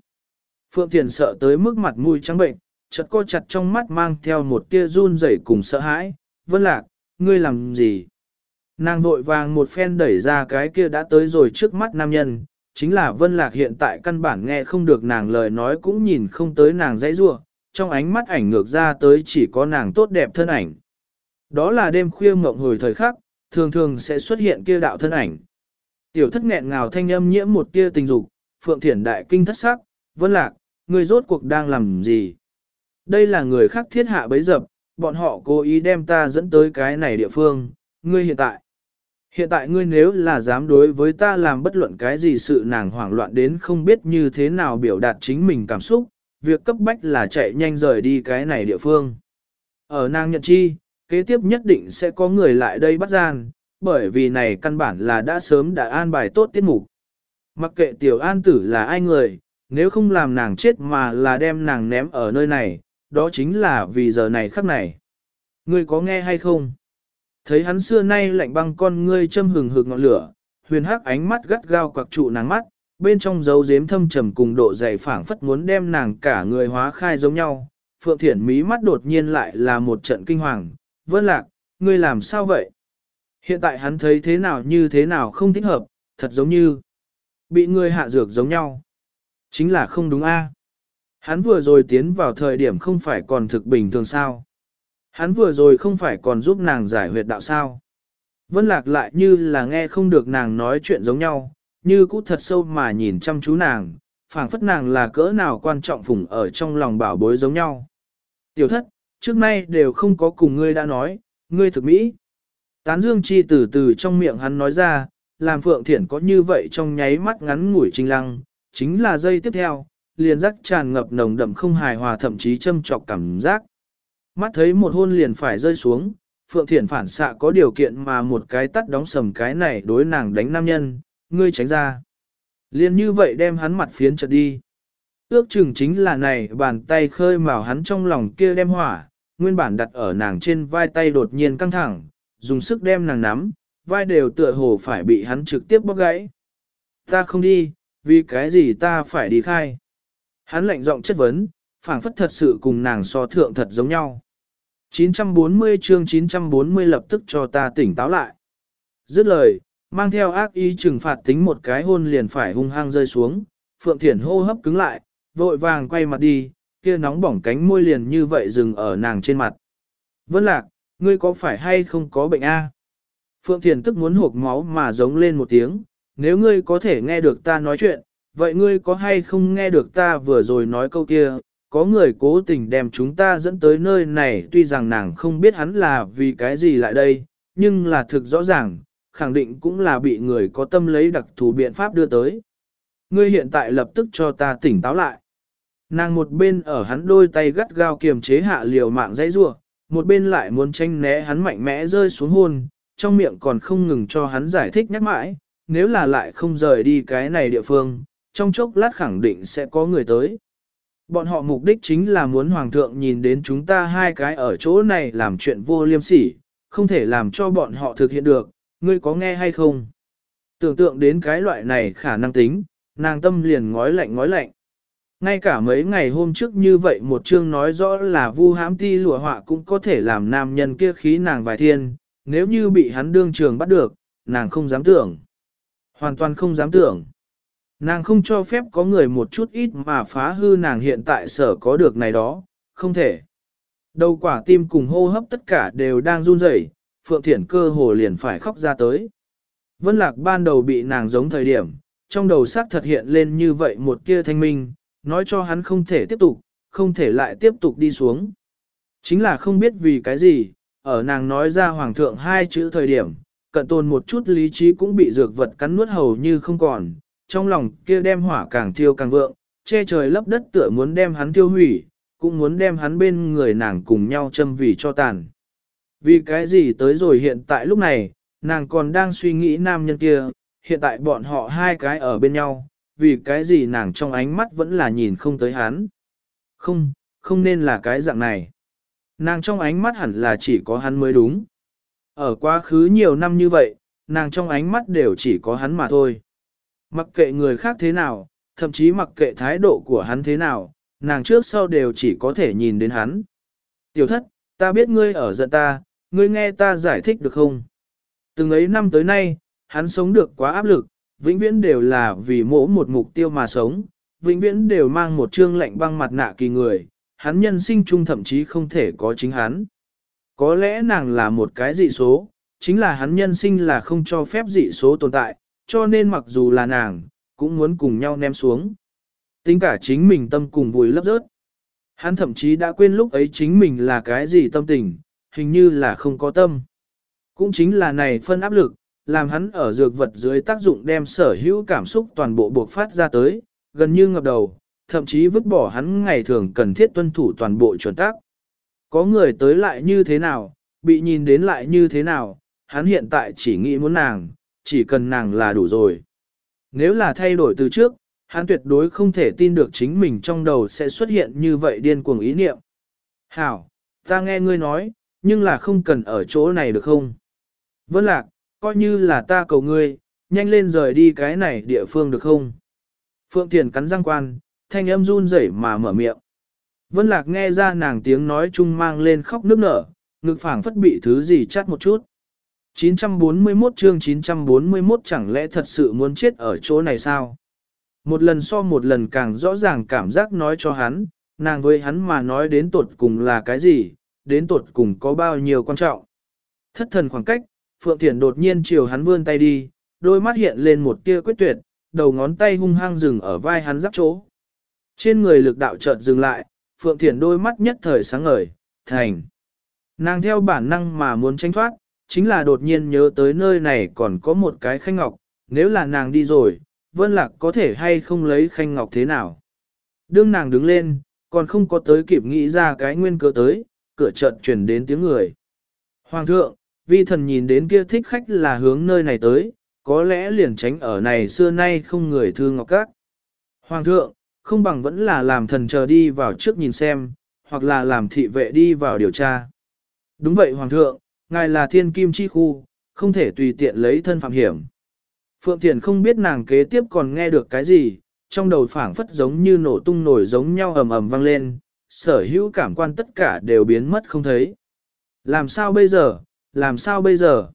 Phượng Thiền sợ tới mức mặt mũi trắng bệnh, chợt co chặt trong mắt mang theo một tia run rẩy cùng sợ hãi, vân lạc, ngươi làm gì? Nàng vội vàng một phen đẩy ra cái kia đã tới rồi trước mắt nam nhân, chính là Vân Lạc hiện tại căn bản nghe không được nàng lời nói cũng nhìn không tới nàng dãy rua, trong ánh mắt ảnh ngược ra tới chỉ có nàng tốt đẹp thân ảnh. Đó là đêm khuya mộng hồi thời khắc, thường thường sẽ xuất hiện kia đạo thân ảnh. Tiểu thất nghẹn ngào thanh âm nhiễm một tia tình dục, Phượng Thiển đại kinh thất sắc, Vân Lạc, người rốt cuộc đang làm gì? Đây là người khác thiết hạ bấy dập, bọn họ cố ý đem ta dẫn tới cái này địa phương, ngươi hiện tại. Hiện tại ngươi nếu là dám đối với ta làm bất luận cái gì sự nàng hoảng loạn đến không biết như thế nào biểu đạt chính mình cảm xúc, việc cấp bách là chạy nhanh rời đi cái này địa phương. Ở nàng nhận chi, kế tiếp nhất định sẽ có người lại đây bắt gian, bởi vì này căn bản là đã sớm đã an bài tốt tiết mục. Mặc kệ tiểu an tử là ai người, nếu không làm nàng chết mà là đem nàng ném ở nơi này, đó chính là vì giờ này khắc này. Ngươi có nghe hay không? Thấy hắn xưa nay lạnh băng con ngươi châm hừng hực ngọn lửa, huyền hắc ánh mắt gắt gao quặc trụ nàng mắt, bên trong dấu dếm thâm trầm cùng độ dày phảng phất muốn đem nàng cả người hóa khai giống nhau. Phượng Thiển mí mắt đột nhiên lại là một trận kinh hoàng, vân lạc, ngươi làm sao vậy? Hiện tại hắn thấy thế nào như thế nào không thích hợp, thật giống như bị ngươi hạ dược giống nhau. Chính là không đúng a Hắn vừa rồi tiến vào thời điểm không phải còn thực bình thường sao. Hắn vừa rồi không phải còn giúp nàng giải huyệt đạo sao. Vân lạc lại như là nghe không được nàng nói chuyện giống nhau, như cũ thật sâu mà nhìn chăm chú nàng, phảng phất nàng là cỡ nào quan trọng phùng ở trong lòng bảo bối giống nhau. Tiểu thất, trước nay đều không có cùng ngươi đã nói, ngươi thực mỹ. Tán dương chi từ từ trong miệng hắn nói ra, làm phượng thiển có như vậy trong nháy mắt ngắn ngủi trinh lăng, chính là giây tiếp theo, liền giác tràn ngập nồng đậm không hài hòa thậm chí châm trọc cảm giác. Mắt thấy một hôn liền phải rơi xuống, Phượng Thiển phản xạ có điều kiện mà một cái tắt đóng sầm cái này đối nàng đánh nam nhân, ngươi tránh ra. Liền như vậy đem hắn mặt phiến chợt đi. Ước chừng chính là này bàn tay khơi màu hắn trong lòng kia đem hỏa, nguyên bản đặt ở nàng trên vai tay đột nhiên căng thẳng, dùng sức đem nàng nắm, vai đều tựa hồ phải bị hắn trực tiếp bóc gãy. Ta không đi, vì cái gì ta phải đi khai. Hắn lạnh giọng chất vấn, phảng phất thật sự cùng nàng so thượng thật giống nhau. 940 chương 940 lập tức cho ta tỉnh táo lại. Dứt lời, mang theo ác ý trừng phạt tính một cái hôn liền phải hung hăng rơi xuống, Phượng Thiển hô hấp cứng lại, vội vàng quay mặt đi, kia nóng bỏng cánh môi liền như vậy dừng ở nàng trên mặt. Vân lạc, ngươi có phải hay không có bệnh a? Phượng Thiển tức muốn hộp máu mà giống lên một tiếng, nếu ngươi có thể nghe được ta nói chuyện, vậy ngươi có hay không nghe được ta vừa rồi nói câu kia, có người cố tình đem chúng ta dẫn tới nơi này tuy rằng nàng không biết hắn là vì cái gì lại đây, nhưng là thực rõ ràng, khẳng định cũng là bị người có tâm lấy đặc thù biện pháp đưa tới. Ngươi hiện tại lập tức cho ta tỉnh táo lại. Nàng một bên ở hắn đôi tay gắt gao kiềm chế hạ liều mạng dãy rua, một bên lại muốn tranh né hắn mạnh mẽ rơi xuống hôn, trong miệng còn không ngừng cho hắn giải thích nhắc mãi, nếu là lại không rời đi cái này địa phương, trong chốc lát khẳng định sẽ có người tới. Bọn họ mục đích chính là muốn Hoàng thượng nhìn đến chúng ta hai cái ở chỗ này làm chuyện vô liêm sỉ, không thể làm cho bọn họ thực hiện được, ngươi có nghe hay không? Tưởng tượng đến cái loại này khả năng tính, nàng tâm liền ngói lạnh ngói lạnh. Ngay cả mấy ngày hôm trước như vậy một chương nói rõ là vu hãm ti lụa họa cũng có thể làm nam nhân kia khí nàng vài thiên, nếu như bị hắn đương trường bắt được, nàng không dám tưởng. Hoàn toàn không dám tưởng. Nàng không cho phép có người một chút ít mà phá hư nàng hiện tại sở có được này đó, không thể. Đầu quả tim cùng hô hấp tất cả đều đang run rẩy, Phượng Thiển cơ hồ liền phải khóc ra tới. Vân Lạc ban đầu bị nàng giống thời điểm, trong đầu xác thật hiện lên như vậy một kia thanh minh, nói cho hắn không thể tiếp tục, không thể lại tiếp tục đi xuống. Chính là không biết vì cái gì, ở nàng nói ra hoàng thượng hai chữ thời điểm, cận tồn một chút lý trí cũng bị dược vật cắn nuốt hầu như không còn, trong lòng kia đem hỏa càng thiêu càng vượng, che trời lấp đất tựa muốn đem hắn tiêu hủy, cũng muốn đem hắn bên người nàng cùng nhau châm vì cho tàn. Vì cái gì tới rồi hiện tại lúc này, nàng còn đang suy nghĩ nam nhân kia, hiện tại bọn họ hai cái ở bên nhau, vì cái gì nàng trong ánh mắt vẫn là nhìn không tới hắn. Không, không nên là cái dạng này. Nàng trong ánh mắt hẳn là chỉ có hắn mới đúng. Ở quá khứ nhiều năm như vậy, nàng trong ánh mắt đều chỉ có hắn mà thôi. Mặc kệ người khác thế nào, thậm chí mặc kệ thái độ của hắn thế nào, nàng trước sau đều chỉ có thể nhìn đến hắn. Tiểu thất, ta biết ngươi ở giận ta, ngươi nghe ta giải thích được không? Từng ấy năm tới nay, hắn sống được quá áp lực, vĩnh viễn đều là vì mỗi một mục tiêu mà sống, vĩnh viễn đều mang một trương lạnh băng mặt nạ kỳ người, hắn nhân sinh chung thậm chí không thể có chính hắn. Có lẽ nàng là một cái dị số, chính là hắn nhân sinh là không cho phép dị số tồn tại, cho nên mặc dù là nàng, cũng muốn cùng nhau ném xuống. Tính cả chính mình tâm cùng vùi lấp rớt. Hắn thậm chí đã quên lúc ấy chính mình là cái gì tâm tình, hình như là không có tâm. Cũng chính là này phân áp lực, làm hắn ở dược vật dưới tác dụng đem sở hữu cảm xúc toàn bộ buộc phát ra tới, gần như ngập đầu, thậm chí vứt bỏ hắn ngày thường cần thiết tuân thủ toàn bộ chuẩn tác. Có người tới lại như thế nào, bị nhìn đến lại như thế nào, hắn hiện tại chỉ nghĩ muốn nàng, chỉ cần nàng là đủ rồi. Nếu là thay đổi từ trước, hắn tuyệt đối không thể tin được chính mình trong đầu sẽ xuất hiện như vậy điên cuồng ý niệm. Hảo, ta nghe ngươi nói, nhưng là không cần ở chỗ này được không? Vân lạc, coi như là ta cầu ngươi, nhanh lên rời đi cái này địa phương được không? Phượng Thiền cắn răng quan, thanh âm run rẩy mà mở miệng. Vân Lạc nghe ra nàng tiếng nói chung mang lên khóc nước nở, ngực phảng phất bị thứ gì chát một chút. 941 chương 941 chẳng lẽ thật sự muốn chết ở chỗ này sao? Một lần so một lần càng rõ ràng cảm giác nói cho hắn, nàng với hắn mà nói đến tột cùng là cái gì, đến tột cùng có bao nhiêu quan trọng. Thất thần khoảng cách, Phượng Thiển đột nhiên chiều hắn vươn tay đi, đôi mắt hiện lên một tia quyết tuyệt, đầu ngón tay hung hăng dừng ở vai hắn giáp chỗ. Trên người lực đạo chợt dừng lại, Phượng Thiển đôi mắt nhất thời sáng ngời, thành. Nàng theo bản năng mà muốn tranh thoát, chính là đột nhiên nhớ tới nơi này còn có một cái khanh ngọc, nếu là nàng đi rồi, Vân Lạc có thể hay không lấy khanh ngọc thế nào. Đương nàng đứng lên, còn không có tới kịp nghĩ ra cái nguyên cớ tới, cửa chợt chuyển đến tiếng người. Hoàng thượng, vi thần nhìn đến kia thích khách là hướng nơi này tới, có lẽ liền tránh ở này xưa nay không người thương ngọc các. Hoàng thượng, không bằng vẫn là làm thần chờ đi vào trước nhìn xem, hoặc là làm thị vệ đi vào điều tra. Đúng vậy Hoàng thượng, ngài là thiên kim chi khu, không thể tùy tiện lấy thân phạm hiểm. Phượng Thiền không biết nàng kế tiếp còn nghe được cái gì, trong đầu phảng phất giống như nổ tung nổi giống nhau ầm ầm vang lên, sở hữu cảm quan tất cả đều biến mất không thấy. Làm sao bây giờ, làm sao bây giờ?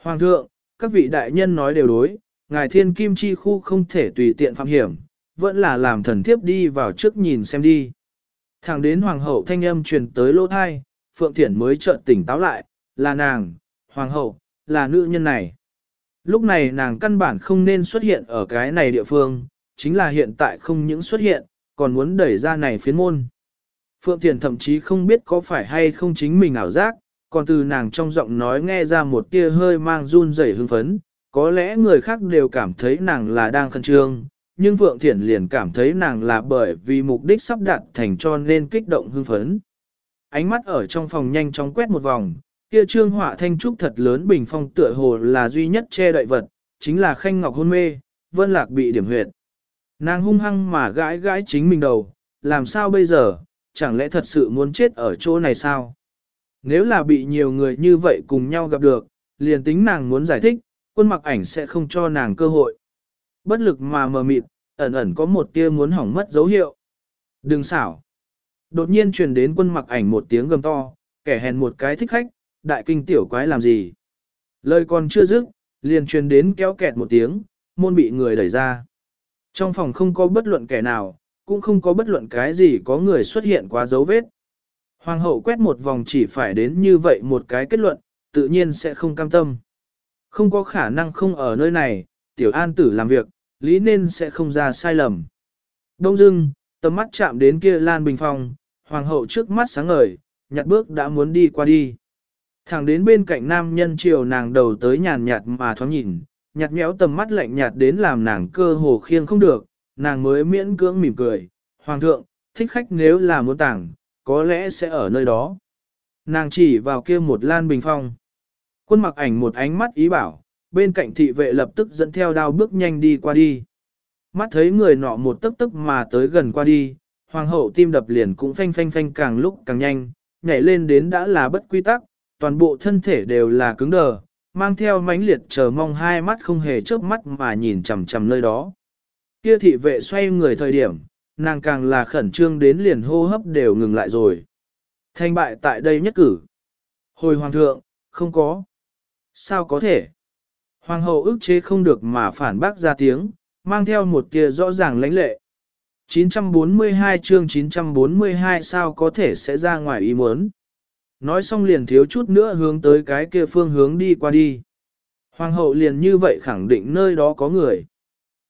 Hoàng thượng, các vị đại nhân nói đều đối, ngài thiên kim chi khu không thể tùy tiện phạm hiểm, vẫn là làm thần thiếp đi vào trước nhìn xem đi. Thẳng đến hoàng hậu thanh âm truyền tới lô thai, Phượng Thiển mới chợt tỉnh táo lại, là nàng, hoàng hậu, là nữ nhân này. Lúc này nàng căn bản không nên xuất hiện ở cái này địa phương, chính là hiện tại không những xuất hiện, còn muốn đẩy ra này phiến môn. Phượng Thiền thậm chí không biết có phải hay không chính mình ảo giác, còn từ nàng trong giọng nói nghe ra một tia hơi mang run rẩy hưng phấn, có lẽ người khác đều cảm thấy nàng là đang khẩn trương, nhưng Phượng Thiển liền cảm thấy nàng là bởi vì mục đích sắp đạt thành cho nên kích động hưng phấn. Ánh mắt ở trong phòng nhanh chóng quét một vòng, kia trương họa thanh trúc thật lớn bình phong tựa hồ là duy nhất che đậy vật, chính là khanh ngọc hôn mê, vân lạc bị điểm huyệt. Nàng hung hăng mà gãi gãi chính mình đầu, làm sao bây giờ, chẳng lẽ thật sự muốn chết ở chỗ này sao? Nếu là bị nhiều người như vậy cùng nhau gặp được, liền tính nàng muốn giải thích, quân mặc ảnh sẽ không cho nàng cơ hội. Bất lực mà mờ mịt, ẩn ẩn có một tia muốn hỏng mất dấu hiệu. Đừng xảo. Đột nhiên truyền đến quân mặc ảnh một tiếng gầm to, kẻ hèn một cái thích khách, đại kinh tiểu quái làm gì. Lời còn chưa dứt, liền truyền đến kéo kẹt một tiếng, môn bị người đẩy ra. Trong phòng không có bất luận kẻ nào, cũng không có bất luận cái gì có người xuất hiện quá dấu vết. Hoàng hậu quét một vòng chỉ phải đến như vậy một cái kết luận, tự nhiên sẽ không cam tâm. Không có khả năng không ở nơi này, tiểu an tử làm việc, lý nên sẽ không ra sai lầm. Đông dưng, tầm mắt chạm đến kia Lan Bình Phong, hoàng hậu trước mắt sáng ngời, nhặt bước đã muốn đi qua đi. Thẳng đến bên cạnh nam nhân chiều nàng đầu tới nhàn nhạt mà thoáng nhìn, nhạt nhẽo tầm mắt lạnh nhạt đến làm nàng cơ hồ khiêng không được, nàng mới miễn cưỡng mỉm cười. Hoàng thượng, thích khách nếu là muốn tảng, có lẽ sẽ ở nơi đó. Nàng chỉ vào kia một lan bình phong. Quân mặc ảnh một ánh mắt ý bảo, bên cạnh thị vệ lập tức dẫn theo đao bước nhanh đi qua đi. Mắt thấy người nọ một tức tức mà tới gần qua đi, hoàng hậu tim đập liền cũng phanh phanh phanh càng lúc càng nhanh, nhảy lên đến đã là bất quy tắc, toàn bộ thân thể đều là cứng đờ, mang theo mãnh liệt chờ mong hai mắt không hề chớp mắt mà nhìn chằm chằm nơi đó. Kia thị vệ xoay người thời điểm, nàng càng là khẩn trương đến liền hô hấp đều ngừng lại rồi. Thanh bại tại đây nhất cử. Hồi hoàng thượng, không có. Sao có thể? Hoàng hậu ức chế không được mà phản bác ra tiếng, mang theo một tia rõ ràng lãnh lệ. 942 chương 942 sao có thể sẽ ra ngoài ý muốn. Nói xong liền thiếu chút nữa hướng tới cái kia phương hướng đi qua đi. Hoàng hậu liền như vậy khẳng định nơi đó có người.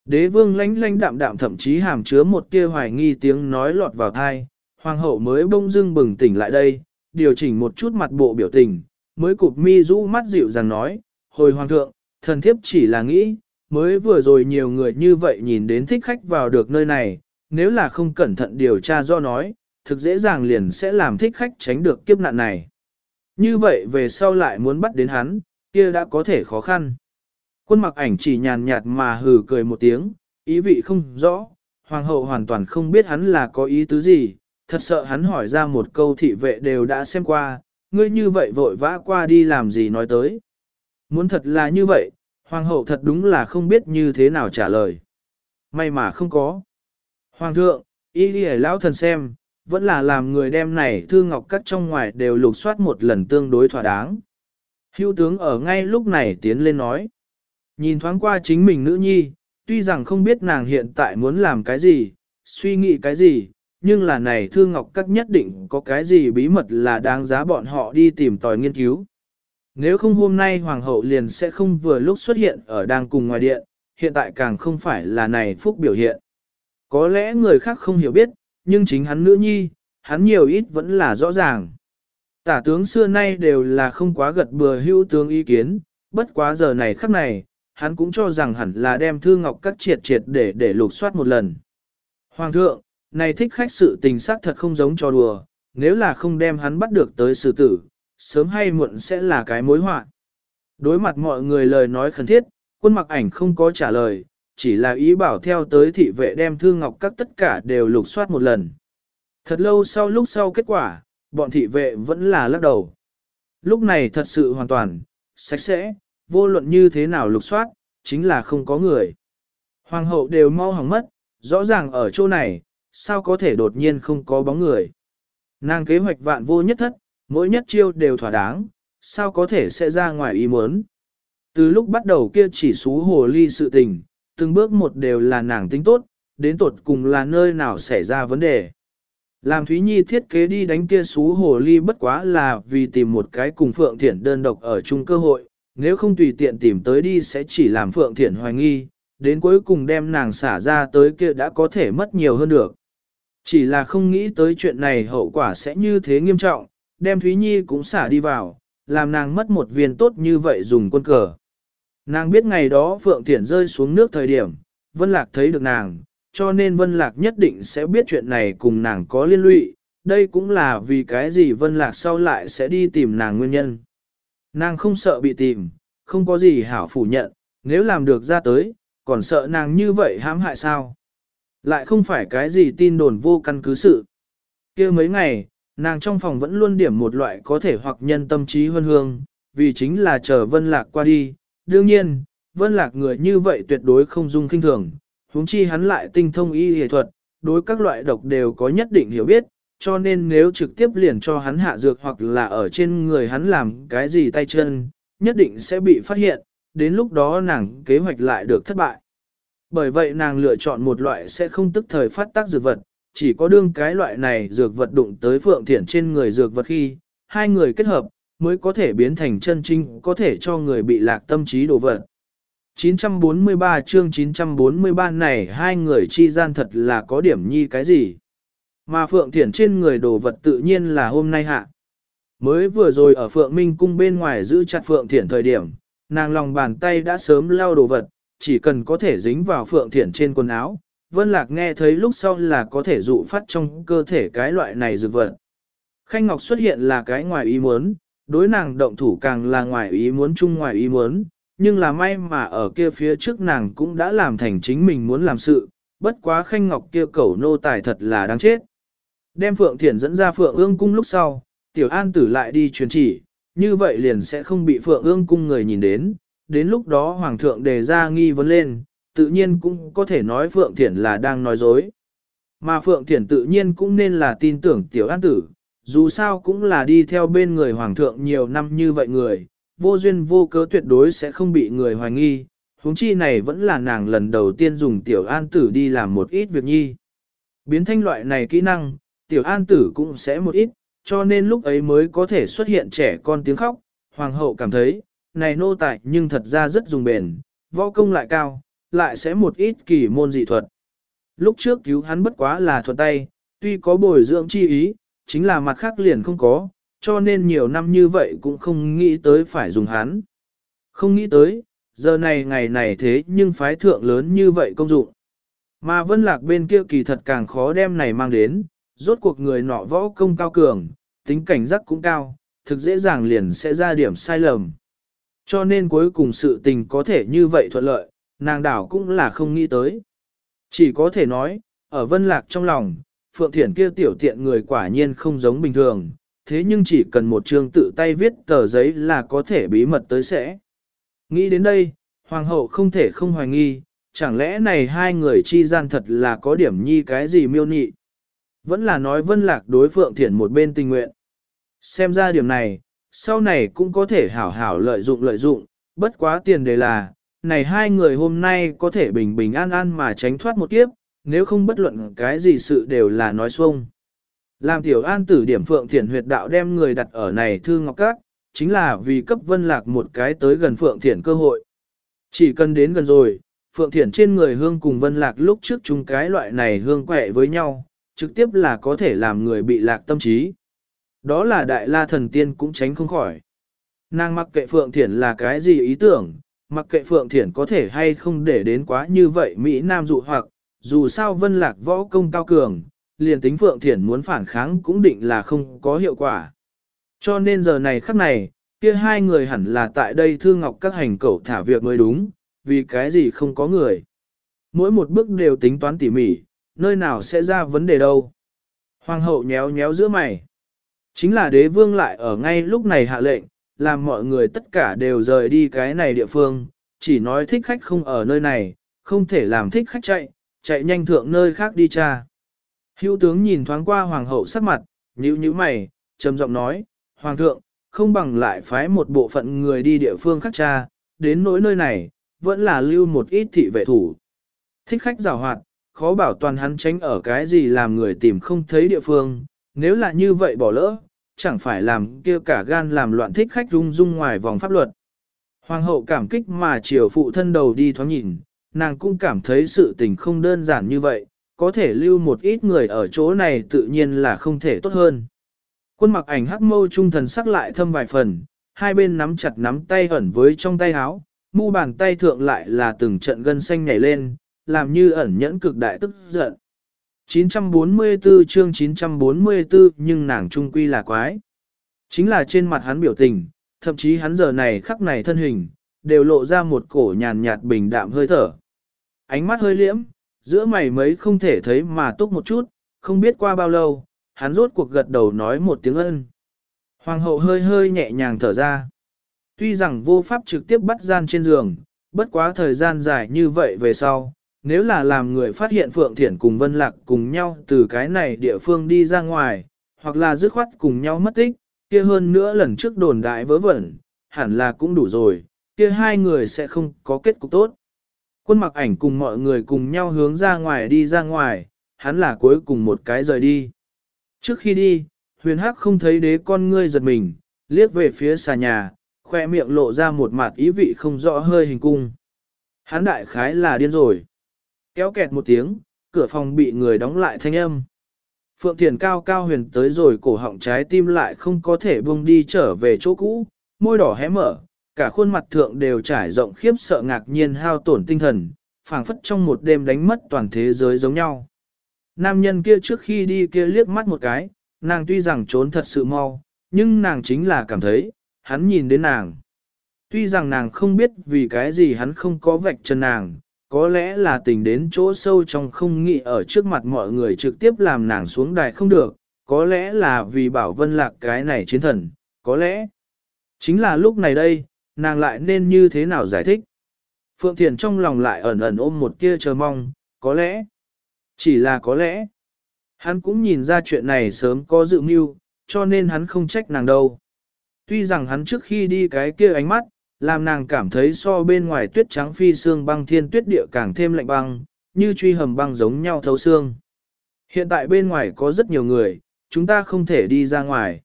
Đế vương lánh lánh đạm đạm thậm chí hàm chứa một kia hoài nghi tiếng nói lọt vào thai. Hoàng hậu mới bông dưng bừng tỉnh lại đây, điều chỉnh một chút mặt bộ biểu tình, mới cụp mi rũ mắt dịu dàng nói, hồi hoàng thượng, thần thiếp chỉ là nghĩ, mới vừa rồi nhiều người như vậy nhìn đến thích khách vào được nơi này, nếu là không cẩn thận điều tra do nói, thực dễ dàng liền sẽ làm thích khách tránh được kiếp nạn này. Như vậy về sau lại muốn bắt đến hắn, kia đã có thể khó khăn. Quân mặc ảnh chỉ nhàn nhạt mà hừ cười một tiếng, ý vị không rõ, hoàng hậu hoàn toàn không biết hắn là có ý tứ gì, thật sợ hắn hỏi ra một câu thị vệ đều đã xem qua, ngươi như vậy vội vã qua đi làm gì nói tới. Muốn thật là như vậy, hoàng hậu thật đúng là không biết như thế nào trả lời. May mà không có. Hoàng thượng, y đi lão thần xem, vẫn là làm người đem này thư ngọc cắt trong ngoài đều lục soát một lần tương đối thỏa đáng. hưu tướng ở ngay lúc này tiến lên nói. Nhìn thoáng qua chính mình nữ nhi, tuy rằng không biết nàng hiện tại muốn làm cái gì, suy nghĩ cái gì, nhưng là này thư ngọc cắt nhất định có cái gì bí mật là đáng giá bọn họ đi tìm tòi nghiên cứu. Nếu không hôm nay hoàng hậu liền sẽ không vừa lúc xuất hiện ở đang cùng ngoài điện, hiện tại càng không phải là này phúc biểu hiện. Có lẽ người khác không hiểu biết, nhưng chính hắn nữ nhi, hắn nhiều ít vẫn là rõ ràng. Tả tướng xưa nay đều là không quá gật bừa hữu tướng ý kiến, bất quá giờ này khắc này, hắn cũng cho rằng hẳn là đem thư ngọc các triệt triệt để để lục soát một lần. Hoàng thượng, này thích khách sự tình xác thật không giống cho đùa, nếu là không đem hắn bắt được tới xử tử, sớm hay muộn sẽ là cái mối họa. Đối mặt mọi người lời nói khẩn thiết, quân mặc ảnh không có trả lời, chỉ là ý bảo theo tới thị vệ đem thư ngọc các tất cả đều lục soát một lần. Thật lâu sau lúc sau kết quả, bọn thị vệ vẫn là lắc đầu. Lúc này thật sự hoàn toàn, sạch sẽ, vô luận như thế nào lục soát, chính là không có người. Hoàng hậu đều mau hỏng mất, rõ ràng ở chỗ này, sao có thể đột nhiên không có bóng người. Nàng kế hoạch vạn vô nhất thất, mỗi nhất chiêu đều thỏa đáng, sao có thể sẽ ra ngoài ý muốn. Từ lúc bắt đầu kia chỉ xú hồ ly sự tình, từng bước một đều là nàng tính tốt, đến tột cùng là nơi nào xảy ra vấn đề. Làm Thúy Nhi thiết kế đi đánh kia xú hồ ly bất quá là vì tìm một cái cùng Phượng Thiển đơn độc ở chung cơ hội, nếu không tùy tiện tìm tới đi sẽ chỉ làm Phượng Thiển hoài nghi, đến cuối cùng đem nàng xả ra tới kia đã có thể mất nhiều hơn được. Chỉ là không nghĩ tới chuyện này hậu quả sẽ như thế nghiêm trọng, đem Thúy Nhi cũng xả đi vào, làm nàng mất một viên tốt như vậy dùng quân cờ. Nàng biết ngày đó Phượng Thiển rơi xuống nước thời điểm, Vân Lạc thấy được nàng, cho nên Vân Lạc nhất định sẽ biết chuyện này cùng nàng có liên lụy, đây cũng là vì cái gì Vân Lạc sau lại sẽ đi tìm nàng nguyên nhân. Nàng không sợ bị tìm, không có gì hảo phủ nhận, nếu làm được ra tới, còn sợ nàng như vậy hãm hại sao. Lại không phải cái gì tin đồn vô căn cứ sự. kia mấy ngày, nàng trong phòng vẫn luôn điểm một loại có thể hoặc nhân tâm trí hơn hương, vì chính là chờ Vân Lạc qua đi, đương nhiên, vân lạc người như vậy tuyệt đối không dung kinh thường, huống chi hắn lại tinh thông y y thuật, đối các loại độc đều có nhất định hiểu biết, cho nên nếu trực tiếp liền cho hắn hạ dược hoặc là ở trên người hắn làm cái gì tay chân, nhất định sẽ bị phát hiện, đến lúc đó nàng kế hoạch lại được thất bại. Bởi vậy nàng lựa chọn một loại sẽ không tức thời phát tác dược vật, chỉ có đương cái loại này dược vật đụng tới Phượng Thiển trên người dược vật khi, hai người kết hợp, mới có thể biến thành chân trinh, có thể cho người bị lạc tâm trí đồ vật. 943 chương 943 này hai người chi gian thật là có điểm nhi cái gì. Mà Phượng Thiển trên người đồ vật tự nhiên là hôm nay hạ. Mới vừa rồi ở Phượng Minh cung bên ngoài giữ chặt Phượng Thiển thời điểm, nàng lòng bàn tay đã sớm lao đồ vật, chỉ cần có thể dính vào Phượng Thiển trên quần áo. Vân Lạc nghe thấy lúc sau là có thể dụ phát trong cơ thể cái loại này dược vật. Khanh Ngọc xuất hiện là cái ngoài ý muốn, đối nàng động thủ càng là ngoài ý muốn chung ngoài ý muốn, nhưng là may mà ở kia phía trước nàng cũng đã làm thành chính mình muốn làm sự, bất quá Khanh Ngọc kia cẩu nô tài thật là đáng chết. Đem Phượng Thiển dẫn ra Phượng ương cung lúc sau, Tiểu An tử lại đi truyền chỉ, như vậy liền sẽ không bị Phượng ương cung người nhìn đến, đến lúc đó Hoàng thượng đề ra nghi vấn lên, tự nhiên cũng có thể nói Phượng Thiển là đang nói dối. Mà Phượng Thiển tự nhiên cũng nên là tin tưởng Tiểu An tử, dù sao cũng là đi theo bên người Hoàng thượng nhiều năm như vậy người, vô duyên vô cớ tuyệt đối sẽ không bị người hoài nghi, huống chi này vẫn là nàng lần đầu tiên dùng Tiểu An tử đi làm một ít việc nhi. Biến thanh loại này kỹ năng, Tiểu An tử cũng sẽ một ít, cho nên lúc ấy mới có thể xuất hiện trẻ con tiếng khóc, hoàng hậu cảm thấy, này nô tài nhưng thật ra rất dùng bền, võ công lại cao, lại sẽ một ít kỳ môn dị thuật. Lúc trước cứu hắn bất quá là thuật tay, tuy có bồi dưỡng chi ý, chính là mặt khác liền không có, cho nên nhiều năm như vậy cũng không nghĩ tới phải dùng hắn. Không nghĩ tới, giờ này ngày này thế nhưng phái thượng lớn như vậy công dụng. Mà vân lạc bên kia kỳ thật càng khó đem này mang đến, rốt cuộc người nọ võ công cao cường, tính cảnh giác cũng cao, thực dễ dàng liền sẽ ra điểm sai lầm. Cho nên cuối cùng sự tình có thể như vậy thuận lợi, nàng đảo cũng là không nghĩ tới. Chỉ có thể nói, ở vân lạc trong lòng, Phượng Thiển kia tiểu tiện người quả nhiên không giống bình thường, thế nhưng chỉ cần một chương tự tay viết tờ giấy là có thể bí mật tới sẽ. Nghĩ đến đây, Hoàng hậu không thể không hoài nghi, chẳng lẽ này hai người chi gian thật là có điểm nhi cái gì miêu nị. Vẫn là nói vân lạc đối Phượng Thiển một bên tình nguyện. Xem ra điểm này, sau này cũng có thể hảo hảo lợi dụng lợi dụng, bất quá tiền đề là, này hai người hôm nay có thể bình bình an an mà tránh thoát một kiếp, nếu không bất luận cái gì sự đều là nói xuông. Làm tiểu an tử điểm Phượng Thiển huyệt đạo đem người đặt ở này thư ngọc các, chính là vì cấp vân lạc một cái tới gần Phượng Thiển cơ hội. Chỉ cần đến gần rồi, Phượng Thiển trên người hương cùng vân lạc lúc trước chung cái loại này hương quẹ với nhau, trực tiếp là có thể làm người bị lạc tâm trí. Đó là đại la thần tiên cũng tránh không khỏi. Nàng mặc kệ Phượng Thiển là cái gì ý tưởng, mặc kệ Phượng Thiển có thể hay không để đến quá như vậy Mỹ Nam dụ hoặc, dù sao vân lạc võ công cao cường, liền tính Phượng Thiển muốn phản kháng cũng định là không có hiệu quả. Cho nên giờ này khắc này, kia hai người hẳn là tại đây thương ngọc các hành cẩu thả việc mới đúng, vì cái gì không có người. Mỗi một bước đều tính toán tỉ mỉ, nơi nào sẽ ra vấn đề đâu. Hoàng hậu nhéo nhéo giữa mày. Chính là đế vương lại ở ngay lúc này hạ lệnh, làm mọi người tất cả đều rời đi cái này địa phương, chỉ nói thích khách không ở nơi này, không thể làm thích khách chạy, chạy nhanh thượng nơi khác đi cha. Hữu tướng nhìn thoáng qua hoàng hậu sắc mặt, nhíu nhíu mày, trầm giọng nói, hoàng thượng, không bằng lại phái một bộ phận người đi địa phương khác cha, đến nỗi nơi này, vẫn là lưu một ít thị vệ thủ. Thích khách giảo hoạt, khó bảo toàn hắn tránh ở cái gì làm người tìm không thấy địa phương, nếu là như vậy bỏ lỡ, chẳng phải làm kia cả gan làm loạn thích khách rung rung ngoài vòng pháp luật. Hoàng hậu cảm kích mà chiều phụ thân đầu đi thoáng nhìn, nàng cũng cảm thấy sự tình không đơn giản như vậy, có thể lưu một ít người ở chỗ này tự nhiên là không thể tốt hơn. Quân mặc ảnh hắc mâu trung thần sắc lại thâm vài phần, hai bên nắm chặt nắm tay ẩn với trong tay áo, mu bàn tay thượng lại là từng trận gân xanh nhảy lên, làm như ẩn nhẫn cực đại tức giận. 944 chương 944 nhưng nàng trung quy là quái. Chính là trên mặt hắn biểu tình, thậm chí hắn giờ này khắc này thân hình, đều lộ ra một cổ nhàn nhạt bình đạm hơi thở. Ánh mắt hơi liễm, giữa mày mấy không thể thấy mà túc một chút, không biết qua bao lâu, hắn rốt cuộc gật đầu nói một tiếng ân. Hoàng hậu hơi hơi nhẹ nhàng thở ra. Tuy rằng vô pháp trực tiếp bắt gian trên giường, bất quá thời gian dài như vậy về sau, nếu là làm người phát hiện Phượng Thiển cùng Vân Lạc cùng nhau từ cái này địa phương đi ra ngoài, hoặc là dứt khoát cùng nhau mất tích, kia hơn nữa lần trước đồn đại vớ vẩn, hẳn là cũng đủ rồi, kia hai người sẽ không có kết cục tốt. Quân mặc ảnh cùng mọi người cùng nhau hướng ra ngoài đi ra ngoài, hắn là cuối cùng một cái rời đi. Trước khi đi, huyền hắc không thấy đế con ngươi giật mình, liếc về phía xà nhà, khoe miệng lộ ra một mặt ý vị không rõ hơi hình cung. Hắn đại khái là điên rồi. Kéo kẹt một tiếng, cửa phòng bị người đóng lại thanh âm. Phượng Thiền cao cao huyền tới rồi cổ họng trái tim lại không có thể buông đi trở về chỗ cũ, môi đỏ hé mở, cả khuôn mặt thượng đều trải rộng khiếp sợ ngạc nhiên hao tổn tinh thần, phảng phất trong một đêm đánh mất toàn thế giới giống nhau. Nam nhân kia trước khi đi kia liếc mắt một cái, nàng tuy rằng trốn thật sự mau, nhưng nàng chính là cảm thấy, hắn nhìn đến nàng. Tuy rằng nàng không biết vì cái gì hắn không có vạch chân nàng, có lẽ là tình đến chỗ sâu trong không nghĩ ở trước mặt mọi người trực tiếp làm nàng xuống đài không được, có lẽ là vì bảo vân lạc cái này chiến thần, có lẽ chính là lúc này đây, nàng lại nên như thế nào giải thích. Phượng Thiền trong lòng lại ẩn ẩn ôm một tia chờ mong, có lẽ, chỉ là có lẽ, hắn cũng nhìn ra chuyện này sớm có dự mưu, cho nên hắn không trách nàng đâu. Tuy rằng hắn trước khi đi cái kia ánh mắt, làm nàng cảm thấy so bên ngoài tuyết trắng phi xương băng thiên tuyết địa càng thêm lạnh băng, như truy hầm băng giống nhau thấu xương. Hiện tại bên ngoài có rất nhiều người, chúng ta không thể đi ra ngoài.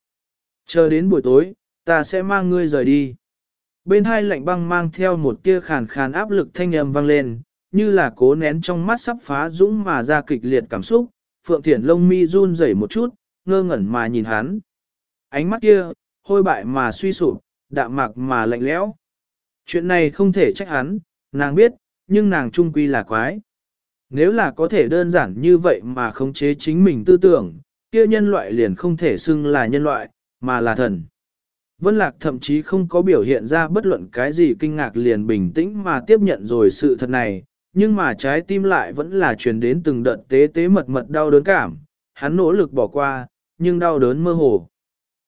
Chờ đến buổi tối, ta sẽ mang ngươi rời đi. Bên hai lạnh băng mang theo một tia khàn khàn áp lực thanh âm vang lên, như là cố nén trong mắt sắp phá dũng mà ra kịch liệt cảm xúc, Phượng Thiển lông mi run rẩy một chút, ngơ ngẩn mà nhìn hắn. Ánh mắt kia, hôi bại mà suy sụp, đạm mạc mà lạnh lẽo. Chuyện này không thể trách hắn, nàng biết, nhưng nàng trung quy là quái. Nếu là có thể đơn giản như vậy mà khống chế chính mình tư tưởng, kia nhân loại liền không thể xưng là nhân loại, mà là thần. Vân Lạc thậm chí không có biểu hiện ra bất luận cái gì kinh ngạc liền bình tĩnh mà tiếp nhận rồi sự thật này, nhưng mà trái tim lại vẫn là truyền đến từng đợt tế tế mật mật đau đớn cảm, hắn nỗ lực bỏ qua, nhưng đau đớn mơ hồ.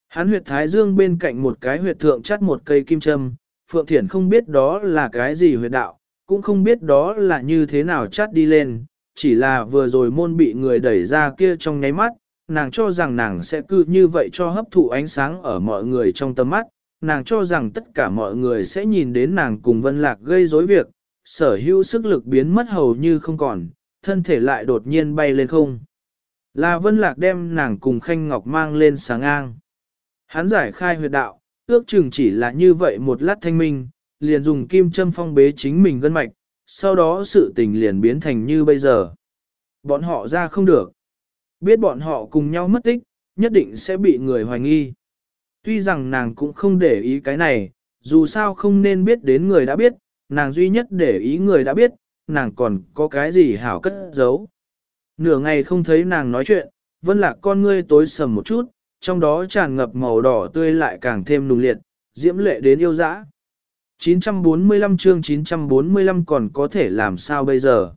Hắn huyệt thái dương bên cạnh một cái huyệt thượng chắt một cây kim châm, Phượng Thiển không biết đó là cái gì huyệt đạo, cũng không biết đó là như thế nào chắt đi lên, chỉ là vừa rồi môn bị người đẩy ra kia trong nháy mắt, nàng cho rằng nàng sẽ cứ như vậy cho hấp thụ ánh sáng ở mọi người trong tâm mắt, nàng cho rằng tất cả mọi người sẽ nhìn đến nàng cùng Vân Lạc gây rối việc, sở hữu sức lực biến mất hầu như không còn, thân thể lại đột nhiên bay lên không. Là Vân Lạc đem nàng cùng Khanh Ngọc mang lên sáng ngang. Hắn giải khai huyệt đạo, ước chừng chỉ là như vậy một lát thanh minh, liền dùng kim châm phong bế chính mình gân mạch, sau đó sự tình liền biến thành như bây giờ. Bọn họ ra không được. Biết bọn họ cùng nhau mất tích, nhất định sẽ bị người hoài nghi. Tuy rằng nàng cũng không để ý cái này, dù sao không nên biết đến người đã biết, nàng duy nhất để ý người đã biết, nàng còn có cái gì hảo cất giấu. Nửa ngày không thấy nàng nói chuyện, vân lạc con ngươi tối sầm một chút, trong đó tràn ngập màu đỏ tươi lại càng thêm nùng liệt, diễm lệ đến yêu dã. 945 chương 945 còn có thể làm sao bây giờ?